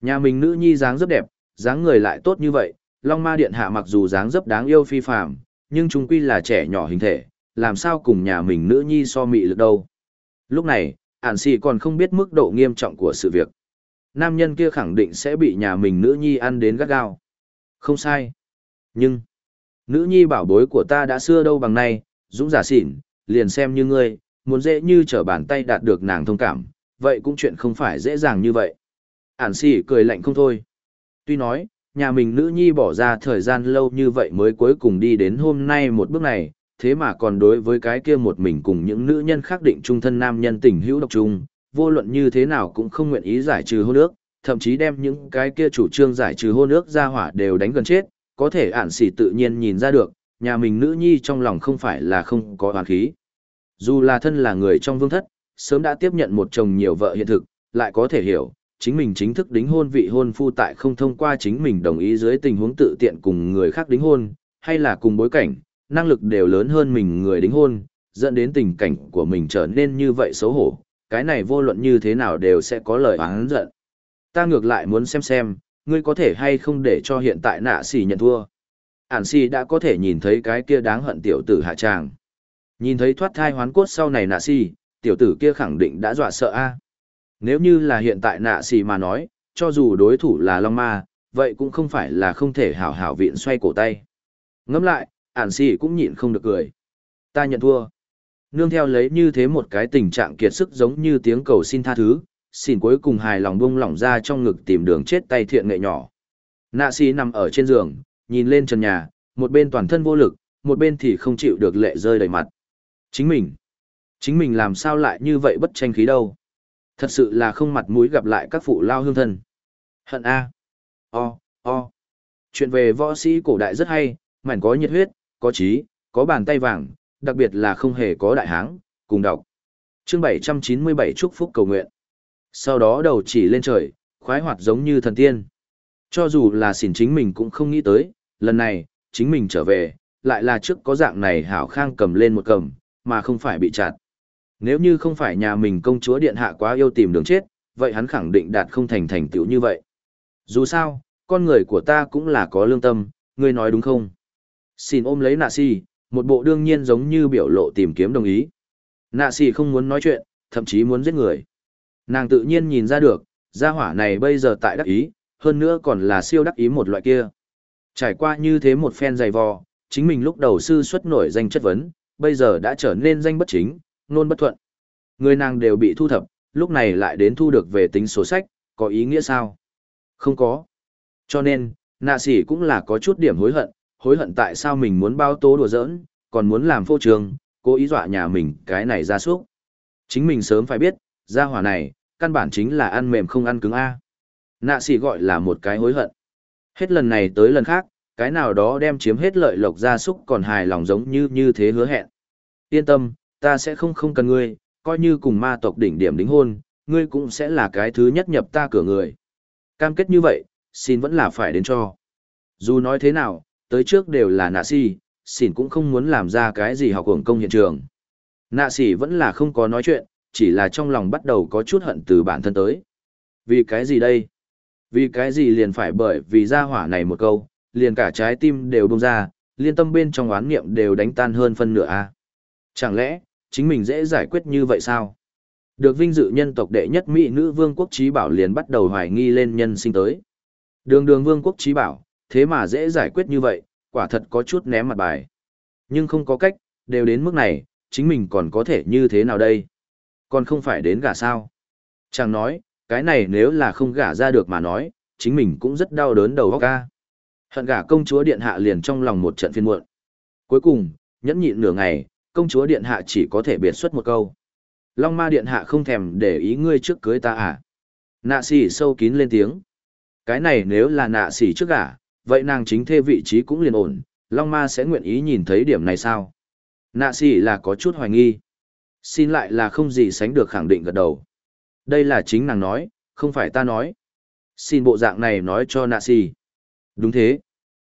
Nhà mình nữ nhi dáng rất đẹp, dáng người lại tốt như vậy, Long Ma Điện Hạ mặc dù dáng dấp đáng yêu phi phàm, nhưng chúng quy là trẻ nhỏ hình thể, làm sao cùng nhà mình nữ nhi so mị lực đâu. Lúc này, ản xì còn không biết mức độ nghiêm trọng của sự việc. Nam nhân kia khẳng định sẽ bị nhà mình nữ nhi ăn đến gắt gao. Không sai. Nhưng, nữ nhi bảo bối của ta đã xưa đâu bằng nay, dũng giả xỉn, liền xem như ngươi, muốn dễ như trở bàn tay đạt được nàng thông cảm, vậy cũng chuyện không phải dễ dàng như vậy. Ản xỉ cười lạnh không thôi. Tuy nói, nhà mình nữ nhi bỏ ra thời gian lâu như vậy mới cuối cùng đi đến hôm nay một bước này, thế mà còn đối với cái kia một mình cùng những nữ nhân khác định trung thân nam nhân tình hữu độc trung, vô luận như thế nào cũng không nguyện ý giải trừ hôn ước, thậm chí đem những cái kia chủ trương giải trừ hôn ước ra hỏa đều đánh gần chết, có thể ản xỉ tự nhiên nhìn ra được, nhà mình nữ nhi trong lòng không phải là không có hoàn khí. Dù là thân là người trong vương thất, sớm đã tiếp nhận một chồng nhiều vợ hiện thực, lại có thể hiểu, chính mình chính thức đính hôn vị hôn phu tại không thông qua chính mình đồng ý dưới tình huống tự tiện cùng người khác đính hôn, hay là cùng bối cảnh, năng lực đều lớn hơn mình người đính hôn, dẫn đến tình cảnh của mình trở nên như vậy xấu hổ, cái này vô luận như thế nào đều sẽ có lời oán giận. Ta ngược lại muốn xem xem, ngươi có thể hay không để cho hiện tại nạ xỉ nhận thua. Ản xỉ đã có thể nhìn thấy cái kia đáng hận tiểu tử hạ tràng. Nhìn thấy thoát thai hoán cốt sau này nạ xỉ, tiểu tử kia khẳng định đã dọa sợ a. Nếu như là hiện tại nạ xỉ mà nói, cho dù đối thủ là Long Ma, vậy cũng không phải là không thể hảo hảo viện xoay cổ tay. Ngẫm lại, ản xỉ cũng nhịn không được cười. Ta nhận thua. Nương theo lấy như thế một cái tình trạng kiệt sức giống như tiếng cầu xin tha thứ, xin cuối cùng hài lòng bung lỏng ra trong ngực tìm đường chết tay thiện nghệ nhỏ. Nạ sĩ nằm ở trên giường, nhìn lên trần nhà, một bên toàn thân vô lực, một bên thì không chịu được lệ rơi đầy mặt. Chính mình, chính mình làm sao lại như vậy bất tranh khí đâu. Thật sự là không mặt mũi gặp lại các phụ lao hương thân. Hận A. O, O. Chuyện về võ sĩ cổ đại rất hay, mảnh có nhiệt huyết, có trí, có bàn tay vàng, đặc biệt là không hề có đại háng, cùng đọc. Chương 797 chúc phúc cầu nguyện. Sau đó đầu chỉ lên trời, khoái hoạt giống như thần tiên. Cho dù là xỉn chính mình cũng không nghĩ tới, lần này, chính mình trở về, lại là trước có dạng này hảo khang cầm lên một cầm, mà không phải bị chặt. Nếu như không phải nhà mình công chúa điện hạ quá yêu tìm đường chết, vậy hắn khẳng định đạt không thành thành tựu như vậy. Dù sao, con người của ta cũng là có lương tâm, ngươi nói đúng không? Xin ôm lấy nạ si, một bộ đương nhiên giống như biểu lộ tìm kiếm đồng ý. Nạ xì không muốn nói chuyện, thậm chí muốn giết người. Nàng tự nhiên nhìn ra được, gia hỏa này bây giờ tại đắc ý, hơn nữa còn là siêu đắc ý một loại kia. Trải qua như thế một phen dày vò, chính mình lúc đầu sư xuất nổi danh chất vấn, bây giờ đã trở nên danh bất chính, nôn bất thuận. Người nàng đều bị thu thập, lúc này lại đến thu được về tính sổ sách, có ý nghĩa sao? Không có. Cho nên, nạ sĩ cũng là có chút điểm hối hận, hối hận tại sao mình muốn bao tố đùa giỡn, còn muốn làm phô trường, cố ý dọa nhà mình cái này ra súc. Chính mình sớm phải biết, gia hỏa này, căn bản chính là ăn mềm không ăn cứng A. Nạ sĩ gọi là một cái hối hận. Hết lần này tới lần khác, cái nào đó đem chiếm hết lợi lộc gia súc còn hài lòng giống như như thế hứa hẹn. Yên tâm, ta sẽ không không cần ngươi, coi như cùng ma tộc đỉnh điểm đính hôn, ngươi cũng sẽ là cái thứ nhất nhập ta cửa người. Cam kết như vậy, xin vẫn là phải đến cho. Dù nói thế nào, tới trước đều là nạ si, xỉn cũng không muốn làm ra cái gì học hưởng công hiện trường. Nạ sĩ vẫn là không có nói chuyện, chỉ là trong lòng bắt đầu có chút hận từ bản thân tới. Vì cái gì đây? Vì cái gì liền phải bởi vì ra hỏa này một câu, liền cả trái tim đều bông ra, liên tâm bên trong oán niệm đều đánh tan hơn phân nửa a à? Chẳng lẽ, chính mình dễ giải quyết như vậy sao? Được vinh dự nhân tộc đệ nhất Mỹ nữ vương quốc trí bảo liền bắt đầu hoài nghi lên nhân sinh tới. Đường đường vương quốc trí bảo, thế mà dễ giải quyết như vậy, quả thật có chút ném mặt bài. Nhưng không có cách, đều đến mức này, chính mình còn có thể như thế nào đây? Còn không phải đến gả sao? chàng nói, cái này nếu là không gả ra được mà nói, chính mình cũng rất đau đớn đầu óc ca. Hận gả công chúa điện hạ liền trong lòng một trận phiên muộn. Cuối cùng, nhẫn nhịn nửa ngày, công chúa điện hạ chỉ có thể biệt xuất một câu. Long ma điện hạ không thèm để ý ngươi trước cưới ta à? Nạ sỉ sâu kín lên tiếng. Cái này nếu là nạ sỉ trước gả, vậy nàng chính thê vị trí cũng liền ổn, Long ma sẽ nguyện ý nhìn thấy điểm này sao? Nạ sĩ là có chút hoài nghi. Xin lại là không gì sánh được khẳng định gật đầu. Đây là chính nàng nói, không phải ta nói. Xin bộ dạng này nói cho nạ sĩ. Đúng thế.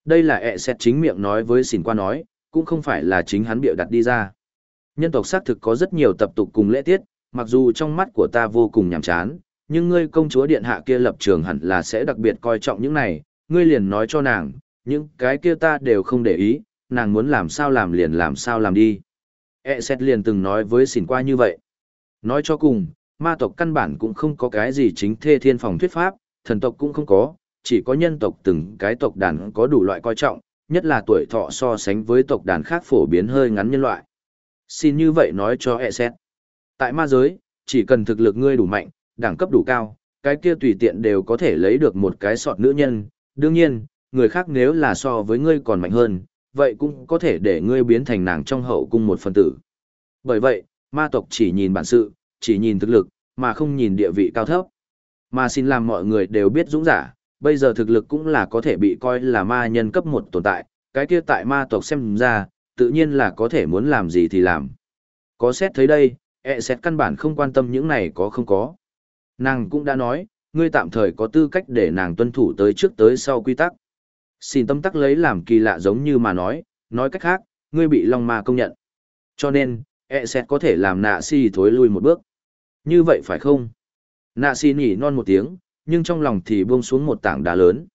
Đây là ẹ xét chính miệng nói với xin qua nói, cũng không phải là chính hắn biểu đặt đi ra. Nhân tộc xác thực có rất nhiều tập tục cùng lễ tiết, mặc dù trong mắt của ta vô cùng nhàm chán, nhưng ngươi công chúa điện hạ kia lập trường hẳn là sẽ đặc biệt coi trọng những này, ngươi liền nói cho nàng, những cái kia ta đều không để ý, nàng muốn làm sao làm liền làm sao làm đi. E xét liền từng nói với xỉn qua như vậy. Nói cho cùng, ma tộc căn bản cũng không có cái gì chính thê thiên phòng thuyết pháp, thần tộc cũng không có, chỉ có nhân tộc từng cái tộc đàn có đủ loại coi trọng, nhất là tuổi thọ so sánh với tộc đàn khác phổ biến hơi ngắn nhân loại. Xin như vậy nói cho e xét. Tại ma giới, chỉ cần thực lực ngươi đủ mạnh, đẳng cấp đủ cao, cái kia tùy tiện đều có thể lấy được một cái sọt nữ nhân. Đương nhiên, người khác nếu là so với ngươi còn mạnh hơn, vậy cũng có thể để ngươi biến thành nàng trong hậu cung một phần tử. Bởi vậy, ma tộc chỉ nhìn bản sự, chỉ nhìn thực lực, mà không nhìn địa vị cao thấp. Mà xin làm mọi người đều biết dũng giả, bây giờ thực lực cũng là có thể bị coi là ma nhân cấp một tồn tại, cái kia tại ma tộc xem ra, tự nhiên là có thể muốn làm gì thì làm. Có xét thấy đây, e xét căn bản không quan tâm những này có không có. Nàng cũng đã nói, ngươi tạm thời có tư cách để nàng tuân thủ tới trước tới sau quy tắc. Xin tâm tắc lấy làm kỳ lạ giống như mà nói, nói cách khác, ngươi bị Long Ma công nhận. Cho nên, e sẽ có thể làm nạ si thối lui một bước. Như vậy phải không? Nạ si nhỉ non một tiếng, nhưng trong lòng thì buông xuống một tảng đá lớn.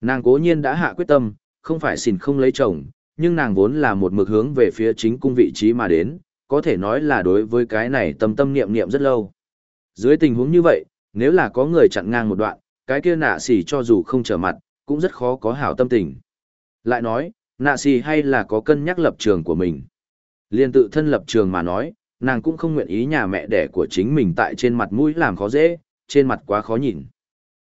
Nàng cố nhiên đã hạ quyết tâm, không phải xin không lấy chồng, nhưng nàng vốn là một mực hướng về phía chính cung vị trí mà đến, có thể nói là đối với cái này tâm tâm niệm niệm rất lâu. Dưới tình huống như vậy, nếu là có người chặn ngang một đoạn, cái kia nạ xỉ cho dù không trở mặt, cũng rất khó có hảo tâm tình. Lại nói, nạ xỉ hay là có cân nhắc lập trường của mình. Liên tự thân lập trường mà nói, nàng cũng không nguyện ý nhà mẹ đẻ của chính mình tại trên mặt mũi làm khó dễ, trên mặt quá khó nhìn.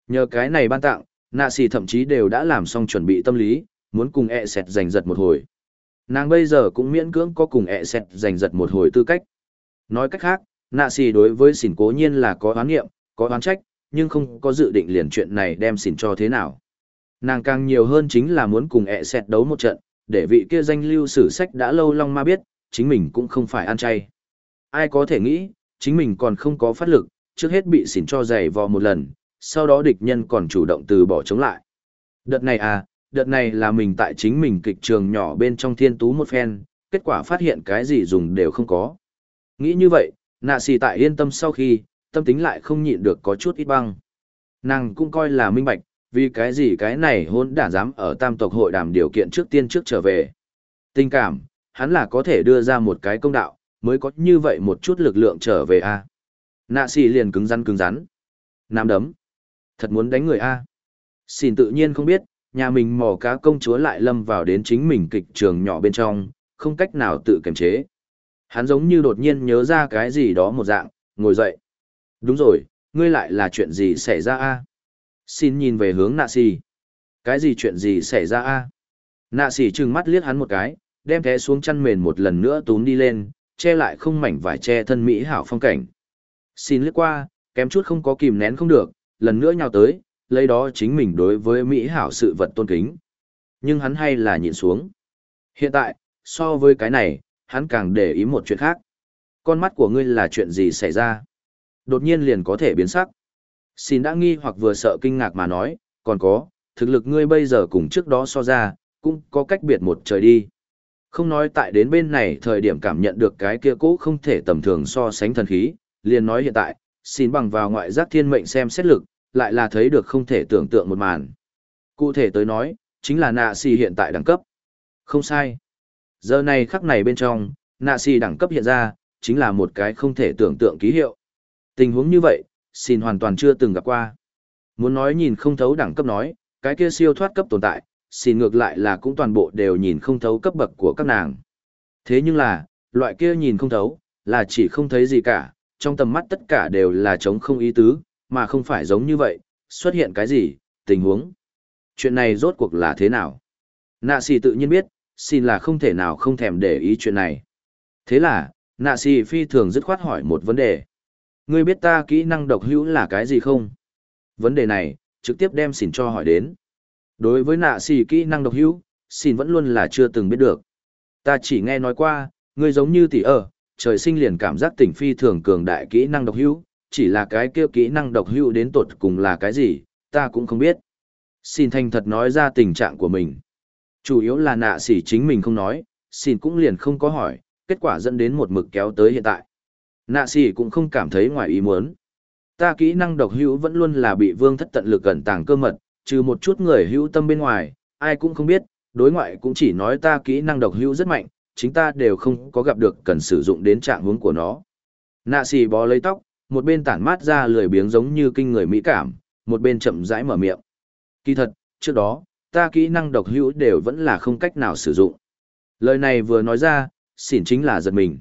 Nhờ cái này ban tặng, nạ xỉ thậm chí đều đã làm xong chuẩn bị tâm lý, muốn cùng ẹ sẹt giành giật một hồi. Nàng bây giờ cũng miễn cưỡng có cùng ẹ sẹt giành giật một hồi tư cách. Nói cách khác, nạ xỉ đối với xỉn cố nhiên là có oán nghiệm, có oán trách, nhưng không có dự định liền chuyện này đem xỉn cho thế nào. Nàng càng nhiều hơn chính là muốn cùng ẹ xẹt đấu một trận, để vị kia danh lưu sử sách đã lâu long ma biết, chính mình cũng không phải ăn chay. Ai có thể nghĩ, chính mình còn không có phát lực, trước hết bị xỉn cho giày vò một lần, sau đó địch nhân còn chủ động từ bỏ chống lại. Đợt này à, đợt này là mình tại chính mình kịch trường nhỏ bên trong thiên tú một phen, kết quả phát hiện cái gì dùng đều không có. Nghĩ như vậy, nạ xì tại yên tâm sau khi, tâm tính lại không nhịn được có chút ít băng. Nàng cũng coi là minh bạch, vì cái gì cái này hôn đản dám ở tam tộc hội đàm điều kiện trước tiên trước trở về. Tình cảm, hắn là có thể đưa ra một cái công đạo, mới có như vậy một chút lực lượng trở về a. Nạ xì liền cứng rắn cứng rắn. Nam đấm. Thật muốn đánh người a. Xin tự nhiên không biết, nhà mình mò cá công chúa lại lâm vào đến chính mình kịch trường nhỏ bên trong, không cách nào tự kiềm chế. Hắn giống như đột nhiên nhớ ra cái gì đó một dạng, ngồi dậy. Đúng rồi, ngươi lại là chuyện gì xảy ra a? Xin nhìn về hướng nạ xì. Cái gì chuyện gì xảy ra a? Nạ xì trừng mắt liếc hắn một cái, đem té xuống chăn mền một lần nữa túm đi lên, che lại không mảnh vải che thân mỹ hảo phong cảnh. Xin liếc qua, kém chút không có kìm nén không được, lần nữa nhào tới, lấy đó chính mình đối với mỹ hảo sự vật tôn kính. Nhưng hắn hay là nhịn xuống. Hiện tại, so với cái này, hắn càng để ý một chuyện khác. Con mắt của ngươi là chuyện gì xảy ra? Đột nhiên liền có thể biến sắc. Xin đã nghi hoặc vừa sợ kinh ngạc mà nói, còn có, thực lực ngươi bây giờ cùng trước đó so ra, cũng có cách biệt một trời đi. Không nói tại đến bên này thời điểm cảm nhận được cái kia cũ không thể tầm thường so sánh thần khí, liền nói hiện tại, xin bằng vào ngoại giác thiên mệnh xem xét lực, lại là thấy được không thể tưởng tượng một màn. Cụ thể tới nói, chính là nạ xì hiện tại đẳng cấp. Không sai. Giờ này khắc này bên trong, nạ xì đẳng cấp hiện ra, chính là một cái không thể tưởng tượng ký hiệu. Tình huống như vậy, xin hoàn toàn chưa từng gặp qua. Muốn nói nhìn không thấu đẳng cấp nói, cái kia siêu thoát cấp tồn tại, xin ngược lại là cũng toàn bộ đều nhìn không thấu cấp bậc của các nàng. Thế nhưng là, loại kia nhìn không thấu, là chỉ không thấy gì cả, trong tầm mắt tất cả đều là trống không ý tứ, mà không phải giống như vậy, xuất hiện cái gì, tình huống. Chuyện này rốt cuộc là thế nào? Nạ xì tự nhiên biết, xin là không thể nào không thèm để ý chuyện này. Thế là, nạ xì phi thường dứt khoát hỏi một vấn đề. Ngươi biết ta kỹ năng độc hữu là cái gì không? Vấn đề này, trực tiếp đem xỉn cho hỏi đến. Đối với nạ xì kỹ năng độc hữu, xỉn vẫn luôn là chưa từng biết được. Ta chỉ nghe nói qua, ngươi giống như tỷ ở, trời sinh liền cảm giác tỉnh phi thường cường đại kỹ năng độc hữu, chỉ là cái kia kỹ năng độc hữu đến tột cùng là cái gì, ta cũng không biết. Xin thành thật nói ra tình trạng của mình. Chủ yếu là nạ xỉ chính mình không nói, xin cũng liền không có hỏi, kết quả dẫn đến một mực kéo tới hiện tại. Nạ xỉ cũng không cảm thấy ngoài ý muốn. Ta kỹ năng độc hữu vẫn luôn là bị vương thất tận lực gần tàng cơ mật, trừ một chút người hữu tâm bên ngoài, ai cũng không biết, đối ngoại cũng chỉ nói ta kỹ năng độc hữu rất mạnh, chính ta đều không có gặp được cần sử dụng đến trạng hướng của nó. Nạ xỉ bó lấy tóc, một bên tản mát ra lười biếng giống như kinh người mỹ cảm, một bên chậm rãi mở miệng. Kỳ thật, trước đó, ta kỹ năng độc hữu đều vẫn là không cách nào sử dụng. Lời này vừa nói ra, xỉn chính là giật mình.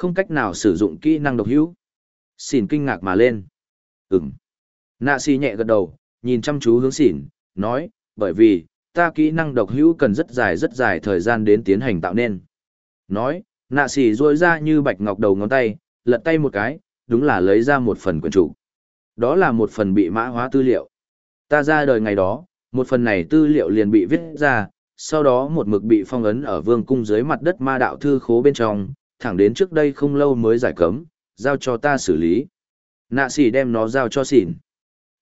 Không cách nào sử dụng kỹ năng độc hữu. Xỉn kinh ngạc mà lên. ừng Nạ xì nhẹ gật đầu, nhìn chăm chú hướng xỉn, nói, bởi vì, ta kỹ năng độc hữu cần rất dài rất dài thời gian đến tiến hành tạo nên. Nói, nạ xì ruôi ra như bạch ngọc đầu ngón tay, lật tay một cái, đúng là lấy ra một phần quyển chủ. Đó là một phần bị mã hóa tư liệu. Ta ra đời ngày đó, một phần này tư liệu liền bị viết ra, sau đó một mực bị phong ấn ở vương cung dưới mặt đất ma đạo thư khố bên trong, thẳng đến trước đây không lâu mới giải cấm, giao cho ta xử lý. Nạ sỉ đem nó giao cho xỉn.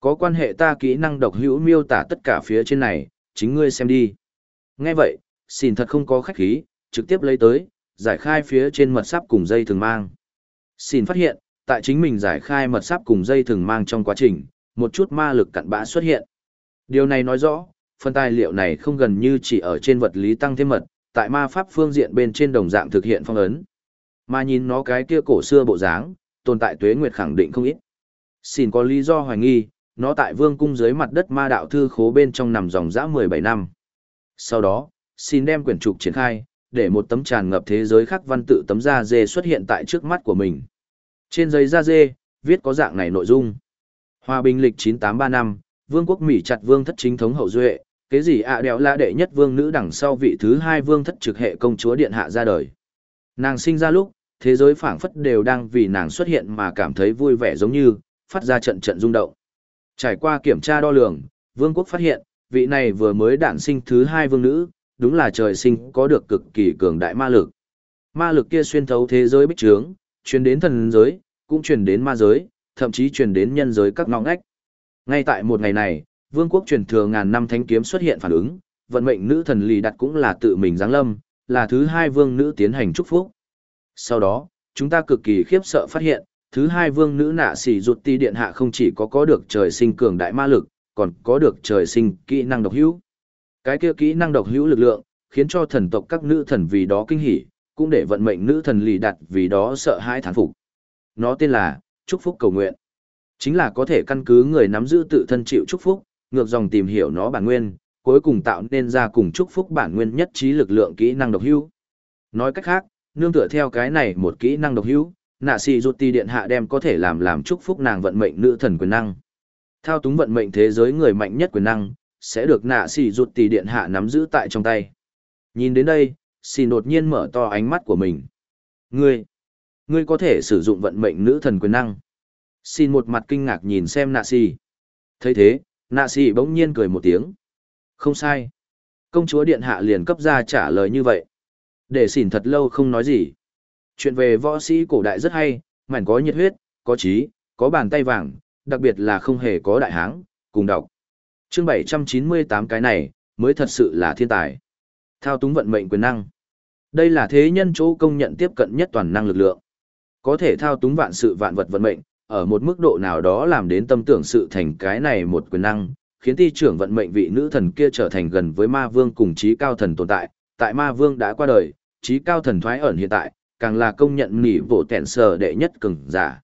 Có quan hệ ta kỹ năng độc hữu miêu tả tất cả phía trên này, chính ngươi xem đi. Nghe vậy, xỉn thật không có khách khí, trực tiếp lấy tới, giải khai phía trên mật sáp cùng dây thường mang. Xỉn phát hiện, tại chính mình giải khai mật sáp cùng dây thường mang trong quá trình, một chút ma lực cặn bã xuất hiện. Điều này nói rõ, phần tài liệu này không gần như chỉ ở trên vật lý tăng thêm mật, tại ma pháp phương diện bên trên đồng dạng thực hiện phong ấn. Mà nhìn nó cái kia cổ xưa bộ dáng, tồn tại tuế nguyệt khẳng định không ít. Xin có lý do hoài nghi, nó tại vương cung dưới mặt đất ma đạo thư khố bên trong nằm dòng dã 17 năm. Sau đó, xin đem quyển trục triển khai, để một tấm tràn ngập thế giới khắc văn tự tấm da dê xuất hiện tại trước mắt của mình. Trên giấy da dê, viết có dạng này nội dung. Hòa bình lịch 983 năm, vương quốc Mỹ chặt vương thất chính thống hậu duệ, cái gì ạ đéo là đệ nhất vương nữ đằng sau vị thứ hai vương thất trực hệ công chúa điện hạ ra đời. Nàng sinh ra lúc, thế giới phảng phất đều đang vì nàng xuất hiện mà cảm thấy vui vẻ giống như, phát ra trận trận rung động. Trải qua kiểm tra đo lường, vương quốc phát hiện, vị này vừa mới đản sinh thứ hai vương nữ, đúng là trời sinh có được cực kỳ cường đại ma lực. Ma lực kia xuyên thấu thế giới bích trướng, truyền đến thần giới, cũng truyền đến ma giới, thậm chí truyền đến nhân giới các ngõ ngách. Ngay tại một ngày này, vương quốc truyền thừa ngàn năm thánh kiếm xuất hiện phản ứng, vận mệnh nữ thần lì đặt cũng là tự mình giáng lâm, là thứ hai vương nữ tiến hành chúc phúc. Sau đó, chúng ta cực kỳ khiếp sợ phát hiện, thứ hai vương nữ nạ xỉ rụt ti điện hạ không chỉ có có được trời sinh cường đại ma lực, còn có được trời sinh kỹ năng độc hữu. Cái kia kỹ năng độc hữu lực lượng, khiến cho thần tộc các nữ thần vì đó kinh hỉ, cũng để vận mệnh nữ thần lì đặt vì đó sợ hãi thán phục. Nó tên là chúc phúc cầu nguyện. Chính là có thể căn cứ người nắm giữ tự thân chịu chúc phúc, ngược dòng tìm hiểu nó bản nguyên, cuối cùng tạo nên ra cùng chúc phúc bản nguyên nhất trí lực lượng kỹ năng độc hữu. Nói cách khác, nương tựa theo cái này một kỹ năng độc hữu, nạ xì rụt ti điện hạ đem có thể làm làm chúc phúc nàng vận mệnh nữ thần quyền năng. Thao túng vận mệnh thế giới người mạnh nhất quyền năng, sẽ được nạ xì rụt ti điện hạ nắm giữ tại trong tay. Nhìn đến đây, xì đột nhiên mở to ánh mắt của mình. Ngươi, ngươi có thể sử dụng vận mệnh nữ thần quyền năng. Xin một mặt kinh ngạc nhìn xem nạ xì. thấy thế, nạ xì bỗng nhiên cười một tiếng. Không sai. Công chúa điện hạ liền cấp ra trả lời như vậy. Để xỉn thật lâu không nói gì. Chuyện về võ sĩ cổ đại rất hay, mảnh có nhiệt huyết, có trí, có bàn tay vàng, đặc biệt là không hề có đại háng, cùng đọc. Chương 798 cái này, mới thật sự là thiên tài. Thao túng vận mệnh quyền năng. Đây là thế nhân chỗ công nhận tiếp cận nhất toàn năng lực lượng. Có thể thao túng vạn sự vạn vật vận mệnh, ở một mức độ nào đó làm đến tâm tưởng sự thành cái này một quyền năng, khiến ti trưởng vận mệnh vị nữ thần kia trở thành gần với ma vương cùng trí cao thần tồn tại. Tại ma vương đã qua đời, trí cao thần thoái ẩn hiện tại, càng là công nhận nỉ vỗ tẹn sở đệ nhất cường giả.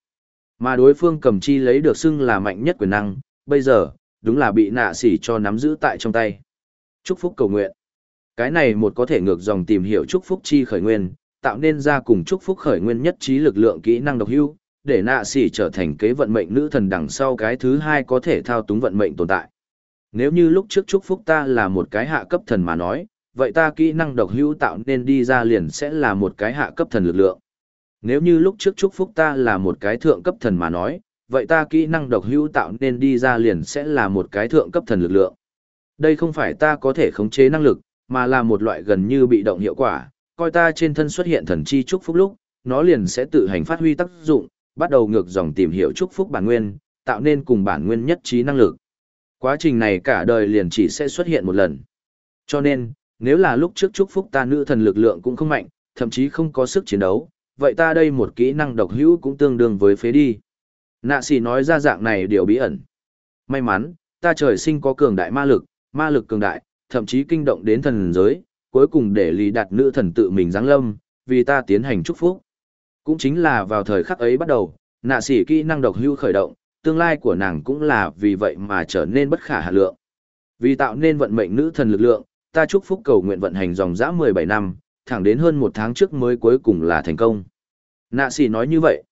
Mà đối phương cầm chi lấy được xưng là mạnh nhất quyền năng, bây giờ, đúng là bị nạ sỉ cho nắm giữ tại trong tay. Chúc phúc cầu nguyện. Cái này một có thể ngược dòng tìm hiểu chúc phúc chi khởi nguyên, tạo nên ra cùng chúc phúc khởi nguyên nhất trí lực lượng kỹ năng độc hưu, để nạ sỉ trở thành kế vận mệnh nữ thần đằng sau cái thứ hai có thể thao túng vận mệnh tồn tại. Nếu như lúc trước chúc phúc ta là một cái hạ cấp thần mà nói, vậy ta kỹ năng độc hữu tạo nên đi ra liền sẽ là một cái hạ cấp thần lực lượng. Nếu như lúc trước chúc phúc ta là một cái thượng cấp thần mà nói, vậy ta kỹ năng độc hữu tạo nên đi ra liền sẽ là một cái thượng cấp thần lực lượng. Đây không phải ta có thể khống chế năng lực, mà là một loại gần như bị động hiệu quả, coi ta trên thân xuất hiện thần chi chúc phúc lúc, nó liền sẽ tự hành phát huy tác dụng, bắt đầu ngược dòng tìm hiểu chúc phúc bản nguyên, tạo nên cùng bản nguyên nhất trí năng lực. Quá trình này cả đời liền chỉ sẽ xuất hiện một lần. Cho nên, nếu là lúc trước chúc phúc ta nữ thần lực lượng cũng không mạnh, thậm chí không có sức chiến đấu, vậy ta đây một kỹ năng độc hữu cũng tương đương với phế đi. Nạ sĩ nói ra dạng này điều bí ẩn. May mắn, ta trời sinh có cường đại ma lực, ma lực cường đại, thậm chí kinh động đến thần giới, cuối cùng để lì đặt nữ thần tự mình giáng lâm, vì ta tiến hành chúc phúc. Cũng chính là vào thời khắc ấy bắt đầu, nạ sĩ kỹ năng độc hữu khởi động, tương lai của nàng cũng là vì vậy mà trở nên bất khả hạ lượng. Vì tạo nên vận mệnh nữ thần lực lượng, ta chúc phúc cầu nguyện vận hành dòng dã 17 năm, thẳng đến hơn một tháng trước mới cuối cùng là thành công. Nạ sĩ nói như vậy.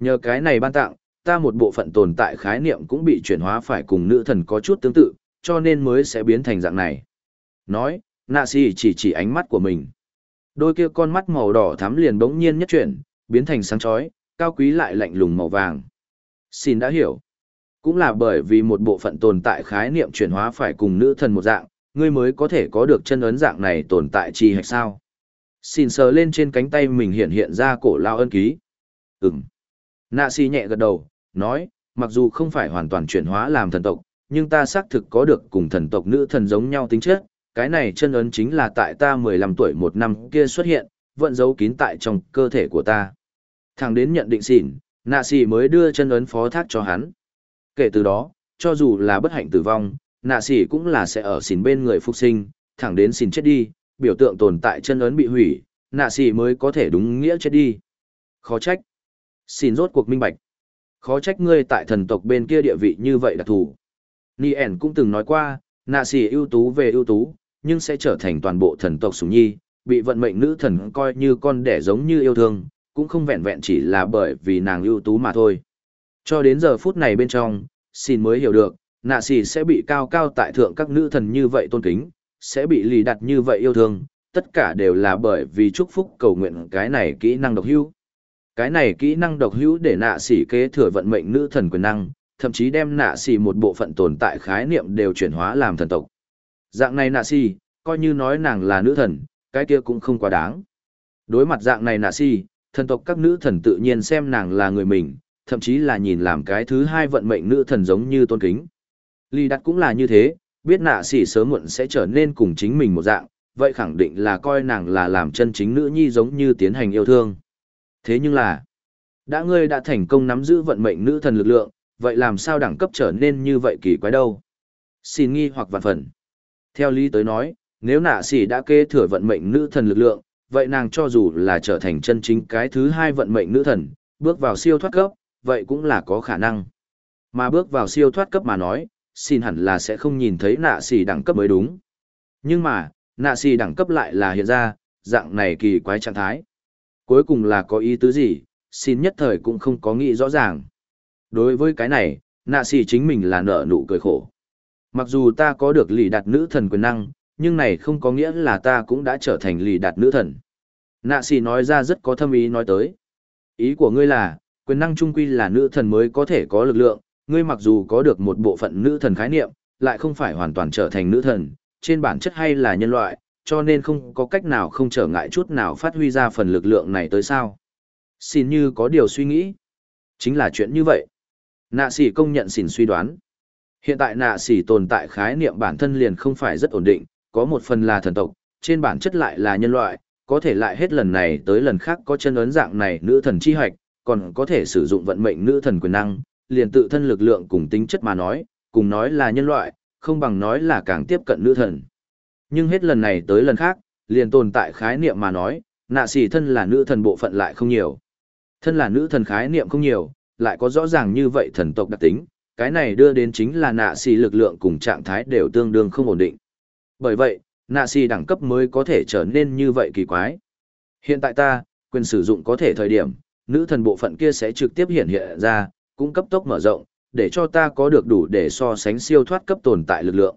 Nhờ cái này ban tặng, ta một bộ phận tồn tại khái niệm cũng bị chuyển hóa phải cùng nữ thần có chút tương tự, cho nên mới sẽ biến thành dạng này. Nói, nạ sĩ chỉ chỉ ánh mắt của mình. Đôi kia con mắt màu đỏ thắm liền bỗng nhiên nhất chuyển, biến thành sáng chói, cao quý lại lạnh lùng màu vàng. Xin đã hiểu. Cũng là bởi vì một bộ phận tồn tại khái niệm chuyển hóa phải cùng nữ thần một dạng, ngươi mới có thể có được chân ấn dạng này tồn tại chi hay sao? Xin sờ lên trên cánh tay mình hiện hiện ra cổ lao ân ký. Ừm. Nạ si nhẹ gật đầu, nói, mặc dù không phải hoàn toàn chuyển hóa làm thần tộc, nhưng ta xác thực có được cùng thần tộc nữ thần giống nhau tính chất. Cái này chân ấn chính là tại ta 15 tuổi một năm kia xuất hiện, vận giấu kín tại trong cơ thể của ta. Thằng đến nhận định xỉn, Nạ xì mới đưa chân ấn phó thác cho hắn. Kể từ đó, cho dù là bất hạnh tử vong, nạ xì cũng là sẽ ở xỉn bên người phục sinh, thẳng đến xỉn chết đi, biểu tượng tồn tại chân ấn bị hủy, nạ xì mới có thể đúng nghĩa chết đi. Khó trách. Xin rốt cuộc minh bạch. Khó trách ngươi tại thần tộc bên kia địa vị như vậy đặc thù. Nien cũng từng nói qua, nạ xì ưu tú về ưu tú, nhưng sẽ trở thành toàn bộ thần tộc sủng nhi, bị vận mệnh nữ thần coi như con đẻ giống như yêu thương, cũng không vẹn vẹn chỉ là bởi vì nàng ưu tú mà thôi. Cho đến giờ phút này bên trong, xin mới hiểu được, nạ xì sẽ bị cao cao tại thượng các nữ thần như vậy tôn kính, sẽ bị lì đặt như vậy yêu thương, tất cả đều là bởi vì chúc phúc cầu nguyện cái này kỹ năng độc hữu. Cái này kỹ năng độc hữu để nạ xỉ kế thừa vận mệnh nữ thần quyền năng, thậm chí đem nạ xỉ một bộ phận tồn tại khái niệm đều chuyển hóa làm thần tộc. Dạng này nạ xỉ, coi như nói nàng là nữ thần, cái kia cũng không quá đáng. Đối mặt dạng này nạ xỉ, thần tộc các nữ thần tự nhiên xem nàng là người mình, thậm chí là nhìn làm cái thứ hai vận mệnh nữ thần giống như tôn kính. Lý đặt cũng là như thế, biết nạ sỉ sớm muộn sẽ trở nên cùng chính mình một dạng, vậy khẳng định là coi nàng là làm chân chính nữ nhi giống như tiến hành yêu thương. Thế nhưng là, đã ngươi đã thành công nắm giữ vận mệnh nữ thần lực lượng, vậy làm sao đẳng cấp trở nên như vậy kỳ quái đâu? Xin nghi hoặc vạn phần. Theo lý tới nói, nếu nạ sỉ đã kê thừa vận mệnh nữ thần lực lượng, vậy nàng cho dù là trở thành chân chính cái thứ hai vận mệnh nữ thần, bước vào siêu thoát cấp, vậy cũng là có khả năng. Mà bước vào siêu thoát cấp mà nói, xin hẳn là sẽ không nhìn thấy nạ xì đẳng cấp mới đúng. Nhưng mà, nạ xì đẳng cấp lại là hiện ra, dạng này kỳ quái trạng thái. Cuối cùng là có ý tứ gì, xin nhất thời cũng không có nghĩ rõ ràng. Đối với cái này, nạ xì chính mình là nợ nụ cười khổ. Mặc dù ta có được lì đạt nữ thần quyền năng, nhưng này không có nghĩa là ta cũng đã trở thành lì đạt nữ thần. Nạ xì nói ra rất có thâm ý nói tới. Ý của ngươi là, quyền năng trung quy là nữ thần mới có thể có lực lượng, ngươi mặc dù có được một bộ phận nữ thần khái niệm, lại không phải hoàn toàn trở thành nữ thần, trên bản chất hay là nhân loại, cho nên không có cách nào không trở ngại chút nào phát huy ra phần lực lượng này tới sao. Xin như có điều suy nghĩ. Chính là chuyện như vậy. Nạ sĩ công nhận xỉn suy đoán. Hiện tại nạ sĩ tồn tại khái niệm bản thân liền không phải rất ổn định, có một phần là thần tộc, trên bản chất lại là nhân loại, có thể lại hết lần này tới lần khác có chân ấn dạng này nữ thần chi hoạch, còn có thể sử dụng vận mệnh nữ thần quyền năng, liền tự thân lực lượng cùng tính chất mà nói, cùng nói là nhân loại, không bằng nói là càng tiếp cận nữ thần. Nhưng hết lần này tới lần khác, liền tồn tại khái niệm mà nói, nạ xỉ thân là nữ thần bộ phận lại không nhiều. Thân là nữ thần khái niệm không nhiều, lại có rõ ràng như vậy thần tộc đặc tính, cái này đưa đến chính là nạ xỉ lực lượng cùng trạng thái đều tương đương không ổn định. Bởi vậy, nạ xỉ đẳng cấp mới có thể trở nên như vậy kỳ quái. Hiện tại ta, quyền sử dụng có thể thời điểm, nữ thần bộ phận kia sẽ trực tiếp hiện hiện ra, cũng cấp tốc mở rộng, để cho ta có được đủ để so sánh siêu thoát cấp tồn tại lực lượng.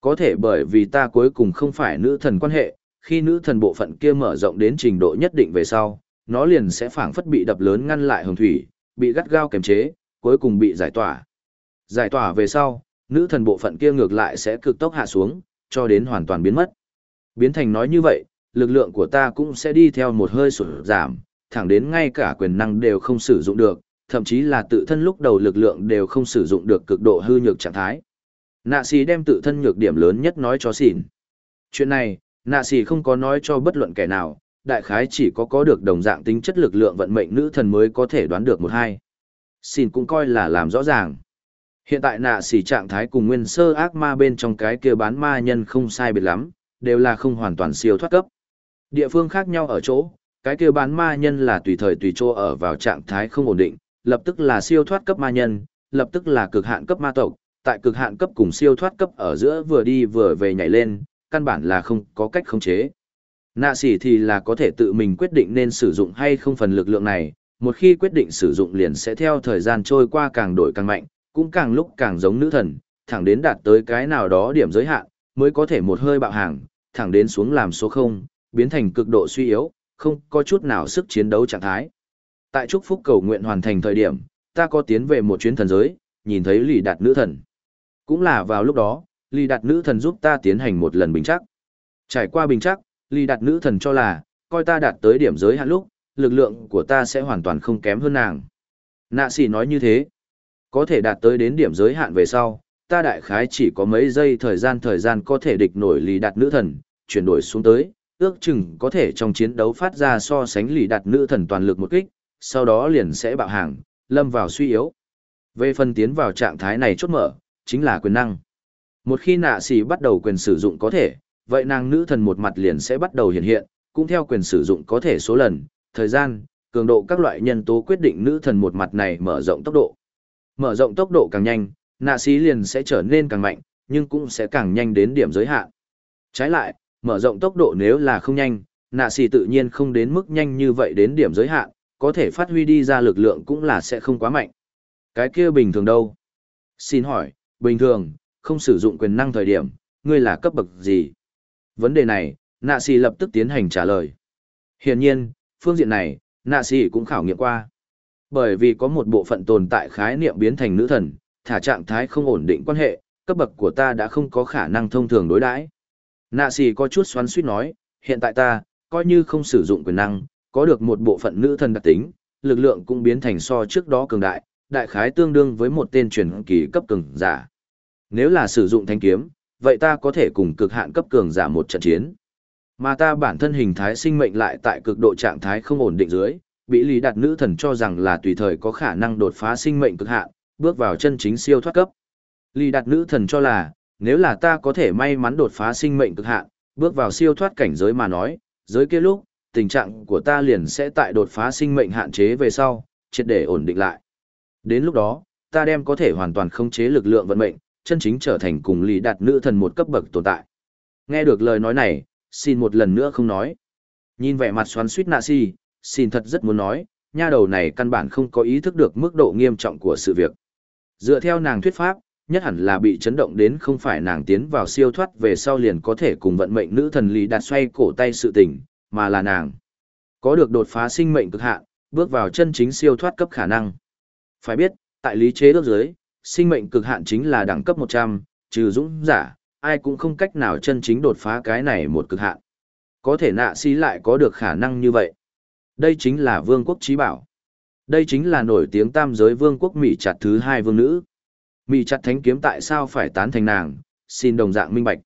Có thể bởi vì ta cuối cùng không phải nữ thần quan hệ, khi nữ thần bộ phận kia mở rộng đến trình độ nhất định về sau, nó liền sẽ phảng phất bị đập lớn ngăn lại hồng thủy, bị gắt gao kềm chế, cuối cùng bị giải tỏa. Giải tỏa về sau, nữ thần bộ phận kia ngược lại sẽ cực tốc hạ xuống, cho đến hoàn toàn biến mất. Biến thành nói như vậy, lực lượng của ta cũng sẽ đi theo một hơi sụt giảm, thẳng đến ngay cả quyền năng đều không sử dụng được, thậm chí là tự thân lúc đầu lực lượng đều không sử dụng được cực độ hư nhược trạng thái. Nạ xì đem tự thân nhược điểm lớn nhất nói cho xỉn. Chuyện này, nạ xì không có nói cho bất luận kẻ nào, đại khái chỉ có có được đồng dạng tính chất lực lượng vận mệnh nữ thần mới có thể đoán được một hai. Xỉn cũng coi là làm rõ ràng. Hiện tại nạ xì trạng thái cùng nguyên sơ ác ma bên trong cái kia bán ma nhân không sai biệt lắm, đều là không hoàn toàn siêu thoát cấp. Địa phương khác nhau ở chỗ, cái kia bán ma nhân là tùy thời tùy chỗ ở vào trạng thái không ổn định, lập tức là siêu thoát cấp ma nhân, lập tức là cực hạn cấp ma tộc, tại cực hạn cấp cùng siêu thoát cấp ở giữa vừa đi vừa về nhảy lên, căn bản là không có cách khống chế. Nạ sỉ thì là có thể tự mình quyết định nên sử dụng hay không phần lực lượng này, một khi quyết định sử dụng liền sẽ theo thời gian trôi qua càng đổi càng mạnh, cũng càng lúc càng giống nữ thần, thẳng đến đạt tới cái nào đó điểm giới hạn, mới có thể một hơi bạo hàng, thẳng đến xuống làm số 0, biến thành cực độ suy yếu, không có chút nào sức chiến đấu trạng thái. Tại chúc phúc cầu nguyện hoàn thành thời điểm, ta có tiến về một chuyến thần giới, nhìn thấy lì đạt nữ thần. Cũng là vào lúc đó, lì đạt nữ thần giúp ta tiến hành một lần bình chắc. Trải qua bình chắc, lì đạt nữ thần cho là, coi ta đạt tới điểm giới hạn lúc, lực lượng của ta sẽ hoàn toàn không kém hơn nàng. Nạ sĩ nói như thế. Có thể đạt tới đến điểm giới hạn về sau, ta đại khái chỉ có mấy giây thời gian thời gian có thể địch nổi lì đạt nữ thần, chuyển đổi xuống tới, ước chừng có thể trong chiến đấu phát ra so sánh lì đạt nữ thần toàn lực một kích, sau đó liền sẽ bạo hàng, lâm vào suy yếu. Về phần tiến vào trạng thái này chốt mở, chính là quyền năng. Một khi nạ xì bắt đầu quyền sử dụng có thể, vậy nàng nữ thần một mặt liền sẽ bắt đầu hiện hiện, cũng theo quyền sử dụng có thể số lần, thời gian, cường độ các loại nhân tố quyết định nữ thần một mặt này mở rộng tốc độ. Mở rộng tốc độ càng nhanh, nạ xí liền sẽ trở nên càng mạnh, nhưng cũng sẽ càng nhanh đến điểm giới hạn. Trái lại, mở rộng tốc độ nếu là không nhanh, nạ xì tự nhiên không đến mức nhanh như vậy đến điểm giới hạn, có thể phát huy đi ra lực lượng cũng là sẽ không quá mạnh. Cái kia bình thường đâu? Xin hỏi, bình thường, không sử dụng quyền năng thời điểm, ngươi là cấp bậc gì? Vấn đề này, nạ xì lập tức tiến hành trả lời. Hiển nhiên, phương diện này, nạ xì cũng khảo nghiệm qua. Bởi vì có một bộ phận tồn tại khái niệm biến thành nữ thần, thả trạng thái không ổn định quan hệ, cấp bậc của ta đã không có khả năng thông thường đối đãi. Nạ xì có chút xoắn suýt nói, hiện tại ta, coi như không sử dụng quyền năng, có được một bộ phận nữ thần đặc tính, lực lượng cũng biến thành so trước đó cường đại, đại khái tương đương với một tên truyền kỳ cấp cường giả. Nếu là sử dụng thanh kiếm, vậy ta có thể cùng cực hạn cấp cường giả một trận chiến. Mà ta bản thân hình thái sinh mệnh lại tại cực độ trạng thái không ổn định dưới, bị lý đặt nữ thần cho rằng là tùy thời có khả năng đột phá sinh mệnh cực hạn, bước vào chân chính siêu thoát cấp. Lý đặt nữ thần cho là, nếu là ta có thể may mắn đột phá sinh mệnh cực hạn, bước vào siêu thoát cảnh giới mà nói, giới kia lúc, tình trạng của ta liền sẽ tại đột phá sinh mệnh hạn chế về sau, triệt để ổn định lại. Đến lúc đó, ta đem có thể hoàn toàn khống chế lực lượng vận mệnh, chân chính trở thành cùng lý đạt nữ thần một cấp bậc tồn tại. Nghe được lời nói này, xin một lần nữa không nói. Nhìn vẻ mặt xoắn suýt nạ si, xin thật rất muốn nói, nha đầu này căn bản không có ý thức được mức độ nghiêm trọng của sự việc. Dựa theo nàng thuyết pháp, nhất hẳn là bị chấn động đến không phải nàng tiến vào siêu thoát về sau liền có thể cùng vận mệnh nữ thần lý đạt xoay cổ tay sự tình, mà là nàng. Có được đột phá sinh mệnh cực hạn, bước vào chân chính siêu thoát cấp khả năng. Phải biết, tại lý chế ước giới, sinh mệnh cực hạn chính là đẳng cấp 100, trừ dũng giả, ai cũng không cách nào chân chính đột phá cái này một cực hạn. Có thể nạ si lại có được khả năng như vậy. Đây chính là vương quốc trí bảo. Đây chính là nổi tiếng tam giới vương quốc Mỹ chặt thứ hai vương nữ. Mỹ chặt thánh kiếm tại sao phải tán thành nàng, xin đồng dạng minh bạch.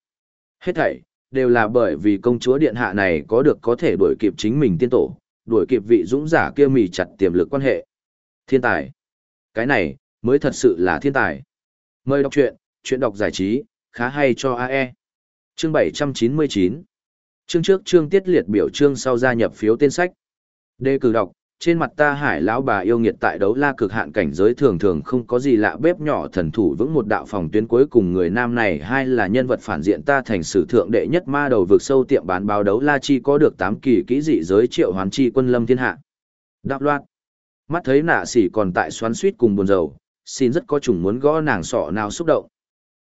Hết thảy, đều là bởi vì công chúa điện hạ này có được có thể đuổi kịp chính mình tiên tổ, đuổi kịp vị dũng giả kia mì chặt tiềm lực quan hệ. Thiên tài. Cái này, mới thật sự là thiên tài. Mời đọc truyện, chuyện đọc giải trí, khá hay cho AE. Chương 799 Chương trước chương tiết liệt biểu chương sau gia nhập phiếu tên sách. Đề cử đọc, trên mặt ta hải lão bà yêu nghiệt tại đấu la cực hạn cảnh giới thường thường không có gì lạ bếp nhỏ thần thủ vững một đạo phòng tuyến cuối cùng người nam này hai là nhân vật phản diện ta thành sử thượng đệ nhất ma đầu vực sâu tiệm bán báo đấu la chi có được tám kỳ kỹ dị giới triệu hoán chi quân lâm thiên hạ. Đạp loạt. Mắt thấy nạ sỉ còn tại xoắn suýt cùng buồn rầu, xin rất có chủng muốn gõ nàng sọ nào xúc động.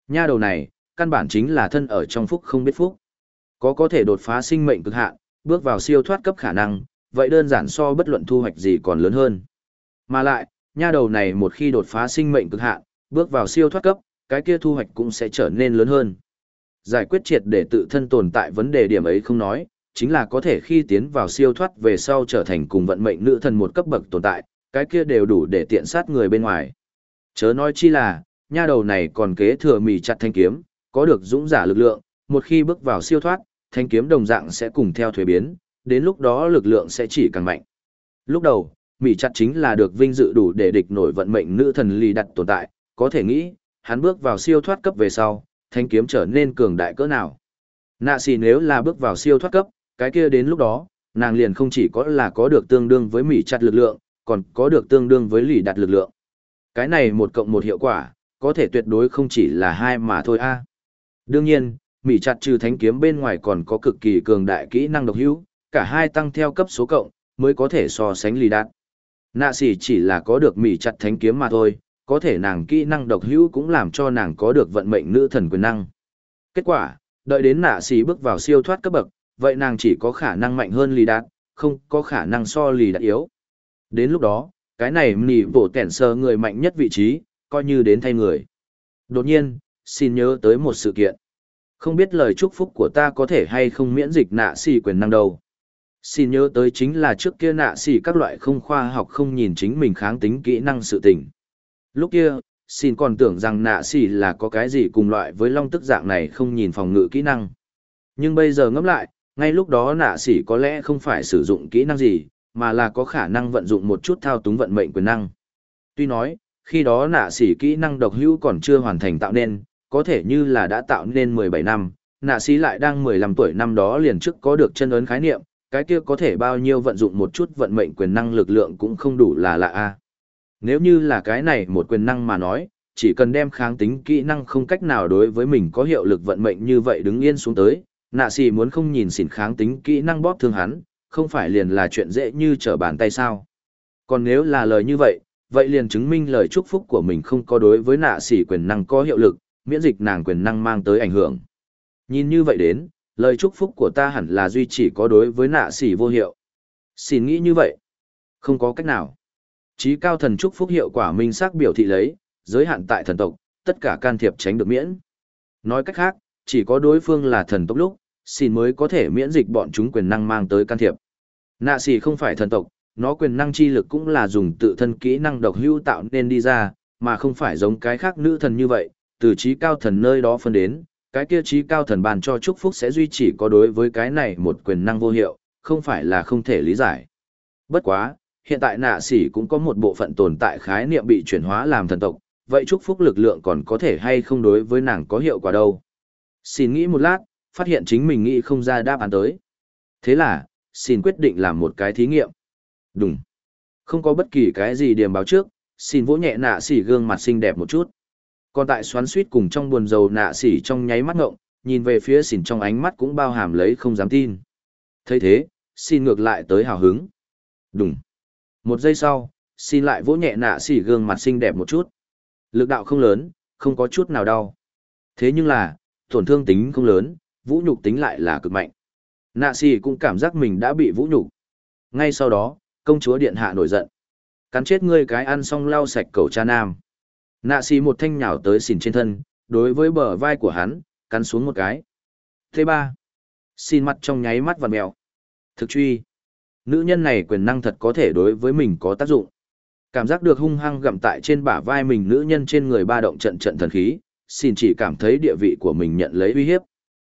Nha đầu này, căn bản chính là thân ở trong phúc không biết phúc. Có có thể đột phá sinh mệnh cực hạn, bước vào siêu thoát cấp khả năng, vậy đơn giản so bất luận thu hoạch gì còn lớn hơn. Mà lại, nha đầu này một khi đột phá sinh mệnh cực hạn, bước vào siêu thoát cấp, cái kia thu hoạch cũng sẽ trở nên lớn hơn. Giải quyết triệt để tự thân tồn tại vấn đề điểm ấy không nói, chính là có thể khi tiến vào siêu thoát về sau trở thành cùng vận mệnh nữ thần một cấp bậc tồn tại, cái kia đều đủ để tiện sát người bên ngoài. Chớ nói chi là, nha đầu này còn kế thừa mì chặt thanh kiếm, có được dũng giả lực lượng, một khi bước vào siêu thoát, thanh kiếm đồng dạng sẽ cùng theo thuế biến, đến lúc đó lực lượng sẽ chỉ càng mạnh. Lúc đầu, mỹ chặt chính là được vinh dự đủ để địch nổi vận mệnh nữ thần lì đặt tồn tại, có thể nghĩ, hắn bước vào siêu thoát cấp về sau, thanh kiếm trở nên cường đại cỡ nào. Nạ xì nếu là bước vào siêu thoát cấp, cái kia đến lúc đó, nàng liền không chỉ có là có được tương đương với mỹ chặt lực lượng, còn có được tương đương với lì đặt lực lượng. Cái này một cộng một hiệu quả, có thể tuyệt đối không chỉ là hai mà thôi a. Đương nhiên, mỹ chặt trừ thánh kiếm bên ngoài còn có cực kỳ cường đại kỹ năng độc hữu, cả hai tăng theo cấp số cộng, mới có thể so sánh lì đạt. Nạ sĩ chỉ là có được mỉ chặt thánh kiếm mà thôi, có thể nàng kỹ năng độc hữu cũng làm cho nàng có được vận mệnh nữ thần quyền năng. Kết quả, đợi đến nạ sĩ bước vào siêu thoát cấp bậc, vậy nàng chỉ có khả năng mạnh hơn lì đạt, không có khả năng so lì đạt yếu. Đến lúc đó, cái này mỉ bổ tẻn sơ người mạnh nhất vị trí, coi như đến thay người. Đột nhiên, xin nhớ tới một sự kiện. Không biết lời chúc phúc của ta có thể hay không miễn dịch nạ Sĩ quyền năng đâu. Xin nhớ tới chính là trước kia nạ xỉ các loại không khoa học không nhìn chính mình kháng tính kỹ năng sự tình. Lúc kia, xin còn tưởng rằng nạ xỉ là có cái gì cùng loại với long tức dạng này không nhìn phòng ngự kỹ năng. Nhưng bây giờ ngẫm lại, ngay lúc đó nạ xỉ có lẽ không phải sử dụng kỹ năng gì, mà là có khả năng vận dụng một chút thao túng vận mệnh quyền năng. Tuy nói, khi đó nạ xỉ kỹ năng độc hữu còn chưa hoàn thành tạo nên, có thể như là đã tạo nên 17 năm, nạ xỉ lại đang 15 tuổi năm đó liền trước có được chân ấn khái niệm, cái kia có thể bao nhiêu vận dụng một chút vận mệnh quyền năng lực lượng cũng không đủ là lạ a. Nếu như là cái này một quyền năng mà nói, chỉ cần đem kháng tính kỹ năng không cách nào đối với mình có hiệu lực vận mệnh như vậy đứng yên xuống tới, nạ xì muốn không nhìn xỉn kháng tính kỹ năng bóp thương hắn, không phải liền là chuyện dễ như trở bàn tay sao. Còn nếu là lời như vậy, vậy liền chứng minh lời chúc phúc của mình không có đối với nạ xỉ quyền năng có hiệu lực, miễn dịch nàng quyền năng mang tới ảnh hưởng. Nhìn như vậy đến, lời chúc phúc của ta hẳn là duy chỉ có đối với nạ xỉ vô hiệu. Xin nghĩ như vậy. Không có cách nào. Chí cao thần chúc phúc hiệu quả minh xác biểu thị lấy, giới hạn tại thần tộc, tất cả can thiệp tránh được miễn. Nói cách khác, chỉ có đối phương là thần tộc lúc, xin mới có thể miễn dịch bọn chúng quyền năng mang tới can thiệp. Nạ xỉ không phải thần tộc, nó quyền năng chi lực cũng là dùng tự thân kỹ năng độc hữu tạo nên đi ra, mà không phải giống cái khác nữ thần như vậy, từ trí cao thần nơi đó phân đến, cái kia trí cao thần bàn cho chúc phúc sẽ duy trì có đối với cái này một quyền năng vô hiệu, không phải là không thể lý giải. Bất quá, hiện tại nạ sỉ cũng có một bộ phận tồn tại khái niệm bị chuyển hóa làm thần tộc, vậy chúc phúc lực lượng còn có thể hay không đối với nàng có hiệu quả đâu. Xin nghĩ một lát, phát hiện chính mình nghĩ không ra đáp án tới. Thế là, xin quyết định làm một cái thí nghiệm. Đúng. Không có bất kỳ cái gì điểm báo trước, xin vỗ nhẹ nạ sỉ gương mặt xinh đẹp một chút. Còn tại xoắn suýt cùng trong buồn dầu nạ xỉ trong nháy mắt ngộng, nhìn về phía xỉn trong ánh mắt cũng bao hàm lấy không dám tin. thấy thế, xin ngược lại tới hào hứng. Đúng. Một giây sau, xin lại vỗ nhẹ nạ xỉ gương mặt xinh đẹp một chút. Lực đạo không lớn, không có chút nào đau. Thế nhưng là, tổn thương tính không lớn, vũ nhục tính lại là cực mạnh. Nạ xỉ cũng cảm giác mình đã bị vũ nhục. Ngay sau đó, công chúa điện hạ nổi giận. Cắn chết ngươi cái ăn xong lau sạch cầu cha nam. Nạ xì một thanh nhào tới xỉn trên thân, đối với bờ vai của hắn, cắn xuống một cái. Thế ba. Xin mặt trong nháy mắt vằn mèo. Thực truy. Nữ nhân này quyền năng thật có thể đối với mình có tác dụng. Cảm giác được hung hăng gặm tại trên bả vai mình nữ nhân trên người ba động trận trận thần khí, xin chỉ cảm thấy địa vị của mình nhận lấy uy hiếp.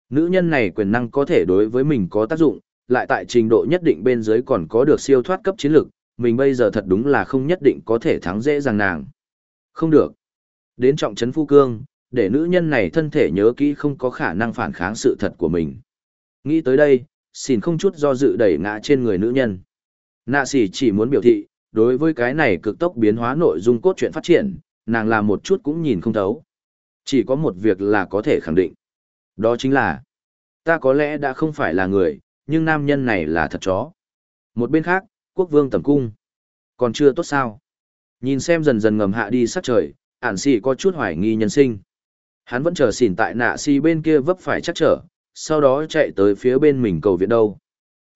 Nữ nhân này quyền năng có thể đối với mình có tác dụng, lại tại trình độ nhất định bên dưới còn có được siêu thoát cấp chiến lực, mình bây giờ thật đúng là không nhất định có thể thắng dễ dàng nàng. Không được. Đến trọng trấn phu cương, để nữ nhân này thân thể nhớ kỹ không có khả năng phản kháng sự thật của mình. Nghĩ tới đây, xin không chút do dự đẩy ngã trên người nữ nhân. Nạ xỉ chỉ muốn biểu thị, đối với cái này cực tốc biến hóa nội dung cốt truyện phát triển, nàng làm một chút cũng nhìn không thấu. Chỉ có một việc là có thể khẳng định. Đó chính là, ta có lẽ đã không phải là người, nhưng nam nhân này là thật chó. Một bên khác, quốc vương tầm cung. Còn chưa tốt sao? Nhìn xem dần dần ngầm hạ đi sát trời, ản xì có chút hoài nghi nhân sinh. Hắn vẫn chờ xỉn tại nạ xì bên kia vấp phải chắc trở, sau đó chạy tới phía bên mình cầu viện đâu.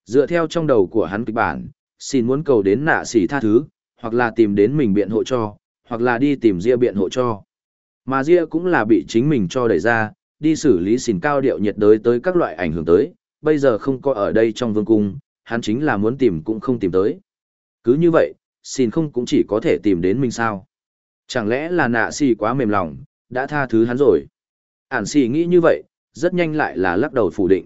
Dựa theo trong đầu của hắn kịch bản, xin muốn cầu đến nạ xì tha thứ, hoặc là tìm đến mình biện hộ cho, hoặc là đi tìm Ria biện hộ cho. Mà Ria cũng là bị chính mình cho đẩy ra, đi xử lý xỉn cao điệu nhiệt đới tới các loại ảnh hưởng tới, bây giờ không có ở đây trong vương cung, hắn chính là muốn tìm cũng không tìm tới. Cứ như vậy, xin không cũng chỉ có thể tìm đến mình sao. Chẳng lẽ là nạ xì quá mềm lòng, đã tha thứ hắn rồi. Ản xì nghĩ như vậy, rất nhanh lại là lắc đầu phủ định.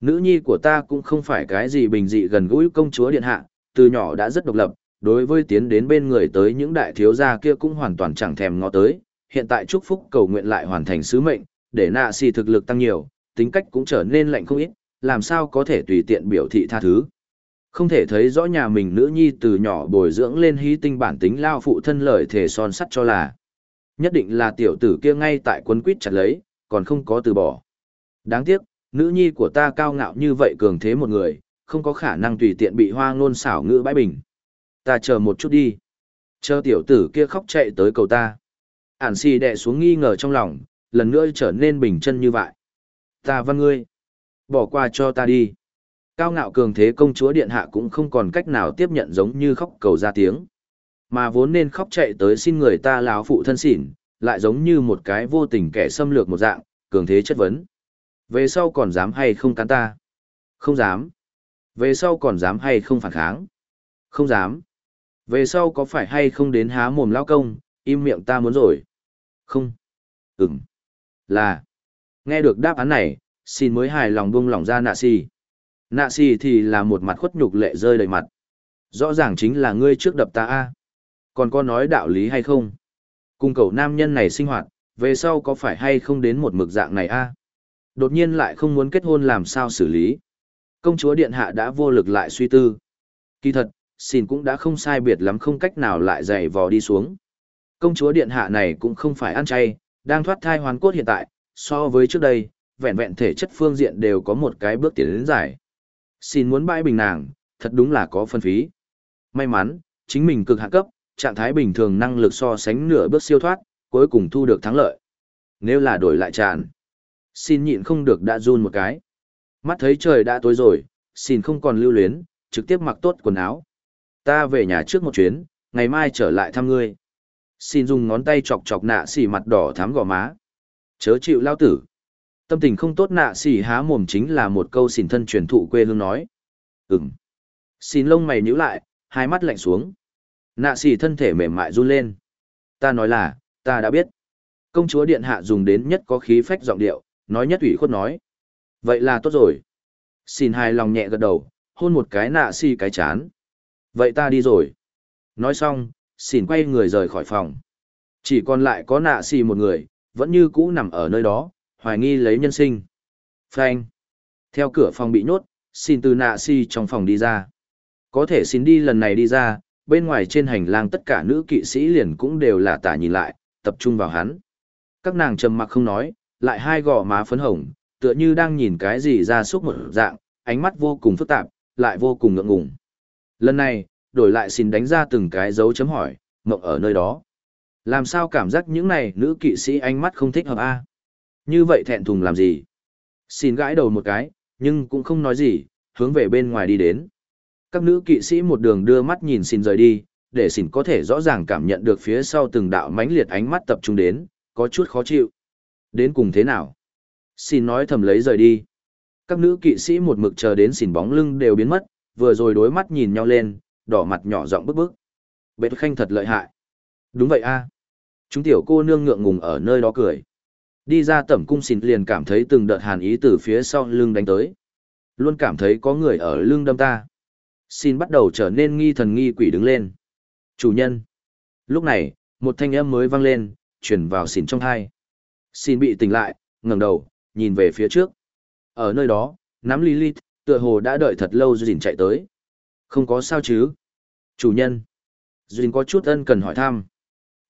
Nữ nhi của ta cũng không phải cái gì bình dị gần gũi công chúa điện hạ, từ nhỏ đã rất độc lập, đối với tiến đến bên người tới những đại thiếu gia kia cũng hoàn toàn chẳng thèm ngó tới, hiện tại chúc phúc cầu nguyện lại hoàn thành sứ mệnh, để nạ xì thực lực tăng nhiều, tính cách cũng trở nên lạnh không ít, làm sao có thể tùy tiện biểu thị tha thứ. Không thể thấy rõ nhà mình nữ nhi từ nhỏ bồi dưỡng lên hí tinh bản tính lao phụ thân lời thể son sắt cho là. Nhất định là tiểu tử kia ngay tại quân quýt chặt lấy, còn không có từ bỏ. Đáng tiếc, nữ nhi của ta cao ngạo như vậy cường thế một người, không có khả năng tùy tiện bị hoa ngôn xảo ngữ bãi bình. Ta chờ một chút đi. Chờ tiểu tử kia khóc chạy tới cầu ta. Ản si đè xuống nghi ngờ trong lòng, lần nữa trở nên bình chân như vậy. Ta văn ngươi. Bỏ qua cho ta đi. Cao ngạo cường thế công chúa điện hạ cũng không còn cách nào tiếp nhận giống như khóc cầu ra tiếng. Mà vốn nên khóc chạy tới xin người ta láo phụ thân xỉn, lại giống như một cái vô tình kẻ xâm lược một dạng, cường thế chất vấn. Về sau còn dám hay không cắn ta? Không dám. Về sau còn dám hay không phản kháng? Không dám. Về sau có phải hay không đến há mồm lao công, im miệng ta muốn rồi? Không. Ừm. Là. Nghe được đáp án này, xin mới hài lòng buông lỏng ra nạ si. Nạ xì thì là một mặt khuất nhục lệ rơi đầy mặt. Rõ ràng chính là ngươi trước đập ta a. Còn có nói đạo lý hay không? Cùng cậu nam nhân này sinh hoạt, về sau có phải hay không đến một mực dạng này a? Đột nhiên lại không muốn kết hôn làm sao xử lý. Công chúa điện hạ đã vô lực lại suy tư. Kỳ thật, xin cũng đã không sai biệt lắm không cách nào lại dày vò đi xuống. Công chúa điện hạ này cũng không phải ăn chay, đang thoát thai hoàn cốt hiện tại, so với trước đây, vẹn vẹn thể chất phương diện đều có một cái bước tiến đến giải. Xin muốn bãi bình nàng, thật đúng là có phân phí. May mắn, chính mình cực hạ cấp, trạng thái bình thường năng lực so sánh nửa bước siêu thoát, cuối cùng thu được thắng lợi. Nếu là đổi lại tràn, xin nhịn không được đã run một cái. Mắt thấy trời đã tối rồi, xin không còn lưu luyến, trực tiếp mặc tốt quần áo. Ta về nhà trước một chuyến, ngày mai trở lại thăm ngươi. Xin dùng ngón tay chọc chọc nạ xì mặt đỏ thám gò má. Chớ chịu lao tử. Tâm tình không tốt nạ xỉ há mồm chính là một câu xỉn thân truyền thụ quê hương nói. Ừm. Xin lông mày nhíu lại, hai mắt lạnh xuống. Nạ xỉ thân thể mềm mại run lên. Ta nói là, ta đã biết. Công chúa điện hạ dùng đến nhất có khí phách giọng điệu, nói nhất ủy khuất nói. Vậy là tốt rồi. Xin hài lòng nhẹ gật đầu, hôn một cái nạ xỉ cái chán. Vậy ta đi rồi. Nói xong, xin quay người rời khỏi phòng. Chỉ còn lại có nạ xỉ một người, vẫn như cũ nằm ở nơi đó, hoài nghi lấy nhân sinh. Phanh. Theo cửa phòng bị nhốt, xin từ nạ si trong phòng đi ra. Có thể xin đi lần này đi ra, bên ngoài trên hành lang tất cả nữ kỵ sĩ liền cũng đều là tả nhìn lại, tập trung vào hắn. Các nàng trầm mặc không nói, lại hai gò má phấn hồng, tựa như đang nhìn cái gì ra suốt một dạng, ánh mắt vô cùng phức tạp, lại vô cùng ngượng ngùng. Lần này, đổi lại xin đánh ra từng cái dấu chấm hỏi, mộng ở nơi đó. Làm sao cảm giác những này nữ kỵ sĩ ánh mắt không thích hợp a? Như vậy thẹn thùng làm gì? Xin gãi đầu một cái, nhưng cũng không nói gì, hướng về bên ngoài đi đến. Các nữ kỵ sĩ một đường đưa mắt nhìn xin rời đi, để xin có thể rõ ràng cảm nhận được phía sau từng đạo mãnh liệt ánh mắt tập trung đến, có chút khó chịu. Đến cùng thế nào? Xin nói thầm lấy rời đi. Các nữ kỵ sĩ một mực chờ đến xỉn bóng lưng đều biến mất, vừa rồi đối mắt nhìn nhau lên, đỏ mặt nhỏ giọng bức bức. Bệt khanh thật lợi hại. Đúng vậy a. Chúng tiểu cô nương ngượng ngùng ở nơi đó cười. Đi ra tẩm cung xịn liền cảm thấy từng đợt hàn ý từ phía sau lưng đánh tới. Luôn cảm thấy có người ở lưng đâm ta. Xin bắt đầu trở nên nghi thần nghi quỷ đứng lên. Chủ nhân. Lúc này, một thanh âm mới vang lên, chuyển vào xỉn trong hai. Xin bị tỉnh lại, ngẩng đầu, nhìn về phía trước. Ở nơi đó, nắm Lilith, tựa hồ đã đợi thật lâu Duyên chạy tới. Không có sao chứ? Chủ nhân. Duyên có chút ân cần hỏi thăm.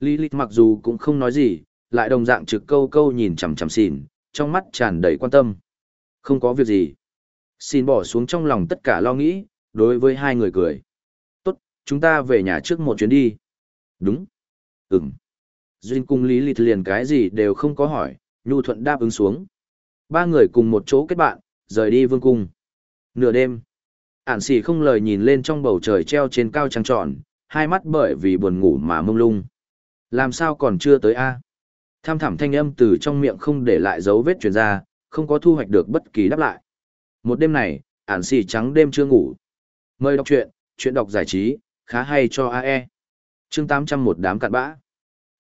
Lilith mặc dù cũng không nói gì, lại đồng dạng trực câu câu nhìn chằm chằm xỉn, trong mắt tràn đầy quan tâm. Không có việc gì. Xin bỏ xuống trong lòng tất cả lo nghĩ, đối với hai người cười. Tốt, chúng ta về nhà trước một chuyến đi. Đúng. Ừm. Duyên cùng Lý Lịch liền cái gì đều không có hỏi, nhu thuận đáp ứng xuống. Ba người cùng một chỗ kết bạn, rời đi vương cung. Nửa đêm, ản xỉ không lời nhìn lên trong bầu trời treo trên cao trăng tròn, hai mắt bởi vì buồn ngủ mà mông lung. Làm sao còn chưa tới a? Tham thẳm thanh âm từ trong miệng không để lại dấu vết truyền ra, không có thu hoạch được bất kỳ đáp lại. Một đêm này, ản xì trắng đêm chưa ngủ. Mời đọc truyện, chuyện đọc giải trí, khá hay cho AE. Chương 801 đám cặn bã.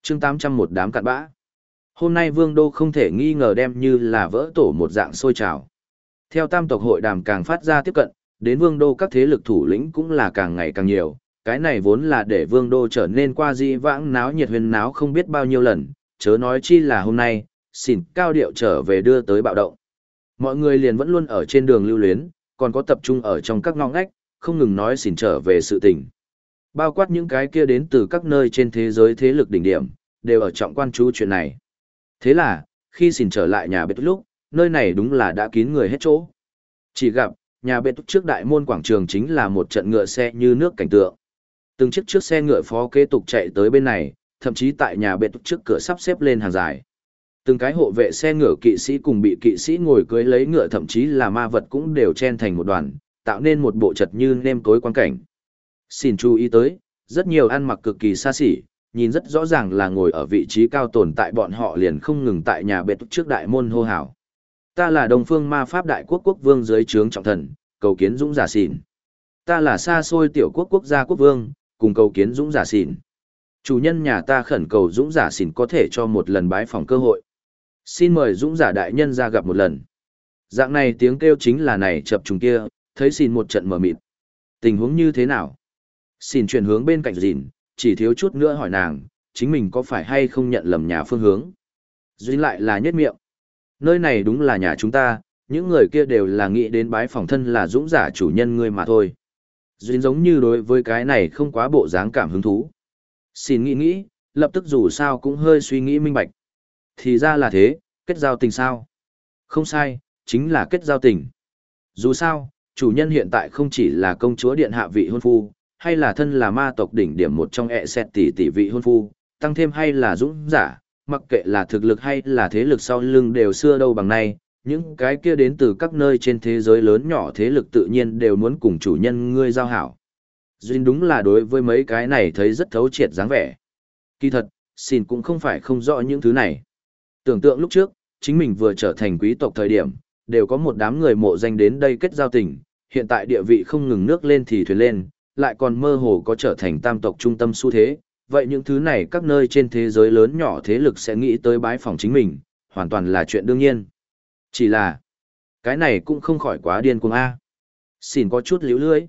Chương 801 đám cặn bã. Hôm nay Vương Đô không thể nghi ngờ đem như là vỡ tổ một dạng sôi trào. Theo tam tộc hội đàm càng phát ra tiếp cận, đến Vương Đô các thế lực thủ lĩnh cũng là càng ngày càng nhiều. Cái này vốn là để Vương Đô trở nên qua di vãng náo nhiệt huyền náo không biết bao nhiêu lần, chớ nói chi là hôm nay, xỉn cao điệu trở về đưa tới bạo động. Mọi người liền vẫn luôn ở trên đường lưu luyến, còn có tập trung ở trong các ngõ ngách, không ngừng nói xỉn trở về sự tình. Bao quát những cái kia đến từ các nơi trên thế giới thế lực đỉnh điểm, đều ở trọng quan chú chuyện này. Thế là, khi xỉn trở lại nhà bếp lúc, nơi này đúng là đã kín người hết chỗ. Chỉ gặp, nhà bếp trước đại môn quảng trường chính là một trận ngựa xe như nước cảnh tượng. Từng chiếc trước xe ngựa phó kế tục chạy tới bên này, thậm chí tại nhà bếp trước cửa sắp xếp lên hàng dài. Từng cái hộ vệ xe ngựa kỵ sĩ cùng bị kỵ sĩ ngồi cưới lấy ngựa thậm chí là ma vật cũng đều chen thành một đoàn, tạo nên một bộ chật như nêm tối quan cảnh. Xin chú ý tới, rất nhiều ăn mặc cực kỳ xa xỉ, nhìn rất rõ ràng là ngồi ở vị trí cao tồn tại bọn họ liền không ngừng tại nhà bệt trước đại môn hô hào. Ta là đồng phương ma pháp đại quốc quốc vương dưới trướng trọng thần, cầu kiến dũng giả xỉn. Ta là xa xôi tiểu quốc quốc gia quốc vương, cùng cầu kiến dũng giả xỉn. Chủ nhân nhà ta khẩn cầu dũng giả xỉn có thể cho một lần bái phòng cơ hội. Xin mời dũng giả đại nhân ra gặp một lần. Dạng này tiếng kêu chính là này chập trùng kia, thấy xin một trận mở mịt. Tình huống như thế nào? Xin chuyển hướng bên cạnh dìn, chỉ thiếu chút nữa hỏi nàng, chính mình có phải hay không nhận lầm nhà phương hướng. Duyên lại là nhất miệng. Nơi này đúng là nhà chúng ta, những người kia đều là nghĩ đến bái phòng thân là dũng giả chủ nhân ngươi mà thôi. Duyên giống như đối với cái này không quá bộ dáng cảm hứng thú. Xin nghĩ nghĩ, lập tức dù sao cũng hơi suy nghĩ minh bạch. Thì ra là thế, kết giao tình sao? Không sai, chính là kết giao tình. Dù sao, chủ nhân hiện tại không chỉ là công chúa điện hạ vị hôn phu, hay là thân là ma tộc đỉnh điểm một trong ẹ xẹt tỷ tỷ vị hôn phu, tăng thêm hay là dũng giả, mặc kệ là thực lực hay là thế lực sau lưng đều xưa đâu bằng nay, những cái kia đến từ các nơi trên thế giới lớn nhỏ thế lực tự nhiên đều muốn cùng chủ nhân ngươi giao hảo. Duyên đúng là đối với mấy cái này thấy rất thấu triệt dáng vẻ. Kỳ thật, xin cũng không phải không rõ những thứ này. Tưởng tượng lúc trước, chính mình vừa trở thành quý tộc thời điểm, đều có một đám người mộ danh đến đây kết giao tình, hiện tại địa vị không ngừng nước lên thì thuyền lên, lại còn mơ hồ có trở thành tam tộc trung tâm xu thế. Vậy những thứ này các nơi trên thế giới lớn nhỏ thế lực sẽ nghĩ tới bái phòng chính mình, hoàn toàn là chuyện đương nhiên. Chỉ là, cái này cũng không khỏi quá điên cuồng A. Xin có chút liễu lưới.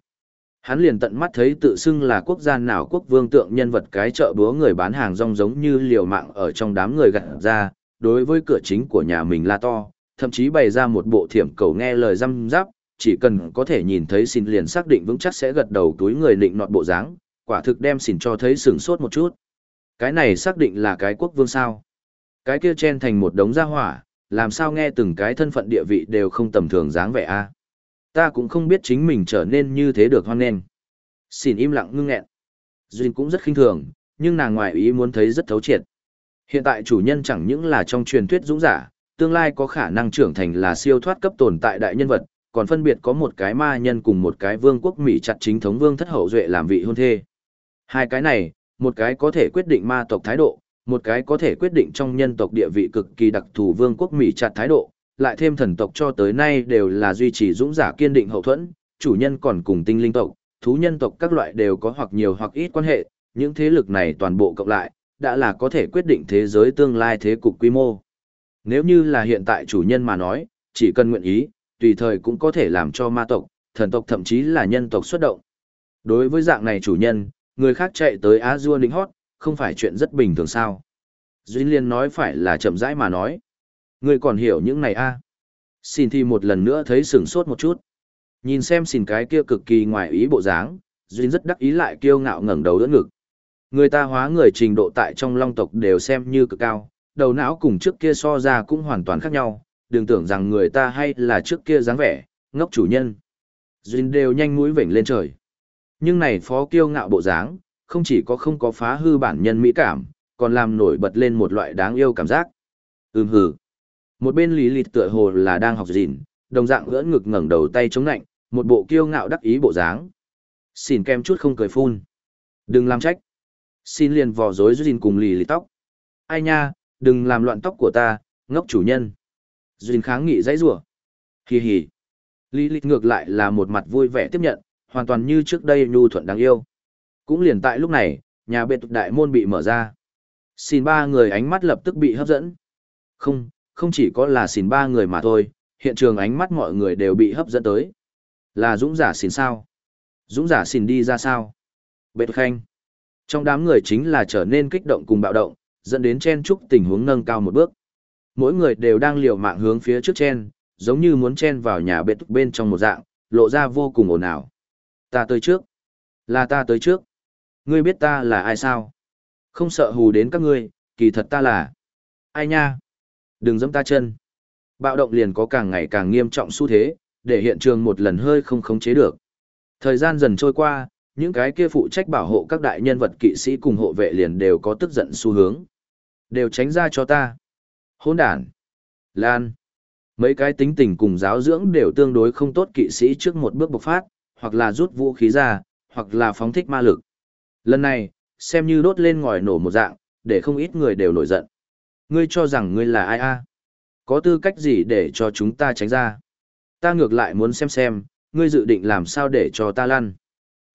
Hắn liền tận mắt thấy tự xưng là quốc gia nào quốc vương tượng nhân vật cái chợ búa người bán hàng rong giống như liều mạng ở trong đám người gặt ra, đối với cửa chính của nhà mình la to, thậm chí bày ra một bộ thiểm cầu nghe lời răm giáp, chỉ cần có thể nhìn thấy xin liền xác định vững chắc sẽ gật đầu túi người định nọt bộ dáng, quả thực đem xin cho thấy sửng sốt một chút. Cái này xác định là cái quốc vương sao. Cái kia chen thành một đống gia hỏa, làm sao nghe từng cái thân phận địa vị đều không tầm thường dáng vẻ a Ta cũng không biết chính mình trở nên như thế được hoan nghênh. Xin im lặng ngưng nghẹn. Duyên cũng rất khinh thường, nhưng nàng ngoài ý muốn thấy rất thấu triệt. Hiện tại chủ nhân chẳng những là trong truyền thuyết dũng giả, tương lai có khả năng trưởng thành là siêu thoát cấp tồn tại đại nhân vật, còn phân biệt có một cái ma nhân cùng một cái vương quốc Mỹ chặt chính thống vương thất hậu duệ làm vị hôn thê. Hai cái này, một cái có thể quyết định ma tộc thái độ, một cái có thể quyết định trong nhân tộc địa vị cực kỳ đặc thù vương quốc Mỹ chặt thái độ, lại thêm thần tộc cho tới nay đều là duy trì dũng giả kiên định hậu thuẫn, chủ nhân còn cùng tinh linh tộc, thú nhân tộc các loại đều có hoặc nhiều hoặc ít quan hệ, những thế lực này toàn bộ cộng lại, đã là có thể quyết định thế giới tương lai thế cục quy mô. Nếu như là hiện tại chủ nhân mà nói, chỉ cần nguyện ý, tùy thời cũng có thể làm cho ma tộc, thần tộc thậm chí là nhân tộc xuất động. Đối với dạng này chủ nhân, người khác chạy tới Á Dua lính hót, không phải chuyện rất bình thường sao. Duy Liên nói phải là chậm rãi mà nói. Ngươi còn hiểu những này a à? Xin thì một lần nữa thấy sửng sốt một chút. Nhìn xem xin cái kia cực kỳ ngoài ý bộ dáng, duyên rất đắc ý lại kiêu ngạo ngẩng đầu đỡ ngực. Người ta hóa người trình độ tại trong long tộc đều xem như cực cao, đầu não cùng trước kia so ra cũng hoàn toàn khác nhau, đừng tưởng rằng người ta hay là trước kia dáng vẻ, ngốc chủ nhân. Duyên đều nhanh mũi vểnh lên trời. Nhưng này phó kiêu ngạo bộ dáng, không chỉ có không có phá hư bản nhân mỹ cảm, còn làm nổi bật lên một loại đáng yêu cảm giác. Ừm hừ. Một bên lý lịt tựa hồ là đang học gìn, đồng dạng gỡ ngực ngẩng đầu tay chống nạnh, một bộ kiêu ngạo đắc ý bộ dáng. Xin kem chút không cười phun. Đừng làm trách. Xin liền vò rối gìn cùng lì lì tóc. Ai nha, đừng làm loạn tóc của ta, ngốc chủ nhân. Duyên kháng nghị dãy rủa Hì hì. Lý lịch ngược lại là một mặt vui vẻ tiếp nhận, hoàn toàn như trước đây nhu thuận đáng yêu. Cũng liền tại lúc này, nhà biệt đại môn bị mở ra. Xin ba người ánh mắt lập tức bị hấp dẫn. Không, không chỉ có là xỉn ba người mà thôi, hiện trường ánh mắt mọi người đều bị hấp dẫn tới. Là dũng giả xỉn sao? Dũng giả xỉn đi ra sao? Bệt khanh. Trong đám người chính là trở nên kích động cùng bạo động, dẫn đến chen chúc tình huống nâng cao một bước mỗi người đều đang liều mạng hướng phía trước chen, giống như muốn chen vào nhà bệt bên trong một dạng, lộ ra vô cùng ồn ào. Ta tới trước. Là ta tới trước. Ngươi biết ta là ai sao? Không sợ hù đến các ngươi, kỳ thật ta là... Ai nha? Đừng dẫm ta chân. Bạo động liền có càng ngày càng nghiêm trọng xu thế, để hiện trường một lần hơi không khống chế được. Thời gian dần trôi qua, những cái kia phụ trách bảo hộ các đại nhân vật kỵ sĩ cùng hộ vệ liền đều có tức giận xu hướng. Đều tránh ra cho ta. Hôn đàn. Lan. Mấy cái tính tình cùng giáo dưỡng đều tương đối không tốt kỵ sĩ trước một bước bộc phát, hoặc là rút vũ khí ra, hoặc là phóng thích ma lực. Lần này, xem như đốt lên ngòi nổ một dạng, để không ít người đều nổi giận. Ngươi cho rằng ngươi là ai a? Có tư cách gì để cho chúng ta tránh ra? Ta ngược lại muốn xem xem, ngươi dự định làm sao để cho ta lăn.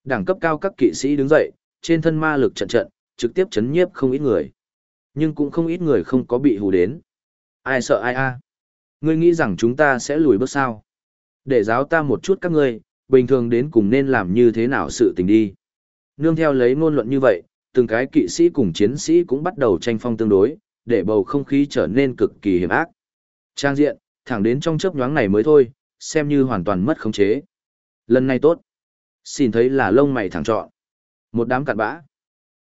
Đẳng cấp cao các kỵ sĩ đứng dậy, trên thân ma lực trận trận, trực tiếp chấn nhiếp không ít người. Nhưng cũng không ít người không có bị hù đến. Ai sợ ai a? Ngươi nghĩ rằng chúng ta sẽ lùi bước sao? Để giáo ta một chút các ngươi, bình thường đến cùng nên làm như thế nào sự tình đi. Nương theo lấy ngôn luận như vậy, từng cái kỵ sĩ cùng chiến sĩ cũng bắt đầu tranh phong tương đối, để bầu không khí trở nên cực kỳ hiểm ác. Trang diện, thẳng đến trong chớp nhoáng này mới thôi, xem như hoàn toàn mất khống chế. Lần này tốt. Xin thấy là lông mày thẳng trọn. Một đám cặn bã.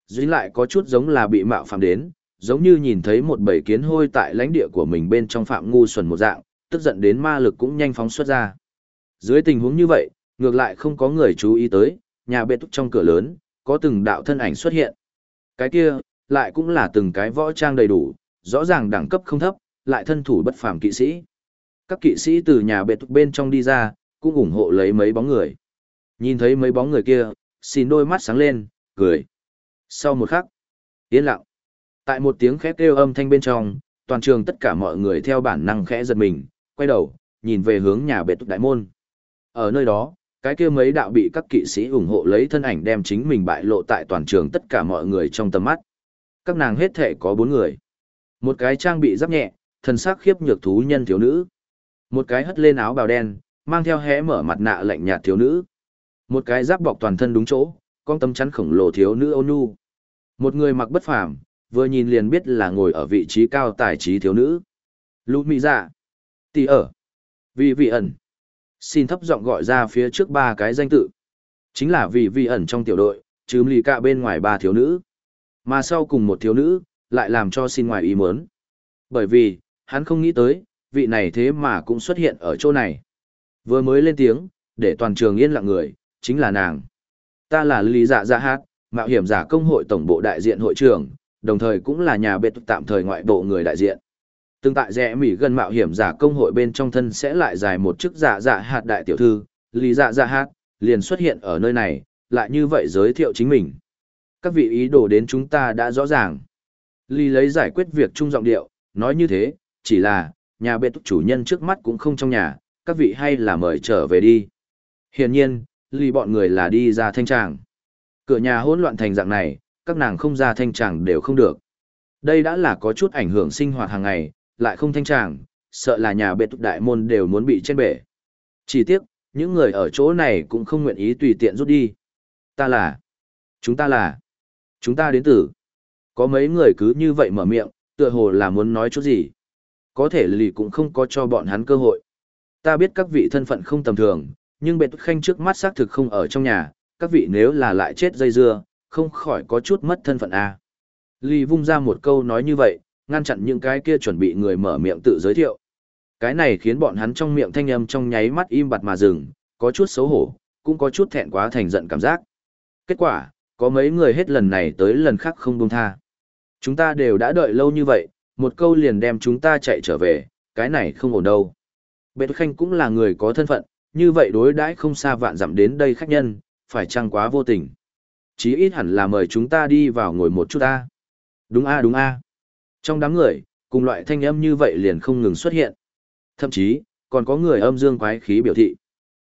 Duy lại có chút giống là bị mạo phạm đến, giống như nhìn thấy một bầy kiến hôi tại lãnh địa của mình bên trong phạm ngu xuẩn một dạng, tức giận đến ma lực cũng nhanh phóng xuất ra. Dưới tình huống như vậy, ngược lại không có người chú ý tới, nhà bệ túc trong cửa lớn, có từng đạo thân ảnh xuất hiện. Cái kia, lại cũng là từng cái võ trang đầy đủ, rõ ràng đẳng cấp không thấp, lại thân thủ bất phàm kỵ sĩ. Các kỵ sĩ từ nhà biệt thự bên trong đi ra, cũng ủng hộ lấy mấy bóng người. Nhìn thấy mấy bóng người kia, xin đôi mắt sáng lên, cười. Sau một khắc, yên lặng. Tại một tiếng khét kêu âm thanh bên trong, toàn trường tất cả mọi người theo bản năng khẽ giật mình, quay đầu, nhìn về hướng nhà biệt thự đại môn. Ở nơi đó, cái kia mấy đạo bị các kỵ sĩ ủng hộ lấy thân ảnh đem chính mình bại lộ tại toàn trường tất cả mọi người trong tầm mắt. Các nàng hết thể có bốn người. Một cái trang bị giáp nhẹ, thần sắc khiếp nhược thú nhân thiếu nữ. Một cái hất lên áo bào đen, mang theo hé mở mặt nạ lạnh nhạt thiếu nữ. Một cái giáp bọc toàn thân đúng chỗ, con tấm chắn khổng lồ thiếu nữ ôn nhu. Một người mặc bất phàm, vừa nhìn liền biết là ngồi ở vị trí cao tài trí thiếu nữ. Lũ mỹ dạ. Tỷ ở. Vì vị ẩn. Xin thấp giọng gọi ra phía trước ba cái danh tự. Chính là vì vị ẩn trong tiểu đội, chứ lì cả bên ngoài ba thiếu nữ. Mà sau cùng một thiếu nữ, lại làm cho xin ngoài ý muốn. Bởi vì, hắn không nghĩ tới, vị này thế mà cũng xuất hiện ở chỗ này. Vừa mới lên tiếng, để toàn trường yên lặng người, chính là nàng. Ta là Lý Dạ Dạ Hát, mạo hiểm giả công hội tổng bộ đại diện hội trưởng, đồng thời cũng là nhà biệt tạm thời ngoại bộ người đại diện. Tương tại rẽ mỉ gần mạo hiểm giả công hội bên trong thân sẽ lại dài một chức dạ dạ hạt đại tiểu thư, Lý Dạ Dạ Hát, liền xuất hiện ở nơi này, lại như vậy giới thiệu chính mình. Các vị ý đồ đến chúng ta đã rõ ràng. ly lấy giải quyết việc trung giọng điệu, nói như thế, chỉ là, nhà biệt chủ nhân trước mắt cũng không trong nhà, các vị hay là mời trở về đi. Hiển nhiên, ly bọn người là đi ra thanh tràng. Cửa nhà hỗn loạn thành dạng này, các nàng không ra thanh tràng đều không được. Đây đã là có chút ảnh hưởng sinh hoạt hàng ngày, lại không thanh tràng, sợ là nhà biệt đại môn đều muốn bị trên bể. Chỉ tiếc, những người ở chỗ này cũng không nguyện ý tùy tiện rút đi. Ta là, chúng ta là, chúng ta đến từ. Có mấy người cứ như vậy mở miệng, tựa hồ là muốn nói chút gì. Có thể lì cũng không có cho bọn hắn cơ hội. Ta biết các vị thân phận không tầm thường, nhưng bệ tức khanh trước mắt xác thực không ở trong nhà, các vị nếu là lại chết dây dưa, không khỏi có chút mất thân phận a. À. lì vung ra một câu nói như vậy, ngăn chặn những cái kia chuẩn bị người mở miệng tự giới thiệu. Cái này khiến bọn hắn trong miệng thanh âm trong nháy mắt im bặt mà dừng, có chút xấu hổ, cũng có chút thẹn quá thành giận cảm giác. Kết quả, có mấy người hết lần này tới lần khác không buông tha. Chúng ta đều đã đợi lâu như vậy, một câu liền đem chúng ta chạy trở về, cái này không ổn đâu. Bệ Khanh cũng là người có thân phận, như vậy đối đãi không xa vạn dặm đến đây khách nhân, phải chăng quá vô tình. Chí ít hẳn là mời chúng ta đi vào ngồi một chút ta. Đúng a đúng a. Trong đám người, cùng loại thanh âm như vậy liền không ngừng xuất hiện. Thậm chí, còn có người âm dương quái khí biểu thị.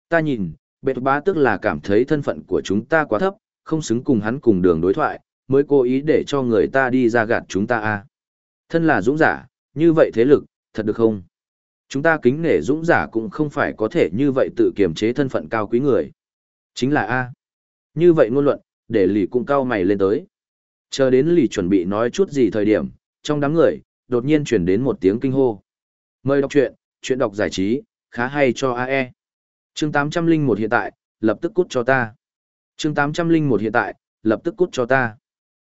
Ta nhìn, bệ bá tức là cảm thấy thân phận của chúng ta quá thấp, không xứng cùng hắn cùng đường đối thoại, mới cố ý để cho người ta đi ra gạt chúng ta a. Thân là dũng giả, như vậy thế lực, thật được không? Chúng ta kính nể dũng giả cũng không phải có thể như vậy tự kiềm chế thân phận cao quý người. Chính là A. Như vậy ngôn luận, để lì cũng cao mày lên tới. Chờ đến lì chuẩn bị nói chút gì thời điểm, trong đám người, đột nhiên chuyển đến một tiếng kinh hô. Mời đọc truyện, chuyện đọc giải trí, khá hay cho AE. Chương 801 hiện tại, lập tức cút cho ta. Chương 801 hiện tại, lập tức cút cho ta.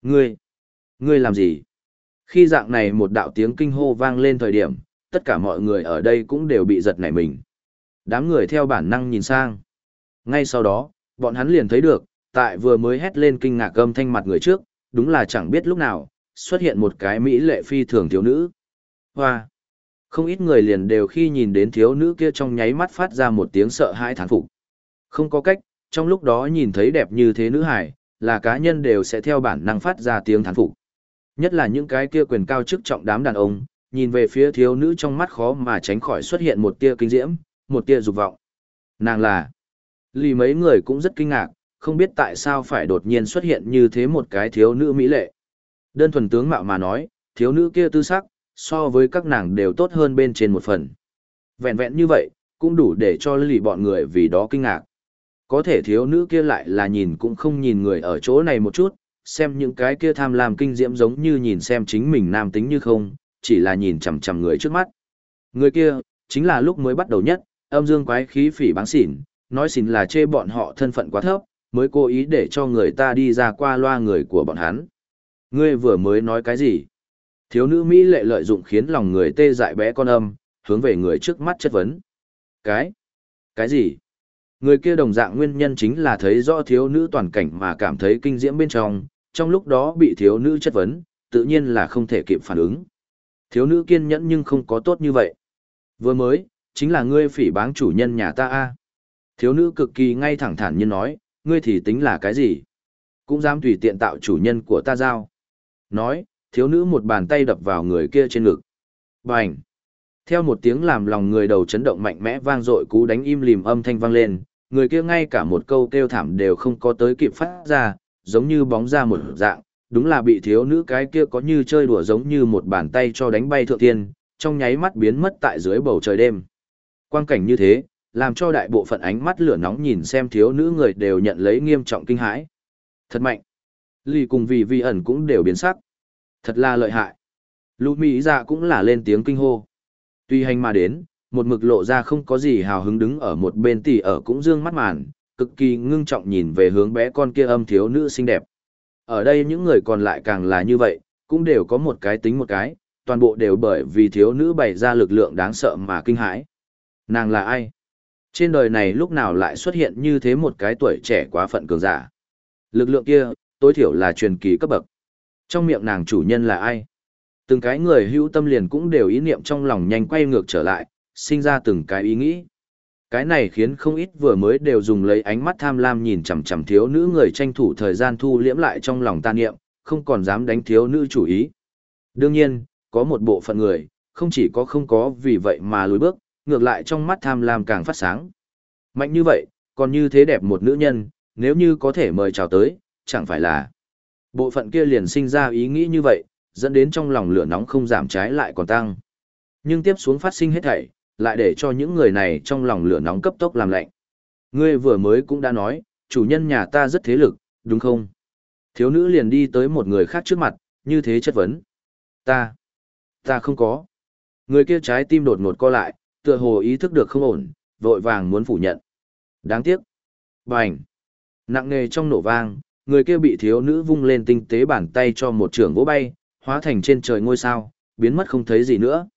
Ngươi, ngươi làm gì? Khi dạng này một đạo tiếng kinh hô vang lên thời điểm, tất cả mọi người ở đây cũng đều bị giật nảy mình. Đám người theo bản năng nhìn sang. Ngay sau đó, bọn hắn liền thấy được, tại vừa mới hét lên kinh ngạc gầm thanh mặt người trước, đúng là chẳng biết lúc nào, xuất hiện một cái mỹ lệ phi thường thiếu nữ. Hoa! Không ít người liền đều khi nhìn đến thiếu nữ kia trong nháy mắt phát ra một tiếng sợ hãi thán phục. Không có cách, trong lúc đó nhìn thấy đẹp như thế nữ hải, là cá nhân đều sẽ theo bản năng phát ra tiếng thán phục. Nhất là những cái kia quyền cao chức trọng đám đàn ông, nhìn về phía thiếu nữ trong mắt khó mà tránh khỏi xuất hiện một tia kinh diễm, một tia dục vọng. Nàng là... Lì mấy người cũng rất kinh ngạc, không biết tại sao phải đột nhiên xuất hiện như thế một cái thiếu nữ mỹ lệ. Đơn thuần tướng mạo mà nói, thiếu nữ kia tư sắc, so với các nàng đều tốt hơn bên trên một phần. Vẹn vẹn như vậy, cũng đủ để cho lì bọn người vì đó kinh ngạc. Có thể thiếu nữ kia lại là nhìn cũng không nhìn người ở chỗ này một chút, xem những cái kia tham lam kinh diễm giống như nhìn xem chính mình nam tính như không, chỉ là nhìn chằm chằm người trước mắt. Người kia, chính là lúc mới bắt đầu nhất, âm dương quái khí phỉ báng xỉn, nói xỉn là chê bọn họ thân phận quá thấp, mới cố ý để cho người ta đi ra qua loa người của bọn hắn. Ngươi vừa mới nói cái gì? Thiếu nữ Mỹ lệ lợi dụng khiến lòng người tê dại bé con âm, hướng về người trước mắt chất vấn. Cái? Cái gì? Người kia đồng dạng nguyên nhân chính là thấy rõ thiếu nữ toàn cảnh mà cảm thấy kinh diễm bên trong, trong lúc đó bị thiếu nữ chất vấn, tự nhiên là không thể kịp phản ứng. Thiếu nữ kiên nhẫn nhưng không có tốt như vậy. Vừa mới, chính là ngươi phỉ báng chủ nhân nhà ta a. Thiếu nữ cực kỳ ngay thẳng thản nhiên nói, ngươi thì tính là cái gì? Cũng dám tùy tiện tạo chủ nhân của ta giao. Nói, thiếu nữ một bàn tay đập vào người kia trên ngực. Bành! Theo một tiếng làm lòng người đầu chấn động mạnh mẽ vang dội cú đánh im lìm âm thanh vang lên, người kia ngay cả một câu kêu thảm đều không có tới kịp phát ra, giống như bóng ra một dạng, đúng là bị thiếu nữ cái kia có như chơi đùa giống như một bàn tay cho đánh bay thượng thiên, trong nháy mắt biến mất tại dưới bầu trời đêm. Quang cảnh như thế, làm cho đại bộ phận ánh mắt lửa nóng nhìn xem thiếu nữ người đều nhận lấy nghiêm trọng kinh hãi. Thật mạnh. Lì cùng vì vi ẩn cũng đều biến sắc. Thật là lợi hại. Lũ Mỹ dạ cũng là lên tiếng kinh hô. Tuy hành mà đến, một mực lộ ra không có gì hào hứng đứng ở một bên tỷ ở cũng dương mắt màn, cực kỳ ngưng trọng nhìn về hướng bé con kia âm thiếu nữ xinh đẹp. Ở đây những người còn lại càng là như vậy, cũng đều có một cái tính một cái, toàn bộ đều bởi vì thiếu nữ bày ra lực lượng đáng sợ mà kinh hãi. Nàng là ai? Trên đời này lúc nào lại xuất hiện như thế một cái tuổi trẻ quá phận cường giả? Lực lượng kia, tối thiểu là truyền kỳ cấp bậc. Trong miệng nàng chủ nhân là ai? Từng cái người hữu tâm liền cũng đều ý niệm trong lòng nhanh quay ngược trở lại, sinh ra từng cái ý nghĩ. Cái này khiến không ít vừa mới đều dùng lấy ánh mắt tham lam nhìn chằm chằm thiếu nữ người tranh thủ thời gian thu liễm lại trong lòng tan niệm, không còn dám đánh thiếu nữ chủ ý. Đương nhiên, có một bộ phận người, không chỉ có không có vì vậy mà lùi bước, ngược lại trong mắt tham lam càng phát sáng. Mạnh như vậy, còn như thế đẹp một nữ nhân, nếu như có thể mời chào tới, chẳng phải là. Bộ phận kia liền sinh ra ý nghĩ như vậy, dẫn đến trong lòng lửa nóng không giảm trái lại còn tăng. Nhưng tiếp xuống phát sinh hết thảy, lại để cho những người này trong lòng lửa nóng cấp tốc làm lạnh. Ngươi vừa mới cũng đã nói, chủ nhân nhà ta rất thế lực, đúng không? Thiếu nữ liền đi tới một người khác trước mặt, như thế chất vấn. Ta, ta không có. Người kia trái tim đột ngột co lại, tựa hồ ý thức được không ổn, vội vàng muốn phủ nhận. Đáng tiếc. Bành. Nặng nề trong nổ vang, người kia bị thiếu nữ vung lên tinh tế bàn tay cho một trường vỗ bay, hóa thành trên trời ngôi sao, biến mất không thấy gì nữa.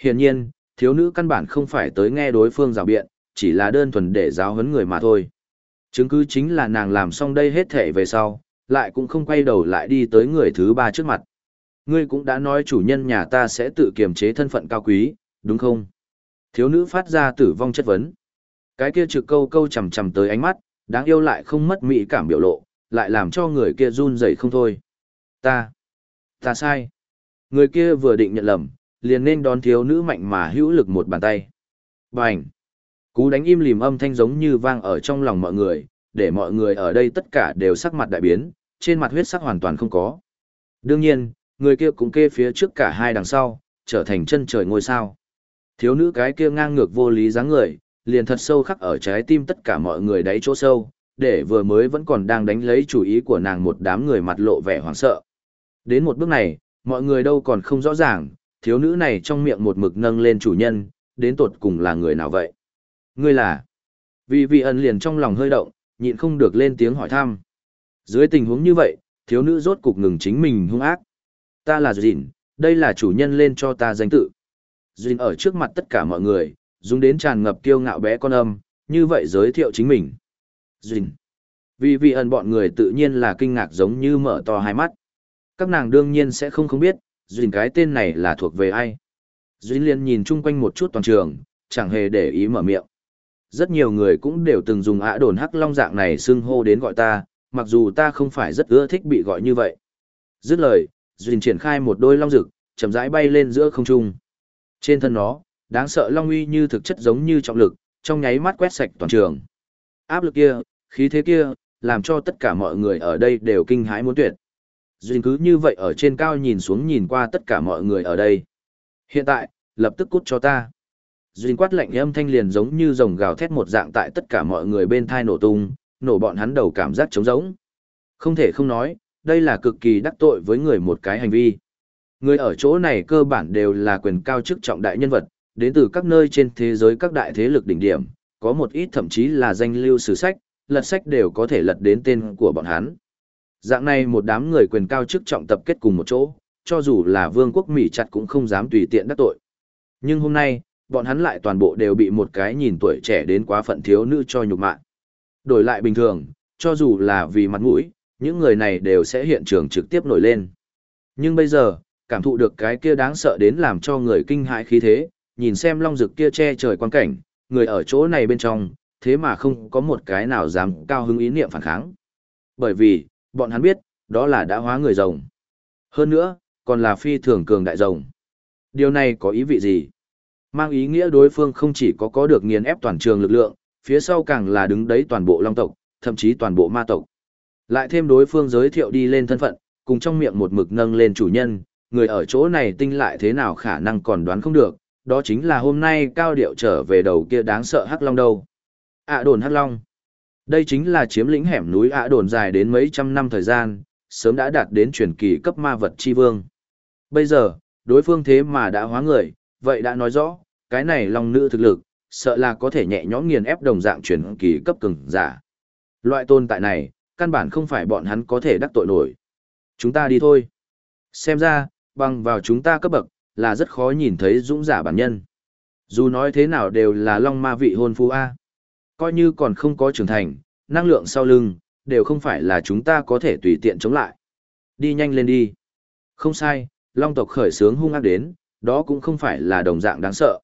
Hiển nhiên, thiếu nữ căn bản không phải tới nghe đối phương rào biện, chỉ là đơn thuần để giáo huấn người mà thôi. Chứng cứ chính là nàng làm xong đây hết thể về sau, lại cũng không quay đầu lại đi tới người thứ ba trước mặt. Ngươi cũng đã nói chủ nhân nhà ta sẽ tự kiềm chế thân phận cao quý, đúng không? Thiếu nữ phát ra tử vong chất vấn. Cái kia trực câu câu chầm chầm tới ánh mắt, đáng yêu lại không mất mỹ cảm biểu lộ, lại làm cho người kia run rẩy không thôi. Ta, ta sai. Người kia vừa định nhận lầm, liền nên đón thiếu nữ mạnh mà hữu lực một bàn tay. Bành! Cú đánh im lìm âm thanh giống như vang ở trong lòng mọi người, để mọi người ở đây tất cả đều sắc mặt đại biến, trên mặt huyết sắc hoàn toàn không có. Đương nhiên, người kia cũng kê phía trước cả hai đằng sau, trở thành chân trời ngôi sao. Thiếu nữ cái kia ngang ngược vô lý dáng người, liền thật sâu khắc ở trái tim tất cả mọi người đáy chỗ sâu, để vừa mới vẫn còn đang đánh lấy chủ ý của nàng một đám người mặt lộ vẻ hoảng sợ. Đến một bước này, mọi người đâu còn không rõ ràng, thiếu nữ này trong miệng một mực nâng lên chủ nhân, đến tột cùng là người nào vậy? Ngươi là? Vì vị ẩn liền trong lòng hơi động, nhịn không được lên tiếng hỏi thăm. Dưới tình huống như vậy, thiếu nữ rốt cục ngừng chính mình hung ác. Ta là Duyên, đây là chủ nhân lên cho ta danh tự. Duyên ở trước mặt tất cả mọi người, dùng đến tràn ngập kiêu ngạo bé con âm, như vậy giới thiệu chính mình. Duyên. Vì vị ẩn bọn người tự nhiên là kinh ngạc giống như mở to hai mắt. Các nàng đương nhiên sẽ không không biết, Duyên cái tên này là thuộc về ai? Duyên liên nhìn chung quanh một chút toàn trường, chẳng hề để ý mở miệng. Rất nhiều người cũng đều từng dùng ạ đồn hắc long dạng này xưng hô đến gọi ta, mặc dù ta không phải rất ưa thích bị gọi như vậy. Dứt lời, Duyên triển khai một đôi long rực, chậm rãi bay lên giữa không trung. Trên thân nó, đáng sợ long uy như thực chất giống như trọng lực, trong nháy mắt quét sạch toàn trường. Áp lực kia, khí thế kia, làm cho tất cả mọi người ở đây đều kinh hãi muốn tuyệt. Duyên cứ như vậy ở trên cao nhìn xuống nhìn qua tất cả mọi người ở đây. Hiện tại, lập tức cút cho ta. Duyên quát lạnh âm thanh liền giống như rồng gào thét một dạng tại tất cả mọi người bên thai nổ tung, nổ bọn hắn đầu cảm giác trống rỗng. Không thể không nói, đây là cực kỳ đắc tội với người một cái hành vi. Người ở chỗ này cơ bản đều là quyền cao chức trọng đại nhân vật, đến từ các nơi trên thế giới các đại thế lực đỉnh điểm, có một ít thậm chí là danh lưu sử sách, lật sách đều có thể lật đến tên của bọn hắn. Dạng này một đám người quyền cao chức trọng tập kết cùng một chỗ, cho dù là vương quốc Mỹ chặt cũng không dám tùy tiện đắc tội. Nhưng hôm nay, bọn hắn lại toàn bộ đều bị một cái nhìn tuổi trẻ đến quá phận thiếu nữ cho nhục mạng. Đổi lại bình thường, cho dù là vì mặt mũi, những người này đều sẽ hiện trường trực tiếp nổi lên. Nhưng bây giờ, cảm thụ được cái kia đáng sợ đến làm cho người kinh hãi khí thế, nhìn xem long rực kia che trời quan cảnh, người ở chỗ này bên trong, thế mà không có một cái nào dám cao hứng ý niệm phản kháng. Bởi vì, bọn hắn biết, đó là đã hóa người rồng. Hơn nữa, còn là phi thường cường đại rồng. Điều này có ý vị gì? Mang ý nghĩa đối phương không chỉ có có được nghiền ép toàn trường lực lượng, phía sau càng là đứng đấy toàn bộ long tộc, thậm chí toàn bộ ma tộc. Lại thêm đối phương giới thiệu đi lên thân phận, cùng trong miệng một mực nâng lên chủ nhân, người ở chỗ này tinh lại thế nào khả năng còn đoán không được, đó chính là hôm nay cao điệu trở về đầu kia đáng sợ hắc long đâu. ạ đồn hắc long. Đây chính là chiếm lĩnh hẻm núi ạ đồn dài đến mấy trăm năm thời gian, sớm đã đạt đến truyền kỳ cấp ma vật chi vương. Bây giờ, đối phương thế mà đã hóa người, vậy đã nói rõ, cái này long nữ thực lực, sợ là có thể nhẹ nhõm nghiền ép đồng dạng truyền kỳ cấp cường giả. Loại tồn tại này, căn bản không phải bọn hắn có thể đắc tội nổi. Chúng ta đi thôi. Xem ra, bằng vào chúng ta cấp bậc, là rất khó nhìn thấy dũng giả bản nhân. Dù nói thế nào đều là long ma vị hôn phu A. Coi như còn không có trưởng thành, năng lượng sau lưng, đều không phải là chúng ta có thể tùy tiện chống lại. Đi nhanh lên đi. Không sai, long tộc khởi sướng hung ác đến, đó cũng không phải là đồng dạng đáng sợ.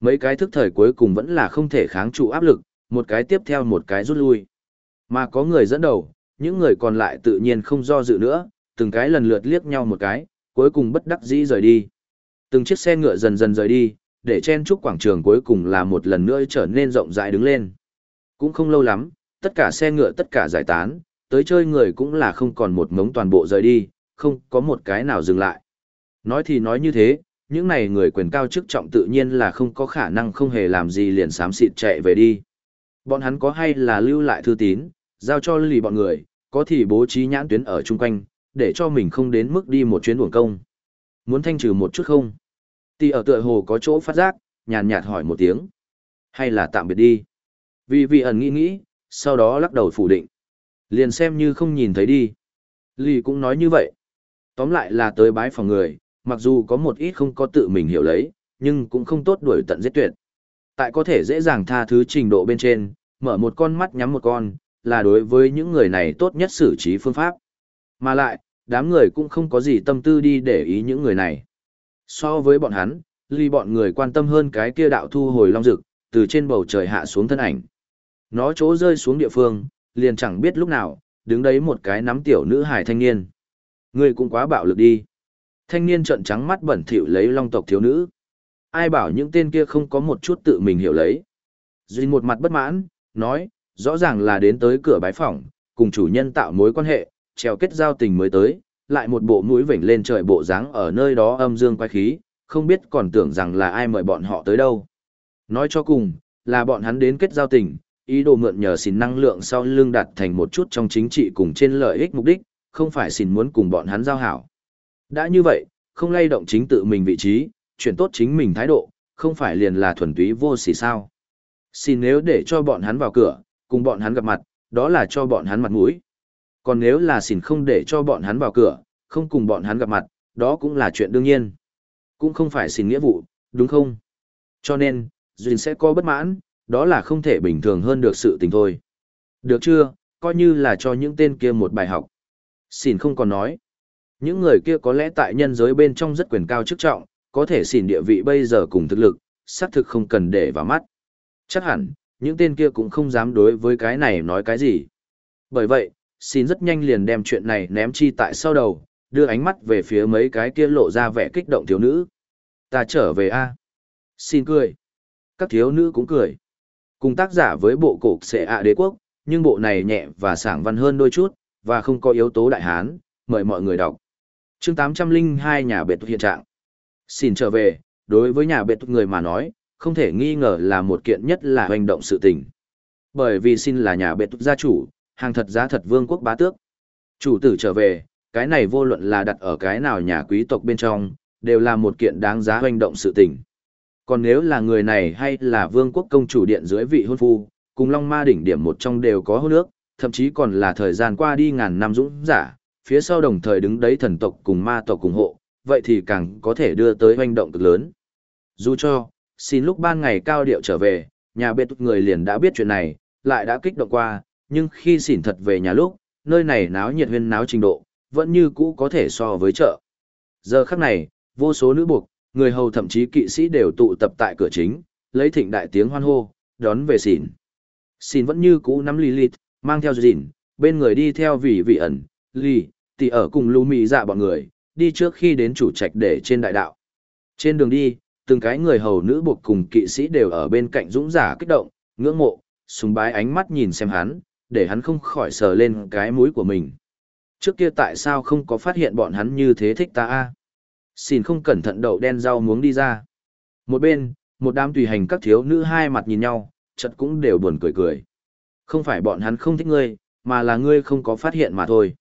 Mấy cái thức thời cuối cùng vẫn là không thể kháng trụ áp lực, một cái tiếp theo một cái rút lui. Mà có người dẫn đầu, những người còn lại tự nhiên không do dự nữa, từng cái lần lượt liếc nhau một cái, cuối cùng bất đắc dĩ rời đi. Từng chiếc xe ngựa dần dần rời đi, để chen chúc quảng trường cuối cùng là một lần nữa trở nên rộng rãi đứng lên. Cũng không lâu lắm, tất cả xe ngựa tất cả giải tán, tới chơi người cũng là không còn một mống toàn bộ rời đi, không có một cái nào dừng lại. Nói thì nói như thế, những này người quyền cao chức trọng tự nhiên là không có khả năng không hề làm gì liền xám xịt chạy về đi. Bọn hắn có hay là lưu lại thư tín, giao cho lì bọn người, có thì bố trí nhãn tuyến ở chung quanh, để cho mình không đến mức đi một chuyến uổng công. Muốn thanh trừ một chút không? Tì ở tựa hồ có chỗ phát giác, nhàn nhạt hỏi một tiếng. Hay là tạm biệt đi? Vì vị ẩn nghĩ nghĩ, sau đó lắc đầu phủ định. Liền xem như không nhìn thấy đi. Lì cũng nói như vậy. Tóm lại là tới bái phòng người, mặc dù có một ít không có tự mình hiểu lấy, nhưng cũng không tốt đuổi tận giết tuyệt. Tại có thể dễ dàng tha thứ trình độ bên trên, mở một con mắt nhắm một con, là đối với những người này tốt nhất xử trí phương pháp. Mà lại, đám người cũng không có gì tâm tư đi để ý những người này. So với bọn hắn, ly bọn người quan tâm hơn cái kia đạo thu hồi long dực từ trên bầu trời hạ xuống thân ảnh. Nó chỗ rơi xuống địa phương, liền chẳng biết lúc nào, đứng đấy một cái nắm tiểu nữ hài thanh niên. Người cũng quá bạo lực đi. Thanh niên trợn trắng mắt bẩn thỉu lấy long tộc thiếu nữ. Ai bảo những tên kia không có một chút tự mình hiểu lấy. Duy một mặt bất mãn, nói, rõ ràng là đến tới cửa bái phỏng, cùng chủ nhân tạo mối quan hệ, treo kết giao tình mới tới, lại một bộ mũi vểnh lên trời bộ dáng ở nơi đó âm dương quay khí, không biết còn tưởng rằng là ai mời bọn họ tới đâu. Nói cho cùng, là bọn hắn đến kết giao tình, ý đồ mượn nhờ xin năng lượng sau lưng đặt thành một chút trong chính trị cùng trên lợi ích mục đích, không phải xin muốn cùng bọn hắn giao hảo. Đã như vậy, không lay động chính tự mình vị trí, chuyển tốt chính mình thái độ, không phải liền là thuần túy vô sỉ sao. Xin nếu để cho bọn hắn vào cửa, cùng bọn hắn gặp mặt, đó là cho bọn hắn mặt mũi. Còn nếu là xin không để cho bọn hắn vào cửa, không cùng bọn hắn gặp mặt, đó cũng là chuyện đương nhiên. Cũng không phải xin nghĩa vụ, đúng không? Cho nên, Duyên sẽ có bất mãn, đó là không thể bình thường hơn được sự tình thôi. Được chưa, coi như là cho những tên kia một bài học. Xỉn không còn nói. Những người kia có lẽ tại nhân giới bên trong rất quyền cao chức trọng, có thể xỉn địa vị bây giờ cùng thực lực, xác thực không cần để vào mắt. Chắc hẳn, những tên kia cũng không dám đối với cái này nói cái gì. Bởi vậy, xin rất nhanh liền đem chuyện này ném chi tại sau đầu, đưa ánh mắt về phía mấy cái kia lộ ra vẻ kích động thiếu nữ. Ta trở về a Xin cười. Các thiếu nữ cũng cười. Cùng tác giả với bộ cổ xệ ạ đế quốc, nhưng bộ này nhẹ và sảng văn hơn đôi chút, và không có yếu tố đại hán, mời mọi người đọc. chương 802 nhà biệt hiện trạng. Xin trở về, đối với nhà biệt người mà nói, không thể nghi ngờ là một kiện nhất là hành động sự tình. Bởi vì xin là nhà biệt gia chủ, hàng thật giá thật vương quốc bá tước. Chủ tử trở về, cái này vô luận là đặt ở cái nào nhà quý tộc bên trong, đều là một kiện đáng giá hoành động sự tình. Còn nếu là người này hay là vương quốc công chủ điện dưới vị hôn phu, cùng Long Ma đỉnh điểm một trong đều có hôn nước, thậm chí còn là thời gian qua đi ngàn năm dũng giả, phía sau đồng thời đứng đấy thần tộc cùng ma tộc cùng hộ, vậy thì càng có thể đưa tới hoành động cực lớn. Dù cho, xin lúc ban ngày cao điệu trở về, nhà bê túc người liền đã biết chuyện này, lại đã kích động qua, nhưng khi xỉn thật về nhà lúc, nơi này náo nhiệt huyên náo trình độ, vẫn như cũ có thể so với chợ. Giờ khắc này, vô số nữ buộc, người hầu thậm chí kỵ sĩ đều tụ tập tại cửa chính, lấy thịnh đại tiếng hoan hô, đón về xỉn. Xỉn vẫn như cũ nắm Lilith, mang theo dịn, bên người đi theo vị vị ẩn, lì, tỷ ở cùng lưu mì dạ bọn người, đi trước khi đến chủ trạch để trên đại đạo. Trên đường đi, từng cái người hầu nữ buộc cùng kỵ sĩ đều ở bên cạnh dũng giả kích động, ngưỡng mộ, sùng bái ánh mắt nhìn xem hắn, để hắn không khỏi sờ lên cái mũi của mình. Trước kia tại sao không có phát hiện bọn hắn như thế thích ta a? Xin không cẩn thận đậu đen rau muống đi ra. Một bên, một đám tùy hành các thiếu nữ hai mặt nhìn nhau, chật cũng đều buồn cười cười. Không phải bọn hắn không thích ngươi, mà là ngươi không có phát hiện mà thôi.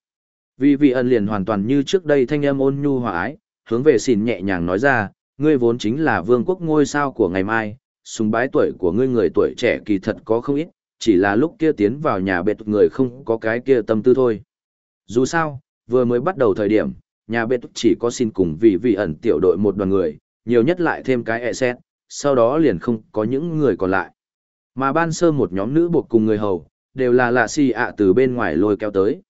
Vì vị ẩn liền hoàn toàn như trước đây thanh âm ôn nhu hòa ái, hướng về xỉn nhẹ nhàng nói ra, ngươi vốn chính là vương quốc ngôi sao của ngày mai, sùng bái tuổi của ngươi người tuổi trẻ kỳ thật có không ít, chỉ là lúc kia tiến vào nhà bệt người không có cái kia tâm tư thôi. Dù sao, vừa mới bắt đầu thời điểm, nhà bệt chỉ có xin cùng vì vị ẩn tiểu đội một đoàn người, nhiều nhất lại thêm cái e xét, sau đó liền không có những người còn lại. Mà ban sơ một nhóm nữ buộc cùng người hầu, đều là lạ xì ạ từ bên ngoài lôi kéo tới.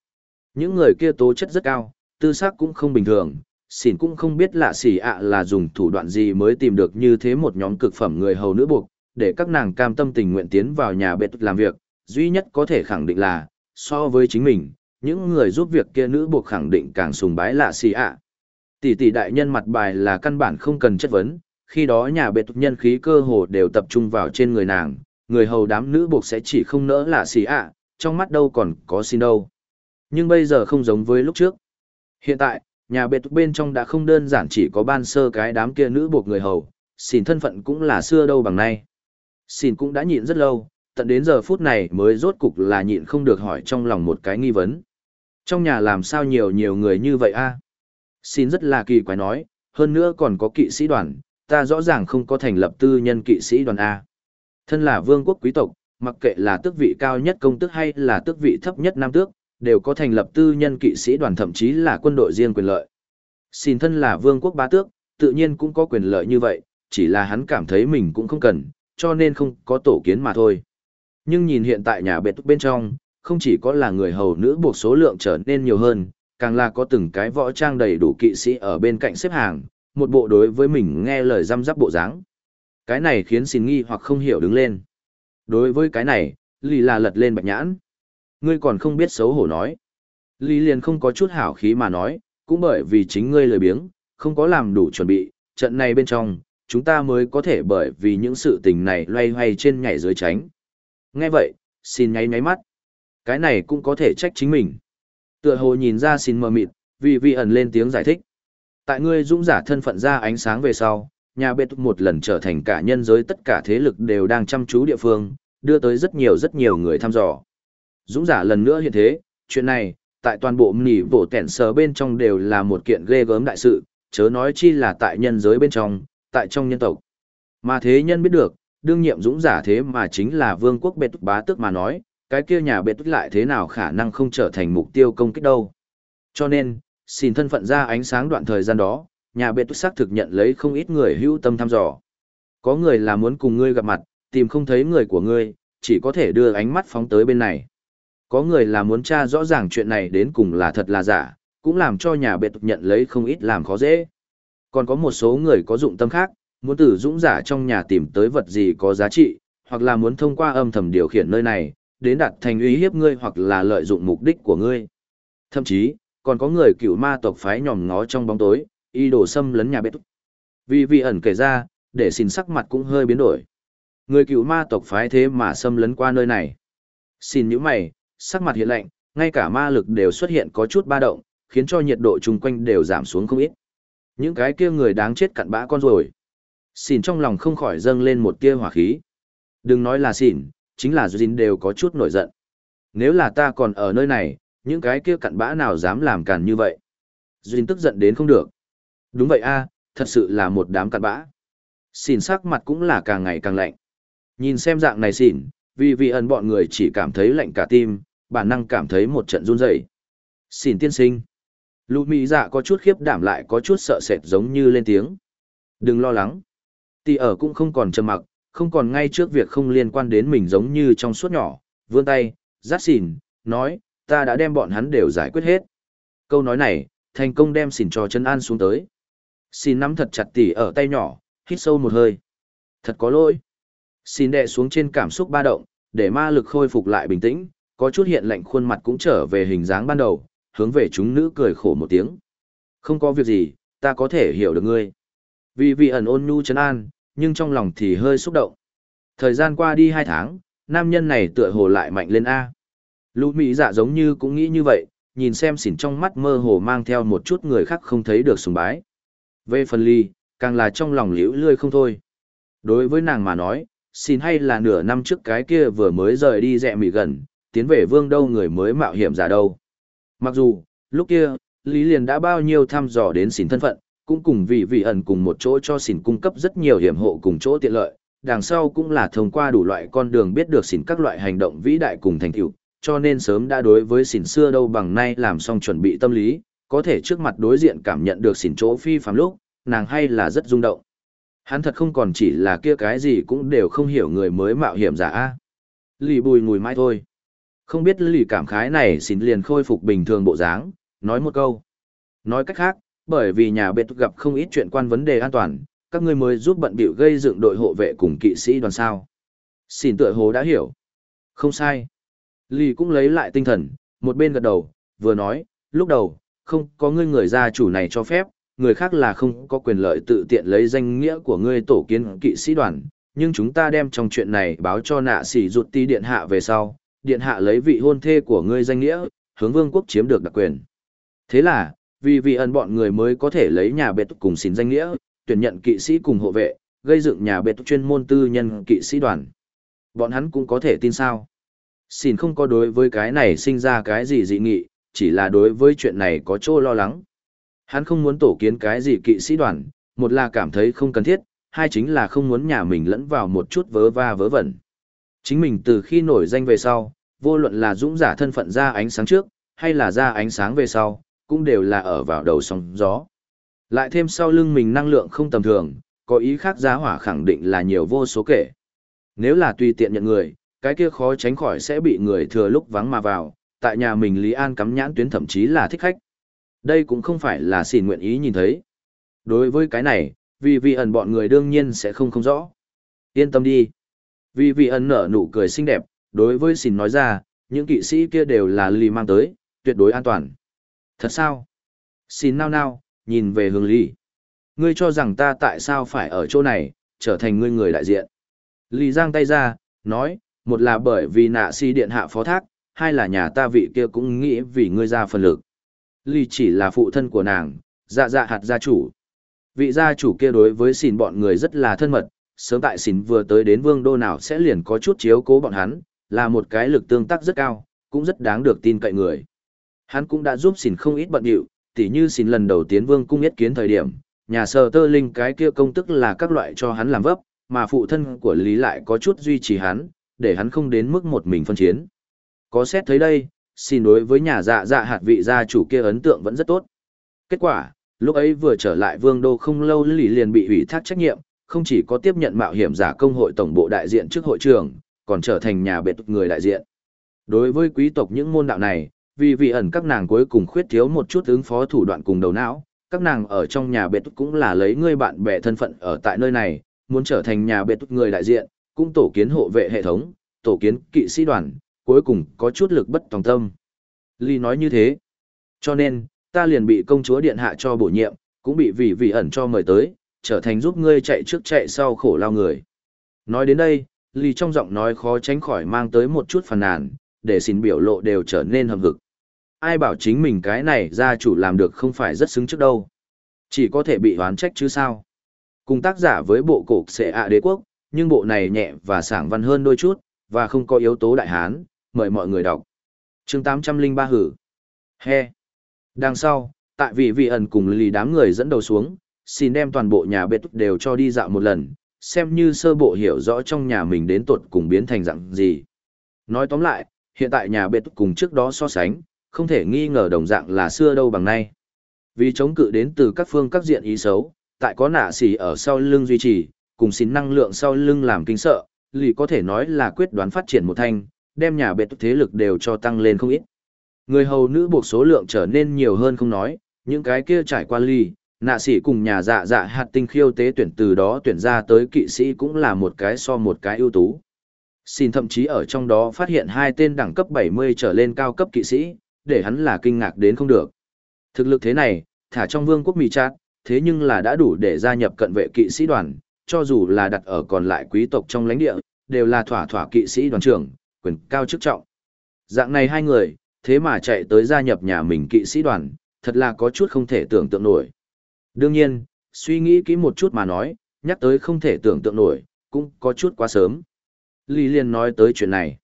Những người kia tố chất rất cao, tư sắc cũng không bình thường, xỉn cũng không biết lạ xì ạ là dùng thủ đoạn gì mới tìm được như thế một nhóm cực phẩm người hầu nữ buộc, để các nàng cam tâm tình nguyện tiến vào nhà bếp làm việc, duy nhất có thể khẳng định là, so với chính mình, những người giúp việc kia nữ buộc khẳng định càng sùng bái lạ xì ạ. Tỷ tỷ đại nhân mặt bài là căn bản không cần chất vấn, khi đó nhà bếp nhân khí cơ hồ đều tập trung vào trên người nàng, người hầu đám nữ buộc sẽ chỉ không nỡ lạ xì ạ, trong mắt đâu còn có xin đâu. Nhưng bây giờ không giống với lúc trước. Hiện tại, nhà bếp bên trong đã không đơn giản chỉ có ban sơ cái đám kia nữ buộc người hầu, xin thân phận cũng là xưa đâu bằng nay. Xin cũng đã nhịn rất lâu, tận đến giờ phút này mới rốt cục là nhịn không được hỏi trong lòng một cái nghi vấn. Trong nhà làm sao nhiều nhiều người như vậy a? Xin rất là kỳ quái nói, hơn nữa còn có kỵ sĩ đoàn, ta rõ ràng không có thành lập tư nhân kỵ sĩ đoàn A. Thân là vương quốc quý tộc, mặc kệ là tước vị cao nhất công tước hay là tước vị thấp nhất nam tước, đều có thành lập tư nhân kỵ sĩ đoàn thậm chí là quân đội riêng quyền lợi. Xin thân là vương quốc bá tước, tự nhiên cũng có quyền lợi như vậy, chỉ là hắn cảm thấy mình cũng không cần, cho nên không có tổ kiến mà thôi. Nhưng nhìn hiện tại nhà bệ túc bên trong, không chỉ có là người hầu nữ buộc số lượng trở nên nhiều hơn, càng là có từng cái võ trang đầy đủ kỵ sĩ ở bên cạnh xếp hàng, một bộ đối với mình nghe lời răm rắp bộ dáng. Cái này khiến xin nghi hoặc không hiểu đứng lên. Đối với cái này, Lý là lật lên bạch nhãn. Ngươi còn không biết xấu hổ nói. Lý liền không có chút hảo khí mà nói, cũng bởi vì chính ngươi lười biếng, không có làm đủ chuẩn bị, trận này bên trong, chúng ta mới có thể bởi vì những sự tình này loay hoay trên nhảy dưới tránh. Nghe vậy, xin nháy nháy mắt. Cái này cũng có thể trách chính mình. Tựa hồ nhìn ra xin mờ mịt, vì vi ẩn lên tiếng giải thích. Tại ngươi dũng giả thân phận ra ánh sáng về sau, nhà bê một lần trở thành cả nhân giới tất cả thế lực đều đang chăm chú địa phương, đưa tới rất nhiều rất nhiều người thăm dò. Dũng giả lần nữa hiện thế, chuyện này, tại toàn bộ nỉ vỗ tẻn sờ bên trong đều là một kiện ghê gớm đại sự, chớ nói chi là tại nhân giới bên trong, tại trong nhân tộc. Mà thế nhân biết được, đương nhiệm dũng giả thế mà chính là vương quốc bệ bá tước mà nói, cái kia nhà biệt tích lại thế nào khả năng không trở thành mục tiêu công kích đâu. Cho nên, xin thân phận ra ánh sáng đoạn thời gian đó, nhà biệt tích xác thực nhận lấy không ít người hữu tâm thăm dò. Có người là muốn cùng ngươi gặp mặt, tìm không thấy người của ngươi, chỉ có thể đưa ánh mắt phóng tới bên này. Có người là muốn tra rõ ràng chuyện này đến cùng là thật là giả, cũng làm cho nhà biệt tục nhận lấy không ít làm khó dễ. Còn có một số người có dụng tâm khác, muốn từ dũng giả trong nhà tìm tới vật gì có giá trị, hoặc là muốn thông qua âm thầm điều khiển nơi này, đến đặt thành uy hiếp ngươi hoặc là lợi dụng mục đích của ngươi. Thậm chí, còn có người cựu ma tộc phái nhòm ngó trong bóng tối, y đồ xâm lấn nhà bếp. Vì vị ẩn kể ra, để xin sắc mặt cũng hơi biến đổi. Người cựu ma tộc phái thế mà xâm lấn qua nơi này. Xin những mày, sắc mặt hiện lạnh, ngay cả ma lực đều xuất hiện có chút ba động, khiến cho nhiệt độ chung quanh đều giảm xuống không ít. Những cái kia người đáng chết cặn bã con rồi. xin trong lòng không khỏi dâng lên một tia hỏa khí. Đừng nói là xỉn, chính là Duyên đều có chút nổi giận. Nếu là ta còn ở nơi này, Những cái kia cặn bã nào dám làm càn như vậy? Duyên tức giận đến không được. Đúng vậy a, thật sự là một đám cặn bã. Xỉn sắc mặt cũng là càng ngày càng lạnh. Nhìn xem dạng này xỉn, vì vị ẩn bọn người chỉ cảm thấy lạnh cả tim, bản năng cảm thấy một trận run rẩy. Xỉn tiên sinh. Lũ mỹ dạ có chút khiếp đảm lại có chút sợ sệt giống như lên tiếng. Đừng lo lắng. Tì ở cũng không còn trầm mặc, không còn ngay trước việc không liên quan đến mình giống như trong suốt nhỏ, vươn tay, rát xỉn, nói, ta đã đem bọn hắn đều giải quyết hết. Câu nói này, thành công đem xỉn cho chân an xuống tới. xỉn nắm thật chặt tỉ ở tay nhỏ, hít sâu một hơi. Thật có lỗi. xỉn đè xuống trên cảm xúc ba động, để ma lực khôi phục lại bình tĩnh, có chút hiện lạnh khuôn mặt cũng trở về hình dáng ban đầu, hướng về chúng nữ cười khổ một tiếng. Không có việc gì, ta có thể hiểu được ngươi. Vì vị ẩn ôn nhu chân an, nhưng trong lòng thì hơi xúc động. Thời gian qua đi hai tháng, nam nhân này tựa hồ lại mạnh lên A. Lũ Mỹ dạ giống như cũng nghĩ như vậy, nhìn xem xỉn trong mắt mơ hồ mang theo một chút người khác không thấy được sùng bái. Về phần ly, càng là trong lòng liễu lươi không thôi. Đối với nàng mà nói, xin hay là nửa năm trước cái kia vừa mới rời đi dẹ mị gần, tiến về vương đâu người mới mạo hiểm giả đâu. Mặc dù, lúc kia, Lý liền đã bao nhiêu thăm dò đến xỉn thân phận, cũng cùng vị vị ẩn cùng một chỗ cho xỉn cung cấp rất nhiều hiểm hộ cùng chỗ tiện lợi, đằng sau cũng là thông qua đủ loại con đường biết được xỉn các loại hành động vĩ đại cùng thành tựu, cho nên sớm đã đối với xỉn xưa đâu bằng nay làm xong chuẩn bị tâm lý, có thể trước mặt đối diện cảm nhận được xỉn chỗ phi phàm lúc, nàng hay là rất rung động. Hắn thật không còn chỉ là kia cái gì cũng đều không hiểu người mới mạo hiểm giả a. Lì bùi ngùi mãi thôi. Không biết lì cảm khái này xỉn liền khôi phục bình thường bộ dáng, nói một câu. Nói cách khác, bởi vì nhà bệt gặp không ít chuyện quan vấn đề an toàn, các ngươi mới giúp bận bịu gây dựng đội hộ vệ cùng kỵ sĩ đoàn sao. Xin tựa hồ đã hiểu. Không sai. Lì cũng lấy lại tinh thần, một bên gật đầu, vừa nói, lúc đầu, không có ngươi người gia chủ này cho phép, người khác là không có quyền lợi tự tiện lấy danh nghĩa của ngươi tổ kiến kỵ sĩ đoàn, nhưng chúng ta đem trong chuyện này báo cho nạ sĩ rụt ti điện hạ về sau, điện hạ lấy vị hôn thê của ngươi danh nghĩa, hướng vương quốc chiếm được đặc quyền. Thế là, vì vì ẩn bọn người mới có thể lấy nhà bệt cùng xin danh nghĩa, tuyển nhận kỵ sĩ cùng hộ vệ, gây dựng nhà bệt chuyên môn tư nhân kỵ sĩ đoàn. Bọn hắn cũng có thể tin sao. Xin không có đối với cái này sinh ra cái gì dị nghị, chỉ là đối với chuyện này có chỗ lo lắng. Hắn không muốn tổ kiến cái gì kỵ sĩ đoàn, một là cảm thấy không cần thiết, hai chính là không muốn nhà mình lẫn vào một chút vớ va vớ vẩn. Chính mình từ khi nổi danh về sau, vô luận là dũng giả thân phận ra ánh sáng trước, hay là ra ánh sáng về sau, cũng đều là ở vào đầu sóng gió. Lại thêm sau lưng mình năng lượng không tầm thường, có ý khác giá hỏa khẳng định là nhiều vô số kể. Nếu là tùy tiện nhận người, cái kia khó tránh khỏi sẽ bị người thừa lúc vắng mà vào, tại nhà mình Lý An cắm nhãn tuyến thậm chí là thích khách. Đây cũng không phải là xỉn nguyện ý nhìn thấy. Đối với cái này, vì vị ẩn bọn người đương nhiên sẽ không không rõ. Yên tâm đi. Vì vị ẩn nở nụ cười xinh đẹp, đối với xỉn nói ra, những kỵ sĩ kia đều là Lý mang tới, tuyệt đối an toàn. Thật sao? Xin nao nao, nhìn về hướng Lý. Ngươi cho rằng ta tại sao phải ở chỗ này, trở thành ngươi người đại diện. Lý giang tay ra, nói, một là bởi vì nạ si điện hạ phó thác, hai là nhà ta vị kia cũng nghĩ vì ngươi ra phần lực. Lý chỉ là phụ thân của nàng, dạ dạ hạt gia chủ. Vị gia chủ kia đối với xin bọn người rất là thân mật, sớm tại xin vừa tới đến vương đô nào sẽ liền có chút chiếu cố bọn hắn, là một cái lực tương tác rất cao, cũng rất đáng được tin cậy người. Hắn cũng đã giúp xỉn không ít bận điệu, tỉ như xỉn lần đầu tiến vương cung yết kiến thời điểm, nhà sờ tơ linh cái kia công tức là các loại cho hắn làm vấp, mà phụ thân của Lý lại có chút duy trì hắn, để hắn không đến mức một mình phân chiến. Có xét thấy đây, xin đối với nhà dạ dạ hạt vị gia chủ kia ấn tượng vẫn rất tốt. Kết quả, lúc ấy vừa trở lại vương đô không lâu Lý liền bị ủy thác trách nhiệm, không chỉ có tiếp nhận mạo hiểm giả công hội tổng bộ đại diện trước hội trưởng, còn trở thành nhà biệt người đại diện. Đối với quý tộc những môn đạo này, vì vị ẩn các nàng cuối cùng khuyết thiếu một chút ứng phó thủ đoạn cùng đầu não, các nàng ở trong nhà bệ cũng là lấy người bạn bè thân phận ở tại nơi này, muốn trở thành nhà bệ người đại diện, cũng tổ kiến hộ vệ hệ thống, tổ kiến kỵ sĩ đoàn, cuối cùng có chút lực bất tòng tâm. Ly nói như thế. Cho nên, ta liền bị công chúa điện hạ cho bổ nhiệm, cũng bị vị vị ẩn cho mời tới, trở thành giúp ngươi chạy trước chạy sau khổ lao người. Nói đến đây, Ly trong giọng nói khó tránh khỏi mang tới một chút phàn nàn, để xin biểu lộ đều trở nên hầm hực. Ai bảo chính mình cái này gia chủ làm được không phải rất xứng trước đâu. Chỉ có thể bị oán trách chứ sao. Cùng tác giả với bộ cổ xệ ạ đế quốc, nhưng bộ này nhẹ và sảng văn hơn đôi chút, và không có yếu tố đại hán, mời mọi người đọc. chương 803 hử. He. Đằng sau, tại vì vị ẩn cùng lì đám người dẫn đầu xuống, xin đem toàn bộ nhà biệt túc đều cho đi dạo một lần, xem như sơ bộ hiểu rõ trong nhà mình đến tuột cùng biến thành dạng gì. Nói tóm lại, hiện tại nhà biệt túc cùng trước đó so sánh, không thể nghi ngờ đồng dạng là xưa đâu bằng nay. Vì chống cự đến từ các phương các diện ý xấu, tại có nạ xỉ ở sau lưng duy trì, cùng xin năng lượng sau lưng làm kinh sợ, lì có thể nói là quyết đoán phát triển một thanh, đem nhà biệt thế lực đều cho tăng lên không ít. Người hầu nữ buộc số lượng trở nên nhiều hơn không nói, những cái kia trải qua lì, nạ sĩ cùng nhà dạ dạ hạt tinh khiêu tế tuyển từ đó tuyển ra tới kỵ sĩ cũng là một cái so một cái ưu tú. Xin thậm chí ở trong đó phát hiện hai tên đẳng cấp 70 trở lên cao cấp kỵ sĩ, để hắn là kinh ngạc đến không được. Thực lực thế này, thả trong vương quốc Mỹ Chát, thế nhưng là đã đủ để gia nhập cận vệ kỵ sĩ đoàn, cho dù là đặt ở còn lại quý tộc trong lãnh địa, đều là thỏa thỏa kỵ sĩ đoàn trưởng, quyền cao chức trọng. Dạng này hai người, thế mà chạy tới gia nhập nhà mình kỵ sĩ đoàn, thật là có chút không thể tưởng tượng nổi. Đương nhiên, suy nghĩ kỹ một chút mà nói, nhắc tới không thể tưởng tượng nổi, cũng có chút quá sớm. Lý Liên nói tới chuyện này.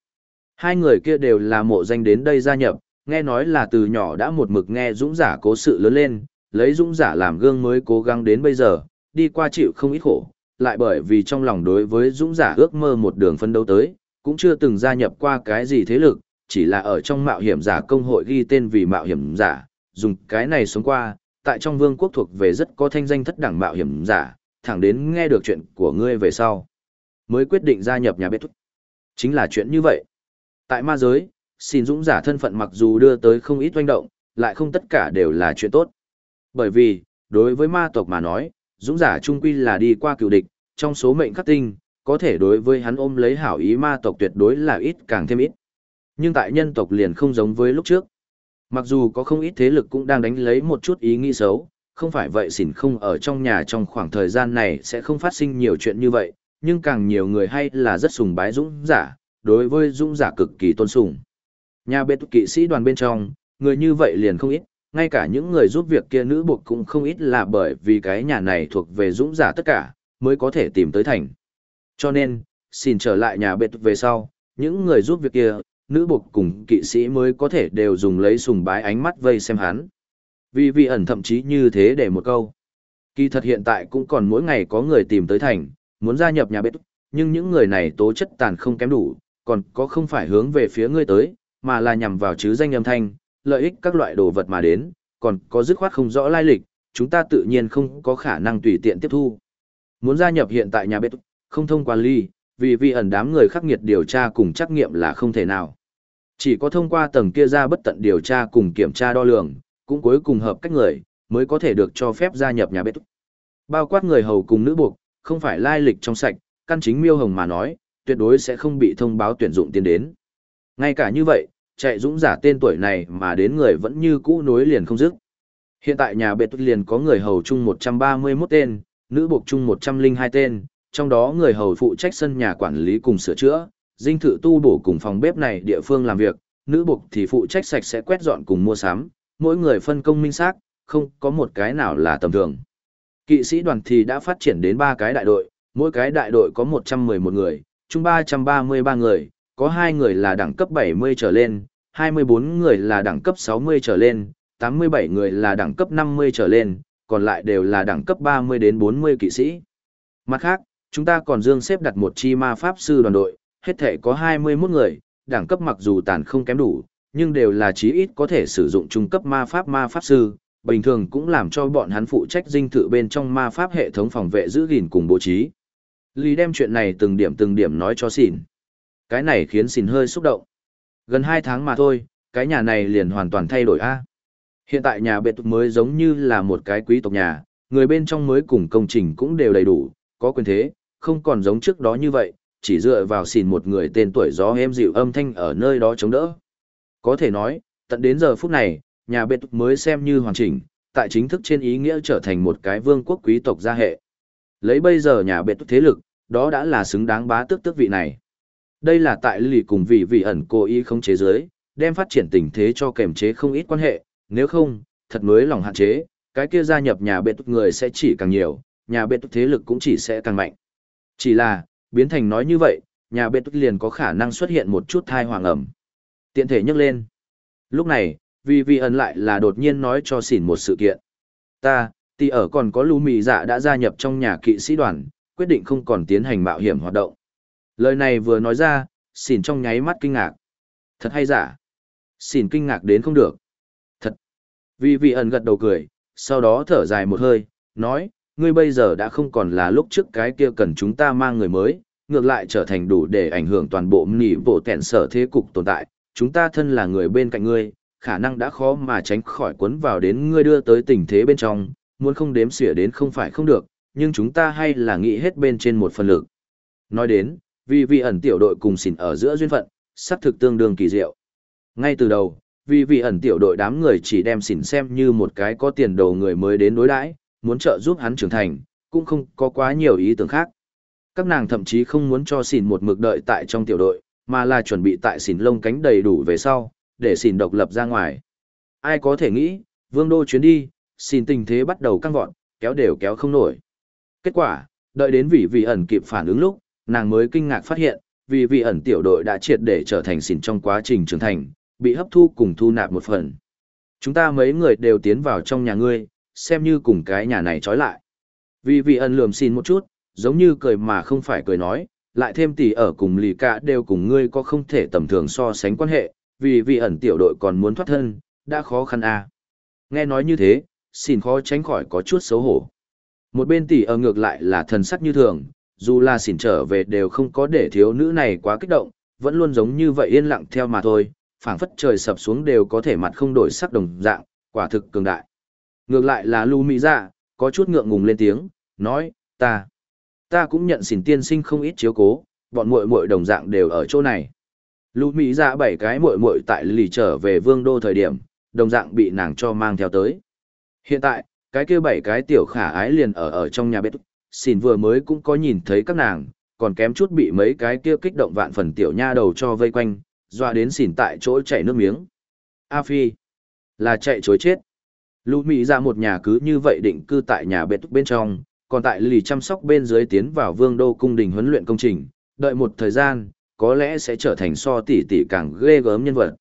Hai người kia đều là mộ danh đến đây gia nhập, nghe nói là từ nhỏ đã một mực nghe dũng giả cố sự lớn lên, lấy dũng giả làm gương mới cố gắng đến bây giờ, đi qua chịu không ít khổ, lại bởi vì trong lòng đối với dũng giả ước mơ một đường phân đấu tới, cũng chưa từng gia nhập qua cái gì thế lực, chỉ là ở trong mạo hiểm giả công hội ghi tên vì mạo hiểm giả, dùng cái này sống qua, tại trong vương quốc thuộc về rất có thanh danh thất đẳng mạo hiểm giả, thẳng đến nghe được chuyện của ngươi về sau. Mới quyết định gia nhập nhà bếp thúc. Chính là chuyện như vậy. Tại ma giới, xin dũng giả thân phận mặc dù đưa tới không ít doanh động, lại không tất cả đều là chuyện tốt. Bởi vì, đối với ma tộc mà nói, dũng giả trung quy là đi qua cựu địch, trong số mệnh khắc tinh, có thể đối với hắn ôm lấy hảo ý ma tộc tuyệt đối là ít càng thêm ít. Nhưng tại nhân tộc liền không giống với lúc trước. Mặc dù có không ít thế lực cũng đang đánh lấy một chút ý nghĩ xấu, không phải vậy xỉn không ở trong nhà trong khoảng thời gian này sẽ không phát sinh nhiều chuyện như vậy, nhưng càng nhiều người hay là rất sùng bái dũng giả, đối với dũng giả cực kỳ tôn sùng. Nhà bê kỵ sĩ đoàn bên trong, người như vậy liền không ít, ngay cả những người giúp việc kia nữ buộc cũng không ít là bởi vì cái nhà này thuộc về dũng giả tất cả, mới có thể tìm tới thành. Cho nên, xin trở lại nhà bê về sau, những người giúp việc kia, nữ buộc cùng kỵ sĩ mới có thể đều dùng lấy sùng bái ánh mắt vây xem hắn. Vì vị ẩn thậm chí như thế để một câu. Kỳ thật hiện tại cũng còn mỗi ngày có người tìm tới thành, muốn gia nhập nhà bếp, nhưng những người này tố chất tàn không kém đủ, còn có không phải hướng về phía ngươi tới, mà là nhằm vào chứ danh âm thanh, lợi ích các loại đồ vật mà đến, còn có dứt khoát không rõ lai lịch, chúng ta tự nhiên không có khả năng tùy tiện tiếp thu. Muốn gia nhập hiện tại nhà bếp, không thông qua ly, vì vi ẩn đám người khắc nghiệt điều tra cùng trắc nghiệm là không thể nào. Chỉ có thông qua tầng kia ra bất tận điều tra cùng kiểm tra đo lường, cũng cuối cùng hợp cách người, mới có thể được cho phép gia nhập nhà bếp. Bao quát người hầu cùng nữ buộc, không phải lai lịch trong sạch, căn chính miêu hồng mà nói, tuyệt đối sẽ không bị thông báo tuyển dụng tiến đến. Ngay cả như vậy, chạy dũng giả tên tuổi này mà đến người vẫn như cũ nối liền không dứt. Hiện tại nhà biệt liền có người hầu chung 131 tên, nữ buộc chung 102 tên, trong đó người hầu phụ trách sân nhà quản lý cùng sửa chữa, dinh thự tu bổ cùng phòng bếp này địa phương làm việc, nữ buộc thì phụ trách sạch sẽ quét dọn cùng mua sắm, mỗi người phân công minh xác, không có một cái nào là tầm thường. Kỵ sĩ đoàn thì đã phát triển đến ba cái đại đội, mỗi cái đại đội có 111 người, chung 333 người, có 2 người là đẳng cấp 70 trở lên, 24 người là đẳng cấp 60 trở lên, 87 người là đẳng cấp 50 trở lên, còn lại đều là đẳng cấp 30 đến 40 kỵ sĩ. Mặt khác, chúng ta còn dương xếp đặt một chi ma pháp sư đoàn đội, hết thể có 21 người, đẳng cấp mặc dù tàn không kém đủ, nhưng đều là chí ít có thể sử dụng trung cấp ma pháp ma pháp sư, bình thường cũng làm cho bọn hắn phụ trách dinh thự bên trong ma pháp hệ thống phòng vệ giữ gìn cùng bố trí. Lý đem chuyện này từng điểm từng điểm nói cho xỉn. Cái này khiến xin hơi xúc động. Gần 2 tháng mà thôi, cái nhà này liền hoàn toàn thay đổi a. Hiện tại nhà biệt thự mới giống như là một cái quý tộc nhà, người bên trong mới cùng công trình cũng đều đầy đủ, có quyền thế, không còn giống trước đó như vậy, chỉ dựa vào xìn một người tên tuổi gió êm dịu âm thanh ở nơi đó chống đỡ. Có thể nói, tận đến giờ phút này, nhà biệt thự mới xem như hoàn chỉnh, tại chính thức trên ý nghĩa trở thành một cái vương quốc quý tộc gia hệ. Lấy bây giờ nhà biệt thự thế lực, đó đã là xứng đáng bá tước tước vị này. Đây là tại lì cùng vị vị ẩn cố ý không chế giới, đem phát triển tình thế cho kềm chế không ít quan hệ, nếu không, thật mới lòng hạn chế, cái kia gia nhập nhà bệt người sẽ chỉ càng nhiều, nhà bệt thế lực cũng chỉ sẽ càng mạnh. Chỉ là, biến thành nói như vậy, nhà bệt liền có khả năng xuất hiện một chút thai hoàng ẩm. Tiện thể nhắc lên. Lúc này, vì vị ẩn lại là đột nhiên nói cho xỉn một sự kiện. Ta, tỷ ở còn có lũ mì dạ đã gia nhập trong nhà kỵ sĩ đoàn, quyết định không còn tiến hành mạo hiểm hoạt động. Lời này vừa nói ra, xỉn trong nháy mắt kinh ngạc. Thật hay giả? Xỉn kinh ngạc đến không được. Thật. Vì vị ẩn gật đầu cười, sau đó thở dài một hơi, nói, ngươi bây giờ đã không còn là lúc trước cái kia cần chúng ta mang người mới, ngược lại trở thành đủ để ảnh hưởng toàn bộ nỉ bộ tẹn sở thế cục tồn tại. Chúng ta thân là người bên cạnh ngươi, khả năng đã khó mà tránh khỏi cuốn vào đến ngươi đưa tới tình thế bên trong, muốn không đếm xỉa đến không phải không được, nhưng chúng ta hay là nghĩ hết bên trên một phần lực. Nói đến, vì vị ẩn tiểu đội cùng xỉn ở giữa duyên phận, sắp thực tương đương kỳ diệu. Ngay từ đầu, vì vị ẩn tiểu đội đám người chỉ đem xỉn xem như một cái có tiền đồ người mới đến đối đãi, muốn trợ giúp hắn trưởng thành, cũng không có quá nhiều ý tưởng khác. Các nàng thậm chí không muốn cho xỉn một mực đợi tại trong tiểu đội, mà là chuẩn bị tại xỉn lông cánh đầy đủ về sau, để xỉn độc lập ra ngoài. Ai có thể nghĩ, vương đô chuyến đi, xỉn tình thế bắt đầu căng vọt, kéo đều kéo không nổi. Kết quả, đợi đến vị vị ẩn kịp phản ứng lúc, nàng mới kinh ngạc phát hiện, vì vị ẩn tiểu đội đã triệt để trở thành xỉn trong quá trình trưởng thành, bị hấp thu cùng thu nạp một phần. Chúng ta mấy người đều tiến vào trong nhà ngươi, xem như cùng cái nhà này trói lại. Vì vị ẩn lườm xin một chút, giống như cười mà không phải cười nói, lại thêm tỷ ở cùng lì cả đều cùng ngươi có không thể tầm thường so sánh quan hệ, vì vị ẩn tiểu đội còn muốn thoát thân, đã khó khăn à. Nghe nói như thế, xin khó tránh khỏi có chút xấu hổ. Một bên tỷ ở ngược lại là thần sắc như thường, dù là xỉn trở về đều không có để thiếu nữ này quá kích động, vẫn luôn giống như vậy yên lặng theo mà thôi, phảng phất trời sập xuống đều có thể mặt không đổi sắc đồng dạng, quả thực cường đại. Ngược lại là Lu Mỹ Dạ, có chút ngượng ngùng lên tiếng, nói, ta, ta cũng nhận xỉn tiên sinh không ít chiếu cố, bọn muội muội đồng dạng đều ở chỗ này. Lu Mỹ Dạ bảy cái muội muội tại lì trở về vương đô thời điểm, đồng dạng bị nàng cho mang theo tới. Hiện tại, cái kia bảy cái tiểu khả ái liền ở ở trong nhà bếp, xỉn vừa mới cũng có nhìn thấy các nàng, còn kém chút bị mấy cái kia kích động vạn phần tiểu nha đầu cho vây quanh, doa đến xỉn tại chỗ chảy nước miếng. A Phi, là chạy chối chết. Lũ Mỹ ra một nhà cứ như vậy định cư tại nhà bếp bên trong, còn tại lì chăm sóc bên dưới tiến vào vương đô cung đình huấn luyện công trình, đợi một thời gian, có lẽ sẽ trở thành so tỷ tỷ càng ghê gớm nhân vật.